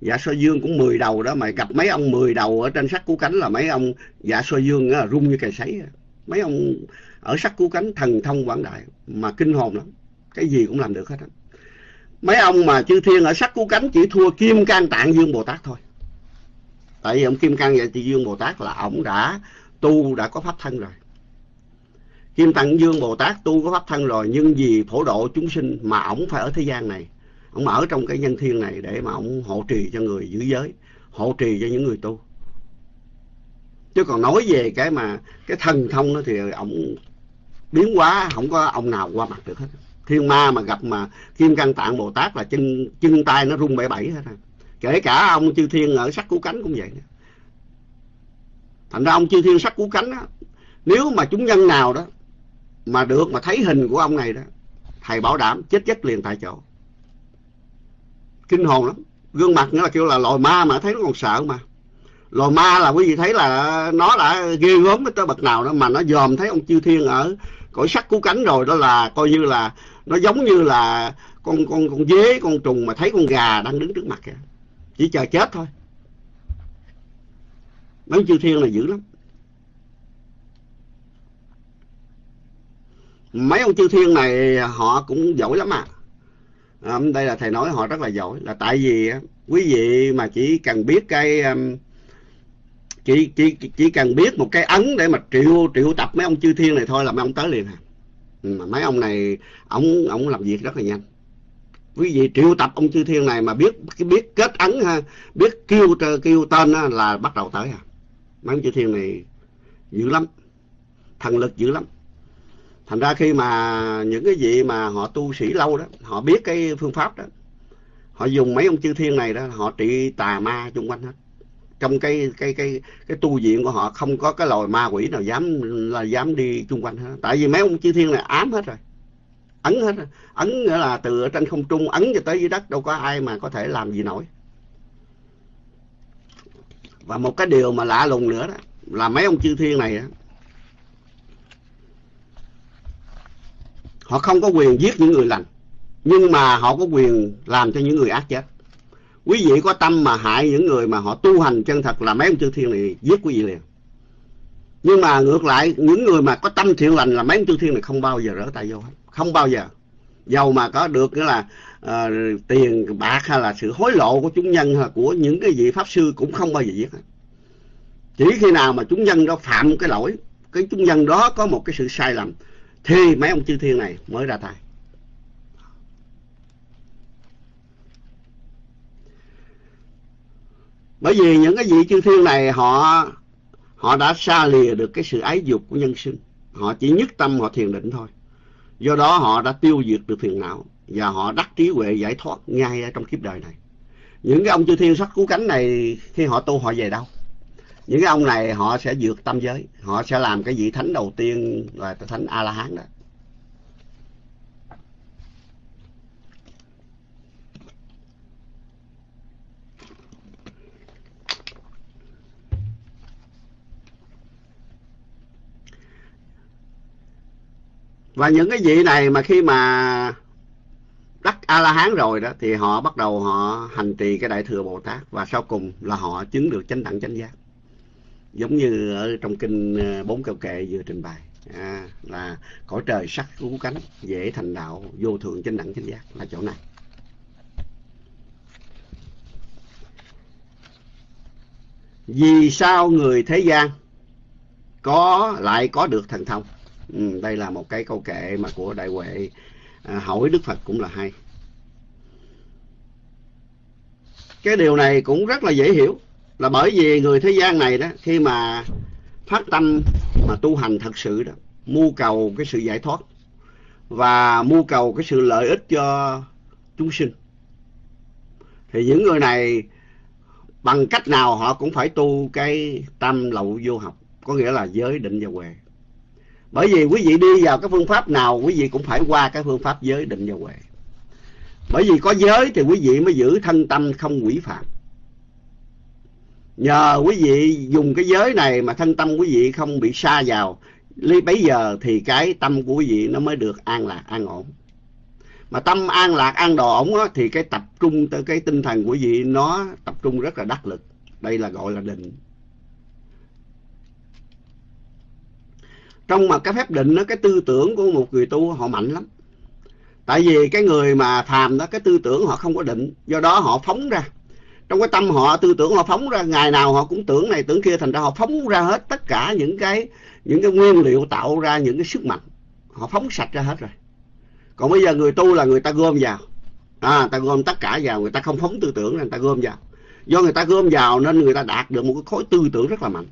dạ so dương cũng 10 đầu đó mà gặp mấy ông 10 đầu ở trên sắc cú cánh là mấy ông dạ so dương đó, rung như cây sấy mấy ông ở sắc cú cánh thần thông quảng đại mà kinh hồn lắm. Cái gì cũng làm được hết á mấy ông mà chư thiên ở sắc cú cánh chỉ thua kim cang tạng dương bồ tát thôi. Tại vì ông kim cang và dương bồ tát là ông đã tu, đã có pháp thân rồi. Kim tạng dương bồ tát tu có pháp thân rồi, nhưng vì phổ độ chúng sinh mà ông phải ở thế gian này. Ông ở trong cái nhân thiên này để mà ông hộ trì cho người giữ giới, hộ trì cho những người tu. Chứ còn nói về cái mà cái thần thông đó thì ông biến quá không có ông nào qua mặt được hết thiên ma mà gặp mà kim cang tạng bồ tát là chân chân tay nó rung bảy bảy hết à. kể cả ông chư thiên ở sắc cú cánh cũng vậy thành ra ông chư thiên sắc cú cánh á, nếu mà chúng nhân nào đó mà được mà thấy hình của ông này đó, thầy bảo đảm chết chết liền tại chỗ. Kinh hồn lắm. Gương mặt nữa là kêu là loài ma mà thấy nó còn sợ mà. Loài ma là quý vị thấy là nó đã ghê gớm tới bậc nào đó mà nó dòm thấy ông chư thiên ở cõi sắc cú cánh rồi, đó là coi như là nó giống như là con con con dế, con trùng mà thấy con gà đang đứng trước mặt kìa. Chỉ chờ chết thôi. Mấy chư thiên là dữ lắm. Mấy ông chư thiên này, họ cũng giỏi lắm à. à đây là thầy nói họ rất là giỏi. Là tại vì quý vị mà chỉ cần biết cái chỉ chỉ chỉ cần biết một cái ấn để mà triệu triệu tập mấy ông chư thiên này thôi là mấy ông tới liền à mà mấy ông này ông ông làm việc rất là nhanh. Quý vị triệu tập ông chư thiên này mà biết biết kết ấn ha biết kêu kêu tên ha, là bắt đầu tới à. Mấy ông chư thiên này dữ lắm thần lực dữ lắm. Thành ra khi mà những cái vị mà họ tu sĩ lâu đó họ biết cái phương pháp đó họ dùng mấy ông chư thiên này đó họ trị tà ma chung quanh hết trong cái cái cái cái tu viện của họ không có cái loài ma quỷ nào dám là dám đi chung quanh hết. Tại vì mấy ông chư thiên này ám hết rồi. Ấn hết rồi. ấn nghĩa là từ ở trên không trung ấn cho tới dưới đất đâu có ai mà có thể làm gì nổi. Và một cái điều mà lạ lùng nữa đó là mấy ông chư thiên này đó, họ không có quyền giết những người lành nhưng mà họ có quyền làm cho những người ác chết quý vị có tâm mà hại những người mà họ tu hành chân thật là mấy ông chư thiên này giết quý vị liền. Nhưng mà ngược lại những người mà có tâm thiện lành là mấy ông chư thiên này không bao giờ rỡ tay vô hết. Không bao giờ. Dầu mà có được nghĩa là uh, tiền bạc hay là sự hối lộ của chúng nhân hay là của những cái vị pháp sư cũng không bao giờ giết hết. Chỉ khi nào mà chúng nhân đó phạm cái lỗi cái chúng nhân đó có một cái sự sai lầm thì mấy ông chư thiên này mới ra tay. Bởi vì những cái vị chư thiên này họ họ đã xa lìa được cái sự ái dục của nhân sinh. Họ chỉ nhất tâm họ thiền định thôi. Do đó họ đã tiêu diệt được phiền não và họ đắc trí huệ giải thoát ngay trong kiếp đời này. Những cái ông chư thiên sắc cứu cánh này khi họ tu họ về đâu? Những cái ông này họ sẽ vượt tâm giới. Họ sẽ làm cái vị thánh đầu tiên là thánh a la hán đó. Và những cái vị này mà khi mà đắc a la hán rồi đó thì họ bắt đầu họ hành trì cái đại thừa bồ tát và sau cùng là họ chứng được chánh đẳng chánh giác. Giống như ở trong kinh ờ, bốn câu kệ vừa trình bày à, là cõi trời sắc cứu cánh dễ thành đạo vô thượng chánh đẳng chánh giác là chỗ này. Vì sao người thế gian có lại có được thần thông? Ừ, đây là một cái câu kệ mà của đại huệ. À, hỏi đức phật cũng là hay. Cái điều này cũng rất là dễ hiểu là bởi vì người thế gian này đó khi mà phát tâm mà tu hành thật sự đó mưu cầu cái sự giải thoát và mưu cầu cái sự lợi ích cho chúng sinh thì những người này bằng cách nào họ cũng phải tu cái tâm lậu vô học có nghĩa là giới định và huệ bởi vì quý vị đi vào cái phương pháp nào quý vị cũng phải qua cái phương pháp giới định và huệ. Bởi vì có giới thì quý vị mới giữ thân tâm không quỷ phạm. Nhờ quý vị dùng cái giới này mà thân tâm quý vị không bị xa vào ly bấy giờ thì cái tâm của quý vị nó mới được an lạc an ổn. Mà tâm an lạc an đồ ổn đó, thì cái tập trung tới cái tinh thần của quý vị nó tập trung rất là đắc lực. Đây là gọi là định. Trong mà cái phép định đó, cái tư tưởng của một người tu họ mạnh lắm. Tại vì cái người mà thàm đó, cái tư tưởng họ không có định. Do đó họ phóng ra. Trong cái tâm họ, tư tưởng họ phóng ra, ngày nào họ cũng tưởng này, tưởng kia. Thành ra họ phóng ra hết tất cả những cái những cái nguyên liệu tạo ra những cái sức mạnh. Họ phóng sạch ra hết rồi. Còn bây giờ người tu là người ta gom vào. À ta gom tất cả vào. Người ta không phóng tư tưởng người ta gom vào. Do người ta gom vào nên người ta đạt được một cái khối tư tưởng rất là mạnh.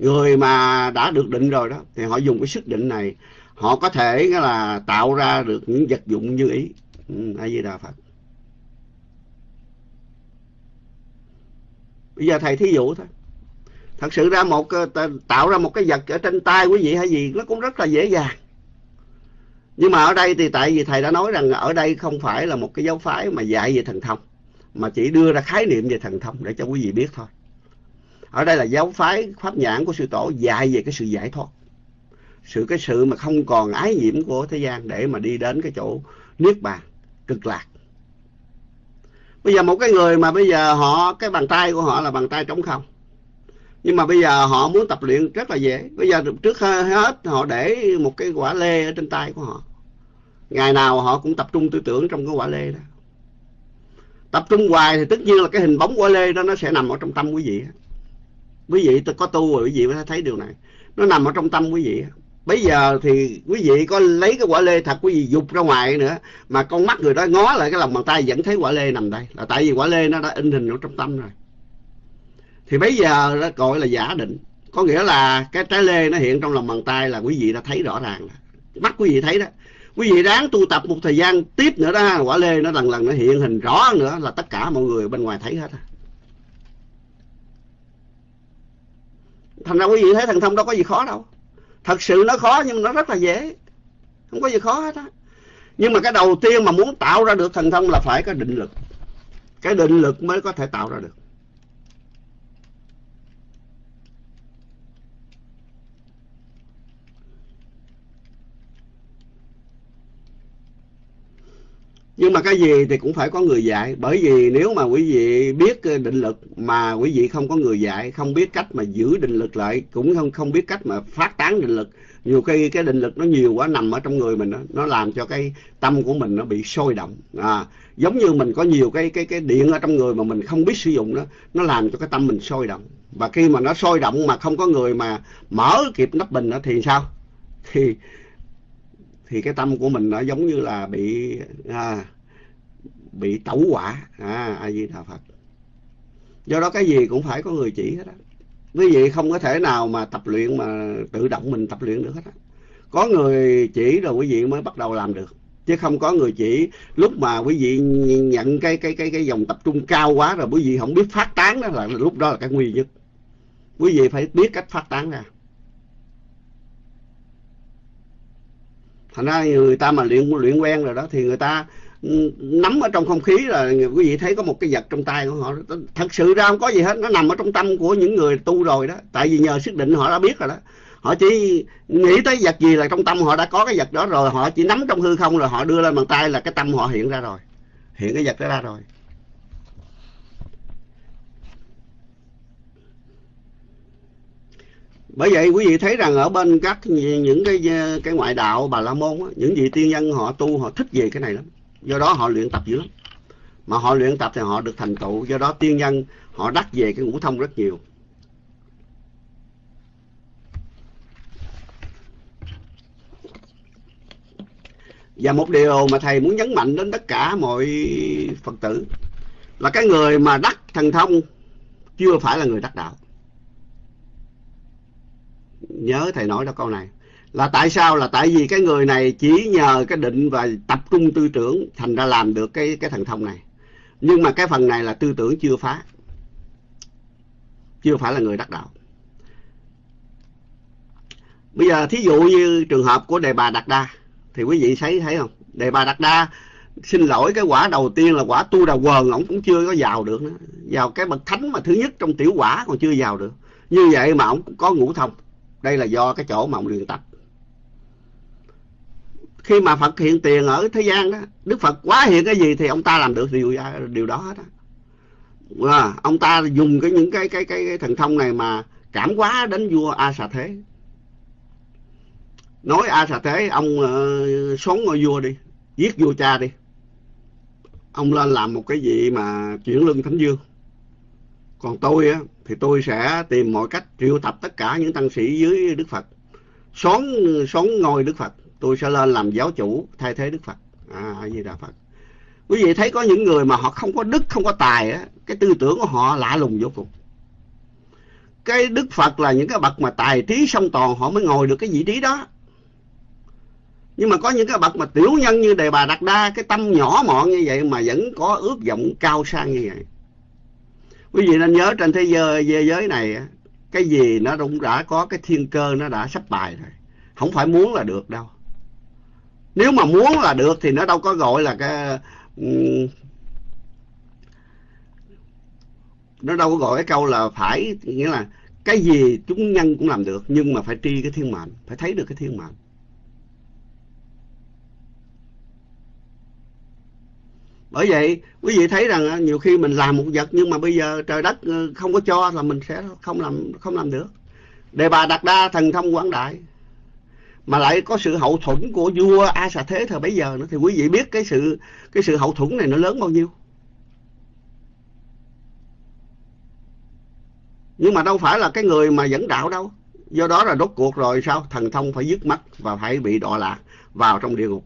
Người mà đã được định rồi đó, thì họ dùng cái sức định này, họ có thể là, tạo ra được những vật dụng như ý. Ừ, A di đà phật. Bây giờ thầy thí dụ thôi. Thật sự ra một ờ, tạo ra một cái vật ở trên tay quý vị hay gì, nó cũng rất là dễ dàng. Nhưng mà ở đây thì tại vì thầy đã nói rằng ở đây không phải là một cái giáo phái mà dạy về thần thông, mà chỉ đưa ra khái niệm về thần thông để cho quý vị biết thôi ở đây là giáo phái pháp nhãn của sư tổ dạy về cái sự giải thoát. Sự cái sự mà không còn ái nhiễm của thế gian để mà đi đến cái chỗ niết bàn, cực lạc. Bây giờ một cái người mà bây giờ họ, cái bàn tay của họ là bàn tay trống không. Nhưng mà bây giờ họ muốn tập luyện rất là dễ. Bây giờ trước hết họ để một cái quả lê ở trên tay của họ. Ngày nào họ cũng tập trung tư tưởng trong cái quả lê đó. Tập trung hoài thì tất nhiên là cái hình bóng quả lê đó nó sẽ nằm ở trong tâm quý vị quý vị có tu rồi, quý vị mới thấy điều này. Nó nằm ở trong tâm quý vị. Bây giờ thì quý vị có lấy cái quả lê thật, quý vị dục ra ngoài nữa. Mà con mắt người đó ngó lại cái lòng bàn tay, vẫn thấy quả lê nằm đây. Là tại vì quả lê nó đã in hình ở trong tâm rồi. Thì bây giờ nó gọi là giả định. Có nghĩa là cái trái lê nó hiện trong lòng bàn tay là quý vị đã thấy rõ ràng mắt quý vị thấy đó. Quý vị đáng tu tập một thời gian tiếp nữa đó, quả lê nó lần lần nó hiện hình rõ nữa là tất cả mọi người bên ngoài thấy hết thành ra quý vị thấy thần thông đâu có gì khó đâu. Thật sự nó khó nhưng nó rất là dễ. Không có gì khó hết á. Nhưng mà cái đầu tiên mà muốn tạo ra được thần thông là phải có định lực. Cái định lực mới có thể tạo ra được. Nhưng mà cái gì thì cũng phải có người dạy. Bởi vì nếu mà quý vị biết ờ, định lực mà quý vị không có người dạy không biết cách mà giữ định lực lại cũng không không biết cách mà phát tán định lực nhiều khi cái định lực nó nhiều quá nằm ở trong người mình đó, nó làm cho cái tâm của mình nó bị sôi động. À, giống như mình có nhiều cái cái cái điện ở trong người mà mình không biết sử dụng đó nó làm cho cái tâm mình sôi động. Và khi mà nó sôi động mà không có người mà mở kịp nắp bình đó thì sao? Thì thì cái tâm của mình nó giống như là bị à, bị tẩu hỏa. À a di đà phật. Do đó cái gì cũng phải có người chỉ hết á. Quý vị không có thể nào mà tập luyện mà tự động mình tập luyện được hết á. Có người chỉ rồi quý vị mới bắt đầu làm được. Chứ không có người chỉ lúc mà quý vị nhận cái cái cái cái dòng tập trung cao quá rồi quý vị không biết phát tán đó là lúc đó là cái nguy nhất. Quý vị phải biết cách phát tán ra. Thành ra người ta mà luyện luyện quen rồi đó thì người ta ừ, nắm ở trong không khí là quý vị thấy có một cái vật trong tay của họ, thật sự ra không có gì hết, nó nằm ở trong tâm của những người tu rồi đó. Tại vì nhờ sức định họ đã biết rồi đó. Họ chỉ nghĩ tới vật gì là trong tâm họ đã có cái vật đó rồi, họ chỉ nắm trong hư không rồi họ đưa lên bàn tay là cái tâm họ hiện ra rồi. Hiện cái vật đó ra rồi. Bởi vậy quý vị thấy rằng ở bên các những cái cái ngoại đạo bà la môn á, những vị tiên nhân họ tu họ thích về cái này lắm. Do đó họ luyện tập dữ lắm. Mà họ luyện tập thì họ được thành tựu. Do đó tiên nhân họ đắc về cái ngũ thông rất nhiều. Và một điều mà thầy muốn nhấn mạnh đến tất cả mọi phật tử là cái người mà đắc thần thông chưa phải là người đắc đạo nhớ thầy nói ra câu này. Là tại sao? Là tại vì cái người này chỉ nhờ cái định và tập trung tư tưởng, thành ra làm được cái cái thần thông này. Nhưng mà cái phần này là tư tưởng chưa phá. Chưa phải là người đắc đạo. Bây giờ thí dụ như trường hợp của đề bà đạt đa, thì quý vị thấy thấy không? Đề bà đạt đa, xin lỗi, cái quả đầu tiên là quả tu đà quần ổng cũng chưa có vào được nữa. Vào cái bậc thánh mà thứ nhất trong tiểu quả còn chưa vào được. Như vậy mà ổng có ngũ thông đây là do cái chỗ mà ông luyện tập. Khi mà Phật hiện tiền ở thế gian đó Đức Phật quá hiện cái gì thì ông ta làm được điều điều đó hết á à, ông ta dùng cái những cái cái cái, cái thần thông này mà cảm hóa đến vua A Xà Thế. Nói A Xà Thế ông ờ, uh, sống ngôi vua đi giết vua cha đi. Ông lên làm một cái gì mà chuyển lưng thánh dương còn tôi á thì tôi sẽ tìm mọi cách triệu tập tất cả những tăng sĩ dưới Đức Phật. Xón xón ngôi Đức Phật, tôi sẽ lên làm giáo chủ thay thế Đức Phật. À gì Đà Phật. Quý vị thấy có những người mà họ không có đức, không có tài á, cái tư tưởng của họ lạ lùng vô cùng. Cái Đức Phật là những cái bậc mà tài trí song toàn, họ mới ngồi được cái vị trí đó. Nhưng mà có những cái bậc mà tiểu nhân như đề bà Đạt Đa, cái tâm nhỏ mọn như vậy mà vẫn có ước vọng cao sang như vậy quý vị nên nhớ trên thế giới, thế giới này cái gì nó cũng đã có cái thiên cơ nó đã sắp bài rồi. Không phải muốn là được đâu. Nếu mà muốn là được thì nó đâu có gọi là cái nó đâu có gọi cái câu là phải nghĩa là cái gì chúng nhân cũng làm được nhưng mà phải tri cái thiên mệnh phải thấy được cái thiên mệnh. Bởi vậy, quý vị thấy rằng à, nhiều khi mình làm một vật nhưng mà bây giờ trời đất ờ, không có cho là mình sẽ không làm không làm được. Đề bà đặt đa thần thông quảng đại, mà lại có sự hậu thuẫn của vua a xà thế thời bấy giờ nữa, thì quý vị biết cái sự cái sự hậu thuẫn này nó lớn bao nhiêu. Nhưng mà đâu phải là cái người mà dẫn đạo đâu. Do đó là đốt cuộc rồi sao? Thần thông phải dứt mất và phải bị đọa lạc vào trong địa ngục.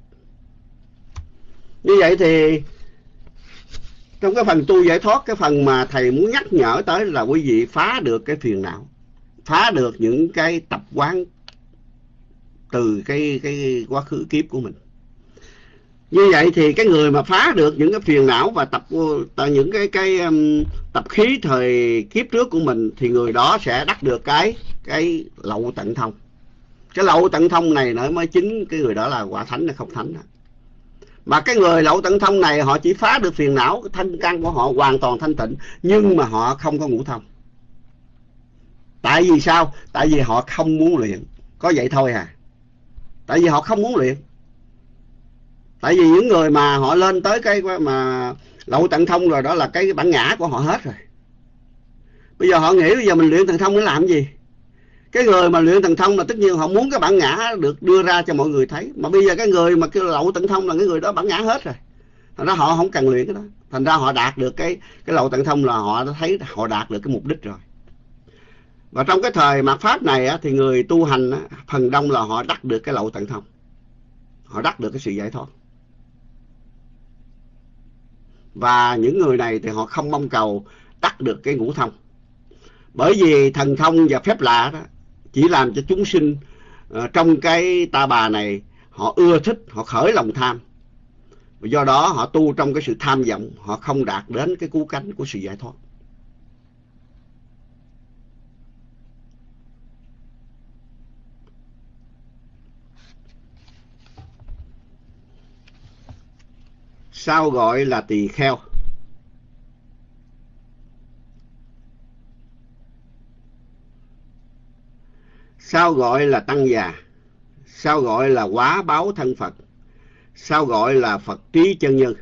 Như vậy thì trong cái phần tu giải thoát cái phần mà thầy muốn nhắc nhở tới là quý vị phá được cái phiền não phá được những cái tập quán từ cái cái quá khứ kiếp của mình như vậy thì cái người mà phá được những cái phiền não và tập ờ, những cái cái um, tập khí thời kiếp trước của mình thì người đó sẽ đắc được cái cái lậu tận thông cái lậu tận thông này nữa mới chính cái người đó là quả thánh hay không thánh đó mà cái người lậu tận thông này, họ chỉ phá được phiền não, thanh căn của họ hoàn toàn thanh tịnh, nhưng mà họ không có ngũ thông. Tại vì sao? Tại vì họ không muốn luyện. Có vậy thôi à. Tại vì họ không muốn luyện. Tại vì những người mà họ lên tới cái mà lậu tận thông rồi, đó là cái bản ngã của họ hết rồi. Bây giờ họ nghĩ bây giờ mình luyện tận thông để làm gì? Cái người mà luyện thần thông là tất nhiên họ muốn cái bản ngã được đưa ra cho mọi người thấy. Mà bây giờ cái người mà kêu lậu tận thông là cái người đó bản ngã hết rồi. Thành ra họ không cần luyện cái đó. Thành ra họ đạt được cái cái lậu tận thông là họ thấy họ đạt được cái mục đích rồi. Và trong cái thời mạt pháp này á, thì người tu hành á, phần đông là họ đắc được cái lậu tận thông. Họ đắc được cái sự giải thoát. Và những người này thì họ không mong cầu đắc được cái ngũ thông. Bởi vì thần thông và phép lạ đó chỉ làm cho chúng sinh uh, trong cái ta bà này họ ưa thích họ khởi lòng tham. Do đó họ tu trong cái sự tham vọng họ không đạt đến cái cú cánh của sự giải thoát. Sao gọi là tỳ kheo. Sao gọi là tăng già? Sao gọi là quá báo thân phật? Sao gọi là phật trí chân nhân?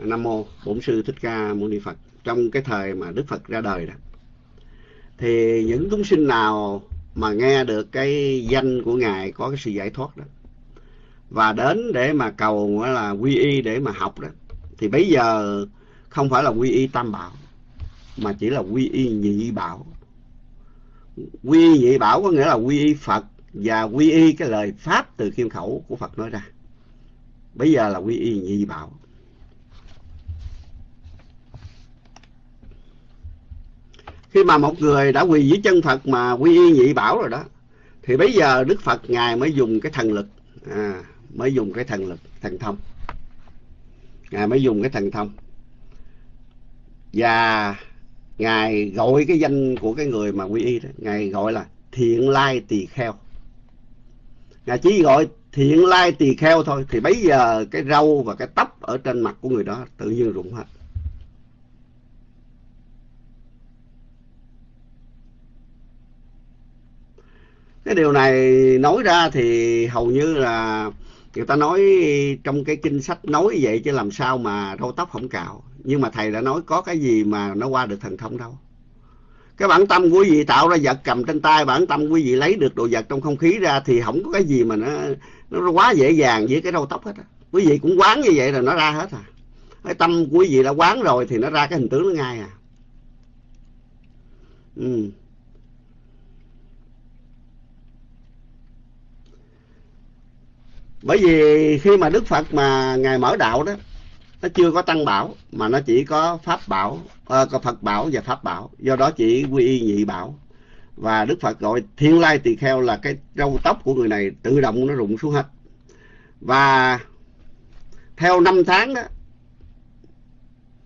Nam mô bổn sư thích ca mâu ni phật. Trong cái thời mà đức phật ra đời đó, thì những chúng sinh nào mà nghe được cái danh của ngài, có cái sự giải thoát đó, và đến để mà cầu là quy y để mà học đó, thì bây giờ không phải là quy y tam bảo, mà chỉ là quy y nhị bảo quy y nhị bảo có nghĩa là quy y phật và quy y cái lời pháp từ kim khẩu của phật nói ra. Bây giờ là quy y nhị bảo. Khi mà một người đã quỳ dưới chân phật mà quy y nhị bảo rồi đó thì bây giờ đức phật ngài mới dùng cái thần lực à, mới dùng cái thần lực thần thông. Ngài mới dùng cái thần thông. Và ngài gọi cái danh của cái người mà quy y đó, ngài gọi là thiện lai tỳ kheo. Ngài chỉ gọi thiện lai tỳ kheo thôi, thì bây giờ cái râu và cái tóc ở trên mặt của người đó tự nhiên rụng hết. Cái điều này nói ra thì hầu như là người ta nói trong cái kinh sách nói vậy chứ làm sao mà râu tóc không cạo nhưng mà thầy đã nói có cái gì mà nó qua được thần thông đâu. Cái bản tâm quý vị tạo ra vật cầm trên tay, bản tâm quý vị lấy được đồ vật trong không khí ra thì không có cái gì mà nó nó quá dễ dàng với cái râu tóc hết á. Quý vị cũng quán như vậy rồi nó ra hết à. Cái tâm quý vị đã quán rồi thì nó ra cái hình tướng nó ngay à. Ừ. bởi vì khi mà đức phật mà ngài mở đạo đó nó chưa có tăng bảo mà nó chỉ có pháp bảo à, có phật bảo và pháp bảo. Do đó chỉ quy y nhị bảo. Và đức phật gọi thiên lai tỳ kheo là cái râu tóc của người này tự động nó rụng xuống hết. Và theo năm tháng đó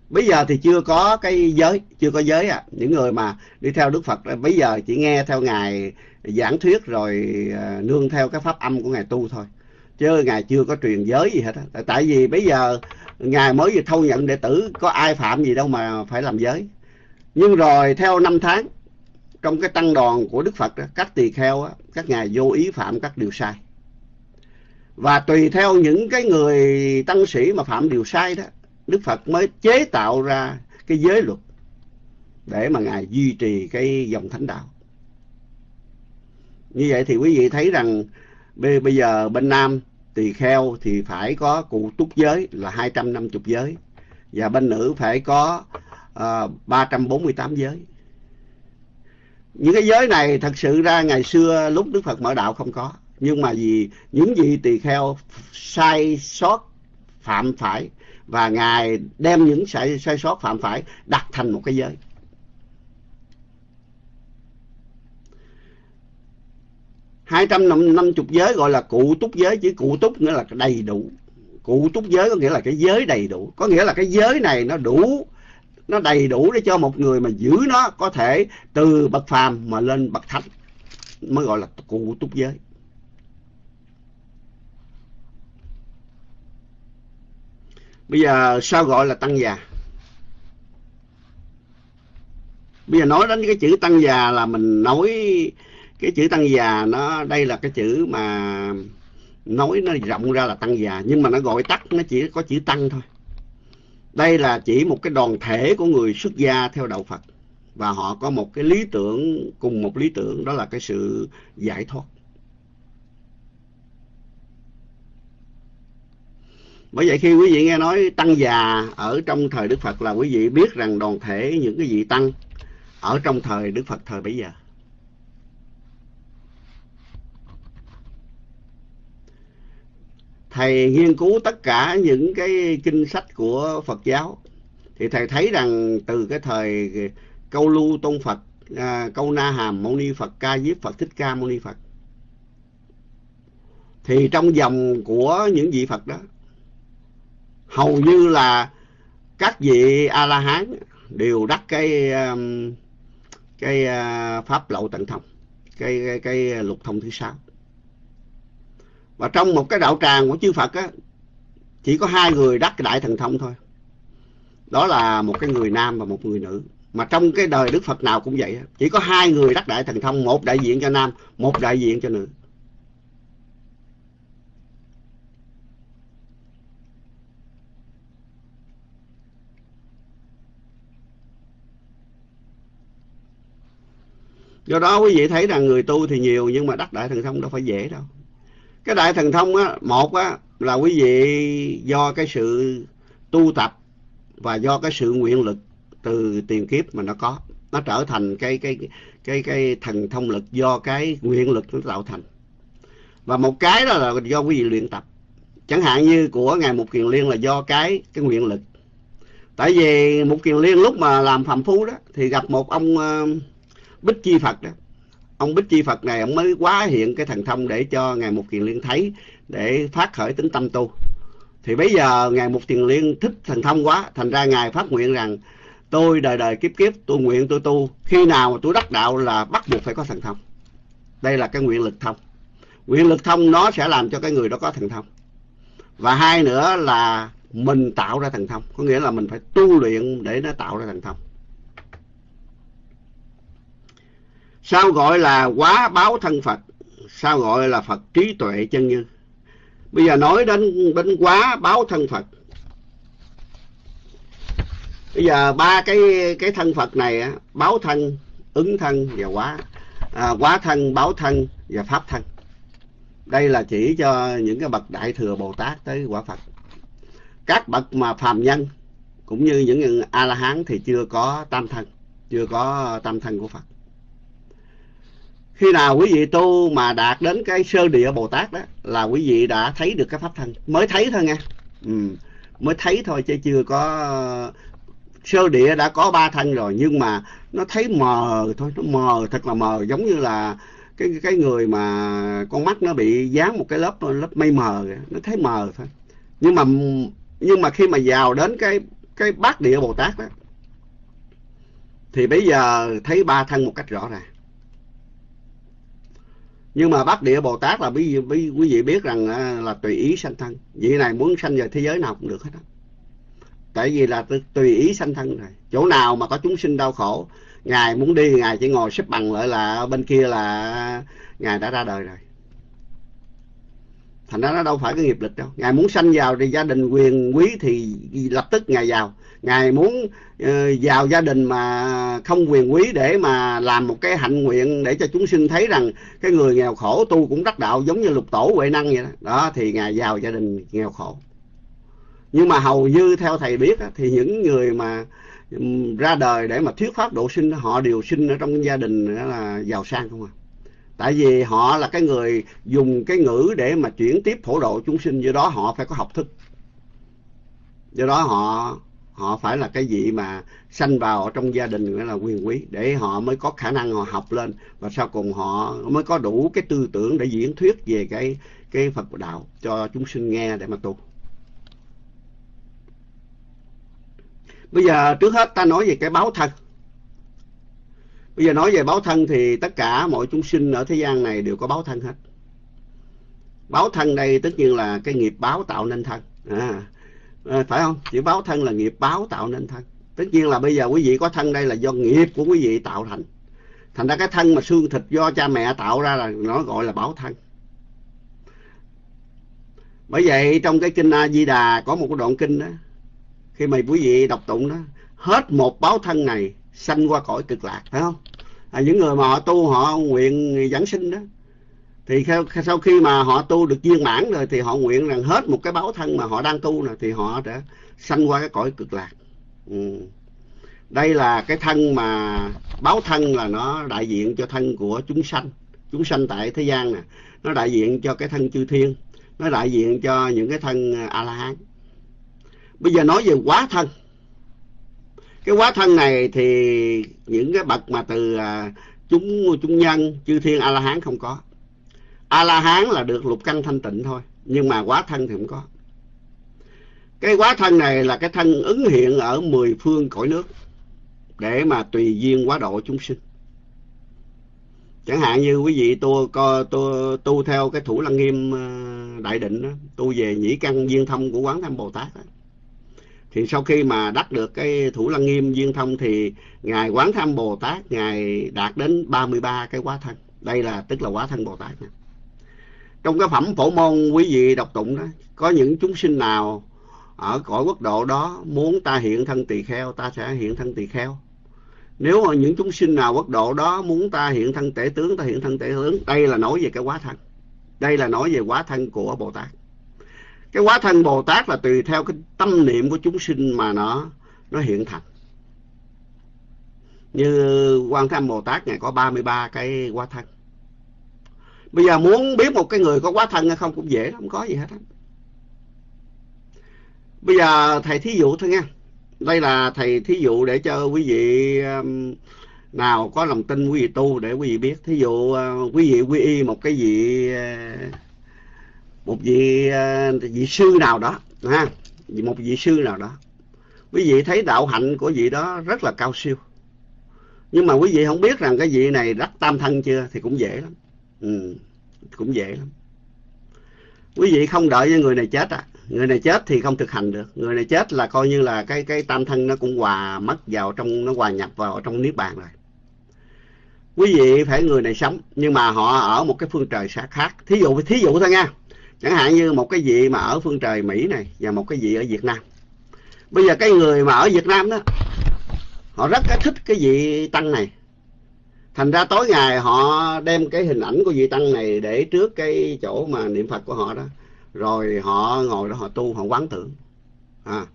bây giờ thì chưa có cái giới chưa có giới à. Những người mà đi theo đức phật bây giờ chỉ nghe theo ngài giảng thuyết rồi ờ, nương theo cái pháp âm của ngài tu thôi. Chứ ngài chưa có truyền giới gì hết á. Tại vì bây giờ ngài mới vừa thâu nhận đệ tử có ai phạm gì đâu mà phải làm giới. Nhưng rồi theo năm tháng trong cái tăng đoàn của đức phật đó, các tỳ kheo các ngài vô ý phạm các điều sai. Và tùy theo những cái người tăng sĩ mà phạm điều sai đó đức phật mới chế tạo ra cái giới luật để mà ngài duy trì cái dòng thánh đạo. Như vậy thì quý vị thấy rằng bây giờ bên nam tỳ kheo thì phải có cụ túc giới là 250 giới và bên nữ phải có ờ, uh, 348 giới. Những cái giới này thật sự ra ngày xưa lúc đức phật mở đạo không có nhưng mà vì những vị tỳ kheo sai sót phạm phải và ngài đem những sai, sai sót phạm phải đặt thành một cái giới. Hai trăm năm chục giới gọi là cụ túc giới chứ cụ túc nghĩa là đầy đủ. Cụ túc giới có nghĩa là cái giới đầy đủ. Có nghĩa là cái giới này nó đủ, nó đầy đủ để cho một người mà giữ nó có thể từ bậc phàm mà lên bậc thánh, mới gọi là cụ túc giới. Bây giờ sao gọi là tăng già? Bây giờ nói đến cái chữ tăng già là mình nói cái chữ tăng già nó, đây là cái chữ mà nói nó rộng ra là tăng già, nhưng mà nó gọi tắt nó chỉ có chữ tăng thôi. Đây là chỉ một cái đoàn thể của người xuất gia theo đạo Phật, và họ có một cái lý tưởng, cùng một lý tưởng, đó là cái sự giải thoát. Bởi vậy khi quý vị nghe nói tăng già ở trong thời Đức Phật là quý vị biết rằng đoàn thể những cái vị tăng ở trong thời Đức Phật thời bấy giờ. Thầy nghiên cứu tất cả những cái kinh sách của Phật giáo. Thì thầy thấy rằng từ cái thời câu lưu tôn Phật à, câu na hàm mâu ni Phật ca diếp Phật thích ca mâu ni Phật. Thì trong dòng của những vị Phật đó hầu như là các vị a la hán đều đắc cái um, cái à, pháp lậu tận thông cái cái, cái lục thông thứ sáu và trong một cái đạo tràng của chư Phật á, chỉ có hai người đắc đại thần thông thôi. Đó là một cái người nam và một người nữ. Mà trong cái đời Đức Phật nào cũng vậy chỉ có hai người đắc đại thần thông, một đại diện cho nam, một đại diện cho nữ. Do đó quý vị thấy rằng người tu thì nhiều nhưng mà đắc đại thần thông đâu phải dễ đâu cái đại thần thông á một á là quý vị do cái sự tu tập và do cái sự nguyện lực từ tiền kiếp mà nó có. Nó trở thành cái cái cái cái thần thông lực do cái nguyện lực nó tạo thành. Và một cái đó là do quý vị luyện tập. Chẳng hạn như của ngài mục kiền liên là do cái cái nguyện lực. Tại vì mục kiền liên lúc mà làm phạm phú đó thì gặp một ông uh, bích chi phật đó ông bích chi phật này, ông mới quá hiện cái thần thông để cho ngài mục kiền liên thấy, để phát khởi tính tâm tu. Thì bây giờ ngài mục kiền liên thích thần thông quá, thành ra ngài phát nguyện rằng, tôi đời đời kiếp kiếp, tôi nguyện tôi tu. Khi nào mà tôi đắc đạo là bắt buộc phải có thần thông. Đây là cái nguyện lực thông. Nguyện lực thông nó sẽ làm cho cái người đó có thần thông. Và hai nữa là mình tạo ra thần thông. Có nghĩa là mình phải tu luyện để nó tạo ra thần thông. Sao gọi là quá báo thân Phật? Sao gọi là Phật trí tuệ chân như bây giờ nói đến đến quá báo thân Phật. Bây giờ ba cái cái thân Phật này báo thân ứng thân và quá à, quá thân báo thân và pháp thân. Đây là chỉ cho những cái bậc đại thừa Bồ Tát tới quả Phật. Các bậc mà phàm nhân cũng như những a la hán thì chưa có tam thân chưa có tam thân của Phật khi nào quý vị tu mà đạt đến cái sơ địa bồ tát đó là quý vị đã thấy được cái pháp thân. Mới thấy thôi nghe, ừ, mới thấy thôi chứ chưa có sơ địa đã có ba thân rồi nhưng mà nó thấy mờ thôi nó mờ thật là mờ giống như là cái cái người mà con mắt nó bị dán một cái lớp lớp mây mờ nó thấy mờ thôi. Nhưng mà nhưng mà khi mà vào đến cái cái bát địa bồ tát đó thì bây giờ thấy ba thân một cách rõ ràng nhưng mà bát địa bồ tát là quý vị, quý vị biết rằng à, là tùy ý sanh thân. Vị này muốn sanh vào thế giới nào cũng được hết á. Tại vì là tùy ý sanh thân rồi. Chỗ nào mà có chúng sinh đau khổ ngài muốn đi ngài chỉ ngồi xếp bằng lại là bên kia là ngài đã ra đời rồi thành ra nó đâu phải cái nghiệp lực đâu. Ngài muốn sanh vào thì gia đình quyền quý thì lập tức ngài vào. Ngài muốn uh, vào gia đình mà không quyền quý để mà làm một cái hạnh nguyện để cho chúng sinh thấy rằng cái người nghèo khổ tu cũng đắc đạo giống như lục tổ huệ năng vậy đó. Đó thì ngài vào gia đình nghèo khổ. Nhưng mà hầu như theo thầy biết thì những người mà ra đời để mà thuyết pháp độ sinh họ đều sinh ở trong gia đình là giàu sang không à tại vì họ là cái người dùng cái ngữ để mà chuyển tiếp phổ độ chúng sinh, do đó họ phải có học thức do đó họ họ phải là cái gì mà sanh vào trong gia đình nghĩa là quyền quý, để họ mới có khả năng họ học lên, và sau cùng họ mới có đủ cái tư tưởng để diễn thuyết về cái cái Phật đạo cho chúng sinh nghe để mà tu. Bây giờ trước hết ta nói về cái báo thân. Bây giờ nói về báo thân thì tất cả mọi chúng sinh ở thế gian này đều có báo thân hết. Báo thân đây tất nhiên là cái nghiệp báo tạo nên thân. À, à, phải không? Chữ báo thân là nghiệp báo tạo nên thân. Tất nhiên là bây giờ quý vị có thân đây là do nghiệp của quý vị tạo thành. Thành ra cái thân mà xương thịt do cha mẹ tạo ra là nó gọi là báo thân. Bởi vậy trong cái kinh A-di-đà có một cái đoạn kinh đó. Khi mà quý vị đọc tụng đó. Hết một báo thân này sanh qua cõi cực lạc. Phải không? À, những người mà họ tu họ nguyện giảng sinh đó thì sau khi mà họ tu được viên mãn rồi thì họ nguyện rằng hết một cái báo thân mà họ đang tu này thì họ đã sanh qua cái cõi cực lạc ừ. đây là cái thân mà báo thân là nó đại diện cho thân của chúng sanh chúng sanh tại thế gian nè nó đại diện cho cái thân chư thiên nó đại diện cho những cái thân a la hán bây giờ nói về quá thân cái quá thân này thì những cái bậc mà từ à, chúng chúng nhân chư thiên a la hán không có a la hán là được lục căn thanh tịnh thôi nhưng mà quá thân thì không có cái quá thân này là cái thân ứng hiện ở mười phương cõi nước để mà tùy duyên quá độ chúng sinh chẳng hạn như quý vị tu co tu, tu theo cái thủ lăng nghiêm à, đại định đó, tu về nhĩ căn viên thông của quán tham bồ tát đó thì sau khi mà đắc được cái thủ lăng nghiêm, viên thông thì ngài quán tham bồ tát, ngài đạt đến 33 cái quá thân. Đây là, tức là quá thân bồ tát này trong cái phẩm phổ môn quý vị đọc tụng đó, có những chúng sinh nào ở cõi quốc độ đó muốn ta hiện thân tỳ kheo, ta sẽ hiện thân tỳ kheo. Nếu mà những chúng sinh nào quốc độ đó muốn ta hiện thân tể tướng, ta hiện thân tể tướng. Đây là nói về cái quá thân. Đây là nói về quá thân của bồ tát cái quá thân bồ tát là tùy theo cái tâm niệm của chúng sinh mà nó nó hiện thành. Như quan tham bồ tát ngài có 33 cái quá thân. Bây giờ muốn biết một cái người có quá thân hay không cũng dễ không có gì hết á. Bây giờ thầy thí dụ thôi nha. Đây là thầy thí dụ để cho quý vị um, nào có lòng tin quý vị tu để quý vị biết. Thí dụ uh, quý vị quy y một cái vị uh, một vị à, vị sư nào đó ha một vị sư nào đó. Quý vị thấy đạo hạnh của vị đó rất là cao siêu. Nhưng mà quý vị không biết rằng cái vị này đắc tam thân chưa thì cũng dễ lắm. Ừ, cũng dễ lắm. Quý vị không đợi cho người này chết à. Người này chết thì không thực hành được. Người này chết là coi như là cái cái tam thân nó cũng hòa mất vào trong nó hòa nhập vào trong niết bàn rồi. Quý vị phải người này sống nhưng mà họ ở một cái phương trời xa khác. Thí dụ thí dụ thôi nha chẳng hạn như một cái vị mà ở phương trời mỹ này và một cái vị ở việt nam. Bây giờ cái người mà ở việt nam đó, họ rất thích cái vị tăng này. Thành ra tối ngày họ đem cái hình ảnh của vị tăng này để trước cái chỗ mà niệm phật của họ đó. Rồi họ ngồi đó họ tu, họ quán tưởng. À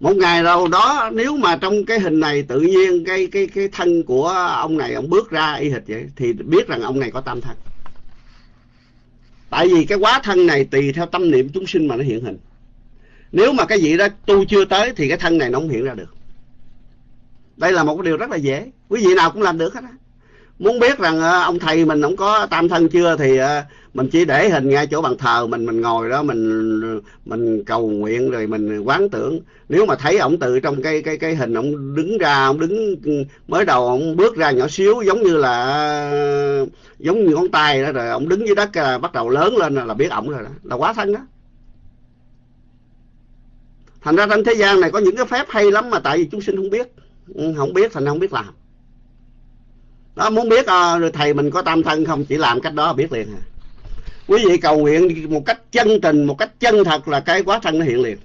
một ngày đâu đó nếu mà trong cái hình này tự nhiên cái cái cái thân của ông này, ông bước ra y hệt vậy, thì biết rằng ông này có tam thân tại vì cái quá thân này tùy theo tâm niệm chúng sinh mà nó hiện hình. Nếu mà cái vị đó tu chưa tới thì cái thân này nó không hiện ra được. Đây là một cái điều rất là dễ. Quý vị nào cũng làm được hết á muốn biết rằng ờ, ông thầy mình không có tam thân chưa thì ờ, mình chỉ để hình ngay chỗ bàn thờ mình mình ngồi đó, mình mình cầu nguyện rồi mình quán tưởng. Nếu mà thấy ông từ trong cái cái cái hình ông đứng ra, ông đứng ừ, mới đầu ông bước ra nhỏ xíu giống như là, giống như ngón tay đó rồi, ông đứng dưới đất là bắt đầu lớn lên là biết ổng rồi đó, là quá thân đó. Thành ra trong thế gian này có những cái phép hay lắm mà tại vì chúng sinh không biết. Ừ, không biết thành không biết làm đó muốn biết uh, thầy mình có tam thân không? Chỉ làm cách đó biết liền à. Quý vị cầu nguyện một cách chân tình một cách chân thật là cái quá thân nó hiện liền.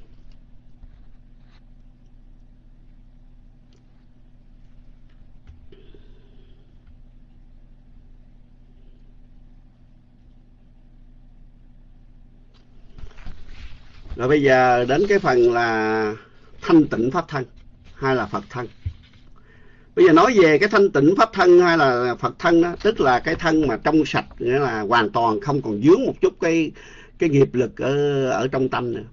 Rồi bây giờ đến cái phần là thanh tịnh pháp thân hay là Phật thân bây giờ nói về cái thanh tịnh pháp thân hay là Phật thân đó, tức là cái thân mà trong sạch nghĩa là hoàn toàn không còn dướng một chút cái cái nghiệp lực ở ở trong tâm nữa.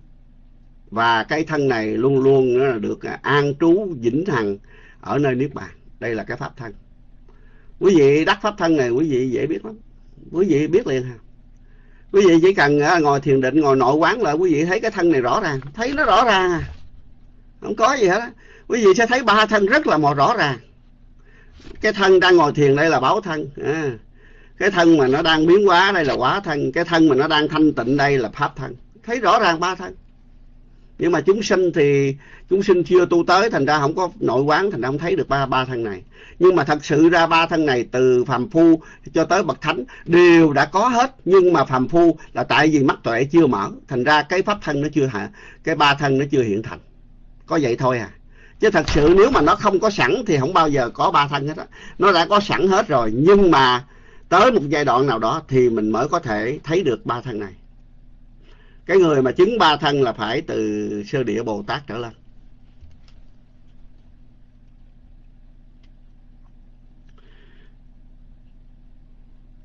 Và cái thân này luôn luôn là được à, an trú vĩnh hằng ở nơi niết bàn. Đây là cái pháp thân. Quý vị đắc pháp thân này quý vị dễ biết lắm. Quý vị biết liền ha quý vị chỉ cần à, ngồi thiền định ngồi nội quán lại quý vị thấy cái thân này rõ ràng. Thấy nó rõ ràng à. Không có gì hết quý vị sẽ thấy ba thân rất là một rõ ràng cái thân đang ngồi thiền đây là báo thân. À. cái thân mà nó đang biến hóa đây là quá thân. Cái thân mà nó đang thanh tịnh đây là pháp thân. Thấy rõ ràng ba thân. Nhưng mà chúng sinh thì, chúng sinh chưa tu tới, thành ra không có nội quán, thành ra không thấy được ba ba thân này. Nhưng mà thật sự ra ba thân này từ phàm phu cho tới bậc thánh đều đã có hết. Nhưng mà phàm phu là tại vì mắt tuệ chưa mở. Thành ra cái pháp thân nó chưa hạ, cái ba thân nó chưa hiện thành. Có vậy thôi à chứ thật sự nếu mà nó không có sẵn thì không bao giờ có ba thân hết á. Nó đã có sẵn hết rồi, nhưng mà tới một giai đoạn nào đó thì mình mới có thể thấy được ba thân này. Cái người mà chứng ba thân là phải từ sơ địa bồ tát trở lên.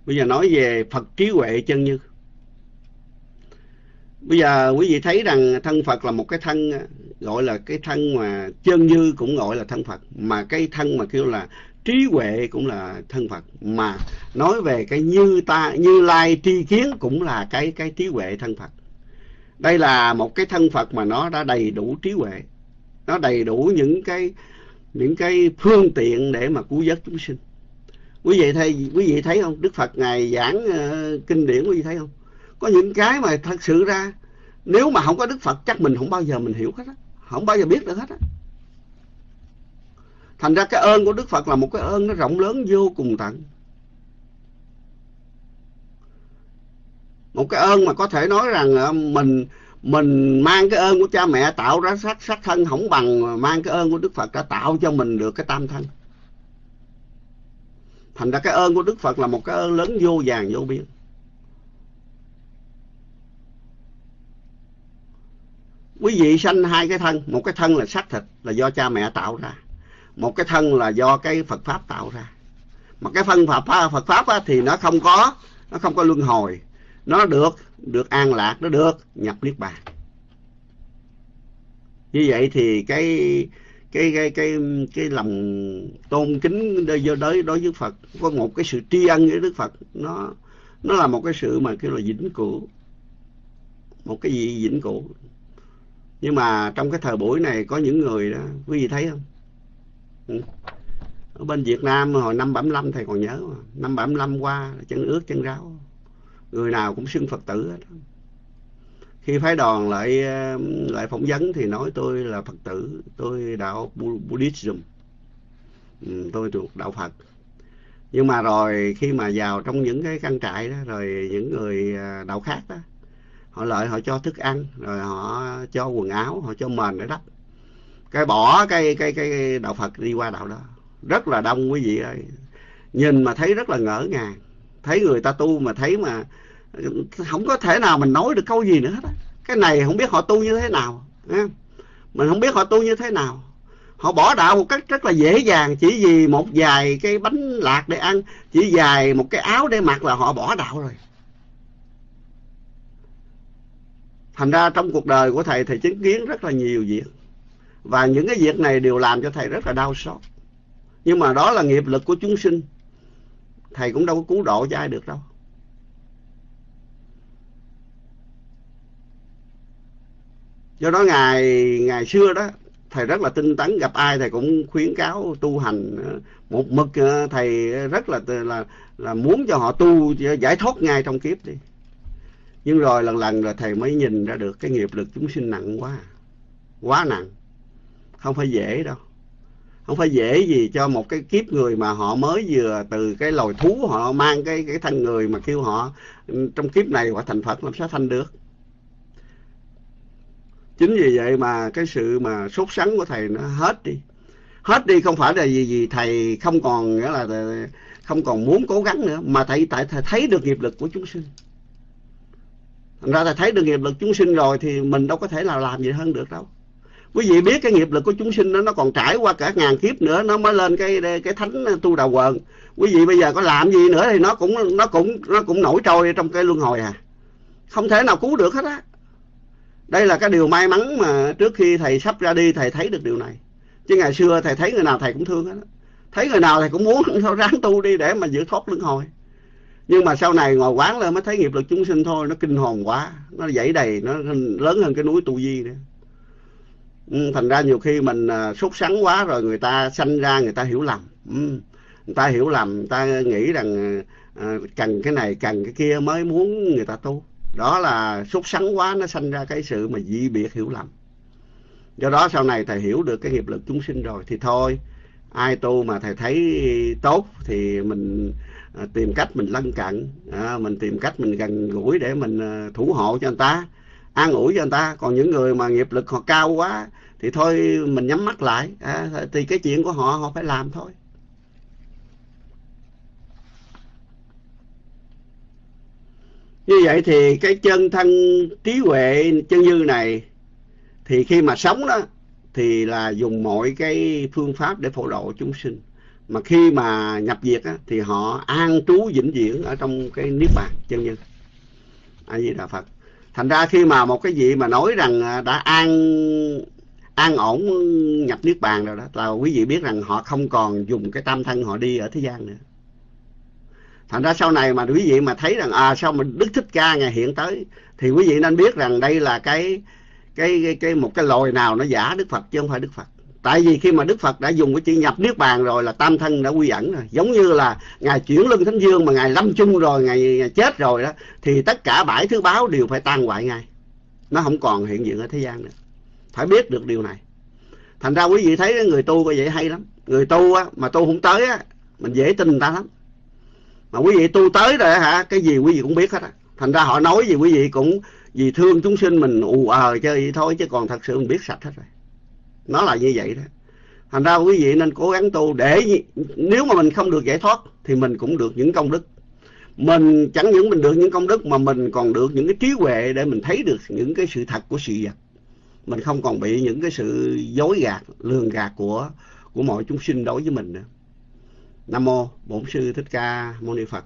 Bây giờ nói về phật trí huệ chân như. Bây giờ quý vị thấy rằng thân phật là một cái thân gọi là cái thân mà chân như cũng gọi là thân phật mà cái thân mà kêu là trí huệ cũng là thân phật. Mà nói về cái như ta như lai tri kiến cũng là cái cái trí huệ thân phật. Đây là một cái thân phật mà nó đã đầy đủ trí huệ nó đầy đủ những cái những cái phương tiện để mà cứu vớt chúng sinh. Quý vị thấy quý vị thấy không? Đức phật ngài giảng uh, kinh điển quý vị thấy không? Có những cái mà thật sự ra nếu mà không có đức phật chắc mình không bao giờ mình hiểu hết á không bao giờ biết được hết á. Thành ra cái ơn của đức phật là một cái ơn nó rộng lớn vô cùng tận. Một cái ơn mà có thể nói rằng ờ, mình mình mang cái ơn của cha mẹ tạo ra sắc sắc thân không bằng mang cái ơn của đức phật đã tạo cho mình được cái tam thân. Thành ra cái ơn của đức phật là một cái ơn lớn vô vàng, vô biên. Quý vị sanh hai cái thân một cái thân là xác thịt là do cha mẹ tạo ra một cái thân là do cái phật pháp tạo ra. Mà cái phân phật pháp, phật pháp á, thì nó không có nó không có luân hồi. Nó được được an lạc nó được nhập niết bàn. Như vậy thì cái cái cái cái cái lòng tôn kính đối đối đối với Phật có một cái sự tri ân với Đức Phật nó nó là một cái sự mà kêu là vĩnh cửu. Một cái gì vĩnh cửu? Nhưng mà trong cái thời buổi này có những người đó quý vị thấy không? Ừ. ở bên Việt Nam hồi năm 75 thầy còn nhớ mà. năm 75 qua chân ướt chân ráo. Người nào cũng xưng Phật tử hết. Khi phái đoàn lại lại phỏng vấn thì nói tôi là Phật tử tôi đạo Buddhism. Ừ, tôi thuộc đạo Phật. Nhưng mà rồi khi mà vào trong những cái căn trại đó rồi những người à, đạo khác đó họ lợi, họ cho thức ăn, rồi họ cho quần áo, họ cho mền để đắp. Cái bỏ cái cái cái đạo Phật đi qua đạo đó. Rất là đông quý vị ơi. Nhìn mà thấy rất là ngỡ ngàng. Thấy người ta tu mà thấy mà không có thể nào mình nói được câu gì nữa hết á. Cái này không biết họ tu như thế nào mình không biết họ tu như thế nào. Họ bỏ đạo một cách rất là dễ dàng, chỉ vì một vài cái bánh lạc để ăn, chỉ vài một cái áo để mặc là họ bỏ đạo rồi. Thành ra trong cuộc đời của thầy thầy chứng kiến rất là nhiều việc. Và những cái việc này đều làm cho thầy rất là đau xót. Nhưng mà đó là nghiệp lực của chúng sinh. Thầy cũng đâu có cứu độ cho ai được đâu. Do đó ngày ngày xưa đó, thầy rất là tinh tấn. Gặp ai thầy cũng khuyến cáo tu hành ờ, một mực ờ, thầy rất là là là muốn cho họ tu, giải thoát ngay trong kiếp đi nhưng rồi lần lần rồi thầy mới nhìn ra được cái nghiệp lực chúng sinh nặng quá. Quá nặng. Không phải dễ đâu. Không phải dễ gì cho một cái kiếp người mà họ mới vừa từ cái loài thú họ mang cái cái thân người mà kêu họ ừ, trong kiếp này họ thành phật làm sao thành được. Chính vì vậy mà cái sự mà sốt sắng của thầy nó hết đi. Hết đi không phải là gì gì thầy không còn, nghĩa là không còn muốn cố gắng nữa, mà thầy, tại thầy thấy được nghiệp lực của chúng sinh thành ra thầy thấy được nghiệp lực chúng sinh rồi thì mình đâu có thể nào làm gì hơn được đâu. Quý vị biết cái nghiệp lực của chúng sinh đó, nó còn trải qua cả ngàn kiếp nữa, nó mới lên cái cái thánh tu đà quần. Quý vị bây giờ có làm gì nữa thì nó cũng nó cũng nó cũng nổi trôi trong cái luân hồi à. Không thể nào cứu được hết á. Đây là cái điều may mắn mà trước khi thầy sắp ra đi, thầy thấy được điều này. Chứ ngày xưa thầy thấy người nào thầy cũng thương hết thấy người nào thầy cũng muốn ráng tu đi để mà giữ thoát luân hồi nhưng mà sau này ngồi quán lên mới thấy nghiệp lực chúng sinh thôi nó kinh hồn quá nó dãy đầy nó lớn hơn cái núi tu di nữa. Ừ, thành ra nhiều khi mình à, sốt sắng quá rồi người ta sanh ra người ta hiểu lầm. Ừ, người ta hiểu lầm người ta nghĩ rằng à, cần cái này cần cái kia mới muốn người ta tu. Đó là sốt sắng quá nó sanh ra cái sự mà dị biệt hiểu lầm. Do đó sau này thầy hiểu được cái nghiệp lực chúng sinh rồi thì thôi ai tu mà thầy thấy tốt thì mình à, tìm cách mình lân cận. À, mình tìm cách mình gần gũi để mình à, thủ hộ cho người ta an ủi cho người ta. Còn những người mà nghiệp lực họ cao quá thì thôi mình nhắm mắt lại. À, thì cái chuyện của họ họ phải làm thôi. Như vậy thì cái chân thân trí huệ chân như này thì khi mà sống đó thì là dùng mọi cái phương pháp để phổ độ chúng sinh mà khi mà nhập diệt á, thì họ an trú vĩnh viễn ở trong cái niết bàn chân như a di đà phật. Thành ra khi mà một cái vị mà nói rằng à, đã an an ổn nhập niết bàn rồi đó là quý vị biết rằng họ không còn dùng cái tam thân họ đi ở thế gian nữa. Thành ra sau này mà quý vị mà thấy rằng à sao mà đức thích ca ngày hiện tới thì quý vị nên biết rằng đây là cái cái cái, cái một cái lồi nào nó giả đức phật chứ không phải đức phật tại vì khi mà đức phật đã dùng cái chữ nhập niết bàn rồi là tam thân đã quy ẩn rồi. Giống như là ngài chuyển lưng thánh dương mà ngài lâm chung rồi ngài, ngài chết rồi đó thì tất cả bãi thứ báo đều phải tan hoại ngay. Nó không còn hiện diện ở thế gian nữa. Phải biết được điều này. Thành ra quý vị thấy người tu có vậy hay lắm. Người tu á, mà tu không tới á, mình dễ tin người ta lắm. Mà quý vị tu tới rồi hả cái gì quý vị cũng biết hết á. Thành ra họ nói gì quý vị cũng vì thương chúng sinh mình ù ờ chơi vậy thôi chứ còn thật sự mình biết sạch hết rồi nó là như vậy đó. Thành ra quý vị nên cố gắng tu để nếu mà mình không được giải thoát thì mình cũng được những công đức. Mình chẳng những mình được những công đức mà mình còn được những cái trí huệ để mình thấy được những cái sự thật của sự vật. Mình không còn bị những cái sự dối gạt, lường gạt của của mọi chúng sinh đối với mình nữa. Nam mô bổn sư thích ca mâu ni phật.